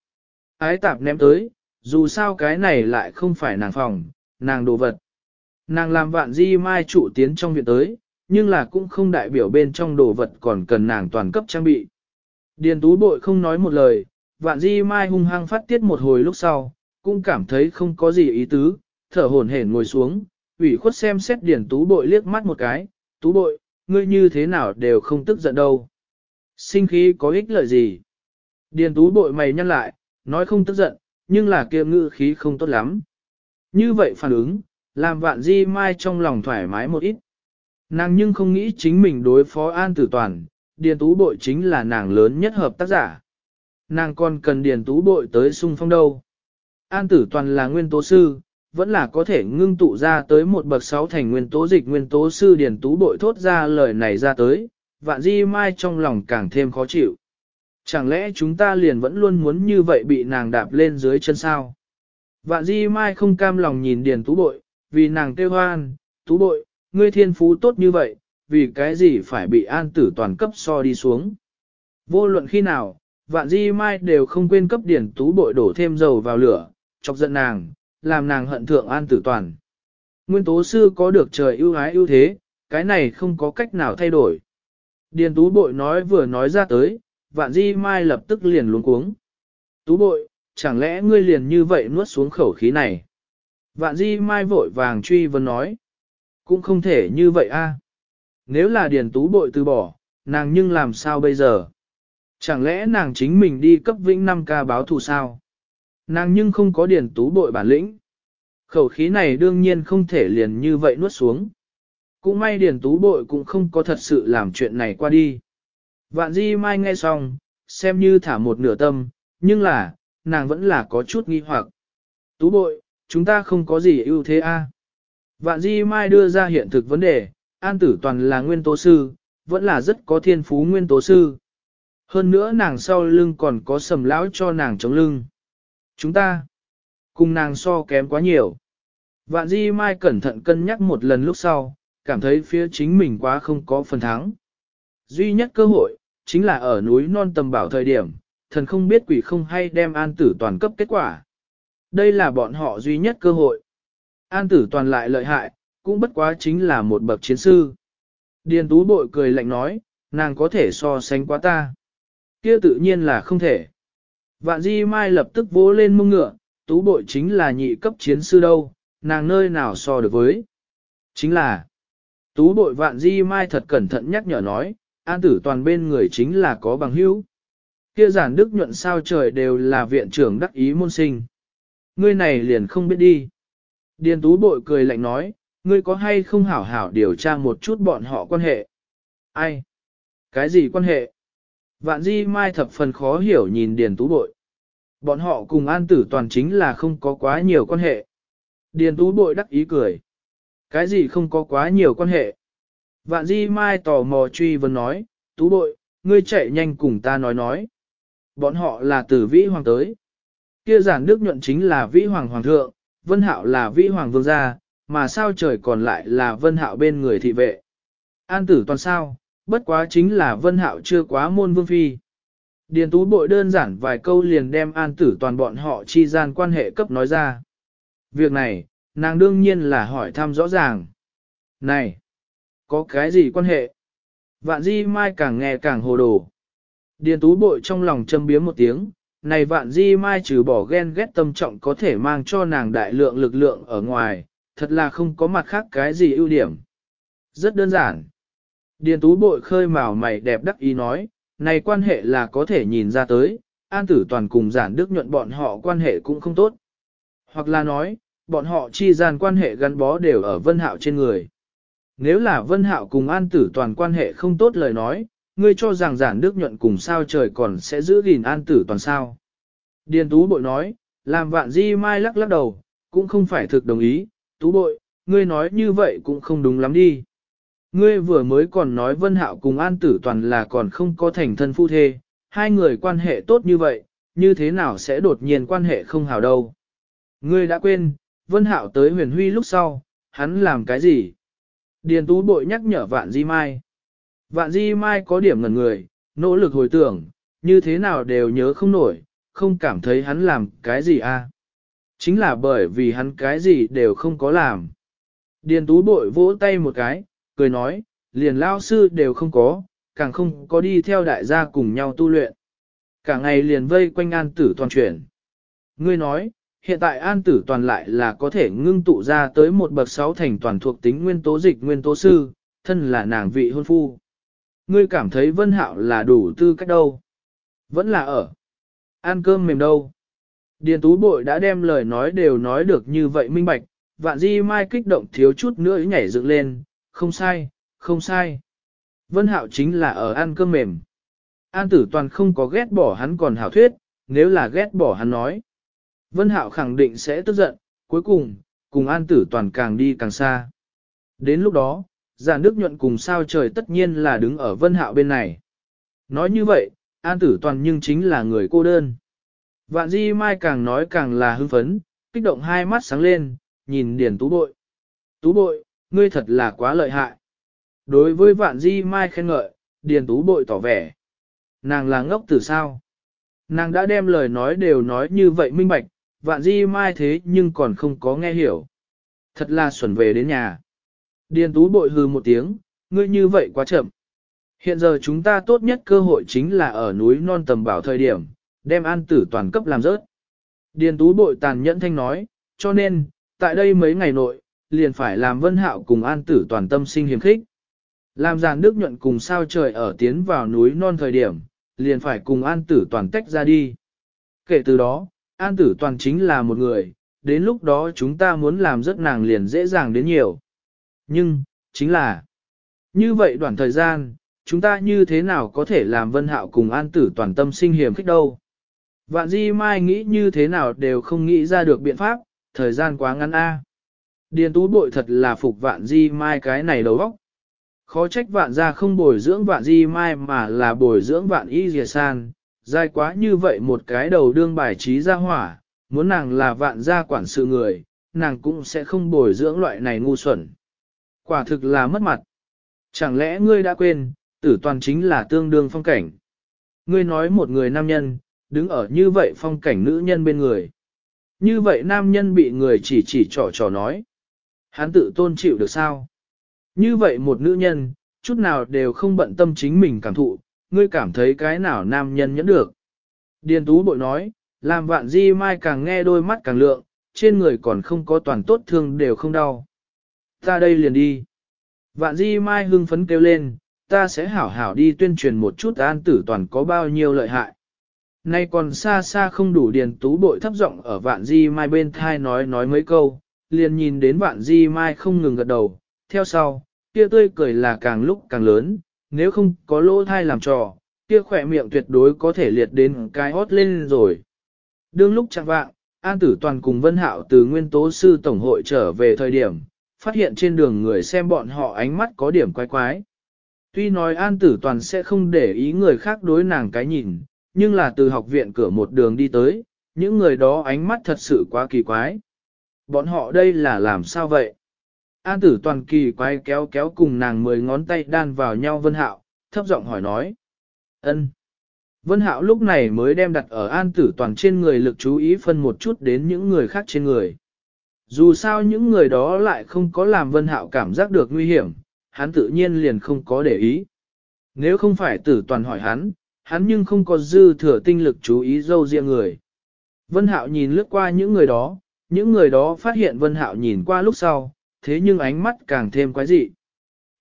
Ái tạp ném tới, dù sao cái này lại không phải nàng phòng, nàng đồ vật. Nàng làm vạn di mai trụ tiến trong viện tới, nhưng là cũng không đại biểu bên trong đồ vật còn cần nàng toàn cấp trang bị. Điền tú bội không nói một lời, vạn di mai hung hăng phát tiết một hồi lúc sau, cũng cảm thấy không có gì ý tứ, thở hổn hển ngồi xuống, ủy khuất xem xét điền tú bội liếc mắt một cái, tú bội, ngươi như thế nào đều không tức giận đâu. Sinh khí có ích lợi gì? Điền tú bội mày nhăn lại, nói không tức giận, nhưng là kia ngữ khí không tốt lắm. Như vậy phản ứng, làm vạn di mai trong lòng thoải mái một ít. Nàng nhưng không nghĩ chính mình đối phó an tử toàn, điền tú bội chính là nàng lớn nhất hợp tác giả. Nàng còn cần điền tú bội tới sung phong đâu. An tử toàn là nguyên tố sư, vẫn là có thể ngưng tụ ra tới một bậc sáu thành nguyên tố dịch nguyên tố sư điền tú bội thốt ra lời này ra tới, vạn di mai trong lòng càng thêm khó chịu. Chẳng lẽ chúng ta liền vẫn luôn muốn như vậy bị nàng đạp lên dưới chân sao? Vạn di mai không cam lòng nhìn điền tú bội, vì nàng kêu hoan, tú bội, ngươi thiên phú tốt như vậy, vì cái gì phải bị an tử toàn cấp so đi xuống. Vô luận khi nào, vạn di mai đều không quên cấp Điền tú bội đổ thêm dầu vào lửa, chọc giận nàng, làm nàng hận thượng an tử toàn. Nguyên tố sư có được trời ưu ái ưu thế, cái này không có cách nào thay đổi. Điền tú bội nói vừa nói ra tới, vạn di mai lập tức liền luống cuống. Tú bội, chẳng lẽ ngươi liền như vậy nuốt xuống khẩu khí này? Vạn di mai vội vàng truy vấn nói. Cũng không thể như vậy a. Nếu là điền tú bội từ bỏ, nàng nhưng làm sao bây giờ? Chẳng lẽ nàng chính mình đi cấp vĩnh 5 ca báo thù sao? Nàng nhưng không có điền tú bội bản lĩnh. Khẩu khí này đương nhiên không thể liền như vậy nuốt xuống. Cũng may điền tú bội cũng không có thật sự làm chuyện này qua đi. Vạn di mai nghe xong, xem như thả một nửa tâm, nhưng là, nàng vẫn là có chút nghi hoặc. Tú bội, chúng ta không có gì ưu thế a. À? Vạn di mai đưa ra hiện thực vấn đề, an tử toàn là nguyên tố sư, vẫn là rất có thiên phú nguyên tố sư. Hơn nữa nàng sau lưng còn có sầm lão cho nàng chống lưng. Chúng ta, cùng nàng so kém quá nhiều. Vạn di mai cẩn thận cân nhắc một lần lúc sau, cảm thấy phía chính mình quá không có phần thắng. Duy nhất cơ hội, chính là ở núi non tầm bảo thời điểm, thần không biết quỷ không hay đem an tử toàn cấp kết quả. Đây là bọn họ duy nhất cơ hội. An tử toàn lại lợi hại, cũng bất quá chính là một bậc chiến sư. Điền tú bội cười lạnh nói, nàng có thể so sánh quá ta. kia tự nhiên là không thể. Vạn di mai lập tức vỗ lên mông ngựa, tú bội chính là nhị cấp chiến sư đâu, nàng nơi nào so được với. Chính là, tú bội vạn di mai thật cẩn thận nhắc nhở nói, an tử toàn bên người chính là có bằng hữu. Kia giản đức nhuận sao trời đều là viện trưởng đắc ý môn sinh. Ngươi này liền không biết đi. Điền tú bội cười lạnh nói, ngươi có hay không hảo hảo điều tra một chút bọn họ quan hệ? Ai? Cái gì quan hệ? Vạn di mai thập phần khó hiểu nhìn điền tú bội. Bọn họ cùng an tử toàn chính là không có quá nhiều quan hệ. Điền tú bội đắc ý cười. Cái gì không có quá nhiều quan hệ? Vạn di mai tò mò truy vấn nói, tú bội, ngươi chạy nhanh cùng ta nói nói. Bọn họ là từ vĩ hoàng tới. Kia giản đức nhuận chính là vĩ hoàng hoàng thượng, vân hạo là vĩ hoàng vương gia, mà sao trời còn lại là vân hạo bên người thị vệ. An tử toàn sao, bất quá chính là vân hạo chưa quá môn vương phi. Điền tú bội đơn giản vài câu liền đem an tử toàn bọn họ chi gian quan hệ cấp nói ra. Việc này, nàng đương nhiên là hỏi thăm rõ ràng. Này, có cái gì quan hệ? Vạn di mai càng nghe càng hồ đồ. Điền tú bội trong lòng châm biếm một tiếng, này vạn di mai trừ bỏ ghen ghét tâm trọng có thể mang cho nàng đại lượng lực lượng ở ngoài, thật là không có mặt khác cái gì ưu điểm. Rất đơn giản. Điền tú bội khơi mào mày đẹp đắc ý nói, này quan hệ là có thể nhìn ra tới, an tử toàn cùng giản đức nhuận bọn họ quan hệ cũng không tốt. Hoặc là nói, bọn họ chi gian quan hệ gắn bó đều ở vân hạo trên người. Nếu là vân hạo cùng an tử toàn quan hệ không tốt lời nói, ngươi cho rằng giản đức nhuận cùng sao trời còn sẽ giữ gìn an tử toàn sao. Điền tú bội nói, làm vạn di mai lắc lắc đầu, cũng không phải thực đồng ý, tú bội, ngươi nói như vậy cũng không đúng lắm đi. Ngươi vừa mới còn nói vân hạo cùng an tử toàn là còn không có thành thân phu thê, hai người quan hệ tốt như vậy, như thế nào sẽ đột nhiên quan hệ không hảo đâu. Ngươi đã quên, vân hạo tới huyền huy lúc sau, hắn làm cái gì? Điền tú bội nhắc nhở vạn di mai. Vạn di mai có điểm ngẩn người, nỗ lực hồi tưởng, như thế nào đều nhớ không nổi, không cảm thấy hắn làm cái gì à. Chính là bởi vì hắn cái gì đều không có làm. Điền tú bội vỗ tay một cái, cười nói, liền lao sư đều không có, càng không có đi theo đại gia cùng nhau tu luyện. Cả ngày liền vây quanh an tử toàn chuyển. Ngươi nói, hiện tại an tử toàn lại là có thể ngưng tụ ra tới một bậc sáu thành toàn thuộc tính nguyên tố dịch nguyên tố sư, thân là nàng vị hôn phu. Ngươi cảm thấy vân hạo là đủ tư cách đâu? Vẫn là ở. Ăn cơm mềm đâu? Điền tú bội đã đem lời nói đều nói được như vậy minh bạch, vạn di mai kích động thiếu chút nữa nhảy dựng lên, không sai, không sai. Vân hạo chính là ở ăn cơm mềm. An tử toàn không có ghét bỏ hắn còn hảo thuyết, nếu là ghét bỏ hắn nói. Vân hạo khẳng định sẽ tức giận, cuối cùng, cùng an tử toàn càng đi càng xa. Đến lúc đó, giả nước nhuận cùng sao trời tất nhiên là đứng ở vân hạo bên này. Nói như vậy, an tử toàn nhưng chính là người cô đơn. Vạn di mai càng nói càng là hưng phấn, kích động hai mắt sáng lên, nhìn điền tú bội. Tú bội, ngươi thật là quá lợi hại. Đối với vạn di mai khen ngợi, điền tú bội tỏ vẻ. Nàng là ngốc từ sao? Nàng đã đem lời nói đều nói như vậy minh bạch, vạn di mai thế nhưng còn không có nghe hiểu. Thật là xuẩn về đến nhà. Điền tú bội hư một tiếng, ngươi như vậy quá chậm. Hiện giờ chúng ta tốt nhất cơ hội chính là ở núi non tầm bảo thời điểm, đem an tử toàn cấp làm rớt. Điền tú bội tàn nhẫn thanh nói, cho nên, tại đây mấy ngày nội, liền phải làm vân hạo cùng an tử toàn tâm sinh hiểm khích. Làm giàn nước nhuận cùng sao trời ở tiến vào núi non thời điểm, liền phải cùng an tử toàn tách ra đi. Kể từ đó, an tử toàn chính là một người, đến lúc đó chúng ta muốn làm rất nàng liền dễ dàng đến nhiều. Nhưng, chính là, như vậy đoạn thời gian, chúng ta như thế nào có thể làm vân hạo cùng an tử toàn tâm sinh hiểm khích đâu. Vạn di mai nghĩ như thế nào đều không nghĩ ra được biện pháp, thời gian quá ngắn a. Điền tú bội thật là phục vạn di mai cái này đầu óc. Khó trách vạn gia không bồi dưỡng vạn di mai mà là bồi dưỡng vạn y dìa san, dài quá như vậy một cái đầu đương bài trí ra hỏa, muốn nàng là vạn gia quản sự người, nàng cũng sẽ không bồi dưỡng loại này ngu xuẩn. Quả thực là mất mặt. Chẳng lẽ ngươi đã quên, tử toàn chính là tương đương phong cảnh. Ngươi nói một người nam nhân, đứng ở như vậy phong cảnh nữ nhân bên người. Như vậy nam nhân bị người chỉ chỉ trò trò nói. Hắn tự tôn chịu được sao? Như vậy một nữ nhân, chút nào đều không bận tâm chính mình cảm thụ, ngươi cảm thấy cái nào nam nhân nhẫn được. Điền Tú bội nói, làm vạn di mai càng nghe đôi mắt càng lượng, trên người còn không có toàn tốt thương đều không đau. Ta đây liền đi. Vạn di mai hưng phấn kêu lên, ta sẽ hảo hảo đi tuyên truyền một chút an tử toàn có bao nhiêu lợi hại. Nay còn xa xa không đủ điền tú bội thấp giọng ở vạn di mai bên thai nói nói mấy câu, liền nhìn đến vạn di mai không ngừng gật đầu, theo sau, kia tươi cười là càng lúc càng lớn, nếu không có lỗ thai làm trò, kia khỏe miệng tuyệt đối có thể liệt đến cái hót lên rồi. Đương lúc chẳng vạng, An Tử Toàn cùng Vân Hạo từ Nguyên Tố Sư Tổng hội trở về thời điểm, phát hiện trên đường người xem bọn họ ánh mắt có điểm quái quái. Tuy nói An Tử Toàn sẽ không để ý người khác đối nàng cái nhìn, nhưng là từ học viện cửa một đường đi tới, những người đó ánh mắt thật sự quá kỳ quái. Bọn họ đây là làm sao vậy? An tử toàn kỳ quái kéo kéo cùng nàng mười ngón tay đan vào nhau Vân Hạo, thấp giọng hỏi nói. ân. Vân Hạo lúc này mới đem đặt ở an tử toàn trên người lực chú ý phân một chút đến những người khác trên người. Dù sao những người đó lại không có làm Vân Hạo cảm giác được nguy hiểm, hắn tự nhiên liền không có để ý. Nếu không phải tử toàn hỏi hắn, hắn nhưng không có dư thừa tinh lực chú ý dâu riêng người. Vân Hạo nhìn lướt qua những người đó, những người đó phát hiện Vân Hạo nhìn qua lúc sau, thế nhưng ánh mắt càng thêm quái dị.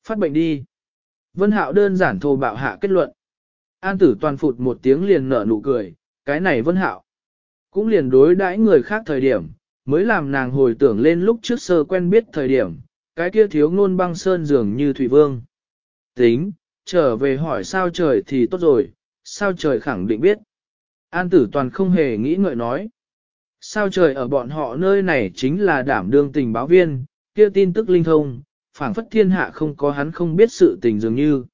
Phát bệnh đi. Vân Hạo đơn giản thô bạo hạ kết luận. An tử toàn phụt một tiếng liền nở nụ cười, cái này Vân Hạo. Cũng liền đối đãi người khác thời điểm, mới làm nàng hồi tưởng lên lúc trước sơ quen biết thời điểm, cái kia thiếu ngôn băng sơn dường như Thủy Vương. Tính, trở về hỏi sao trời thì tốt rồi, sao trời khẳng định biết. An tử toàn không hề nghĩ ngợi nói. Sao trời ở bọn họ nơi này chính là đảm đương tình báo viên, kia tin tức linh thông, phảng phất thiên hạ không có hắn không biết sự tình dường như.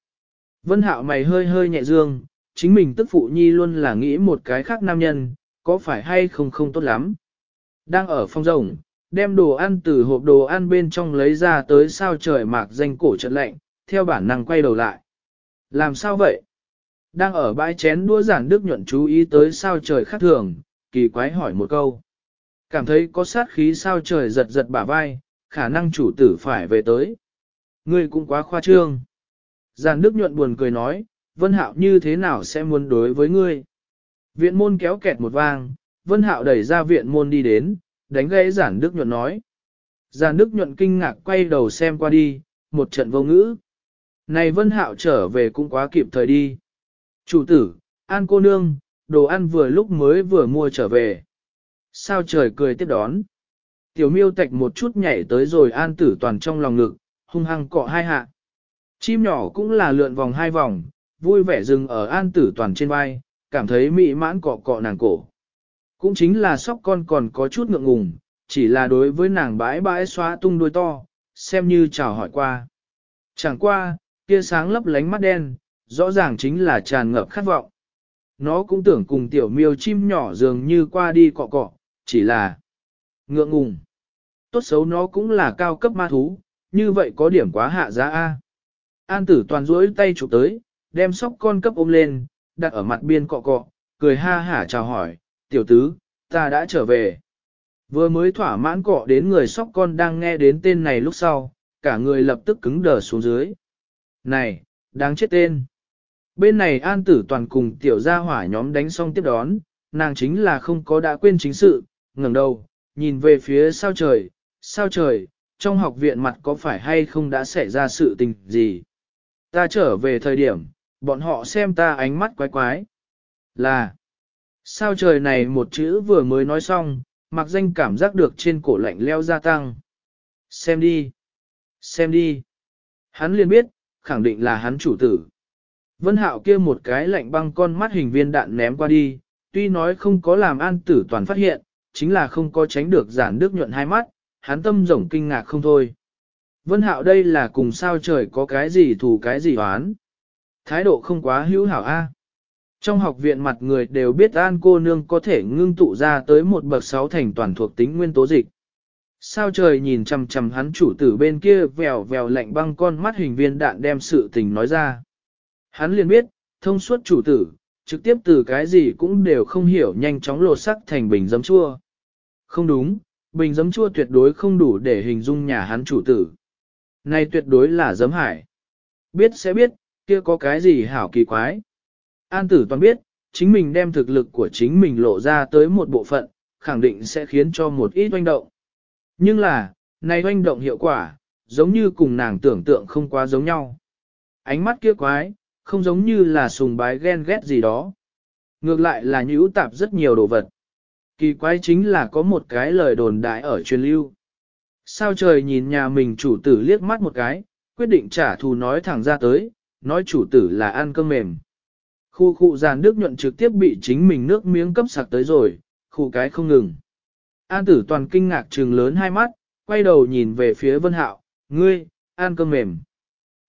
Vân hạo mày hơi hơi nhẹ dương, chính mình tức phụ nhi luôn là nghĩ một cái khác nam nhân, có phải hay không không tốt lắm. Đang ở phòng rồng, đem đồ ăn từ hộp đồ ăn bên trong lấy ra tới sao trời mạc danh cổ trận lạnh, theo bản năng quay đầu lại. Làm sao vậy? Đang ở bãi chén đua giản đức nhuận chú ý tới sao trời khác thường, kỳ quái hỏi một câu. Cảm thấy có sát khí sao trời giật giật bả vai, khả năng chủ tử phải về tới. Ngươi cũng quá khoa trương. Giàn Đức nhuận buồn cười nói, Vân Hạo như thế nào sẽ muốn đối với ngươi? Viện môn kéo kẹt một vang, Vân Hạo đẩy ra viện môn đi đến, đánh gãy Giản Đức nhuận nói. Giản Đức nhuận kinh ngạc quay đầu xem qua đi, một trận vô ngữ. Này Vân Hạo trở về cũng quá kịp thời đi. Chủ tử, An cô nương, đồ ăn vừa lúc mới vừa mua trở về. Sao trời cười tiếp đón. Tiểu miêu tạch một chút nhảy tới rồi an tử toàn trong lòng ngực, hung hăng cọ hai hạ. Chim nhỏ cũng là lượn vòng hai vòng, vui vẻ dừng ở an tử toàn trên vai, cảm thấy mỹ mãn cọ cọ nàng cổ. Cũng chính là sóc con còn có chút ngượng ngùng, chỉ là đối với nàng bãi bãi xóa tung đuôi to, xem như chào hỏi qua. Chẳng qua, kia sáng lấp lánh mắt đen, rõ ràng chính là tràn ngập khát vọng. Nó cũng tưởng cùng tiểu miêu chim nhỏ dường như qua đi cọ cọ, chỉ là ngượng ngùng. Tốt xấu nó cũng là cao cấp ma thú, như vậy có điểm quá hạ giá A. An tử toàn duỗi tay chụp tới, đem sóc con cấp ôm lên, đặt ở mặt biên cọ cọ, cười ha hả chào hỏi, tiểu tứ, ta đã trở về. Vừa mới thỏa mãn cọ đến người sóc con đang nghe đến tên này lúc sau, cả người lập tức cứng đờ xuống dưới. Này, đáng chết tên. Bên này an tử toàn cùng tiểu gia hỏa nhóm đánh xong tiếp đón, nàng chính là không có đã quên chính sự, ngẩng đầu, nhìn về phía sao trời, sao trời, trong học viện mặt có phải hay không đã xảy ra sự tình gì. Ta trở về thời điểm, bọn họ xem ta ánh mắt quái quái. Là, sao trời này một chữ vừa mới nói xong, mặc danh cảm giác được trên cổ lạnh leo gia tăng. Xem đi, xem đi. Hắn liền biết, khẳng định là hắn chủ tử. Vân hạo kia một cái lạnh băng con mắt hình viên đạn ném qua đi, tuy nói không có làm an tử toàn phát hiện, chính là không có tránh được giản đức nhuận hai mắt, hắn tâm rộng kinh ngạc không thôi. Vân hạo đây là cùng sao trời có cái gì thù cái gì oán. Thái độ không quá hữu hảo a. Trong học viện mặt người đều biết an cô nương có thể ngưng tụ ra tới một bậc sáu thành toàn thuộc tính nguyên tố dịch. Sao trời nhìn chằm chằm hắn chủ tử bên kia vèo vèo lạnh băng con mắt hình viên đạn đem sự tình nói ra. Hắn liền biết, thông suốt chủ tử, trực tiếp từ cái gì cũng đều không hiểu nhanh chóng lột sắc thành bình giấm chua. Không đúng, bình giấm chua tuyệt đối không đủ để hình dung nhà hắn chủ tử. Này tuyệt đối là giấm hải. Biết sẽ biết, kia có cái gì hảo kỳ quái. An tử toàn biết, chính mình đem thực lực của chính mình lộ ra tới một bộ phận, khẳng định sẽ khiến cho một ít oanh động. Nhưng là, này oanh động hiệu quả, giống như cùng nàng tưởng tượng không quá giống nhau. Ánh mắt kia quái, không giống như là sùng bái ghen ghét gì đó. Ngược lại là nhũ tạp rất nhiều đồ vật. Kỳ quái chính là có một cái lời đồn đại ở truyền lưu. Sao trời nhìn nhà mình chủ tử liếc mắt một cái, quyết định trả thù nói thẳng ra tới, nói chủ tử là ăn cơm mềm. Khu khu giàn nước nhuận trực tiếp bị chính mình nước miếng cấp sạc tới rồi, khu cái không ngừng. An tử toàn kinh ngạc trừng lớn hai mắt, quay đầu nhìn về phía vân hạo, ngươi, ăn cơm mềm.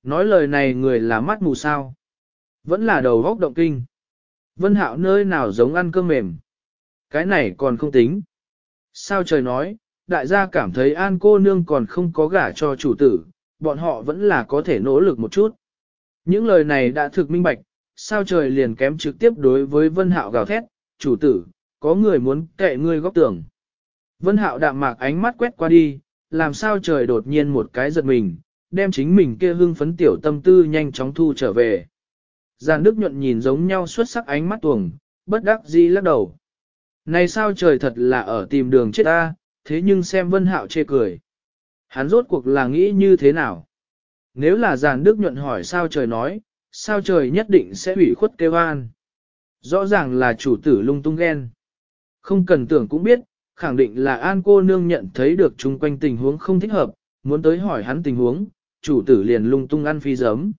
Nói lời này người là mắt mù sao. Vẫn là đầu góc động kinh. Vân hạo nơi nào giống ăn cơm mềm. Cái này còn không tính. Sao trời nói, đại gia cảm thấy an cô nương còn không có gả cho chủ tử, bọn họ vẫn là có thể nỗ lực một chút. Những lời này đã thực minh bạch, sao trời liền kém trực tiếp đối với Vân Hạo gào thét, chủ tử, có người muốn kệ ngươi góc tường. Vân Hạo đạm mạc ánh mắt quét qua đi, làm sao trời đột nhiên một cái giật mình, đem chính mình kia hưng phấn tiểu tâm tư nhanh chóng thu trở về. Giàn Đức nhuận nhìn giống nhau xuất sắc ánh mắt tuồng, bất đắc dĩ lắc đầu. Này sao trời thật là ở tìm đường chết ta, thế nhưng xem Vân Hạo chê cười. Hắn rốt cuộc là nghĩ như thế nào? Nếu là giàn Đức nhuận hỏi sao trời nói, sao trời nhất định sẽ ủy khuất kêu an. Rõ ràng là chủ tử lung tung ghen. Không cần tưởng cũng biết, khẳng định là an cô nương nhận thấy được chung quanh tình huống không thích hợp, muốn tới hỏi hắn tình huống, chủ tử liền lung tung ăn phi giấm.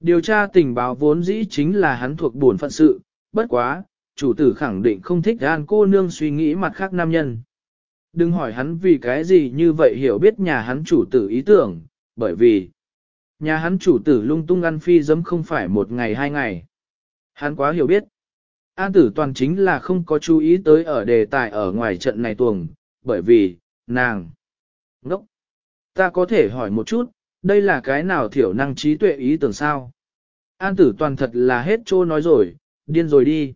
Điều tra tình báo vốn dĩ chính là hắn thuộc buồn phận sự, bất quá, chủ tử khẳng định không thích an cô nương suy nghĩ mặt khác nam nhân. Đừng hỏi hắn vì cái gì như vậy hiểu biết nhà hắn chủ tử ý tưởng, bởi vì nhà hắn chủ tử lung tung ăn phi dấm không phải một ngày hai ngày. Hắn quá hiểu biết. An tử toàn chính là không có chú ý tới ở đề tài ở ngoài trận này tuồng, bởi vì, nàng, ngốc. Ta có thể hỏi một chút, đây là cái nào thiểu năng trí tuệ ý tưởng sao? An tử toàn thật là hết trô nói rồi, điên rồi đi.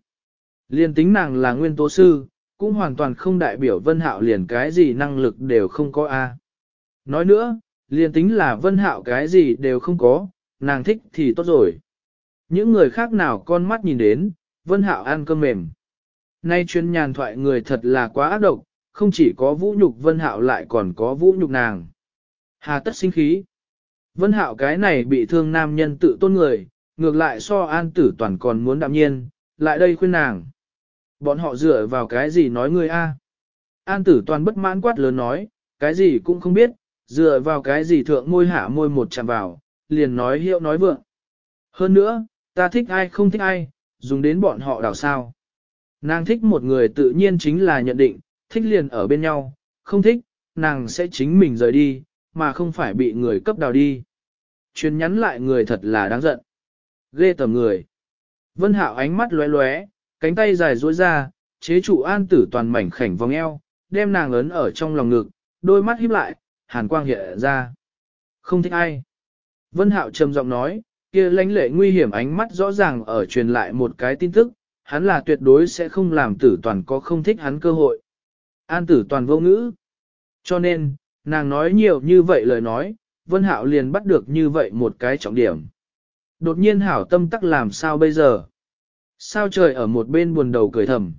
Liên tính nàng là nguyên tố sư, cũng hoàn toàn không đại biểu vân hạo liền cái gì năng lực đều không có a. Nói nữa, liền tính là vân hạo cái gì đều không có, nàng thích thì tốt rồi. Những người khác nào con mắt nhìn đến, vân hạo ăn cơm mềm. Nay chuyên nhàn thoại người thật là quá ác độc, không chỉ có vũ nhục vân hạo lại còn có vũ nhục nàng. Hà tất sinh khí. Vân hạo cái này bị thương nam nhân tự tôn người, ngược lại so an tử toàn còn muốn đạm nhiên, lại đây khuyên nàng. Bọn họ dựa vào cái gì nói ngươi a? An tử toàn bất mãn quát lớn nói, cái gì cũng không biết, dựa vào cái gì thượng môi hạ môi một chạm vào, liền nói hiệu nói vượng. Hơn nữa, ta thích ai không thích ai, dùng đến bọn họ đào sao. Nàng thích một người tự nhiên chính là nhận định, thích liền ở bên nhau, không thích, nàng sẽ chính mình rời đi, mà không phải bị người cấp đào đi. Chuyên nhắn lại người thật là đáng giận. Ghê tầm người. Vân Hạo ánh mắt lóe lóe, cánh tay dài duỗi ra, chế trụ an tử toàn mảnh khảnh vòng eo, đem nàng ấn ở trong lòng ngực, đôi mắt híp lại, hàn quang hiện ra. Không thích ai. Vân Hạo trầm giọng nói, kia lãnh lệ nguy hiểm ánh mắt rõ ràng ở truyền lại một cái tin tức, hắn là tuyệt đối sẽ không làm tử toàn có không thích hắn cơ hội. An tử toàn vô ngữ. Cho nên, nàng nói nhiều như vậy lời nói, Vân Hạo liền bắt được như vậy một cái trọng điểm. Đột nhiên hảo tâm tắc làm sao bây giờ? Sao trời ở một bên buồn đầu cười thầm.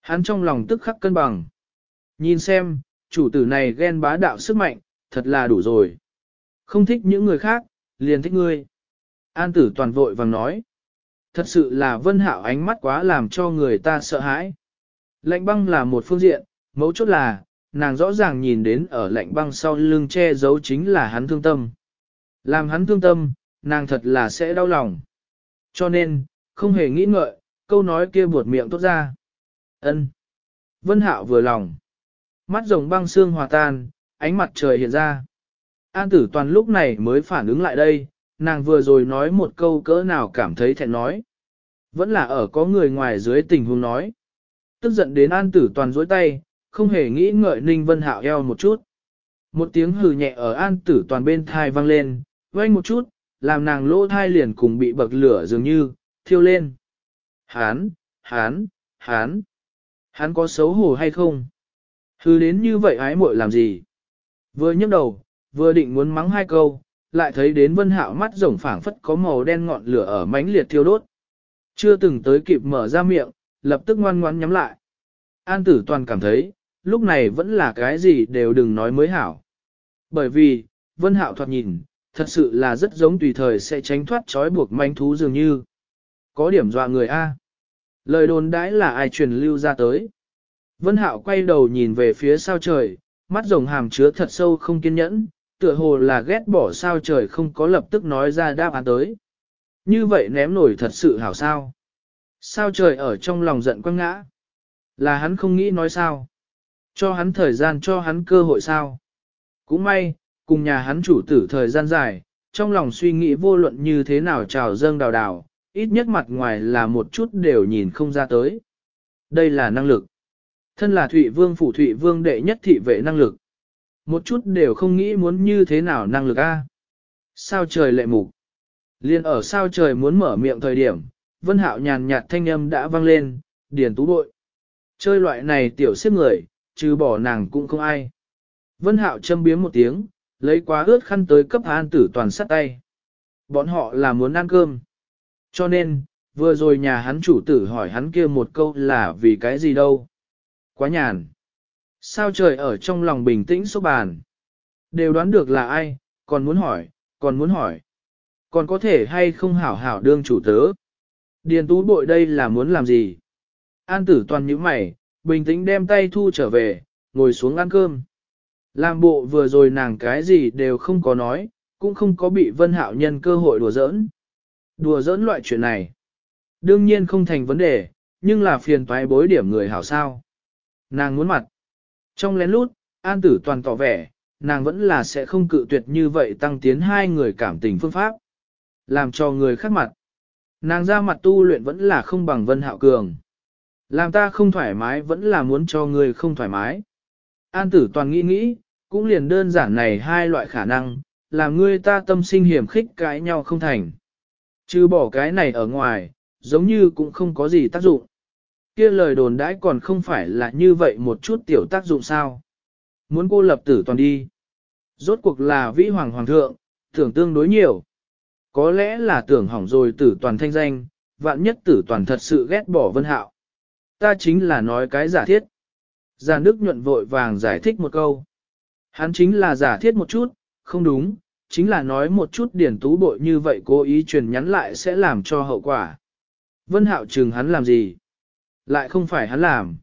Hắn trong lòng tức khắc cân bằng. Nhìn xem, chủ tử này ghen bá đạo sức mạnh, thật là đủ rồi. Không thích những người khác, liền thích ngươi. An tử toàn vội vàng nói. Thật sự là vân hạo ánh mắt quá làm cho người ta sợ hãi. Lạnh băng là một phương diện, mấu chốt là, nàng rõ ràng nhìn đến ở lạnh băng sau lưng che giấu chính là hắn thương tâm. Làm hắn thương tâm, nàng thật là sẽ đau lòng. Cho nên, không hề nghĩ ngợi, câu nói kia buột miệng tốt ra. ân Vân hạo vừa lòng. Mắt rồng băng xương hòa tan, ánh mặt trời hiện ra. An tử toàn lúc này mới phản ứng lại đây, nàng vừa rồi nói một câu cỡ nào cảm thấy thẹn nói. Vẫn là ở có người ngoài dưới tình huống nói. Tức giận đến an tử toàn dối tay, không hề nghĩ ngợi ninh vân hạo eo một chút. Một tiếng hừ nhẹ ở an tử toàn bên thai vang lên, vang một chút, làm nàng lỗ thai liền cùng bị bậc lửa dường như, thiêu lên. Hán, hán, hán, hán có xấu hổ hay không? Thứ đến như vậy ái muội làm gì? Vừa nhấc đầu, vừa định muốn mắng hai câu, lại thấy đến vân hạo mắt rồng phảng phất có màu đen ngọn lửa ở mánh liệt thiêu đốt. Chưa từng tới kịp mở ra miệng, lập tức ngoan ngoãn nhắm lại. An tử toàn cảm thấy, lúc này vẫn là cái gì đều đừng nói mới hảo. Bởi vì, vân hạo thoạt nhìn, thật sự là rất giống tùy thời sẽ tránh thoát trói buộc manh thú dường như. Có điểm dọa người A. Lời đồn đãi là ai truyền lưu ra tới. Vân hạo quay đầu nhìn về phía sao trời, mắt rồng hàm chứa thật sâu không kiên nhẫn, tựa hồ là ghét bỏ sao trời không có lập tức nói ra đáp án tới. Như vậy ném nổi thật sự hảo sao. Sao trời ở trong lòng giận quăng ngã. Là hắn không nghĩ nói sao. Cho hắn thời gian cho hắn cơ hội sao. Cũng may, cùng nhà hắn chủ tử thời gian dài, trong lòng suy nghĩ vô luận như thế nào trào dâng đào đào, ít nhất mặt ngoài là một chút đều nhìn không ra tới. Đây là năng lực. Thân là Thụy Vương phủ Thụy Vương đệ nhất thị vệ năng lực. Một chút đều không nghĩ muốn như thế nào năng lực a. Sao trời lệ mục. Liên ở sao trời muốn mở miệng thời điểm, Vân Hạo nhàn nhạt thanh âm đã vang lên, điền tú bội. Chơi loại này tiểu xếp người, trừ bỏ nàng cũng không ai. Vân Hạo châm biếm một tiếng, lấy quá ướt khăn tới cấp an tử toàn sắt tay. Bọn họ là muốn ăn cơm. Cho nên, vừa rồi nhà hắn chủ tử hỏi hắn kia một câu là vì cái gì đâu. Quá nhàn. Sao trời ở trong lòng bình tĩnh số bàn. Đều đoán được là ai, còn muốn hỏi, còn muốn hỏi. Còn có thể hay không hảo hảo đương chủ tớ. Điền tú bội đây là muốn làm gì? An tử toàn nhíu mày, bình tĩnh đem tay thu trở về, ngồi xuống ăn cơm. Làm bộ vừa rồi nàng cái gì đều không có nói, cũng không có bị vân hạo nhân cơ hội đùa giỡn. Đùa giỡn loại chuyện này. Đương nhiên không thành vấn đề, nhưng là phiền toái bối điểm người hảo sao. Nàng muốn mặt. Trong lén lút, an tử toàn tỏ vẻ, nàng vẫn là sẽ không cự tuyệt như vậy tăng tiến hai người cảm tình phương pháp. Làm cho người khác mặt. Nàng ra mặt tu luyện vẫn là không bằng vân hạo cường. Làm ta không thoải mái vẫn là muốn cho người không thoải mái. An tử toàn nghĩ nghĩ, cũng liền đơn giản này hai loại khả năng, làm ngươi ta tâm sinh hiểm khích cãi nhau không thành. Chứ bỏ cái này ở ngoài, giống như cũng không có gì tác dụng. Kia lời đồn đãi còn không phải là như vậy một chút tiểu tác dụng sao. Muốn cô lập tử toàn đi. Rốt cuộc là vĩ hoàng hoàng thượng, tưởng tương đối nhiều. Có lẽ là tưởng hỏng rồi tử toàn thanh danh, vạn nhất tử toàn thật sự ghét bỏ vân hạo. Ta chính là nói cái giả thiết. Giàn Đức nhuận vội vàng giải thích một câu. Hắn chính là giả thiết một chút, không đúng, chính là nói một chút điển tú bội như vậy cố ý truyền nhắn lại sẽ làm cho hậu quả. Vân hạo trừng hắn làm gì? Lại không phải hắn làm.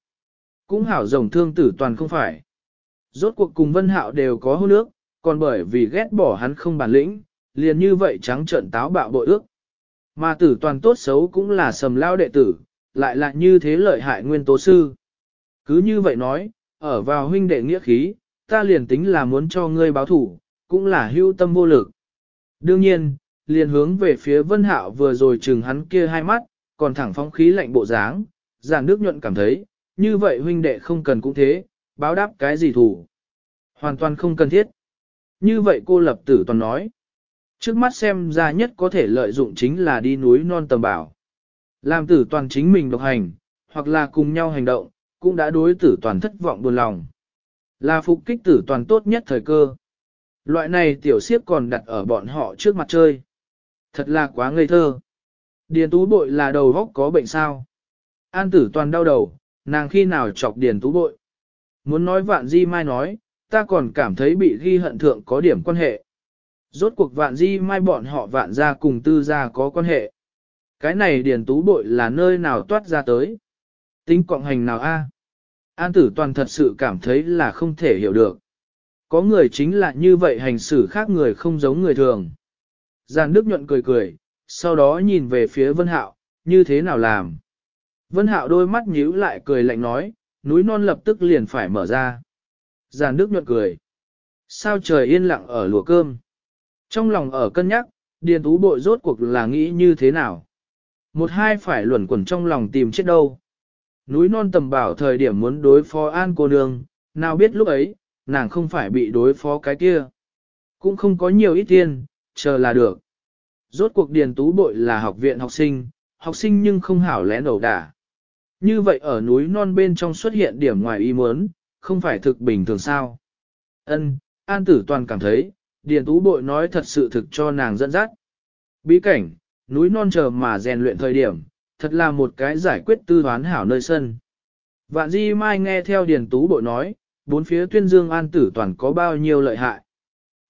Cũng hảo rồng thương tử toàn không phải. Rốt cuộc cùng vân hạo đều có hôn ước, còn bởi vì ghét bỏ hắn không bản lĩnh, liền như vậy trắng trợn táo bạo bội ước. Mà tử toàn tốt xấu cũng là sầm lao đệ tử, lại là như thế lợi hại nguyên tố sư. Cứ như vậy nói, ở vào huynh đệ nghĩa khí, ta liền tính là muốn cho ngươi báo thủ, cũng là hưu tâm vô lực. Đương nhiên, liền hướng về phía vân hạo vừa rồi chừng hắn kia hai mắt, còn thẳng phóng khí lạnh bộ dáng, giảng đức nhuận cảm thấy, như vậy huynh đệ không cần cũng thế, báo đáp cái gì thủ. Hoàn toàn không cần thiết. Như vậy cô lập tử toàn nói. Trước mắt xem ra nhất có thể lợi dụng chính là đi núi non tầm bảo. Làm tử toàn chính mình độc hành, hoặc là cùng nhau hành động, cũng đã đối tử toàn thất vọng buồn lòng. Là phục kích tử toàn tốt nhất thời cơ. Loại này tiểu siếp còn đặt ở bọn họ trước mặt chơi. Thật là quá ngây thơ. Điền tú bội là đầu góc có bệnh sao. An tử toàn đau đầu, nàng khi nào chọc điền tú bội. Muốn nói vạn di mai nói, ta còn cảm thấy bị ghi hận thượng có điểm quan hệ. Rốt cuộc vạn di mai bọn họ vạn ra cùng tư gia có quan hệ. Cái này điền tú bội là nơi nào toát ra tới. Tính cộng hành nào a? An tử toàn thật sự cảm thấy là không thể hiểu được. Có người chính là như vậy hành xử khác người không giống người thường. Giàn Đức nhuận cười cười, sau đó nhìn về phía Vân Hạo, như thế nào làm. Vân Hạo đôi mắt nhíu lại cười lạnh nói, núi non lập tức liền phải mở ra. Giàn Đức nhuận cười. Sao trời yên lặng ở lùa cơm? Trong lòng ở cân nhắc, điền tú bội rốt cuộc là nghĩ như thế nào? Một hai phải luẩn quẩn trong lòng tìm chết đâu. Núi non tầm bảo thời điểm muốn đối phó an cô nương, nào biết lúc ấy, nàng không phải bị đối phó cái kia. Cũng không có nhiều ít tiền, chờ là được. Rốt cuộc điền tú bội là học viện học sinh, học sinh nhưng không hảo lén đầu đả. Như vậy ở núi non bên trong xuất hiện điểm ngoài ý muốn, không phải thực bình thường sao. Ân, An Tử Toàn cảm thấy, Điền Tú Bội nói thật sự thực cho nàng dẫn dắt. Bí cảnh, núi non chờ mà rèn luyện thời điểm, thật là một cái giải quyết tư toán hảo nơi sân. Vạn Di Mai nghe theo Điền Tú Bội nói, bốn phía tuyên dương An Tử Toàn có bao nhiêu lợi hại.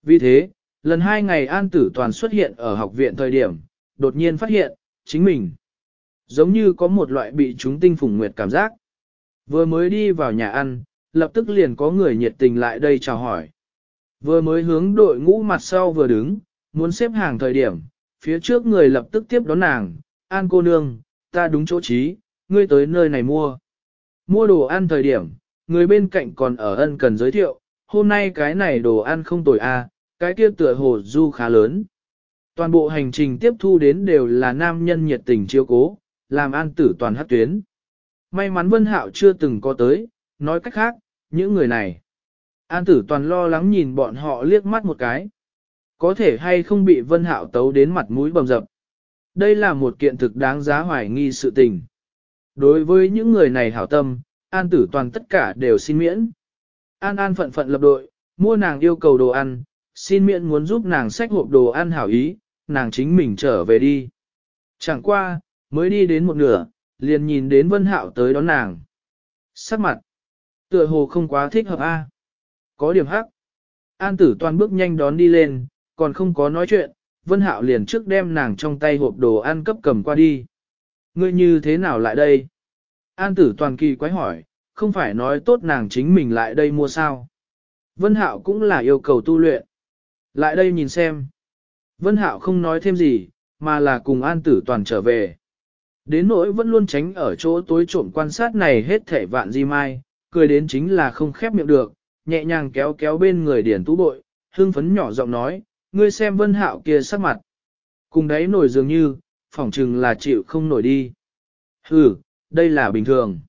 Vì thế, lần hai ngày An Tử Toàn xuất hiện ở học viện thời điểm, đột nhiên phát hiện, chính mình giống như có một loại bị chúng tinh phùng nguyệt cảm giác. Vừa mới đi vào nhà ăn, lập tức liền có người nhiệt tình lại đây chào hỏi. Vừa mới hướng đội ngũ mặt sau vừa đứng, muốn xếp hàng thời điểm, phía trước người lập tức tiếp đón nàng, An cô nương, ta đúng chỗ trí, ngươi tới nơi này mua. Mua đồ ăn thời điểm, người bên cạnh còn ở ân cần giới thiệu, hôm nay cái này đồ ăn không tồi a, à, cái kia tựa hồ du khá lớn. Toàn bộ hành trình tiếp thu đến đều là nam nhân nhiệt tình chiêu cố, làm an tử toàn hát tuyến. May mắn Vân Hạo chưa từng có tới, nói cách khác, những người này. An tử toàn lo lắng nhìn bọn họ liếc mắt một cái. Có thể hay không bị Vân Hạo tấu đến mặt mũi bầm dập. Đây là một kiện thực đáng giá hoài nghi sự tình. Đối với những người này hảo tâm, An tử toàn tất cả đều xin miễn. An An phận phận lập đội, mua nàng yêu cầu đồ ăn, xin miễn muốn giúp nàng xách hộp đồ ăn hảo ý, nàng chính mình trở về đi. Chẳng qua, mới đi đến một nửa, liền nhìn đến Vân Hạo tới đón nàng. Sắc mặt, tựa hồ không quá thích hợp a. À? Có điểm hắc. An tử toàn bước nhanh đón đi lên, còn không có nói chuyện, Vân Hạo liền trước đem nàng trong tay hộp đồ ăn cấp cầm qua đi. Ngươi như thế nào lại đây? An tử toàn kỳ quái hỏi, không phải nói tốt nàng chính mình lại đây mua sao? Vân Hạo cũng là yêu cầu tu luyện. Lại đây nhìn xem. Vân Hạo không nói thêm gì, mà là cùng An Tử Toàn trở về. Đến nỗi vẫn luôn tránh ở chỗ tối trộm quan sát này hết thể vạn di mai, cười đến chính là không khép miệng được, nhẹ nhàng kéo kéo bên người điển tú bội, hương phấn nhỏ giọng nói, ngươi xem Vân Hạo kia sắc mặt. Cùng đấy nổi dường như, phỏng chừng là chịu không nổi đi. Hừ, đây là bình thường.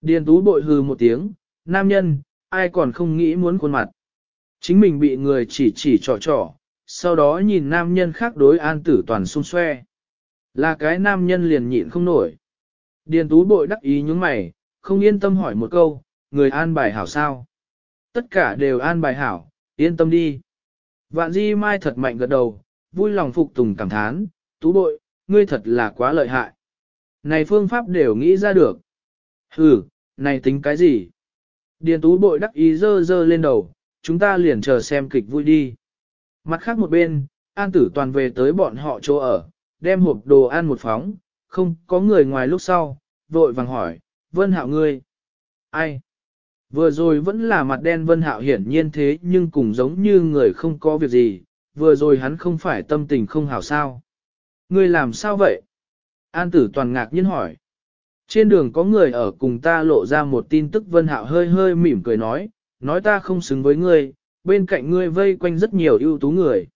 Điền tú bội hừ một tiếng, nam nhân, ai còn không nghĩ muốn khuôn mặt. Chính mình bị người chỉ chỉ trò trò, sau đó nhìn nam nhân khác đối an tử toàn xung xoe. Là cái nam nhân liền nhịn không nổi. Điền tú bội đắc ý những mày, không yên tâm hỏi một câu, người an bài hảo sao? Tất cả đều an bài hảo, yên tâm đi. Vạn di mai thật mạnh gật đầu, vui lòng phục tùng cảm thán, tú bội, ngươi thật là quá lợi hại. Này phương pháp đều nghĩ ra được. Hừ, này tính cái gì? Điền tú bội đắc ý dơ dơ lên đầu, chúng ta liền chờ xem kịch vui đi. Mặt khác một bên, an tử toàn về tới bọn họ chỗ ở, đem hộp đồ ăn một phóng, không có người ngoài lúc sau, vội vàng hỏi, vân hạo ngươi. Ai? Vừa rồi vẫn là mặt đen vân hạo hiển nhiên thế nhưng cũng giống như người không có việc gì, vừa rồi hắn không phải tâm tình không hảo sao. Ngươi làm sao vậy? An tử toàn ngạc nhiên hỏi. Trên đường có người ở cùng ta lộ ra một tin tức vân hạo hơi hơi mỉm cười nói, nói ta không xứng với ngươi, bên cạnh ngươi vây quanh rất nhiều ưu tú người.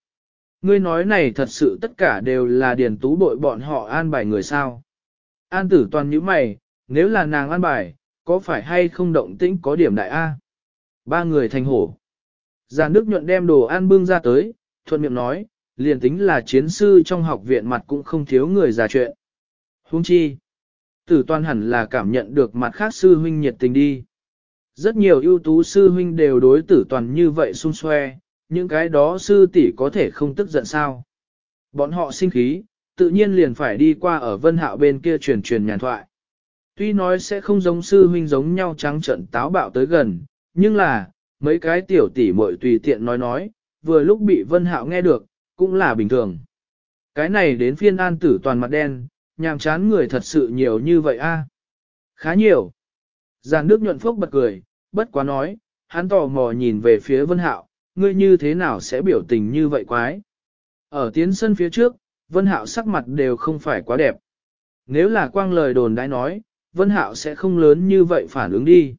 Ngươi nói này thật sự tất cả đều là điền tú bội bọn họ an bài người sao. An tử toàn nhíu mày, nếu là nàng an bài, có phải hay không động tĩnh có điểm đại A? Ba người thành hổ. Giàn Đức nhuận đem đồ ăn bưng ra tới, thuận miệng nói, liền tính là chiến sư trong học viện mặt cũng không thiếu người già chuyện. Huống chi, tử toàn hẳn là cảm nhận được mặt khác sư huynh nhiệt tình đi. Rất nhiều ưu tú sư huynh đều đối tử toàn như vậy xung xoe, những cái đó sư tỷ có thể không tức giận sao. Bọn họ sinh khí, tự nhiên liền phải đi qua ở vân hạo bên kia truyền truyền nhàn thoại. Tuy nói sẽ không giống sư huynh giống nhau trắng trận táo bạo tới gần, nhưng là, mấy cái tiểu tỷ muội tùy tiện nói nói, vừa lúc bị vân hạo nghe được, cũng là bình thường. Cái này đến phiên an tử toàn mặt đen, nhàm chán người thật sự nhiều như vậy a Khá nhiều. Giàn Đức nhuận phúc bật cười, bất quá nói, hắn tò mò nhìn về phía Vân Hạo, ngươi như thế nào sẽ biểu tình như vậy quái. Ở tiến sân phía trước, Vân Hạo sắc mặt đều không phải quá đẹp. Nếu là quang lời đồn đãi nói, Vân Hạo sẽ không lớn như vậy phản ứng đi.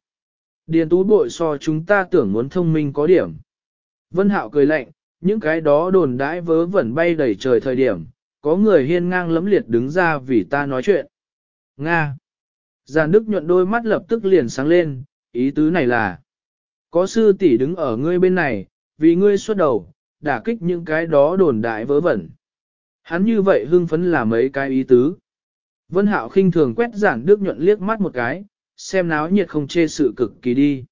Điền tú bội so chúng ta tưởng muốn thông minh có điểm. Vân Hạo cười lạnh, những cái đó đồn đãi vớ vẩn bay đầy trời thời điểm, có người hiên ngang lấm liệt đứng ra vì ta nói chuyện. Nga. Giàn Đức nhuận đôi mắt lập tức liền sáng lên, ý tứ này là, có sư tỷ đứng ở ngươi bên này, vì ngươi xuất đầu, đả kích những cái đó đồn đại vớ vẩn. Hắn như vậy hưng phấn là mấy cái ý tứ. Vân Hạo khinh thường quét giản Đức nhuận liếc mắt một cái, xem náo nhiệt không chê sự cực kỳ đi.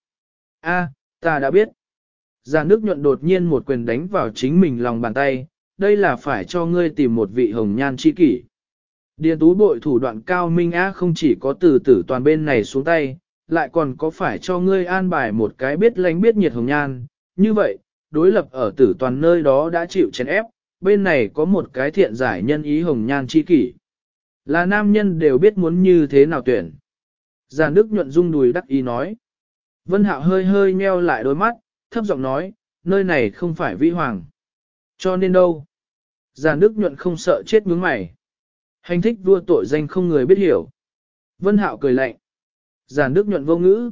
A, ta đã biết. Giản Đức nhuận đột nhiên một quyền đánh vào chính mình lòng bàn tay, đây là phải cho ngươi tìm một vị hồng nhan chi kỷ. Điền tú bội thủ đoạn cao minh á không chỉ có từ tử toàn bên này xuống tay, lại còn có phải cho ngươi an bài một cái biết lánh biết nhiệt hồng nhan. Như vậy, đối lập ở tử toàn nơi đó đã chịu chèn ép, bên này có một cái thiện giải nhân ý hồng nhan chi kỷ. Là nam nhân đều biết muốn như thế nào tuyển. Giàn Đức nhuận dung đùi đắc ý nói. Vân Hạo hơi hơi nheo lại đôi mắt, thấp giọng nói, nơi này không phải vĩ hoàng. Cho nên đâu? Giàn Đức nhuận không sợ chết ngưỡng mày. Hành thích vua tội danh không người biết hiểu. Vân Hạo cười lạnh. Giàn Đức nhuận vô ngữ.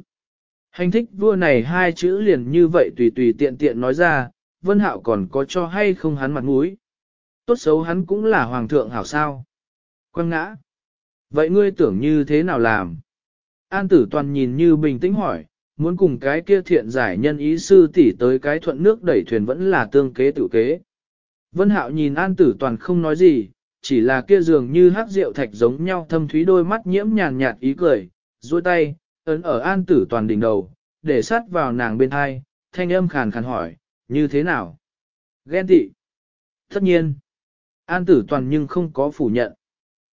Hành thích vua này hai chữ liền như vậy tùy tùy tiện tiện nói ra, Vân Hạo còn có cho hay không hắn mặt mũi. Tốt xấu hắn cũng là hoàng thượng hảo sao. Quang ngã. Vậy ngươi tưởng như thế nào làm? An tử toàn nhìn như bình tĩnh hỏi, muốn cùng cái kia thiện giải nhân ý sư tỷ tới cái thuận nước đẩy thuyền vẫn là tương kế tự kế. Vân Hạo nhìn An tử toàn không nói gì, chỉ là kia dường như hắc rượu thạch giống nhau thâm thúy đôi mắt nhiễm nhàn nhạt ý cười, duỗi tay, ấn ở An tử toàn đỉnh đầu, để sát vào nàng bên hai, thanh âm khàn khàn hỏi, như thế nào? Ghen tị. Tất nhiên. An tử toàn nhưng không có phủ nhận.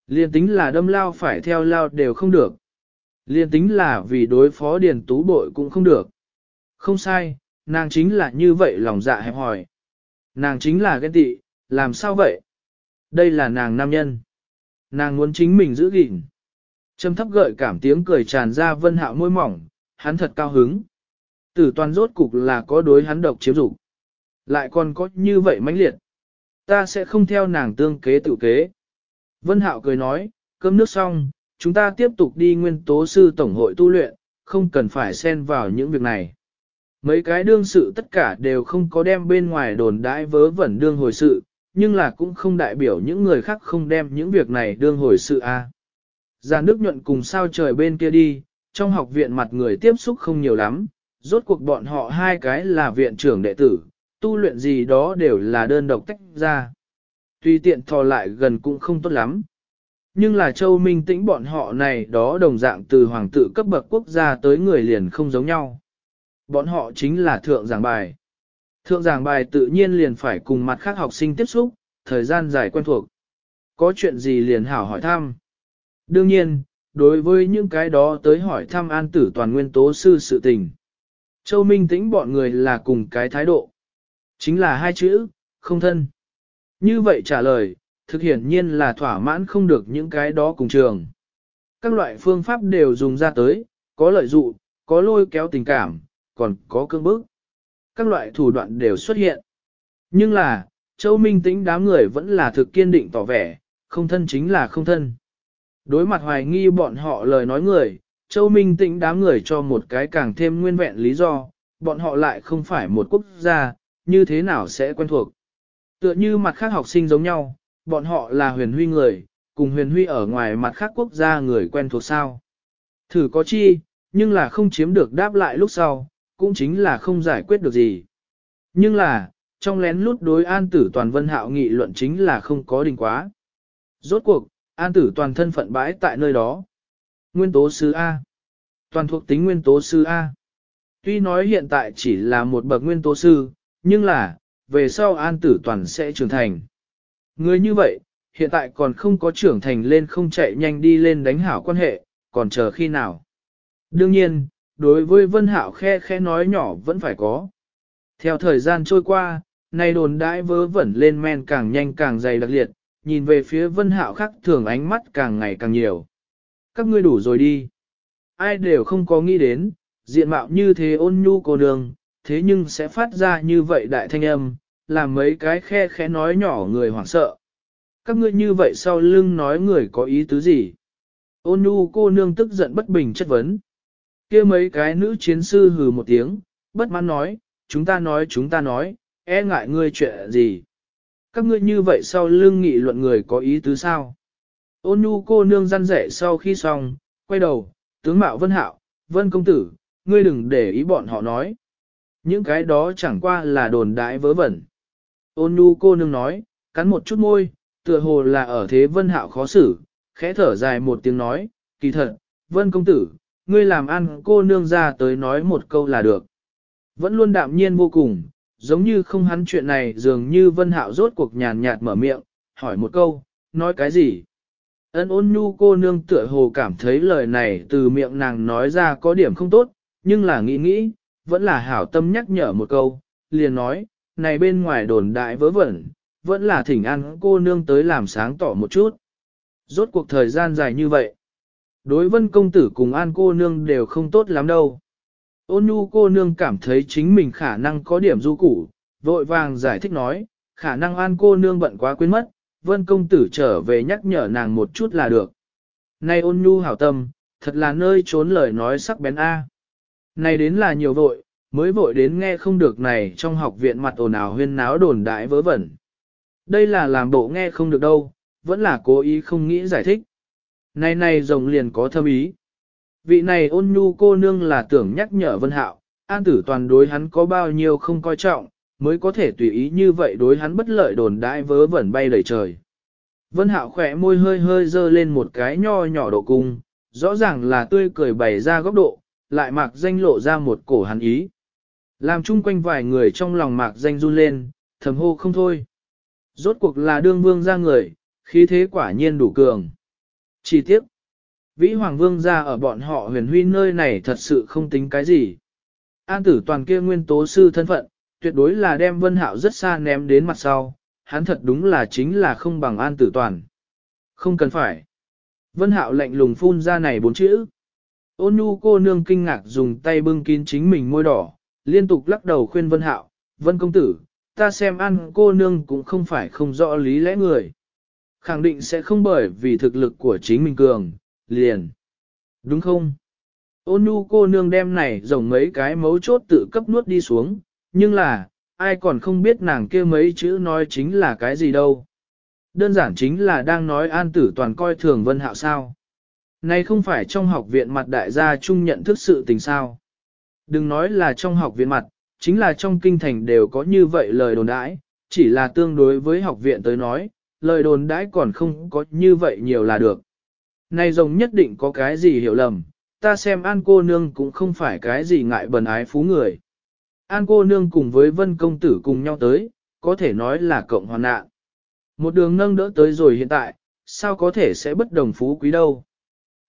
Liên tính là đâm lao phải theo lao đều không được. Liên tính là vì đối phó điền tú bội cũng không được. Không sai, nàng chính là như vậy lòng dạ hẹp hỏi. Nàng chính là ghen tị, làm sao vậy? Đây là nàng nam nhân. Nàng muốn chính mình giữ gìn. Trầm thấp gợi cảm tiếng cười tràn ra vân hạo môi mỏng, hắn thật cao hứng. Tử toàn rốt cục là có đối hắn độc chiếm dục Lại còn có như vậy mãnh liệt. Ta sẽ không theo nàng tương kế tự kế. Vân hạo cười nói, cơm nước xong, chúng ta tiếp tục đi nguyên tố sư tổng hội tu luyện, không cần phải xen vào những việc này. Mấy cái đương sự tất cả đều không có đem bên ngoài đồn đãi vớ vẩn đương hồi sự, nhưng là cũng không đại biểu những người khác không đem những việc này đương hồi sự a. À. Già nước nhuận cùng sao trời bên kia đi, trong học viện mặt người tiếp xúc không nhiều lắm, rốt cuộc bọn họ hai cái là viện trưởng đệ tử, tu luyện gì đó đều là đơn độc tách ra. Tuy tiện thò lại gần cũng không tốt lắm. Nhưng là châu minh tĩnh bọn họ này đó đồng dạng từ hoàng tử cấp bậc quốc gia tới người liền không giống nhau. Bọn họ chính là thượng giảng bài. Thượng giảng bài tự nhiên liền phải cùng mặt khác học sinh tiếp xúc, thời gian dài quen thuộc. Có chuyện gì liền hảo hỏi thăm. Đương nhiên, đối với những cái đó tới hỏi thăm an tử toàn nguyên tố sư sự tình. Châu Minh tĩnh bọn người là cùng cái thái độ. Chính là hai chữ, không thân. Như vậy trả lời, thực hiển nhiên là thỏa mãn không được những cái đó cùng trường. Các loại phương pháp đều dùng ra tới, có lợi dụ, có lôi kéo tình cảm, còn có cương bức. Các loại thủ đoạn đều xuất hiện. Nhưng là, Châu Minh Tĩnh đám người vẫn là thực kiên định tỏ vẻ, không thân chính là không thân. Đối mặt hoài nghi bọn họ lời nói người, Châu Minh Tĩnh đám người cho một cái càng thêm nguyên vẹn lý do, bọn họ lại không phải một quốc gia, như thế nào sẽ quen thuộc. Tựa như mặt khác học sinh giống nhau, bọn họ là huyền huy người, cùng huyền huy ở ngoài mặt khác quốc gia người quen thuộc sao. Thử có chi, nhưng là không chiếm được đáp lại lúc sau, cũng chính là không giải quyết được gì. Nhưng là, trong lén lút đối an tử toàn vân hạo nghị luận chính là không có đình quá. Rốt cuộc, an tử toàn thân phận bãi tại nơi đó. Nguyên tố sư A. Toàn thuộc tính nguyên tố sư A. Tuy nói hiện tại chỉ là một bậc nguyên tố sư, nhưng là, về sau an tử toàn sẽ trưởng thành. Người như vậy, hiện tại còn không có trưởng thành lên không chạy nhanh đi lên đánh hảo quan hệ, còn chờ khi nào. Đương nhiên, đối với Vân Hạo khe khe nói nhỏ vẫn phải có. Theo thời gian trôi qua, nay đồn đãi vớ vẩn lên men càng nhanh càng dày đặc liệt, nhìn về phía Vân Hạo khắc thường ánh mắt càng ngày càng nhiều. Các ngươi đủ rồi đi. Ai đều không có nghĩ đến, diện mạo như thế ôn nhu cô đường, thế nhưng sẽ phát ra như vậy đại thanh âm, làm mấy cái khe khẽ nói nhỏ người hoảng sợ. Các ngươi như vậy sau lưng nói người có ý tứ gì? Ôn nhu cô nương tức giận bất bình chất vấn. kia mấy cái nữ chiến sư hừ một tiếng, bất mãn nói, chúng ta nói chúng ta nói, e ngại ngươi chuyện gì? Các ngươi như vậy sau lưng nghị luận người có ý tứ sao? Ôn nhu cô nương răn rẻ sau khi xong, quay đầu, tướng mạo vân hạo, vân công tử, ngươi đừng để ý bọn họ nói. Những cái đó chẳng qua là đồn đại vớ vẩn. Ôn nhu cô nương nói, cắn một chút môi, tựa hồ là ở thế vân hạo khó xử, khẽ thở dài một tiếng nói, kỳ thật, vân công tử, ngươi làm ăn cô nương ra tới nói một câu là được. Vẫn luôn đạm nhiên vô cùng, giống như không hắn chuyện này dường như vân hạo rốt cuộc nhàn nhạt mở miệng, hỏi một câu, nói cái gì? Ân ôn nhu cô nương tựa hồ cảm thấy lời này từ miệng nàng nói ra có điểm không tốt, nhưng là nghĩ nghĩ, vẫn là hảo tâm nhắc nhở một câu, liền nói, này bên ngoài đồn đại vớ vẩn, vẫn là thỉnh ăn cô nương tới làm sáng tỏ một chút. Rốt cuộc thời gian dài như vậy. Đối vân công tử cùng an cô nương đều không tốt lắm đâu. Ôn nhu cô nương cảm thấy chính mình khả năng có điểm du củ, vội vàng giải thích nói, khả năng an cô nương bận quá quên mất, vân công tử trở về nhắc nhở nàng một chút là được. Này ôn nhu hảo tâm, thật là nơi trốn lời nói sắc bén A. Này đến là nhiều vội, mới vội đến nghe không được này trong học viện mặt ồn ào huyên náo đồn đại vớ vẩn. Đây là làm bộ nghe không được đâu, vẫn là cố ý không nghĩ giải thích. Này này rồng liền có thâm ý. Vị này ôn nhu cô nương là tưởng nhắc nhở Vân Hạo, an tử toàn đối hắn có bao nhiêu không coi trọng, mới có thể tùy ý như vậy đối hắn bất lợi đồn đại vớ vẩn bay đầy trời. Vân Hạo khỏe môi hơi hơi dơ lên một cái nho nhỏ độ cung, rõ ràng là tươi cười bày ra góc độ, lại mạc danh lộ ra một cổ hắn ý. Làm chung quanh vài người trong lòng mạc danh run lên, thầm hô không thôi. Rốt cuộc là đương vương ra người, khí thế quả nhiên đủ cường. Chỉ tiếc, vĩ hoàng vương ra ở bọn họ huyền huy nơi này thật sự không tính cái gì. An tử toàn kia nguyên tố sư thân phận, tuyệt đối là đem vân hạo rất xa ném đến mặt sau, hắn thật đúng là chính là không bằng an tử toàn. Không cần phải. Vân hạo lạnh lùng phun ra này bốn chữ. Ôn nhu cô nương kinh ngạc dùng tay bưng kín chính mình môi đỏ, liên tục lắc đầu khuyên Vân Hạo, Vân công tử, ta xem ăn cô nương cũng không phải không rõ lý lẽ người. Khẳng định sẽ không bởi vì thực lực của chính mình cường, liền. Đúng không? Ôn nhu cô nương đem này rồng mấy cái mấu chốt tự cấp nuốt đi xuống, nhưng là, ai còn không biết nàng kia mấy chữ nói chính là cái gì đâu. Đơn giản chính là đang nói an tử toàn coi thường vân hạo sao. Này không phải trong học viện mặt đại gia chung nhận thức sự tình sao. Đừng nói là trong học viện mặt, chính là trong kinh thành đều có như vậy lời đồn đãi, chỉ là tương đối với học viện tới nói, lời đồn đãi còn không có như vậy nhiều là được. Này rồng nhất định có cái gì hiểu lầm, ta xem An cô nương cũng không phải cái gì ngại bần ái phú người. An cô nương cùng với vân công tử cùng nhau tới, có thể nói là cộng hoàn nạn. Một đường nâng đỡ tới rồi hiện tại, sao có thể sẽ bất đồng phú quý đâu.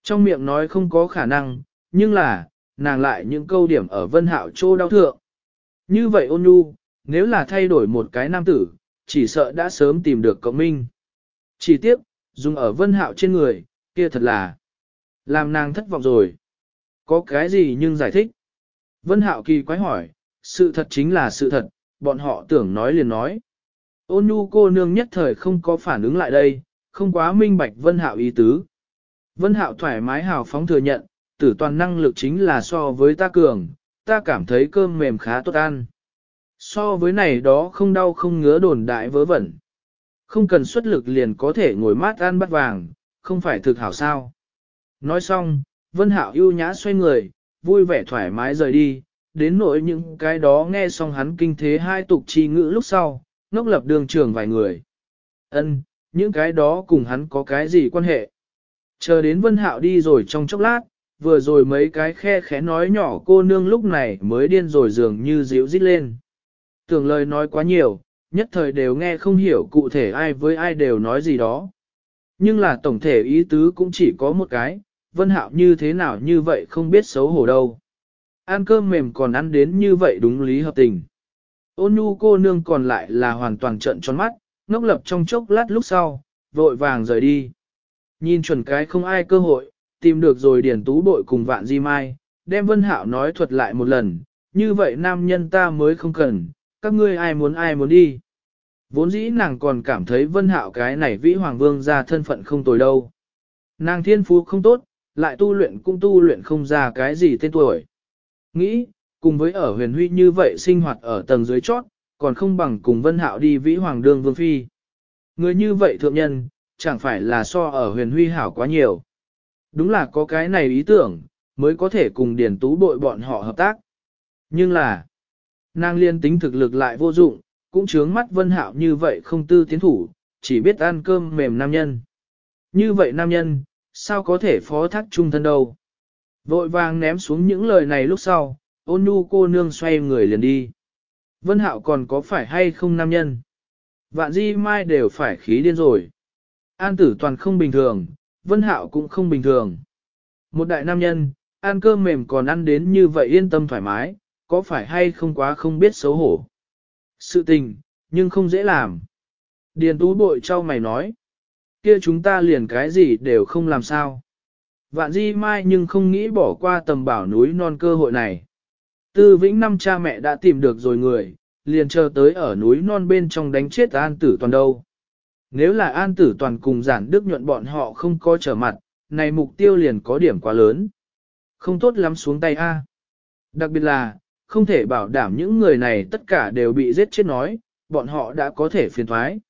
Trong miệng nói không có khả năng, nhưng là, nàng lại những câu điểm ở vân hạo trô đau thượng. Như vậy ôn nhu, nếu là thay đổi một cái nam tử, chỉ sợ đã sớm tìm được cộng minh. Chỉ tiếp, dùng ở vân hạo trên người, kia thật là làm nàng thất vọng rồi. Có cái gì nhưng giải thích. Vân hạo kỳ quái hỏi, sự thật chính là sự thật, bọn họ tưởng nói liền nói. Ôn nhu cô nương nhất thời không có phản ứng lại đây, không quá minh bạch vân hạo ý tứ. Vân hạo thoải mái hào phóng thừa nhận, tử toàn năng lực chính là so với ta cường, ta cảm thấy cơm mềm khá tốt ăn. So với này đó không đau không ngứa đồn đại vớ vẩn. Không cần xuất lực liền có thể ngồi mát ăn bắt vàng, không phải thực hảo sao. Nói xong, Vân Hạo ưu nhã xoay người, vui vẻ thoải mái rời đi, đến nỗi những cái đó nghe xong hắn kinh thế hai tục chi ngữ lúc sau, ngốc lập đường trường vài người. ân những cái đó cùng hắn có cái gì quan hệ. Chờ đến Vân Hạo đi rồi trong chốc lát, vừa rồi mấy cái khe khẽ nói nhỏ cô nương lúc này mới điên rồi dường như díu dít lên. Tưởng lời nói quá nhiều, nhất thời đều nghe không hiểu cụ thể ai với ai đều nói gì đó. Nhưng là tổng thể ý tứ cũng chỉ có một cái, Vân Hạo như thế nào như vậy không biết xấu hổ đâu. Ăn cơm mềm còn ăn đến như vậy đúng lý hợp tình. Ôn nhu cô nương còn lại là hoàn toàn trợn tròn mắt, ngốc lập trong chốc lát lúc sau, vội vàng rời đi. Nhìn chuẩn cái không ai cơ hội, tìm được rồi điển tú bội cùng vạn di mai, đem Vân Hạo nói thuật lại một lần, như vậy nam nhân ta mới không cần, các ngươi ai muốn ai muốn đi. Vốn dĩ nàng còn cảm thấy Vân Hạo cái này vĩ hoàng vương ra thân phận không tồi đâu. Nàng thiên phú không tốt, lại tu luyện cũng tu luyện không ra cái gì tên tuổi. Nghĩ, cùng với ở huyền huy như vậy sinh hoạt ở tầng dưới chót, còn không bằng cùng Vân Hạo đi vĩ hoàng đương vương phi. Người như vậy thượng nhân, chẳng phải là so ở huyền huy hảo quá nhiều. Đúng là có cái này ý tưởng, mới có thể cùng điển tú bội bọn họ hợp tác. Nhưng là, nàng liên tính thực lực lại vô dụng, cũng chướng mắt vân hạo như vậy không tư tiến thủ, chỉ biết ăn cơm mềm nam nhân. Như vậy nam nhân, sao có thể phó thác trung thân đâu. Vội vàng ném xuống những lời này lúc sau, ôn nhu cô nương xoay người liền đi. Vân hạo còn có phải hay không nam nhân? Vạn di mai đều phải khí điên rồi. An tử toàn không bình thường, vân hạo cũng không bình thường. Một đại nam nhân, ăn cơm mềm còn ăn đến như vậy yên tâm thoải mái, có phải hay không quá không biết xấu hổ. Sự tình, nhưng không dễ làm. Điền tú bội cho mày nói. Kia chúng ta liền cái gì đều không làm sao. Vạn di mai nhưng không nghĩ bỏ qua tầm bảo núi non cơ hội này. Tư vĩnh năm cha mẹ đã tìm được rồi người, liền chờ tới ở núi non bên trong đánh chết an tử toàn đâu. Nếu là an tử toàn cùng giản đức nhuận bọn họ không có trở mặt, này mục tiêu liền có điểm quá lớn. Không tốt lắm xuống tay a. Đặc biệt là, không thể bảo đảm những người này tất cả đều bị giết chết nói, bọn họ đã có thể phiền thoái.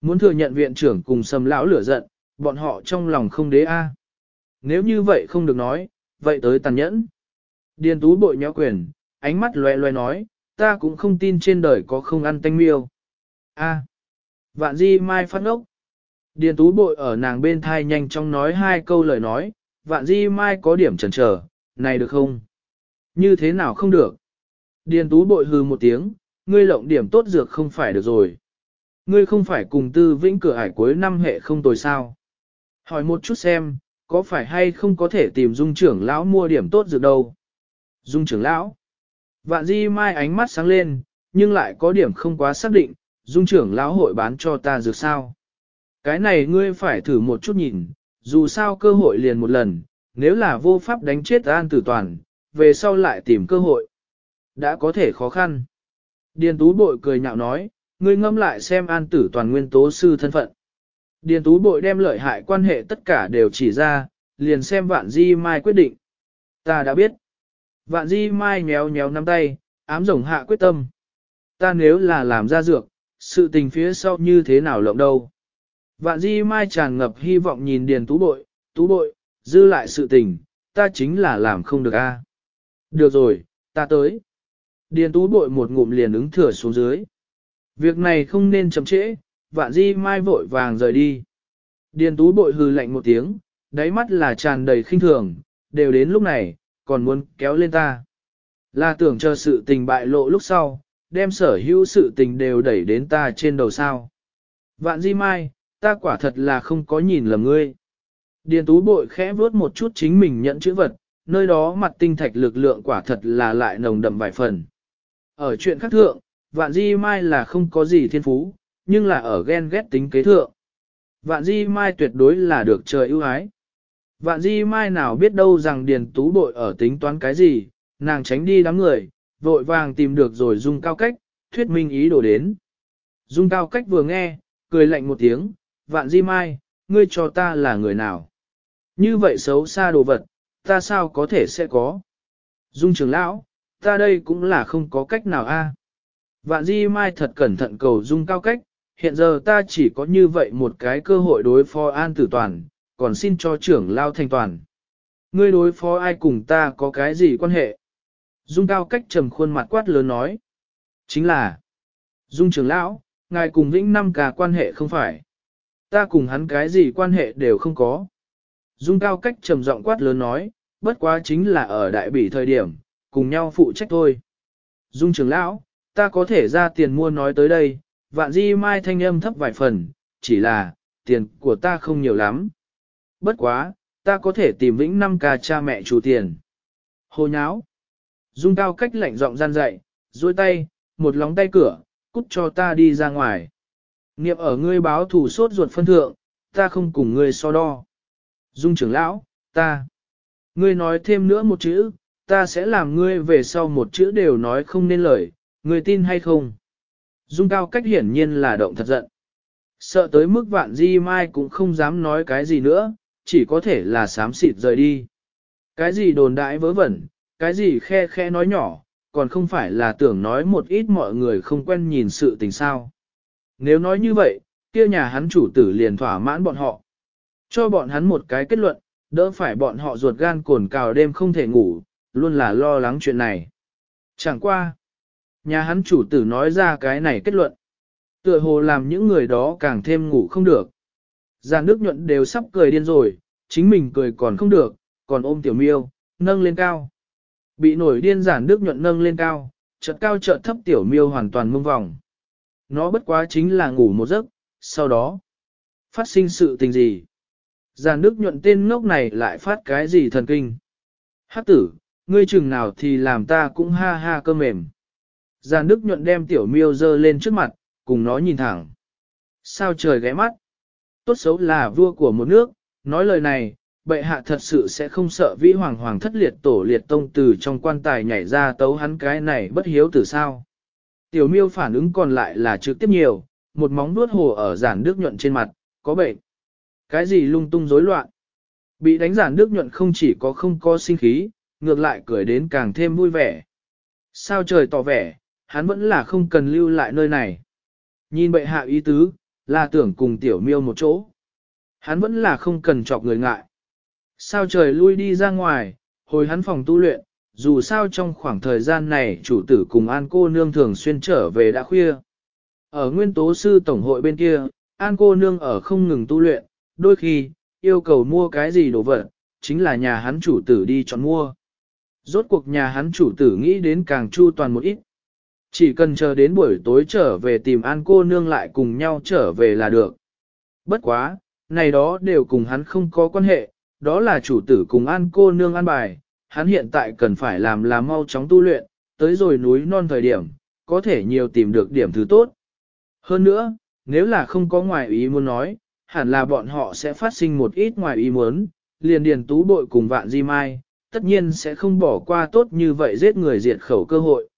Muốn thừa nhận viện trưởng cùng sầm lão lửa giận, bọn họ trong lòng không đế a. À. Nếu như vậy không được nói, vậy tới tàn nhẫn. Điền tú bội nhỏ quyền, ánh mắt loe loe nói, ta cũng không tin trên đời có không ăn tanh miêu. A. À. Vạn di mai phát ốc. Điền tú bội ở nàng bên thai nhanh chóng nói hai câu lời nói, vạn di mai có điểm chần chờ, này được không? Như thế nào không được? Điền tú bội hừ một tiếng, ngươi lộng điểm tốt dược không phải được rồi. Ngươi không phải cùng tư vĩnh cửa hải cuối năm hệ không tồi sao. Hỏi một chút xem, có phải hay không có thể tìm dung trưởng lão mua điểm tốt dược đâu? Dung trưởng lão. Vạn di mai ánh mắt sáng lên, nhưng lại có điểm không quá xác định, dung trưởng lão hội bán cho ta dược sao. Cái này ngươi phải thử một chút nhìn, dù sao cơ hội liền một lần, nếu là vô pháp đánh chết an tử toàn, về sau lại tìm cơ hội. Đã có thể khó khăn. Điền tú bội cười nhạo nói, ngươi ngâm lại xem an tử toàn nguyên tố sư thân phận. Điền tú bội đem lợi hại quan hệ tất cả đều chỉ ra, liền xem vạn di mai quyết định. Ta đã biết. Vạn di mai nhéo nhéo nắm tay, ám rồng hạ quyết tâm. Ta nếu là làm ra dược, sự tình phía sau như thế nào lộng đâu. Vạn di mai tràn ngập hy vọng nhìn điền tú bội, tú bội, dư lại sự tình, ta chính là làm không được a. Được rồi, ta tới. Điền tú bội một ngụm liền ứng thừa xuống dưới. Việc này không nên chậm trễ, vạn di mai vội vàng rời đi. Điền tú bội hừ lạnh một tiếng, đáy mắt là tràn đầy khinh thường, đều đến lúc này, còn muốn kéo lên ta. Là tưởng chờ sự tình bại lộ lúc sau, đem sở hữu sự tình đều đẩy đến ta trên đầu sao. Vạn di mai, ta quả thật là không có nhìn lầm ngươi. Điền tú bội khẽ vuốt một chút chính mình nhận chữ vật, nơi đó mặt tinh thạch lực lượng quả thật là lại nồng đậm vài phần. Ở chuyện khác thượng, vạn di mai là không có gì thiên phú, nhưng là ở ghen ghét tính kế thượng. Vạn di mai tuyệt đối là được trời ưu ái. Vạn di mai nào biết đâu rằng điền tú bội ở tính toán cái gì, nàng tránh đi đám người, vội vàng tìm được rồi dung cao cách, thuyết minh ý đồ đến. Dung cao cách vừa nghe, cười lạnh một tiếng, vạn di mai, ngươi cho ta là người nào? Như vậy xấu xa đồ vật, ta sao có thể sẽ có? Dung trưởng lão, ta đây cũng là không có cách nào a. Vạn di mai thật cẩn thận cầu dung cao cách, hiện giờ ta chỉ có như vậy một cái cơ hội đối phó an tử toàn, còn xin cho trưởng lao thành toàn. Ngươi đối phó ai cùng ta có cái gì quan hệ? Dung cao cách trầm khuôn mặt quát lớn nói. Chính là, Dung trưởng lão, ngài cùng Vĩnh Năm cả quan hệ không phải. Ta cùng hắn cái gì quan hệ đều không có. Dung cao cách trầm giọng quát lớn nói, bất quá chính là ở đại bỉ thời điểm, cùng nhau phụ trách thôi. Dung trưởng lão, ta có thể ra tiền mua nói tới đây, vạn di mai thanh âm thấp vài phần, chỉ là, tiền của ta không nhiều lắm. Bất quá, ta có thể tìm vĩnh năm ca cha mẹ chủ tiền. Hồ nháo. Dung cao cách lạnh giọng gian dậy, duỗi tay, một lóng tay cửa, cút cho ta đi ra ngoài. Niệm ở ngươi báo thủ sốt ruột phân thượng, ta không cùng ngươi so đo. Dung trưởng lão, ta. Ngươi nói thêm nữa một chữ, ta sẽ làm ngươi về sau một chữ đều nói không nên lời, ngươi tin hay không? Dung cao cách hiển nhiên là động thật giận. Sợ tới mức vạn di mai cũng không dám nói cái gì nữa, chỉ có thể là sám xịt rời đi. Cái gì đồn đại vớ vẩn, cái gì khe khe nói nhỏ, còn không phải là tưởng nói một ít mọi người không quen nhìn sự tình sao. Nếu nói như vậy, kia nhà hắn chủ tử liền thỏa mãn bọn họ. Cho bọn hắn một cái kết luận, đỡ phải bọn họ ruột gan cồn cào đêm không thể ngủ, luôn là lo lắng chuyện này. Chẳng qua. Nhà hắn chủ tử nói ra cái này kết luận. Tựa hồ làm những người đó càng thêm ngủ không được. Giàn nước nhuận đều sắp cười điên rồi, chính mình cười còn không được, còn ôm tiểu miêu, nâng lên cao. Bị nổi điên giản nước nhuận nâng lên cao, chợt cao chợt thấp tiểu miêu hoàn toàn mông vòng. Nó bất quá chính là ngủ một giấc, sau đó, phát sinh sự tình gì? Giàn nước nhuận tên ngốc này lại phát cái gì thần kinh? Hát tử, ngươi chừng nào thì làm ta cũng ha ha cơ mềm. Giàn Đức nhuận đem tiểu miêu dơ lên trước mặt, cùng nó nhìn thẳng. Sao trời ghé mắt? Tốt xấu là vua của một nước, nói lời này, bệ hạ thật sự sẽ không sợ vĩ hoàng hoàng thất liệt tổ liệt tông từ trong quan tài nhảy ra tấu hắn cái này bất hiếu từ sao. Tiểu miêu phản ứng còn lại là trực tiếp nhiều, một móng vuốt hồ ở giản Đức nhuận trên mặt, có bệnh. Cái gì lung tung rối loạn? Bị đánh giản Đức nhuận không chỉ có không có sinh khí, ngược lại cười đến càng thêm vui vẻ. Sao trời tỏ vẻ, hắn vẫn là không cần lưu lại nơi này. Nhìn bệ hạ ý tứ, là tưởng cùng tiểu miêu một chỗ. Hắn vẫn là không cần chọc người ngại. Sao trời lui đi ra ngoài, hồi hắn phòng tu luyện, dù sao trong khoảng thời gian này chủ tử cùng An cô nương thường xuyên trở về đã khuya. Ở nguyên tố sư tổng hội bên kia, An cô nương ở không ngừng tu luyện, đôi khi, yêu cầu mua cái gì đồ vật, chính là nhà hắn chủ tử đi chọn mua. Rốt cuộc nhà hắn chủ tử nghĩ đến càng chu toàn một ít. Chỉ cần chờ đến buổi tối trở về tìm An cô nương lại cùng nhau trở về là được. Bất quá, này đó đều cùng hắn không có quan hệ, đó là chủ tử cùng An cô nương an bài, hắn hiện tại cần phải làm là mau chóng tu luyện, tới rồi núi non thời điểm, có thể nhiều tìm được điểm thứ tốt. Hơn nữa, nếu là không có ngoài ý muốn nói, hẳn là bọn họ sẽ phát sinh một ít ngoài ý muốn, liền điền tú bội cùng vạn di mai, tất nhiên sẽ không bỏ qua tốt như vậy giết người diệt khẩu cơ hội.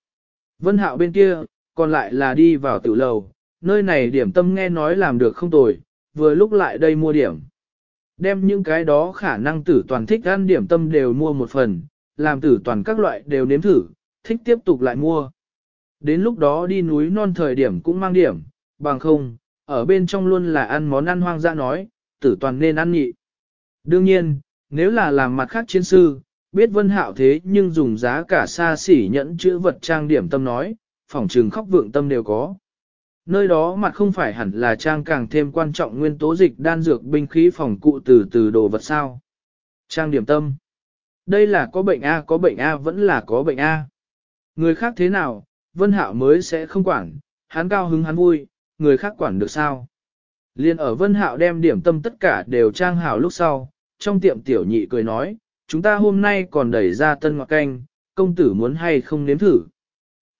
Vân hạo bên kia, còn lại là đi vào tiểu lầu, nơi này điểm tâm nghe nói làm được không tồi, vừa lúc lại đây mua điểm. Đem những cái đó khả năng tử toàn thích ăn điểm tâm đều mua một phần, làm tử toàn các loại đều nếm thử, thích tiếp tục lại mua. Đến lúc đó đi núi non thời điểm cũng mang điểm, bằng không, ở bên trong luôn là ăn món ăn hoang dã nói, tử toàn nên ăn nhị. Đương nhiên, nếu là làm mặt khác chiến sư, biết vân hạo thế nhưng dùng giá cả xa xỉ nhẫn chữ vật trang điểm tâm nói, phỏng trừng khóc vượng tâm đều có. Nơi đó mặt không phải hẳn là trang càng thêm quan trọng nguyên tố dịch đan dược binh khí phòng cụ từ từ đồ vật sao. Trang điểm tâm. Đây là có bệnh A có bệnh A vẫn là có bệnh A. Người khác thế nào, Vân Hạo mới sẽ không quản, hắn cao hứng hắn vui, người khác quản được sao. Liên ở Vân Hạo đem điểm tâm tất cả đều trang hảo lúc sau, trong tiệm tiểu nhị cười nói, chúng ta hôm nay còn đẩy ra tân ngọt canh, công tử muốn hay không nếm thử.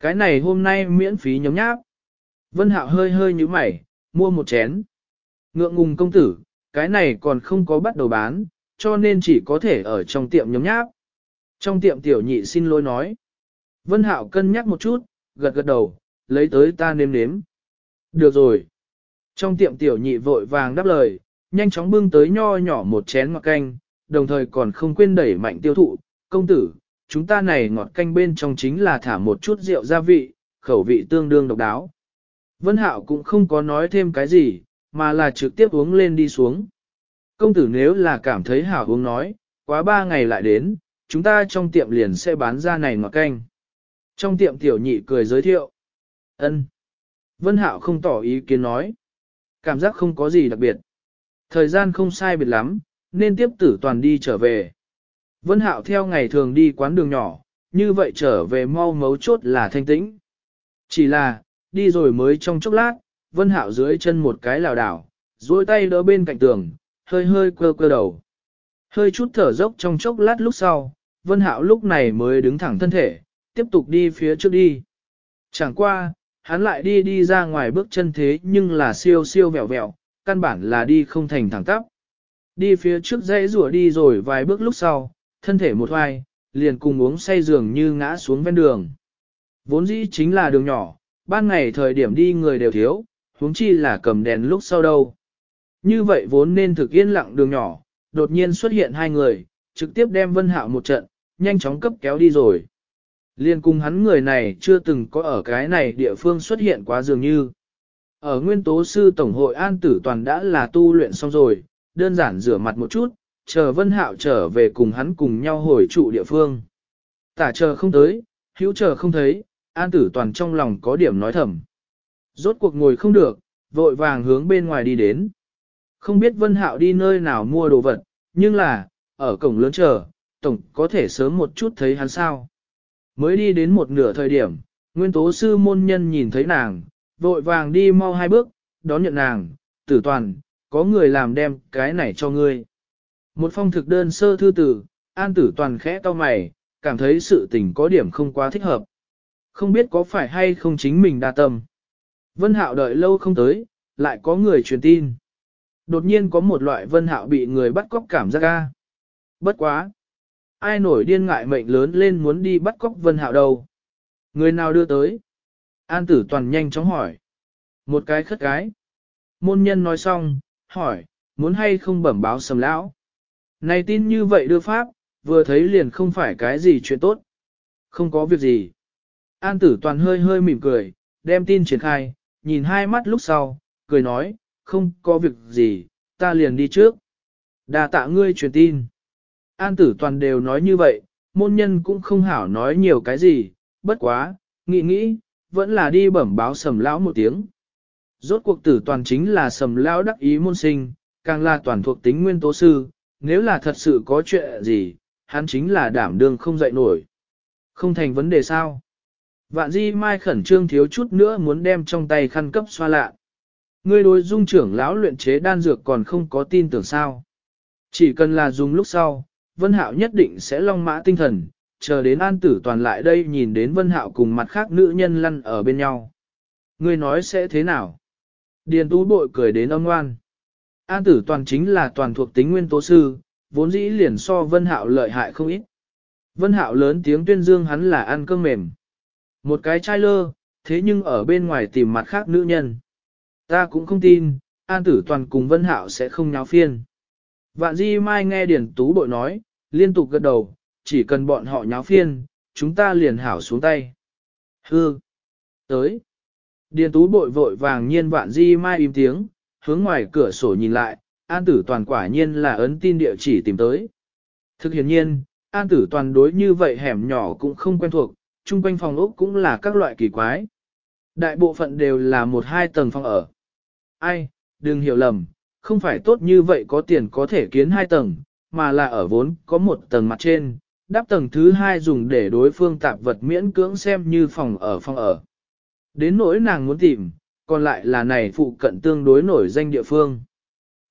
Cái này hôm nay miễn phí nhóm nháp. Vân Hạo hơi hơi như mày, mua một chén. Ngượng ngùng công tử, cái này còn không có bắt đầu bán, cho nên chỉ có thể ở trong tiệm nhóm nháp. Trong tiệm tiểu nhị xin lỗi nói. Vân Hạo cân nhắc một chút, gật gật đầu, lấy tới ta nếm nếm. Được rồi. Trong tiệm tiểu nhị vội vàng đáp lời, nhanh chóng bưng tới nho nhỏ một chén ngọt canh, đồng thời còn không quên đẩy mạnh tiêu thụ. Công tử, chúng ta này ngọt canh bên trong chính là thả một chút rượu gia vị, khẩu vị tương đương độc đáo. Vân Hạo cũng không có nói thêm cái gì, mà là trực tiếp uống lên đi xuống. Công tử nếu là cảm thấy hảo uống nói, quá ba ngày lại đến, chúng ta trong tiệm liền sẽ bán ra này ngọt canh. Trong tiệm tiểu nhị cười giới thiệu. ân Vân Hạo không tỏ ý kiến nói. Cảm giác không có gì đặc biệt. Thời gian không sai biệt lắm, nên tiếp tử toàn đi trở về. Vân Hạo theo ngày thường đi quán đường nhỏ, như vậy trở về mau mấu chốt là thanh tĩnh. Chỉ là, đi rồi mới trong chốc lát, Vân Hạo dưới chân một cái lảo đảo, duỗi tay đỡ bên cạnh tường, hơi hơi quơ quơ đầu. Hơi chút thở dốc trong chốc lát lúc sau, Vân Hạo lúc này mới đứng thẳng thân thể, tiếp tục đi phía trước đi. Chẳng qua, hắn lại đi đi ra ngoài bước chân thế nhưng là siêu siêu vẹo vẹo, căn bản là đi không thành thẳng tắp. Đi phía trước dãy rùa đi rồi vài bước lúc sau, thân thể một hoài, liền cùng uống say giường như ngã xuống ven đường. Vốn dĩ chính là đường nhỏ, ban ngày thời điểm đi người đều thiếu, huống chi là cầm đèn lúc sau đâu. Như vậy vốn nên thực yên lặng đường nhỏ, đột nhiên xuất hiện hai người, trực tiếp đem Vân Hạo một trận, nhanh chóng cấp kéo đi rồi. Liên cung hắn người này chưa từng có ở cái này địa phương xuất hiện quá dường như. Ở nguyên tố sư Tổng hội An Tử Toàn đã là tu luyện xong rồi, đơn giản rửa mặt một chút, chờ Vân Hạo trở về cùng hắn cùng nhau hồi trụ địa phương. Tả chờ không tới, hữu chờ không thấy, An Tử Toàn trong lòng có điểm nói thầm. Rốt cuộc ngồi không được, vội vàng hướng bên ngoài đi đến. Không biết Vân Hạo đi nơi nào mua đồ vật, nhưng là, ở cổng lớn chờ, tổng có thể sớm một chút thấy hắn sao. Mới đi đến một nửa thời điểm, nguyên tố sư môn nhân nhìn thấy nàng, vội vàng đi mau hai bước, đón nhận nàng, tử toàn, có người làm đem cái này cho ngươi. Một phong thực đơn sơ thư tử, an tử toàn khẽ to mày, cảm thấy sự tình có điểm không quá thích hợp. Không biết có phải hay không chính mình đa tâm. Vân Hạo đợi lâu không tới, lại có người truyền tin. Đột nhiên có một loại Vân Hạo bị người bắt cóc cảm giác ga. Bất quá. Ai nổi điên ngại mệnh lớn lên muốn đi bắt cóc Vân Hạo đâu? Người nào đưa tới? An tử toàn nhanh chóng hỏi. Một cái khất cái. Môn nhân nói xong, hỏi, muốn hay không bẩm báo sầm lão? Này tin như vậy đưa pháp, vừa thấy liền không phải cái gì chuyện tốt. Không có việc gì. An tử toàn hơi hơi mỉm cười, đem tin triển khai, nhìn hai mắt lúc sau, cười nói, không có việc gì, ta liền đi trước. Đà tạ ngươi truyền tin. An tử toàn đều nói như vậy, môn nhân cũng không hảo nói nhiều cái gì, bất quá, nghĩ nghĩ, vẫn là đi bẩm báo sầm lão một tiếng. Rốt cuộc tử toàn chính là sầm lão đắc ý môn sinh, càng là toàn thuộc tính nguyên tố sư, nếu là thật sự có chuyện gì, hắn chính là đảm đương không dậy nổi. Không thành vấn đề sao. Vạn di mai khẩn trương thiếu chút nữa muốn đem trong tay khăn cấp xoa lạ. Ngươi đối dung trưởng lão luyện chế đan dược còn không có tin tưởng sao. Chỉ cần là dùng lúc sau, Vân Hạo nhất định sẽ long mã tinh thần, chờ đến an tử toàn lại đây nhìn đến Vân Hạo cùng mặt khác nữ nhân lăn ở bên nhau. Ngươi nói sẽ thế nào? Điền tú bội cười đến âm ngoan. An tử toàn chính là toàn thuộc tính nguyên tố sư, vốn dĩ liền so Vân Hạo lợi hại không ít. Vân Hạo lớn tiếng tuyên dương hắn là ăn cơm mềm. Một cái trai lơ, thế nhưng ở bên ngoài tìm mặt khác nữ nhân. Ta cũng không tin, An tử toàn cùng Vân Hạo sẽ không nháo phiên. Vạn Di Mai nghe Điền Tú bội nói, liên tục gật đầu, chỉ cần bọn họ nháo phiên, chúng ta liền hảo xuống tay. Hư! Tới! Điền Tú bội vội vàng nhiên Vạn Di Mai im tiếng, hướng ngoài cửa sổ nhìn lại, An tử toàn quả nhiên là ấn tin địa chỉ tìm tới. Thực hiện nhiên, An tử toàn đối như vậy hẻm nhỏ cũng không quen thuộc, chung quanh phòng ốc cũng là các loại kỳ quái. Đại bộ phận đều là một hai tầng phòng ở. Ai, đừng hiểu lầm, không phải tốt như vậy có tiền có thể kiến hai tầng, mà là ở vốn có một tầng mặt trên, đáp tầng thứ hai dùng để đối phương tạp vật miễn cưỡng xem như phòng ở phòng ở. Đến nỗi nàng muốn tìm, còn lại là này phụ cận tương đối nổi danh địa phương.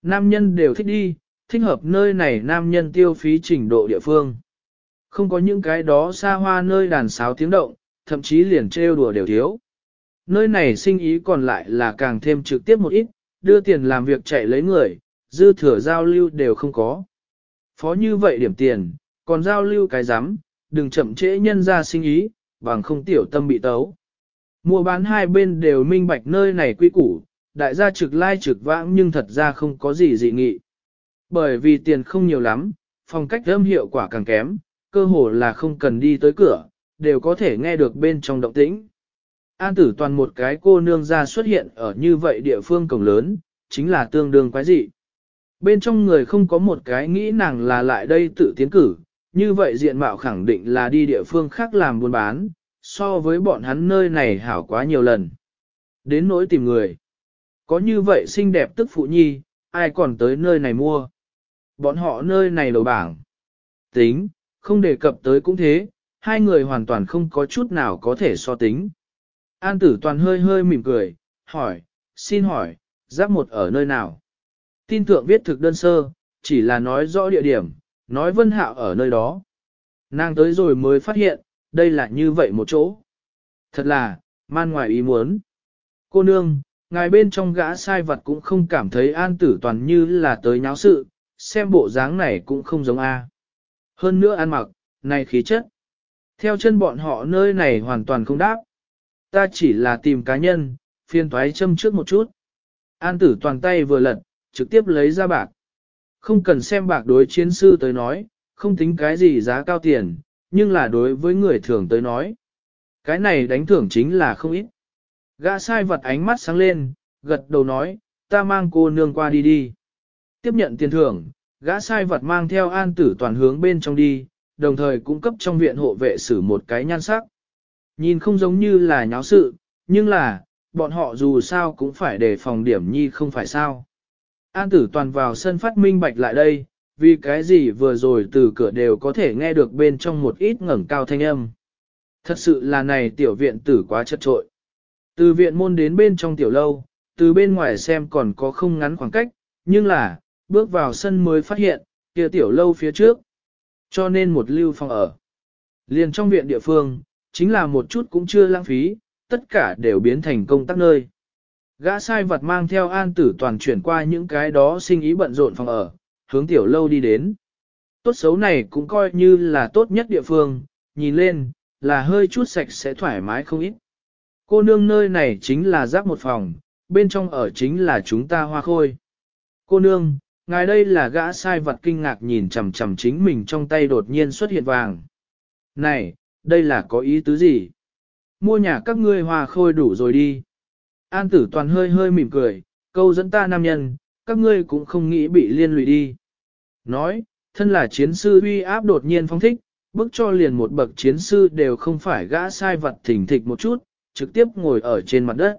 Nam nhân đều thích đi, thích hợp nơi này nam nhân tiêu phí trình độ địa phương. Không có những cái đó xa hoa nơi đàn sáo tiếng động, thậm chí liền trêu đùa đều thiếu. Nơi này sinh ý còn lại là càng thêm trực tiếp một ít, đưa tiền làm việc chạy lấy người, dư thừa giao lưu đều không có. Phó như vậy điểm tiền, còn giao lưu cái rắm đừng chậm trễ nhân ra sinh ý, bằng không tiểu tâm bị tấu. Mua bán hai bên đều minh bạch nơi này quy củ, đại gia trực lai trực vãng nhưng thật ra không có gì dị nghị. Bởi vì tiền không nhiều lắm, phong cách âm hiệu quả càng kém, cơ hồ là không cần đi tới cửa, đều có thể nghe được bên trong động tĩnh. An tử toàn một cái cô nương ra xuất hiện ở như vậy địa phương cổng lớn, chính là tương đương quái dị. Bên trong người không có một cái nghĩ nàng là lại đây tự tiến cử, như vậy diện mạo khẳng định là đi địa phương khác làm buôn bán, so với bọn hắn nơi này hảo quá nhiều lần. Đến nỗi tìm người. Có như vậy xinh đẹp tức phụ nhi, ai còn tới nơi này mua. Bọn họ nơi này đầu bảng. Tính, không đề cập tới cũng thế, hai người hoàn toàn không có chút nào có thể so tính. An tử toàn hơi hơi mỉm cười, hỏi, xin hỏi, giáp một ở nơi nào? Tin tượng viết thực đơn sơ, chỉ là nói rõ địa điểm, nói vân hạo ở nơi đó. Nàng tới rồi mới phát hiện, đây là như vậy một chỗ. Thật là, man ngoài ý muốn. Cô nương, ngài bên trong gã sai vật cũng không cảm thấy an tử toàn như là tới nháo sự, xem bộ dáng này cũng không giống A. Hơn nữa ăn mặc, này khí chất. Theo chân bọn họ nơi này hoàn toàn không đáp. Ta chỉ là tìm cá nhân, phiên thoái châm trước một chút. An tử toàn tay vừa lật, trực tiếp lấy ra bạc. Không cần xem bạc đối chiến sư tới nói, không tính cái gì giá cao tiền, nhưng là đối với người thường tới nói. Cái này đánh thưởng chính là không ít. Gã sai vật ánh mắt sáng lên, gật đầu nói, ta mang cô nương qua đi đi. Tiếp nhận tiền thưởng, gã sai vật mang theo an tử toàn hướng bên trong đi, đồng thời cung cấp trong viện hộ vệ xử một cái nhan sắc. Nhìn không giống như là nháo sự, nhưng là, bọn họ dù sao cũng phải đề phòng điểm nhi không phải sao. An tử toàn vào sân phát minh bạch lại đây, vì cái gì vừa rồi từ cửa đều có thể nghe được bên trong một ít ngẩng cao thanh âm. Thật sự là này tiểu viện tử quá chất trội. Từ viện môn đến bên trong tiểu lâu, từ bên ngoài xem còn có không ngắn khoảng cách, nhưng là, bước vào sân mới phát hiện, kia tiểu lâu phía trước. Cho nên một lưu phòng ở. Liền trong viện địa phương, chính là một chút cũng chưa lãng phí, tất cả đều biến thành công tác nơi. Gã sai vật mang theo an tử toàn chuyển qua những cái đó sinh ý bận rộn phòng ở, hướng tiểu lâu đi đến. Tốt xấu này cũng coi như là tốt nhất địa phương, nhìn lên, là hơi chút sạch sẽ thoải mái không ít. Cô nương nơi này chính là giáp một phòng, bên trong ở chính là chúng ta hoa khôi. Cô nương, ngài đây là gã sai vật kinh ngạc nhìn chằm chằm chính mình trong tay đột nhiên xuất hiện vàng. Này, đây là có ý tứ gì? Mua nhà các ngươi hoa khôi đủ rồi đi. An tử toàn hơi hơi mỉm cười, câu dẫn ta nam nhân, các ngươi cũng không nghĩ bị liên lụy đi. Nói, thân là chiến sư uy áp đột nhiên phong thích, bức cho liền một bậc chiến sư đều không phải gã sai vật thỉnh thịch một chút, trực tiếp ngồi ở trên mặt đất.